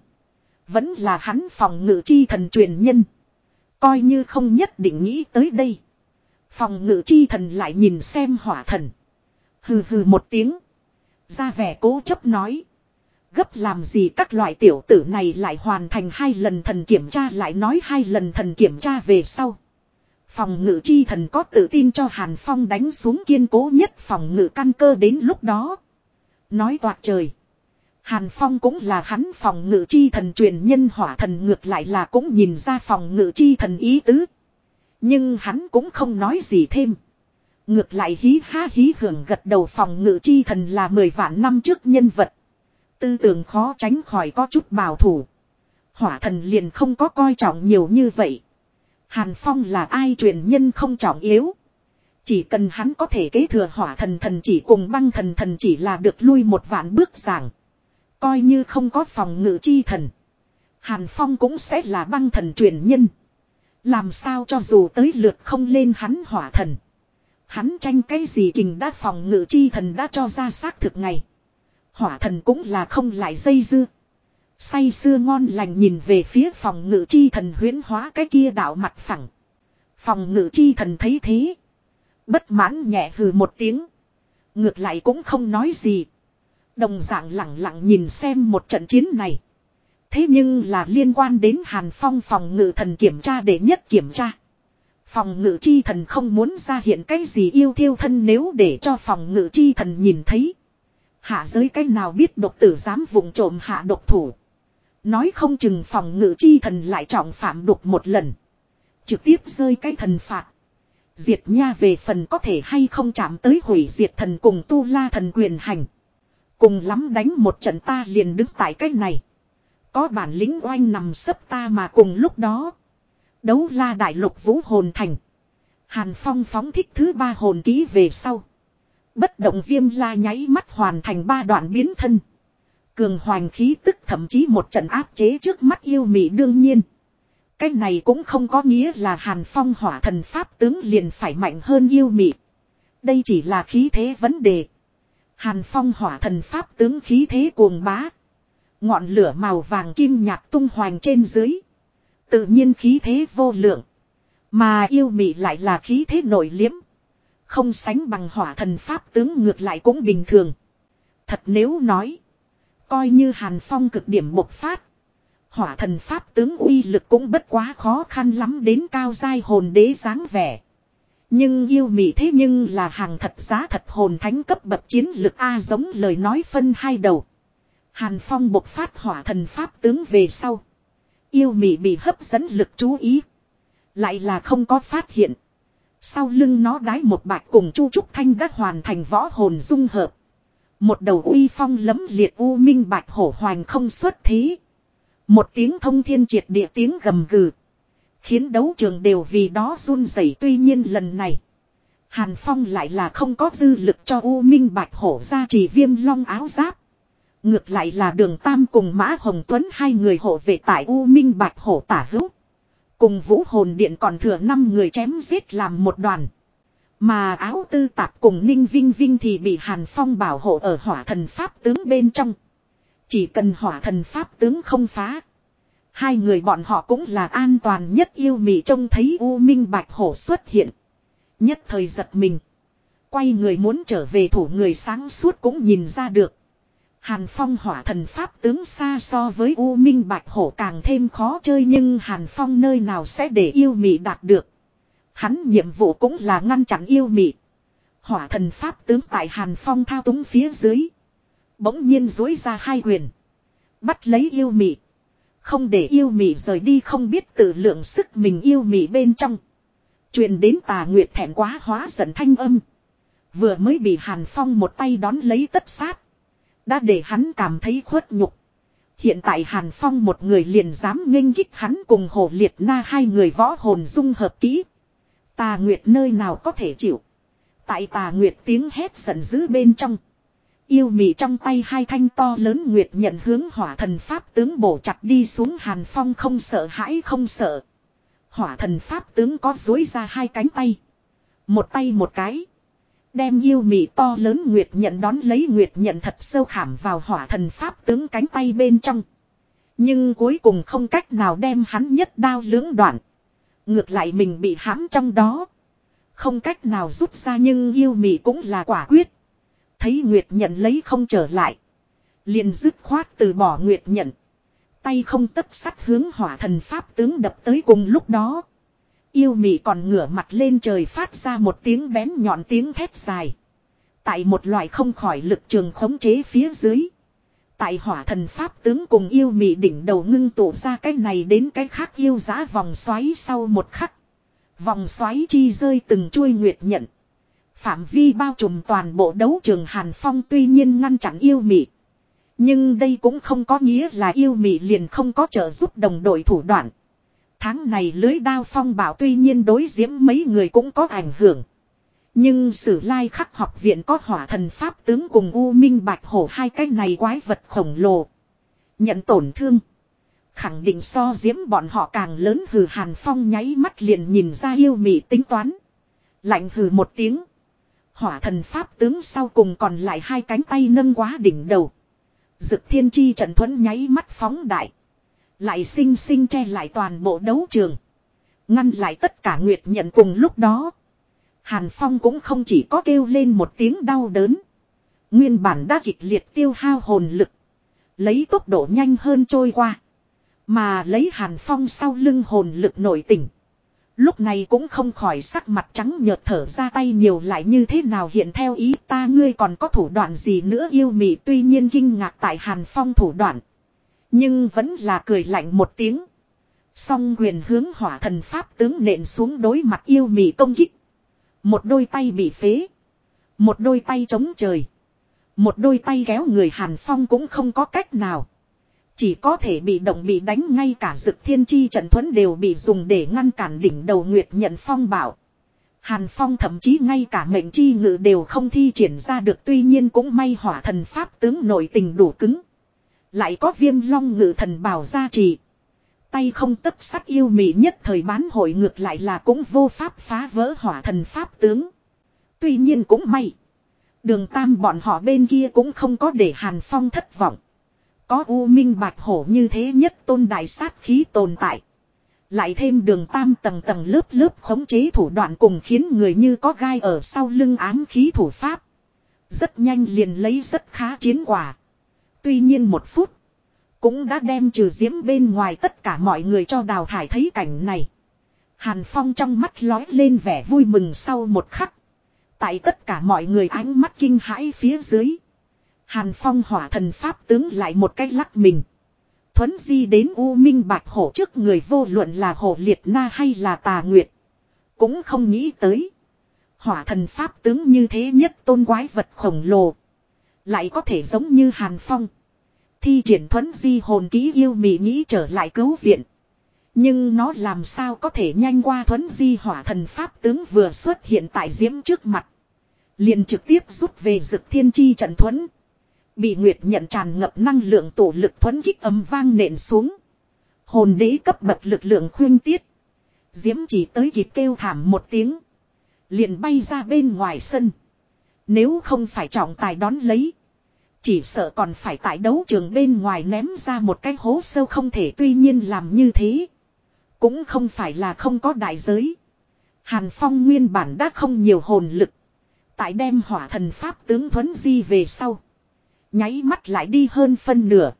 Vẫn là hắn phòng ngự chi thần truyền nhân. Coi như không nhất định nghĩ tới đây. Phòng ngự chi thần lại nhìn xem hỏa thần. Hừ hừ một tiếng. Ra vẻ cố chấp nói. Gấp làm gì các loại tiểu tử này lại hoàn thành hai lần thần kiểm tra lại nói hai lần thần kiểm tra về sau. Phòng ngự chi thần có tự tin cho Hàn Phong đánh xuống kiên cố nhất phòng ngự căn cơ đến lúc đó. Nói toạc trời. Hàn Phong cũng là hắn phòng ngự chi thần truyền nhân hỏa thần ngược lại là cũng nhìn ra phòng ngự chi thần ý tứ. Nhưng hắn cũng không nói gì thêm. Ngược lại hí ha hí hưởng gật đầu phòng ngự chi thần là 10 vạn năm trước nhân vật. Tư tưởng khó tránh khỏi có chút bảo thủ. Hỏa thần liền không có coi trọng nhiều như vậy. Hàn Phong là ai truyền nhân không trọng yếu. Chỉ cần hắn có thể kế thừa hỏa thần thần chỉ cùng băng thần thần chỉ là được lui một vạn bước giảng. Coi như không có phòng ngự chi thần. Hàn Phong cũng sẽ là băng thần truyền nhân. Làm sao cho dù tới lượt không lên hắn hỏa thần. Hắn tranh cái gì kình đã phòng ngự chi thần đã cho ra xác thực ngày. Hỏa thần cũng là không lại dây dưa. Say xưa ngon lành nhìn về phía phòng ngự chi thần huyến hóa cái kia đạo mặt phẳng. Phòng ngự chi thần thấy thế. Bất mãn nhẹ hừ một tiếng. Ngược lại cũng không nói gì. Đồng dạng lặng lặng nhìn xem một trận chiến này. Thế nhưng là liên quan đến Hàn Phong phòng ngự thần kiểm tra để nhất kiểm tra. Phòng ngự chi thần không muốn ra hiện cái gì yêu thiêu thân nếu để cho phòng ngự chi thần nhìn thấy. Hạ giới cái nào biết độc tử dám vùng trộm hạ độc thủ. Nói không chừng phòng ngự chi thần lại trọng phạm đục một lần. Trực tiếp rơi cái thần phạt. Diệt nha về phần có thể hay không chạm tới hủy diệt thần cùng tu la thần quyền hành. Cùng lắm đánh một trận ta liền đứng tại cái này. Có bản lính oanh nằm sấp ta mà cùng lúc đó. Đấu la đại lục vũ hồn thành. Hàn Phong phóng thích thứ ba hồn ký về sau. Bất động viêm la nháy mắt hoàn thành ba đoạn biến thân. Cường hoành khí tức thậm chí một trận áp chế trước mắt yêu mị đương nhiên. Cái này cũng không có nghĩa là Hàn Phong hỏa thần pháp tướng liền phải mạnh hơn yêu mị. Đây chỉ là khí thế vấn đề. Hàn Phong hỏa thần pháp tướng khí thế cuồng bá. Ngọn lửa màu vàng kim nhạt tung hoành trên dưới. Tự nhiên khí thế vô lượng. Mà yêu mị lại là khí thế nội liếm. Không sánh bằng hỏa thần pháp tướng ngược lại cũng bình thường. Thật nếu nói. Coi như Hàn Phong cực điểm bộc phát. Hỏa thần pháp tướng uy lực cũng bất quá khó khăn lắm đến cao giai hồn đế dáng vẻ. Nhưng yêu mị thế nhưng là hàng thật giá thật hồn thánh cấp bậc chiến lực A giống lời nói phân hai đầu. Hàn Phong bộc phát hỏa thần pháp tướng về sau. Yêu mị bị hấp dẫn lực chú ý. Lại là không có phát hiện. Sau lưng nó đái một bạch cùng Chu Trúc Thanh đã hoàn thành võ hồn dung hợp. Một đầu uy phong lấm liệt u minh bạch hổ hoành không xuất thí Một tiếng thông thiên triệt địa tiếng gầm gừ. Khiến đấu trường đều vì đó run rẩy tuy nhiên lần này. Hàn Phong lại là không có dư lực cho U Minh Bạch Hổ ra chỉ viêm long áo giáp. Ngược lại là đường Tam cùng Mã Hồng Tuấn hai người hộ vệ tại U Minh Bạch Hổ tả hữu. Cùng vũ hồn điện còn thừa năm người chém giết làm một đoàn. Mà áo tư tạp cùng Ninh Vinh Vinh thì bị Hàn Phong bảo hộ ở hỏa thần pháp tướng bên trong. Chỉ cần hỏa thần pháp tướng không phá. Hai người bọn họ cũng là an toàn nhất yêu mị trông thấy U Minh Bạch Hổ xuất hiện. Nhất thời giật mình. Quay người muốn trở về thủ người sáng suốt cũng nhìn ra được. Hàn Phong hỏa thần pháp tướng xa so với U Minh Bạch Hổ càng thêm khó chơi nhưng Hàn Phong nơi nào sẽ để yêu mị đạt được. Hắn nhiệm vụ cũng là ngăn chặn yêu mị. Hỏa thần pháp tướng tại Hàn Phong thao túng phía dưới. Bỗng nhiên dối ra hai quyền. Bắt lấy yêu mị. Không để yêu mị rời đi không biết tự lượng sức mình yêu mị bên trong. truyền đến tà nguyệt thẹn quá hóa giận thanh âm. Vừa mới bị Hàn Phong một tay đón lấy tất sát. Đã để hắn cảm thấy khuất nhục. Hiện tại Hàn Phong một người liền dám nghênh kích hắn cùng hồ liệt na hai người võ hồn dung hợp kỹ. Tà Nguyệt nơi nào có thể chịu. Tại Tà Nguyệt tiếng hét giận dữ bên trong. Yêu mị trong tay hai thanh to lớn Nguyệt nhận hướng hỏa thần pháp tướng bổ chặt đi xuống Hàn Phong không sợ hãi không sợ. Hỏa thần pháp tướng có dối ra hai cánh tay. Một tay một cái. Đem yêu mị to lớn Nguyệt nhận đón lấy Nguyệt nhận thật sâu khảm vào hỏa thần pháp tướng cánh tay bên trong. Nhưng cuối cùng không cách nào đem hắn nhất đao lưỡng đoạn. Ngược lại mình bị hãm trong đó. Không cách nào rút ra nhưng yêu mị cũng là quả quyết. Thấy Nguyệt nhận lấy không trở lại. Liền dứt khoát từ bỏ Nguyệt nhận. Tay không tấp sắt hướng hỏa thần pháp tướng đập tới cùng lúc đó. Yêu mị còn ngửa mặt lên trời phát ra một tiếng bén nhọn tiếng thét dài. Tại một loại không khỏi lực trường khống chế phía dưới. Tại hỏa thần pháp tướng cùng yêu mị đỉnh đầu ngưng tụ ra cái này đến cái khác yêu giá vòng xoáy sau một khắc. Vòng xoáy chi rơi từng chuôi nguyệt nhận. Phạm vi bao trùm toàn bộ đấu trường Hàn Phong tuy nhiên ngăn chặn yêu mị. Nhưng đây cũng không có nghĩa là yêu mị liền không có trợ giúp đồng đội thủ đoạn. Tháng này lưới đao phong bảo tuy nhiên đối diễm mấy người cũng có ảnh hưởng. Nhưng sử lai khắc học viện có hỏa thần pháp tướng cùng U Minh Bạch Hổ hai cái này quái vật khổng lồ. Nhận tổn thương. Khẳng định so diễm bọn họ càng lớn hừ hàn phong nháy mắt liền nhìn ra yêu mị tính toán. Lạnh hừ một tiếng. Hỏa thần pháp tướng sau cùng còn lại hai cánh tay nâng quá đỉnh đầu. Dực thiên chi trận thuẫn nháy mắt phóng đại. Lại xinh xinh che lại toàn bộ đấu trường. Ngăn lại tất cả nguyệt nhận cùng lúc đó. Hàn Phong cũng không chỉ có kêu lên một tiếng đau đớn. Nguyên bản đã kịch liệt tiêu hao hồn lực. Lấy tốc độ nhanh hơn trôi qua. Mà lấy Hàn Phong sau lưng hồn lực nổi tỉnh. Lúc này cũng không khỏi sắc mặt trắng nhợt thở ra tay nhiều lại như thế nào hiện theo ý ta ngươi còn có thủ đoạn gì nữa yêu mị tuy nhiên kinh ngạc tại Hàn Phong thủ đoạn. Nhưng vẫn là cười lạnh một tiếng. Song quyền hướng hỏa thần pháp tướng nện xuống đối mặt yêu mị công kích. Một đôi tay bị phế. Một đôi tay chống trời. Một đôi tay kéo người Hàn Phong cũng không có cách nào. Chỉ có thể bị động bị đánh ngay cả dực thiên chi trận thuẫn đều bị dùng để ngăn cản đỉnh đầu Nguyệt nhận phong bảo. Hàn Phong thậm chí ngay cả mệnh chi ngự đều không thi triển ra được, tuy nhiên cũng may hỏa thần pháp tướng nội tình đủ cứng. Lại có viêm long ngự thần bảo gia trì. Tay không tất sắt yêu mị nhất thời bán hội ngược lại là cũng vô pháp phá vỡ hỏa thần pháp tướng. Tuy nhiên cũng may. Đường tam bọn họ bên kia cũng không có để Hàn Phong thất vọng. Có U Minh Bạch Hổ như thế nhất tôn đại sát khí tồn tại. Lại thêm đường tam tầng tầng lớp lớp khống chế thủ đoạn cùng khiến người như có gai ở sau lưng ám khí thủ pháp. Rất nhanh liền lấy rất khá chiến quả. Tuy nhiên một phút. Cũng đã đem trừ diễm bên ngoài tất cả mọi người cho đào thải thấy cảnh này. Hàn Phong trong mắt lói lên vẻ vui mừng sau một khắc. Tại tất cả mọi người ánh mắt kinh hãi phía dưới. Hàn Phong hỏa thần pháp tướng lại một cách lắc mình. Thuấn di đến U Minh Bạch Hổ trước người vô luận là Hổ Liệt Na hay là Tà Nguyệt. Cũng không nghĩ tới. Hỏa thần pháp tướng như thế nhất tôn quái vật khổng lồ. Lại có thể giống như Hàn Phong. Thi triển thuấn di hồn ký yêu mị nghĩ trở lại cứu viện. Nhưng nó làm sao có thể nhanh qua thuấn di hỏa thần pháp tướng vừa xuất hiện tại diễm trước mặt. Liền trực tiếp rút về dực thiên chi trận thuẫn. Bị Nguyệt nhận tràn ngập năng lượng tổ lực thuấn kích âm vang nện xuống. Hồn đế cấp bậc lực lượng khuyên tiết. Diễm chỉ tới kịp kêu thảm một tiếng. Liền bay ra bên ngoài sân. Nếu không phải trọng tài đón lấy. Chỉ sợ còn phải tại đấu trường bên ngoài ném ra một cái hố sâu không thể tuy nhiên làm như thế. Cũng không phải là không có đại giới. Hàn Phong nguyên bản đã không nhiều hồn lực. Tại đem hỏa thần pháp tướng thuấn di về sau. Nháy mắt lại đi hơn phân nửa.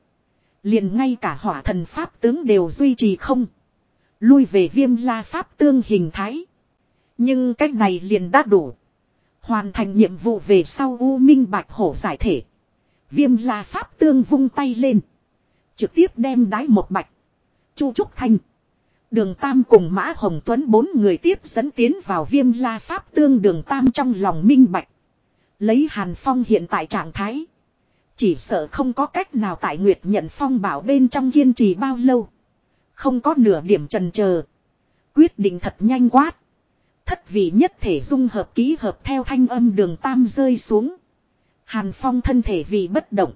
Liền ngay cả hỏa thần pháp tướng đều duy trì không. Lui về viêm la pháp tương hình thái. Nhưng cách này liền đã đủ. Hoàn thành nhiệm vụ về sau U Minh Bạch Hổ giải thể. Viêm la pháp tương vung tay lên. Trực tiếp đem đái một bạch. Chu Trúc Thanh. Đường Tam cùng Mã Hồng Tuấn bốn người tiếp dẫn tiến vào viêm la pháp tương đường Tam trong lòng minh bạch. Lấy Hàn Phong hiện tại trạng thái. Chỉ sợ không có cách nào tại Nguyệt nhận Phong bảo bên trong kiên trì bao lâu. Không có nửa điểm trần chờ Quyết định thật nhanh quát. Thất vị nhất thể dung hợp ký hợp theo thanh âm đường Tam rơi xuống. Hàn Phong thân thể vì bất động.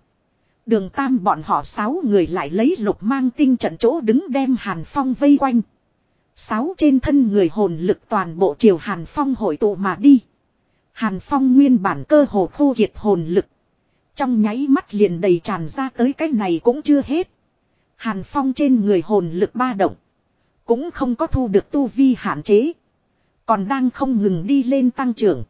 Đường Tam bọn họ sáu người lại lấy lục mang tinh trận chỗ đứng đem Hàn Phong vây quanh. Sáu trên thân người hồn lực toàn bộ chiều Hàn Phong hội tụ mà đi. Hàn Phong nguyên bản cơ hồ khô kiệt hồn lực. Trong nháy mắt liền đầy tràn ra tới cái này cũng chưa hết. Hàn Phong trên người hồn lực ba động. Cũng không có thu được tu vi hạn chế. Còn đang không ngừng đi lên tăng trưởng.